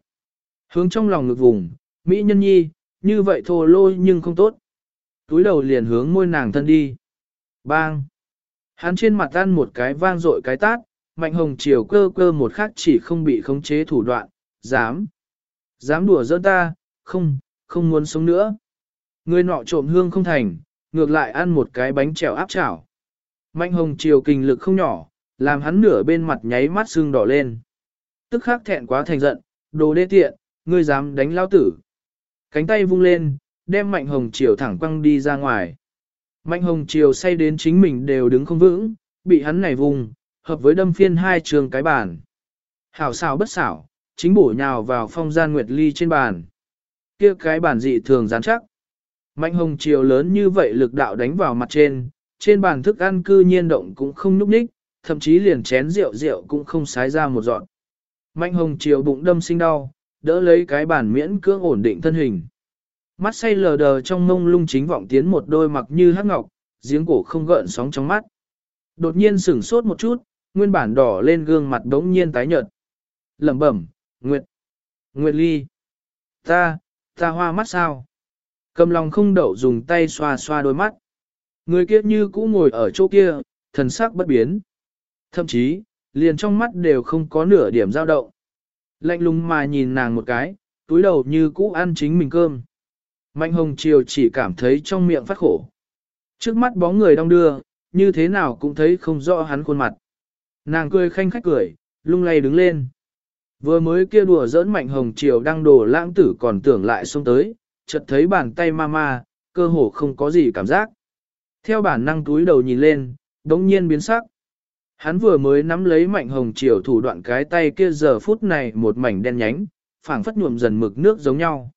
Hướng trong lòng ngực vùng, Mỹ nhân nhi, như vậy thô lôi nhưng không tốt. Túi đầu liền hướng môi nàng thân đi. Bang! Hắn trên mặt ăn một cái vang dội cái tát, mạnh hồng chiều cơ cơ một khắc chỉ không bị khống chế thủ đoạn, dám. Dám đùa giỡn ta, không, không muốn sống nữa. Người nọ trộm hương không thành, ngược lại ăn một cái bánh trèo áp chảo. Mạnh hồng chiều kinh lực không nhỏ, làm hắn nửa bên mặt nháy mắt sưng đỏ lên. Tức khắc thẹn quá thành giận, đồ đê tiện, ngươi dám đánh lao tử. Cánh tay vung lên, đem mạnh hồng triều thẳng quăng đi ra ngoài. Mạnh hồng triều say đến chính mình đều đứng không vững, bị hắn này vùng, hợp với đâm phiên hai trường cái bàn. Hảo xảo bất xảo, chính bổ nhào vào phong gian nguyệt ly trên bàn. kia cái bàn dị thường rắn chắc. Mạnh hồng triều lớn như vậy lực đạo đánh vào mặt trên, trên bàn thức ăn cư nhiên động cũng không núp ních, thậm chí liền chén rượu rượu cũng không sái ra một dọn. Mạnh hồng triều bụng đâm sinh đau, đỡ lấy cái bàn miễn cưỡng ổn định thân hình. Mắt say lờ đờ trong mông lung chính vọng tiến một đôi mặc như hắc ngọc, giếng cổ không gợn sóng trong mắt. Đột nhiên sửng sốt một chút, nguyên bản đỏ lên gương mặt đống nhiên tái nhợt. lẩm bẩm, Nguyệt, Nguyệt Ly, ta, ta hoa mắt sao? Cầm lòng không đậu dùng tay xoa xoa đôi mắt. Người kia như cũ ngồi ở chỗ kia, thần sắc bất biến. Thậm chí, liền trong mắt đều không có nửa điểm dao động. Lạnh lùng mà nhìn nàng một cái, túi đầu như cũ ăn chính mình cơm. Mạnh hồng chiều chỉ cảm thấy trong miệng phát khổ. Trước mắt bóng người đong đưa, như thế nào cũng thấy không rõ hắn khuôn mặt. Nàng cười khanh khách cười, lung lay đứng lên. Vừa mới kia đùa giỡn mạnh hồng chiều đang đổ lãng tử còn tưởng lại xông tới, chợt thấy bàn tay ma ma, cơ hồ không có gì cảm giác. Theo bản năng túi đầu nhìn lên, đống nhiên biến sắc. Hắn vừa mới nắm lấy mạnh hồng chiều thủ đoạn cái tay kia giờ phút này một mảnh đen nhánh, phảng phất nhuộm dần mực nước giống nhau.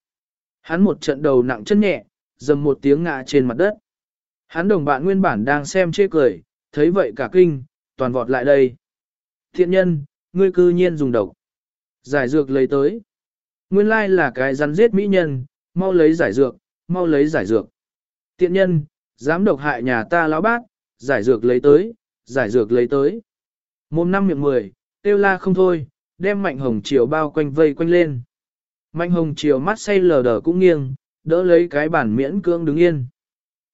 Hắn một trận đầu nặng chân nhẹ, dầm một tiếng ngã trên mặt đất. Hắn đồng bạn nguyên bản đang xem chê cười, thấy vậy cả kinh, toàn vọt lại đây. Thiện nhân, ngươi cư nhiên dùng độc. Giải dược lấy tới. Nguyên lai là cái rắn giết mỹ nhân, mau lấy giải dược, mau lấy giải dược. Tiện nhân, dám độc hại nhà ta lão bác, giải dược lấy tới, giải dược lấy tới. Mồm năm miệng mười, tiêu la không thôi, đem mạnh hồng chiều bao quanh vây quanh lên. Mạnh hồng chiều mắt say lờ đờ cũng nghiêng, đỡ lấy cái bản miễn cưỡng đứng yên.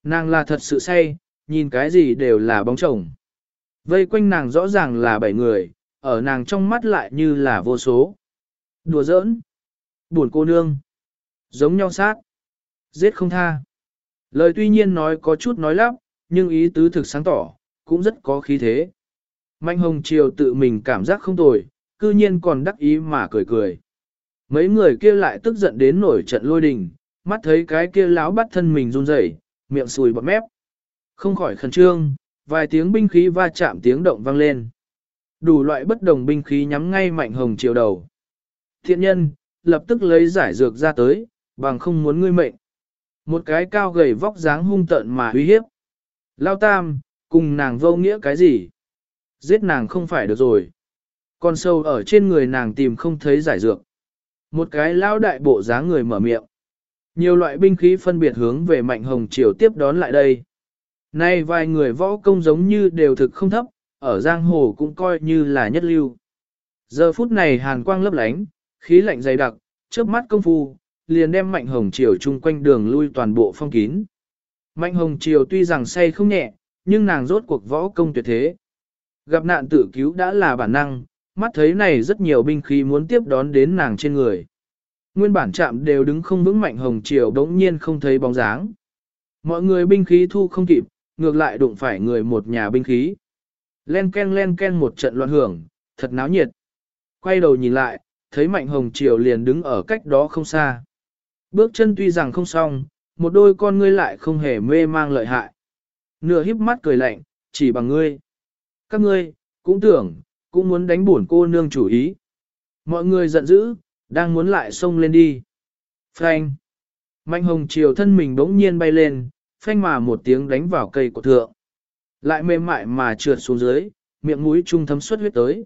Nàng là thật sự say, nhìn cái gì đều là bóng chồng. Vây quanh nàng rõ ràng là bảy người, ở nàng trong mắt lại như là vô số. Đùa giỡn. Buồn cô nương. Giống nhau sát. Giết không tha. Lời tuy nhiên nói có chút nói lắp, nhưng ý tứ thực sáng tỏ, cũng rất có khí thế. Mạnh hồng triều tự mình cảm giác không tồi, cư nhiên còn đắc ý mà cười cười. Mấy người kia lại tức giận đến nổi trận lôi đình, mắt thấy cái kia láo bắt thân mình run rẩy, miệng sùi bọt mép. Không khỏi khẩn trương, vài tiếng binh khí va chạm tiếng động vang lên. Đủ loại bất đồng binh khí nhắm ngay mạnh hồng chiều đầu. Thiện nhân, lập tức lấy giải dược ra tới, bằng không muốn ngươi mệnh. Một cái cao gầy vóc dáng hung tợn mà uy hiếp. Lao tam, cùng nàng vô nghĩa cái gì? Giết nàng không phải được rồi. Con sâu ở trên người nàng tìm không thấy giải dược. Một cái lao đại bộ dáng người mở miệng. Nhiều loại binh khí phân biệt hướng về mạnh hồng triều tiếp đón lại đây. Nay vài người võ công giống như đều thực không thấp, ở giang hồ cũng coi như là nhất lưu. Giờ phút này hàn quang lấp lánh, khí lạnh dày đặc, chớp mắt công phu, liền đem mạnh hồng triều chung quanh đường lui toàn bộ phong kín. Mạnh hồng triều tuy rằng say không nhẹ, nhưng nàng rốt cuộc võ công tuyệt thế. Gặp nạn tự cứu đã là bản năng, mắt thấy này rất nhiều binh khí muốn tiếp đón đến nàng trên người. Nguyên bản chạm đều đứng không vững mạnh hồng triều đống nhiên không thấy bóng dáng. Mọi người binh khí thu không kịp, ngược lại đụng phải người một nhà binh khí. Len ken len ken một trận loạn hưởng, thật náo nhiệt. Quay đầu nhìn lại, thấy Mạnh Hồng Triều liền đứng ở cách đó không xa. Bước chân tuy rằng không xong, một đôi con ngươi lại không hề mê mang lợi hại. Nửa híp mắt cười lạnh, chỉ bằng ngươi. Các ngươi, cũng tưởng, cũng muốn đánh bổn cô nương chủ ý. Mọi người giận dữ, đang muốn lại xông lên đi. Phanh. Mạnh hồng chiều thân mình bỗng nhiên bay lên, phanh mà một tiếng đánh vào cây của thượng. Lại mềm mại mà trượt xuống dưới, miệng mũi trung thấm xuất huyết tới.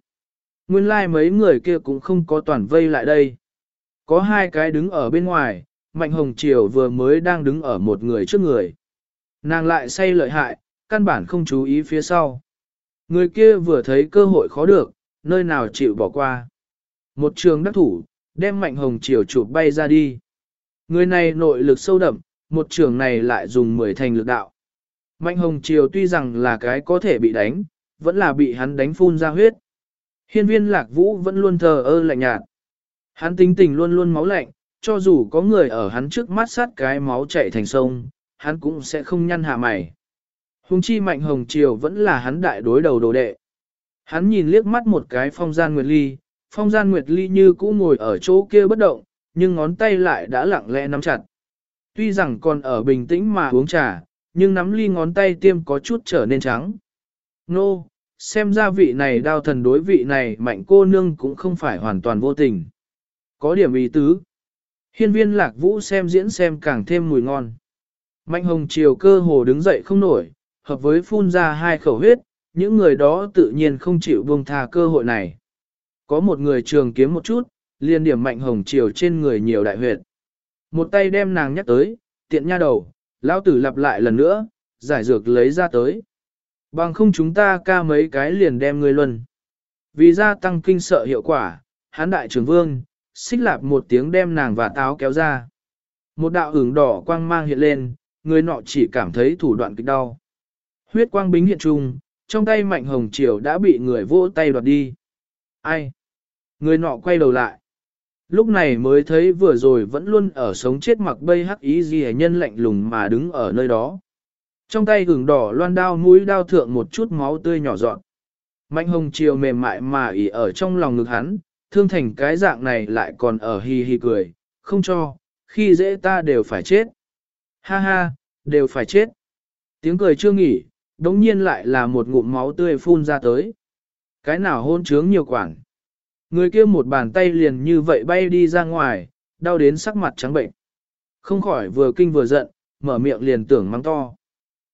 Nguyên lai like mấy người kia cũng không có toàn vây lại đây. Có hai cái đứng ở bên ngoài, Mạnh Hồng Triều vừa mới đang đứng ở một người trước người. Nàng lại say lợi hại, căn bản không chú ý phía sau. Người kia vừa thấy cơ hội khó được, nơi nào chịu bỏ qua. Một trường đắc thủ, đem Mạnh Hồng Triều chụp bay ra đi. Người này nội lực sâu đậm, một trường này lại dùng mười thành lực đạo. Mạnh Hồng Triều tuy rằng là cái có thể bị đánh, vẫn là bị hắn đánh phun ra huyết. Hiên viên lạc vũ vẫn luôn thờ ơ lạnh nhạt. Hắn tính tình luôn luôn máu lạnh, cho dù có người ở hắn trước mắt sát cái máu chảy thành sông, hắn cũng sẽ không nhăn hạ mày. Hùng chi mạnh hồng triều vẫn là hắn đại đối đầu đồ đệ. Hắn nhìn liếc mắt một cái phong gian nguyệt ly, phong gian nguyệt ly như cũ ngồi ở chỗ kia bất động, nhưng ngón tay lại đã lặng lẽ nắm chặt. Tuy rằng còn ở bình tĩnh mà uống trà, nhưng nắm ly ngón tay tiêm có chút trở nên trắng. Nô, xem ra vị này đao thần đối vị này mạnh cô nương cũng không phải hoàn toàn vô tình. Có điểm ý tứ. Hiên viên lạc vũ xem diễn xem càng thêm mùi ngon. Mạnh hồng chiều cơ hồ đứng dậy không nổi, hợp với phun ra hai khẩu huyết, những người đó tự nhiên không chịu buông tha cơ hội này. Có một người trường kiếm một chút, liền điểm mạnh hồng chiều trên người nhiều đại huyệt. Một tay đem nàng nhắc tới, tiện nha đầu, lão tử lặp lại lần nữa, giải dược lấy ra tới. Bằng không chúng ta ca mấy cái liền đem người luân. Vì gia tăng kinh sợ hiệu quả, hán đại trưởng vương, xích lạp một tiếng đem nàng và táo kéo ra. Một đạo ửng đỏ quang mang hiện lên, người nọ chỉ cảm thấy thủ đoạn kịch đau. Huyết quang bính hiện trung, trong tay mạnh hồng triều đã bị người vỗ tay đoạt đi. Ai? Người nọ quay đầu lại. Lúc này mới thấy vừa rồi vẫn luôn ở sống chết mặc bây hắc ý gì nhân lạnh lùng mà đứng ở nơi đó. Trong tay hưởng đỏ loan đao mũi đao thượng một chút máu tươi nhỏ dọn. Mạnh hồng chiều mềm mại mà ỉ ở trong lòng ngực hắn, thương thành cái dạng này lại còn ở hi hi cười, không cho, khi dễ ta đều phải chết. Ha ha, đều phải chết. Tiếng cười chưa nghỉ, đống nhiên lại là một ngụm máu tươi phun ra tới. Cái nào hôn trướng nhiều quản. Người kia một bàn tay liền như vậy bay đi ra ngoài, đau đến sắc mặt trắng bệnh. Không khỏi vừa kinh vừa giận, mở miệng liền tưởng mắng to.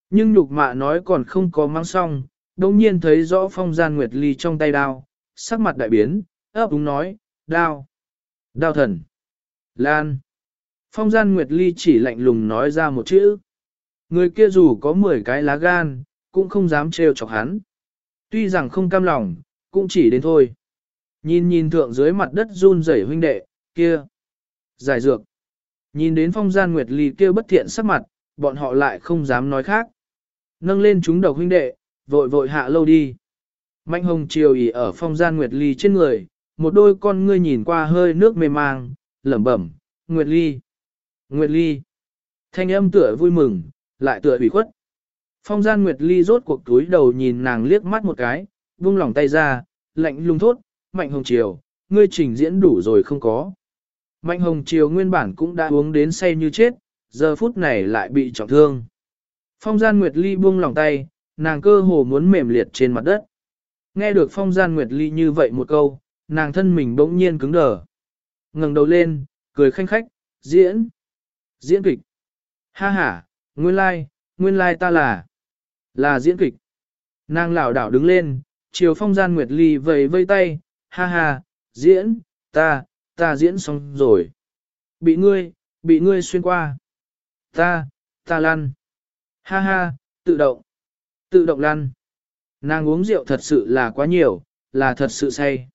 Nhưng nhục mạ nói còn không có mang xong, đống nhiên thấy rõ phong gian nguyệt ly trong tay đao, sắc mặt đại biến, ấp úng nói, đao, đao thần. Lan. Phong gian Nguyệt Ly chỉ lạnh lùng nói ra một chữ. Người kia dù có 10 cái lá gan, cũng không dám trêu chọc hắn. Tuy rằng không cam lòng, cũng chỉ đến thôi. Nhìn nhìn thượng dưới mặt đất run rẩy huynh đệ, kia. Giải dược. Nhìn đến phong gian Nguyệt Ly kia bất thiện sắc mặt, bọn họ lại không dám nói khác. Nâng lên chúng đầu huynh đệ, vội vội hạ lâu đi. Mạnh hồng chiều ỉ ở phong gian Nguyệt Ly trên người, một đôi con ngươi nhìn qua hơi nước mềm mang, lẩm bẩm, Nguyệt Ly, Nguyệt Ly. Thanh âm tựa vui mừng, lại tựa ủy khuất. Phong gian Nguyệt Ly rốt cuộc túi đầu nhìn nàng liếc mắt một cái, buông lòng tay ra, lạnh lùng thốt, Mạnh Hồng Triều, ngươi trình diễn đủ rồi không có. Mạnh Hồng Triều nguyên bản cũng đã uống đến say như chết, giờ phút này lại bị trọng thương. Phong gian Nguyệt Ly buông lòng tay, nàng cơ hồ muốn mềm liệt trên mặt đất. Nghe được phong gian Nguyệt Ly như vậy một câu, nàng thân mình bỗng nhiên cứng đờ. ngẩng đầu lên, cười khanh khách, diễn, diễn kịch. Ha ha, nguyên lai, like, nguyên lai like ta là, là diễn kịch. Nàng lảo đảo đứng lên, chiều phong gian Nguyệt Ly vầy vây tay, ha ha, diễn, ta, ta diễn xong rồi. Bị ngươi, bị ngươi xuyên qua. Ta, ta lăn. Ha ha, tự động. Tự động lăn. Nàng uống rượu thật sự là quá nhiều, là thật sự say.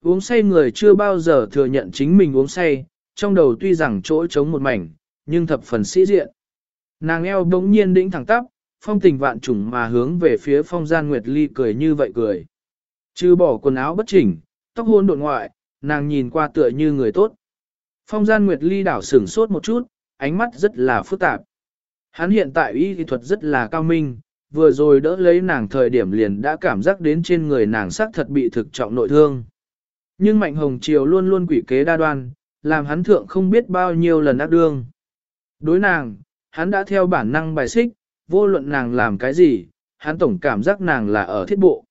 Uống say người chưa bao giờ thừa nhận chính mình uống say, trong đầu tuy rằng chỗ trống một mảnh, nhưng thập phần sĩ diện. Nàng eo bỗng nhiên đĩnh thẳng tắp, phong tình vạn trùng mà hướng về phía phong gian Nguyệt Ly cười như vậy cười. Chứ bỏ quần áo bất chỉnh, tóc hôn đột ngoại, nàng nhìn qua tựa như người tốt. Phong gian Nguyệt Ly đảo sửng sốt một chút, ánh mắt rất là phức tạp. Hắn hiện tại y kỹ thuật rất là cao minh, vừa rồi đỡ lấy nàng thời điểm liền đã cảm giác đến trên người nàng sắc thật bị thực trọng nội thương. Nhưng Mạnh Hồng Triều luôn luôn quỷ kế đa đoan, làm hắn thượng không biết bao nhiêu lần ác đương. Đối nàng, hắn đã theo bản năng bài xích, vô luận nàng làm cái gì, hắn tổng cảm giác nàng là ở thiết bộ.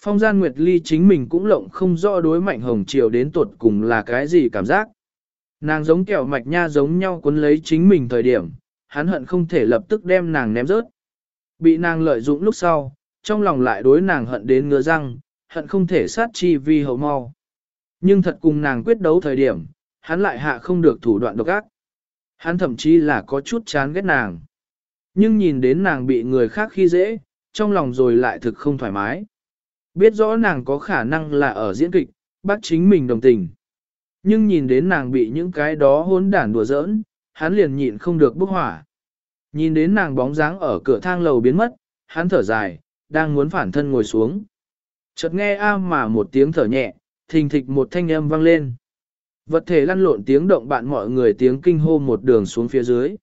Phong gian Nguyệt Ly chính mình cũng lộng không rõ đối Mạnh Hồng chiều đến tuột cùng là cái gì cảm giác. Nàng giống kẹo mạch nha giống nhau cuốn lấy chính mình thời điểm, hắn hận không thể lập tức đem nàng ném rớt. Bị nàng lợi dụng lúc sau, trong lòng lại đối nàng hận đến ngứa răng, hận không thể sát chi vi hậu mau. Nhưng thật cùng nàng quyết đấu thời điểm, hắn lại hạ không được thủ đoạn độc ác. Hắn thậm chí là có chút chán ghét nàng. Nhưng nhìn đến nàng bị người khác khi dễ, trong lòng rồi lại thực không thoải mái. Biết rõ nàng có khả năng là ở diễn kịch, bác chính mình đồng tình. Nhưng nhìn đến nàng bị những cái đó hôn đản đùa giỡn, hắn liền nhịn không được bốc hỏa. Nhìn đến nàng bóng dáng ở cửa thang lầu biến mất, hắn thở dài, đang muốn phản thân ngồi xuống. Chợt nghe a mà một tiếng thở nhẹ, thình thịch một thanh âm vang lên. Vật thể lăn lộn tiếng động bạn mọi người tiếng kinh hô một đường xuống phía dưới.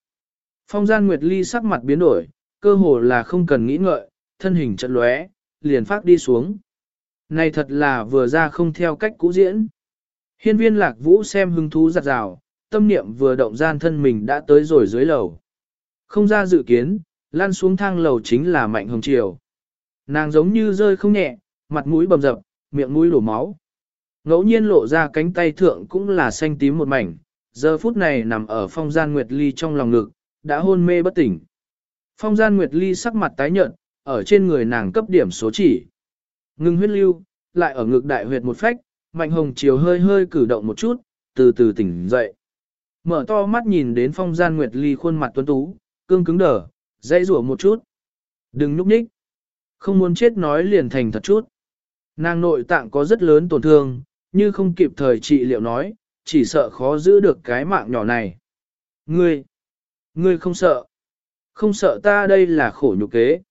Phong gian Nguyệt Ly sắc mặt biến đổi, cơ hồ là không cần nghĩ ngợi, thân hình chật lóe, liền phát đi xuống. Này thật là vừa ra không theo cách cũ diễn. Hiên viên lạc vũ xem hứng thú giặt rào, tâm niệm vừa động gian thân mình đã tới rồi dưới lầu. Không ra dự kiến, lan xuống thang lầu chính là mạnh hồng chiều. Nàng giống như rơi không nhẹ, mặt mũi bầm dập, miệng mũi đổ máu. Ngẫu nhiên lộ ra cánh tay thượng cũng là xanh tím một mảnh, giờ phút này nằm ở phong gian Nguyệt Ly trong lòng ngực, đã hôn mê bất tỉnh. Phong gian Nguyệt Ly sắc mặt tái nhợt, ở trên người nàng cấp điểm số chỉ. Ngưng huyết lưu, lại ở ngực đại huyệt một phách, mạnh hồng chiều hơi hơi cử động một chút, từ từ tỉnh dậy. Mở to mắt nhìn đến phong gian Nguyệt Ly khuôn mặt tuấn tú, cương cứng đờ, dãy rủa một chút. Đừng núp nhích. Không muốn chết nói liền thành thật chút. Nàng nội tạng có rất lớn tổn thương, như không kịp thời trị liệu nói, chỉ sợ khó giữ được cái mạng nhỏ này. Ngươi, ngươi không sợ. Không sợ ta đây là khổ nhục kế.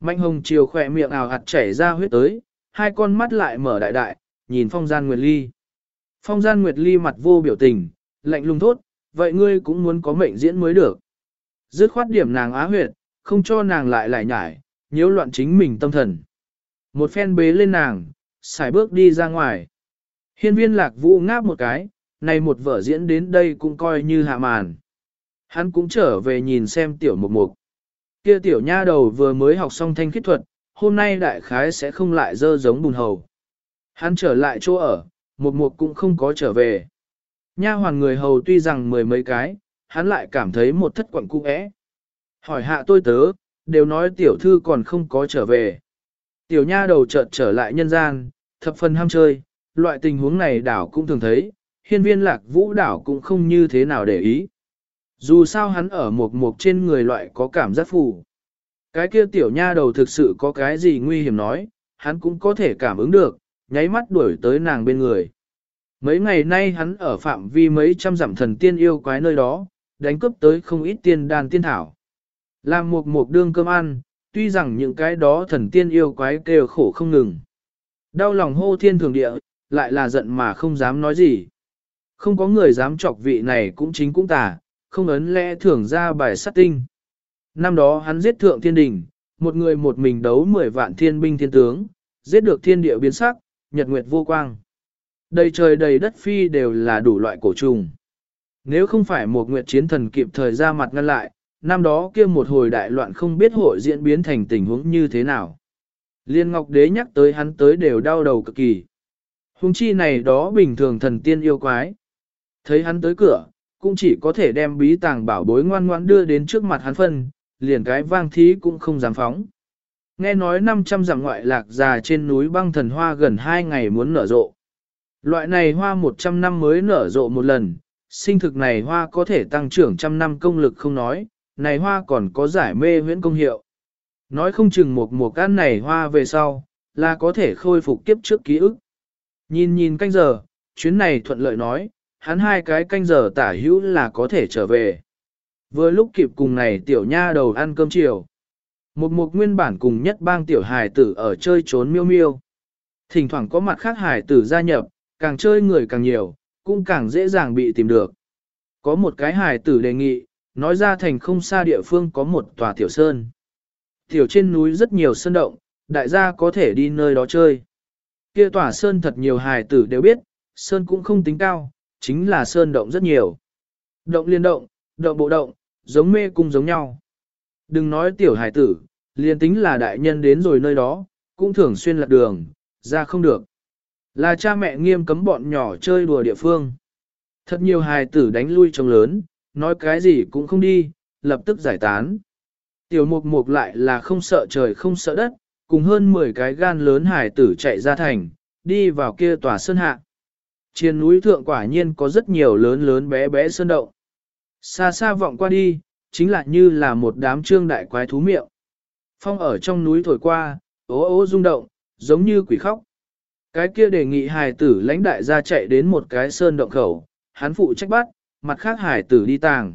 Mạnh hồng chiều khỏe miệng ảo hạt chảy ra huyết tới, hai con mắt lại mở đại đại, nhìn phong gian Nguyệt Ly. Phong gian Nguyệt Ly mặt vô biểu tình, lạnh lùng thốt, vậy ngươi cũng muốn có mệnh diễn mới được. Dứt khoát điểm nàng á huyệt, không cho nàng lại lại nhải, nhiễu loạn chính mình tâm thần. Một phen bế lên nàng, xài bước đi ra ngoài. Hiên viên lạc vũ ngáp một cái, này một vở diễn đến đây cũng coi như hạ màn. Hắn cũng trở về nhìn xem tiểu mục mục. Kia tiểu nha đầu vừa mới học xong thanh khiết thuật, hôm nay đại khái sẽ không lại dơ giống bùn hầu. Hắn trở lại chỗ ở, mục mục cũng không có trở về. Nha hoàn người hầu tuy rằng mười mấy cái, hắn lại cảm thấy một thất quận cung ẽ. Hỏi hạ tôi tớ, đều nói tiểu thư còn không có trở về. Tiểu nha đầu chợt trở lại nhân gian, thập phần ham chơi, loại tình huống này đảo cũng thường thấy, hiên viên lạc vũ đảo cũng không như thế nào để ý. Dù sao hắn ở một mục trên người loại có cảm giác phù. Cái kia tiểu nha đầu thực sự có cái gì nguy hiểm nói, hắn cũng có thể cảm ứng được, nháy mắt đuổi tới nàng bên người. Mấy ngày nay hắn ở phạm vi mấy trăm dặm thần tiên yêu quái nơi đó, đánh cướp tới không ít tiên đàn tiên thảo. Làm một mục đương cơm ăn, tuy rằng những cái đó thần tiên yêu quái kêu khổ không ngừng. Đau lòng hô thiên thường địa, lại là giận mà không dám nói gì. Không có người dám chọc vị này cũng chính cũng tà, không ấn lẽ thưởng ra bài sát tinh. Năm đó hắn giết thượng thiên đình, một người một mình đấu 10 vạn thiên binh thiên tướng, giết được thiên địa biến sắc, nhật nguyệt vô quang. Đầy trời đầy đất phi đều là đủ loại cổ trùng. Nếu không phải một nguyệt chiến thần kịp thời ra mặt ngăn lại, năm đó kia một hồi đại loạn không biết hội diễn biến thành tình huống như thế nào. Liên Ngọc Đế nhắc tới hắn tới đều đau đầu cực kỳ. Hùng chi này đó bình thường thần tiên yêu quái. Thấy hắn tới cửa, cũng chỉ có thể đem bí tàng bảo bối ngoan ngoãn đưa đến trước mặt hắn phân, liền cái vang thí cũng không dám phóng. Nghe nói 500 dặm ngoại lạc già trên núi băng thần hoa gần 2 ngày muốn nở rộ. Loại này hoa 100 năm mới nở rộ một lần, sinh thực này hoa có thể tăng trưởng trăm năm công lực không nói, này hoa còn có giải mê huyễn công hiệu. Nói không chừng một mùa can này hoa về sau, là có thể khôi phục kiếp trước ký ức. Nhìn nhìn canh giờ, chuyến này thuận lợi nói, hắn hai cái canh giờ tả hữu là có thể trở về. Vừa lúc kịp cùng này tiểu nha đầu ăn cơm chiều. Một mục nguyên bản cùng nhất bang tiểu hài tử ở chơi trốn miêu miêu. Thỉnh thoảng có mặt khác hài tử gia nhập, càng chơi người càng nhiều, cũng càng dễ dàng bị tìm được. Có một cái hài tử đề nghị, nói ra thành không xa địa phương có một tòa tiểu sơn. Tiểu trên núi rất nhiều sơn động, đại gia có thể đi nơi đó chơi. Kia tòa sơn thật nhiều hài tử đều biết, sơn cũng không tính cao, chính là sơn động rất nhiều. Động liên động, động bộ động, giống mê cung giống nhau. Đừng nói tiểu hải tử, liền tính là đại nhân đến rồi nơi đó, cũng thường xuyên lật đường, ra không được. Là cha mẹ nghiêm cấm bọn nhỏ chơi đùa địa phương. Thật nhiều hài tử đánh lui trông lớn, nói cái gì cũng không đi, lập tức giải tán. Tiểu mục mục lại là không sợ trời không sợ đất, cùng hơn 10 cái gan lớn hài tử chạy ra thành, đi vào kia tòa sơn hạ. Trên núi thượng quả nhiên có rất nhiều lớn lớn bé bé sơn động. Xa xa vọng qua đi, chính là như là một đám trương đại quái thú miệng. Phong ở trong núi thổi qua, ố ố rung động, giống như quỷ khóc. Cái kia đề nghị hài tử lãnh đại ra chạy đến một cái sơn động khẩu, hắn phụ trách bắt, mặt khác hài tử đi tàng.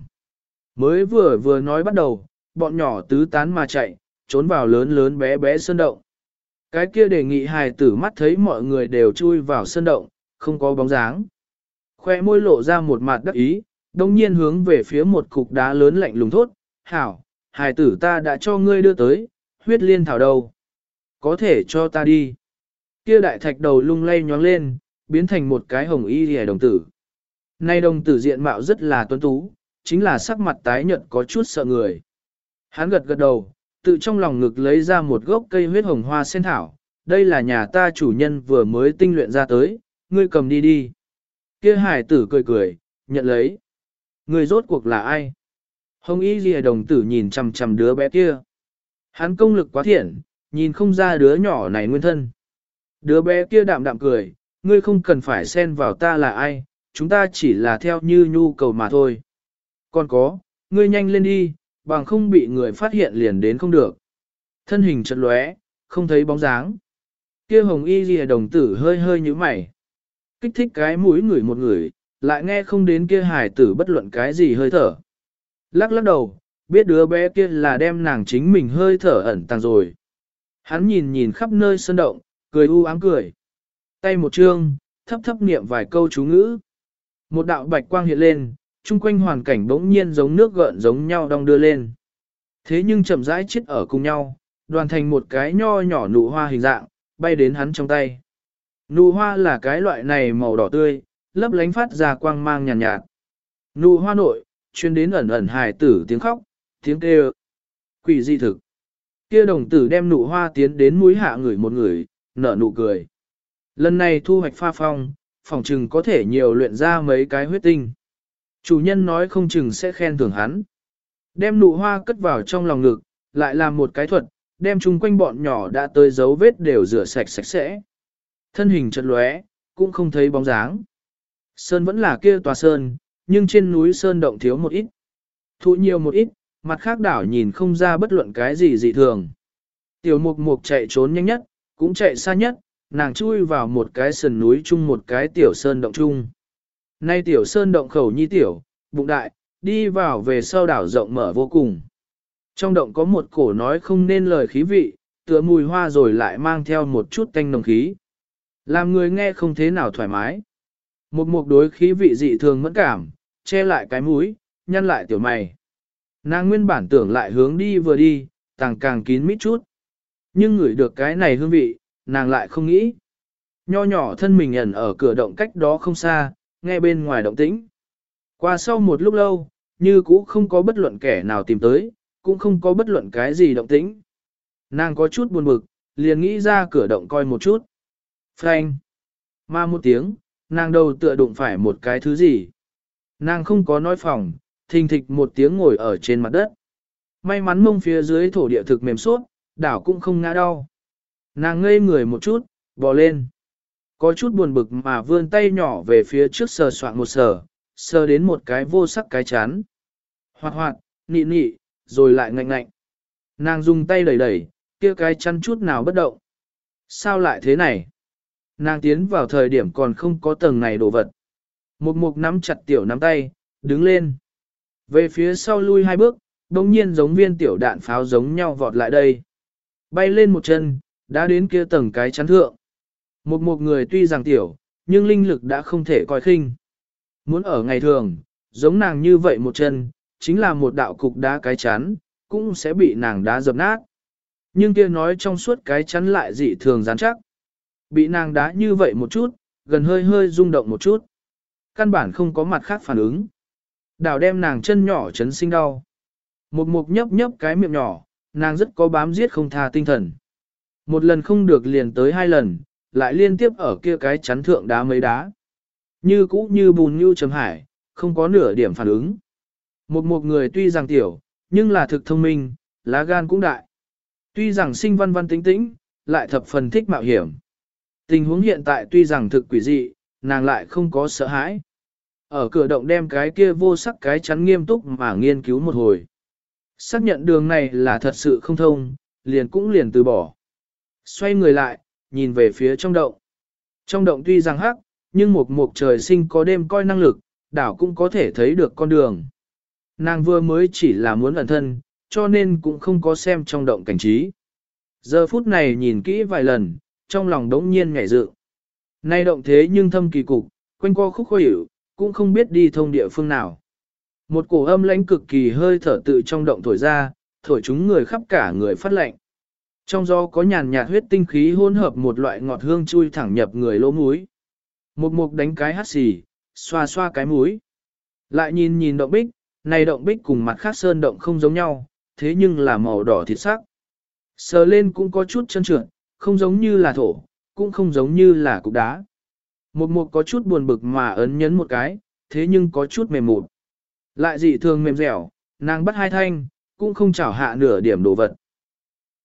Mới vừa vừa nói bắt đầu, bọn nhỏ tứ tán mà chạy, trốn vào lớn lớn bé bé sơn động. Cái kia đề nghị hài tử mắt thấy mọi người đều chui vào sơn động, không có bóng dáng. Khoe môi lộ ra một mặt đắc ý, đồng nhiên hướng về phía một cục đá lớn lạnh lùng thốt, hảo, hài tử ta đã cho ngươi đưa tới, huyết liên thảo đầu. Có thể cho ta đi. Kia đại thạch đầu lung lay nhoáng lên, biến thành một cái hồng y hề đồng tử. Nay đồng tử diện mạo rất là tuấn tú, chính là sắc mặt tái nhợt có chút sợ người. Hắn gật gật đầu, tự trong lòng ngực lấy ra một gốc cây huyết hồng hoa sen thảo, đây là nhà ta chủ nhân vừa mới tinh luyện ra tới, ngươi cầm đi đi. Kia hải tử cười cười, nhận lấy. Ngươi rốt cuộc là ai? Hồng y ghi đồng tử nhìn chằm chằm đứa bé kia. Hắn công lực quá thiện, nhìn không ra đứa nhỏ này nguyên thân. Đứa bé kia đạm đạm cười, ngươi không cần phải xen vào ta là ai, chúng ta chỉ là theo như nhu cầu mà thôi. Còn có, ngươi nhanh lên đi, bằng không bị người phát hiện liền đến không được. Thân hình chật lóe, không thấy bóng dáng. Kia hồng y ghi đồng tử hơi hơi như mày. Kích thích cái mũi người một người, lại nghe không đến kia hài tử bất luận cái gì hơi thở. Lắc lắc đầu, biết đứa bé kia là đem nàng chính mình hơi thở ẩn tàng rồi. Hắn nhìn nhìn khắp nơi sơn động, cười u ám cười. Tay một trương, thấp thấp niệm vài câu chú ngữ. Một đạo bạch quang hiện lên, chung quanh hoàn cảnh bỗng nhiên giống nước gợn giống nhau đong đưa lên. Thế nhưng chậm rãi chết ở cùng nhau, đoàn thành một cái nho nhỏ nụ hoa hình dạng, bay đến hắn trong tay. Nụ hoa là cái loại này màu đỏ tươi, lấp lánh phát ra quang mang nhàn nhạt, nhạt. Nụ hoa nội, chuyên đến ẩn ẩn hài tử tiếng khóc, tiếng kêu. Quỷ di thực. Kia đồng tử đem nụ hoa tiến đến mũi hạ người một người, nở nụ cười. Lần này thu hoạch pha phong, phòng trừng có thể nhiều luyện ra mấy cái huyết tinh. Chủ nhân nói không chừng sẽ khen thưởng hắn. Đem nụ hoa cất vào trong lòng ngực, lại làm một cái thuật, đem chung quanh bọn nhỏ đã tới dấu vết đều rửa sạch sạch sẽ. Thân hình chợt lóe, cũng không thấy bóng dáng. Sơn vẫn là kia tòa sơn, nhưng trên núi sơn động thiếu một ít. Thụ nhiều một ít, mặt khác đảo nhìn không ra bất luận cái gì dị thường. Tiểu mục mục chạy trốn nhanh nhất, cũng chạy xa nhất, nàng chui vào một cái sườn núi chung một cái tiểu sơn động chung. Nay tiểu sơn động khẩu nhi tiểu, bụng đại, đi vào về sau đảo rộng mở vô cùng. Trong động có một cổ nói không nên lời khí vị, tựa mùi hoa rồi lại mang theo một chút tanh nồng khí. Làm người nghe không thế nào thoải mái. Một mục đối khí vị dị thường mẫn cảm, che lại cái mũi, nhăn lại tiểu mày. Nàng nguyên bản tưởng lại hướng đi vừa đi, càng càng kín mít chút. Nhưng ngửi được cái này hương vị, nàng lại không nghĩ. Nho nhỏ thân mình ẩn ở cửa động cách đó không xa, nghe bên ngoài động tĩnh. Qua sau một lúc lâu, như cũ không có bất luận kẻ nào tìm tới, cũng không có bất luận cái gì động tĩnh. Nàng có chút buồn bực, liền nghĩ ra cửa động coi một chút. Phanh. Mà một tiếng, nàng đầu tựa đụng phải một cái thứ gì. Nàng không có nói phòng, thình thịch một tiếng ngồi ở trên mặt đất. May mắn mông phía dưới thổ địa thực mềm suốt, đảo cũng không ngã đau. Nàng ngây người một chút, bò lên. Có chút buồn bực mà vươn tay nhỏ về phía trước sờ soạn một sờ, sờ đến một cái vô sắc cái chán. Hoạt hoạt, nị nị, rồi lại ngạnh ngạnh. Nàng dùng tay đẩy đẩy, kia cái chăn chút nào bất động. Sao lại thế này? Nàng tiến vào thời điểm còn không có tầng này đồ vật. Một mục nắm chặt tiểu nắm tay, đứng lên. Về phía sau lui hai bước, đồng nhiên giống viên tiểu đạn pháo giống nhau vọt lại đây. Bay lên một chân, đã đến kia tầng cái chắn thượng. Một một người tuy rằng tiểu, nhưng linh lực đã không thể coi khinh. Muốn ở ngày thường, giống nàng như vậy một chân, chính là một đạo cục đá cái chắn, cũng sẽ bị nàng đá dập nát. Nhưng kia nói trong suốt cái chắn lại dị thường rắn chắc. Bị nàng đá như vậy một chút, gần hơi hơi rung động một chút. Căn bản không có mặt khác phản ứng. Đào đem nàng chân nhỏ chấn sinh đau. Một mục nhấp nhấp cái miệng nhỏ, nàng rất có bám giết không tha tinh thần. Một lần không được liền tới hai lần, lại liên tiếp ở kia cái chắn thượng đá mấy đá. Như cũ như bùn như chấm hải, không có nửa điểm phản ứng. Một một người tuy rằng tiểu, nhưng là thực thông minh, lá gan cũng đại. Tuy rằng sinh văn văn tính tĩnh, lại thập phần thích mạo hiểm. Tình huống hiện tại tuy rằng thực quỷ dị, nàng lại không có sợ hãi. Ở cửa động đem cái kia vô sắc cái chắn nghiêm túc mà nghiên cứu một hồi. Xác nhận đường này là thật sự không thông, liền cũng liền từ bỏ. Xoay người lại, nhìn về phía trong động. Trong động tuy rằng hắc, nhưng một mục trời sinh có đêm coi năng lực, đảo cũng có thể thấy được con đường. Nàng vừa mới chỉ là muốn ẩn thân, cho nên cũng không có xem trong động cảnh trí. Giờ phút này nhìn kỹ vài lần, trong lòng đống nhiên nhảy dự. Nay động thế nhưng thâm kỳ cục, quanh co khúc khuỷu cũng không biết đi thông địa phương nào. Một cổ âm lãnh cực kỳ hơi thở tự trong động thổi ra, thổi chúng người khắp cả người phát lạnh. Trong gió có nhàn nhạt huyết tinh khí hỗn hợp một loại ngọt hương chui thẳng nhập người lỗ mũi. Một mục đánh cái hắt xì, xoa xoa cái mũi. Lại nhìn nhìn động bích, này động bích cùng mặt khác sơn động không giống nhau, thế nhưng là màu đỏ thịt sắc. Sờ lên cũng có chút chân trượt, không giống như là thổ, cũng không giống như là cục đá. Một mục có chút buồn bực mà ấn nhấn một cái, thế nhưng có chút mềm mụn. Lại dị thường mềm dẻo, nàng bắt hai thanh, cũng không chảo hạ nửa điểm đồ vật.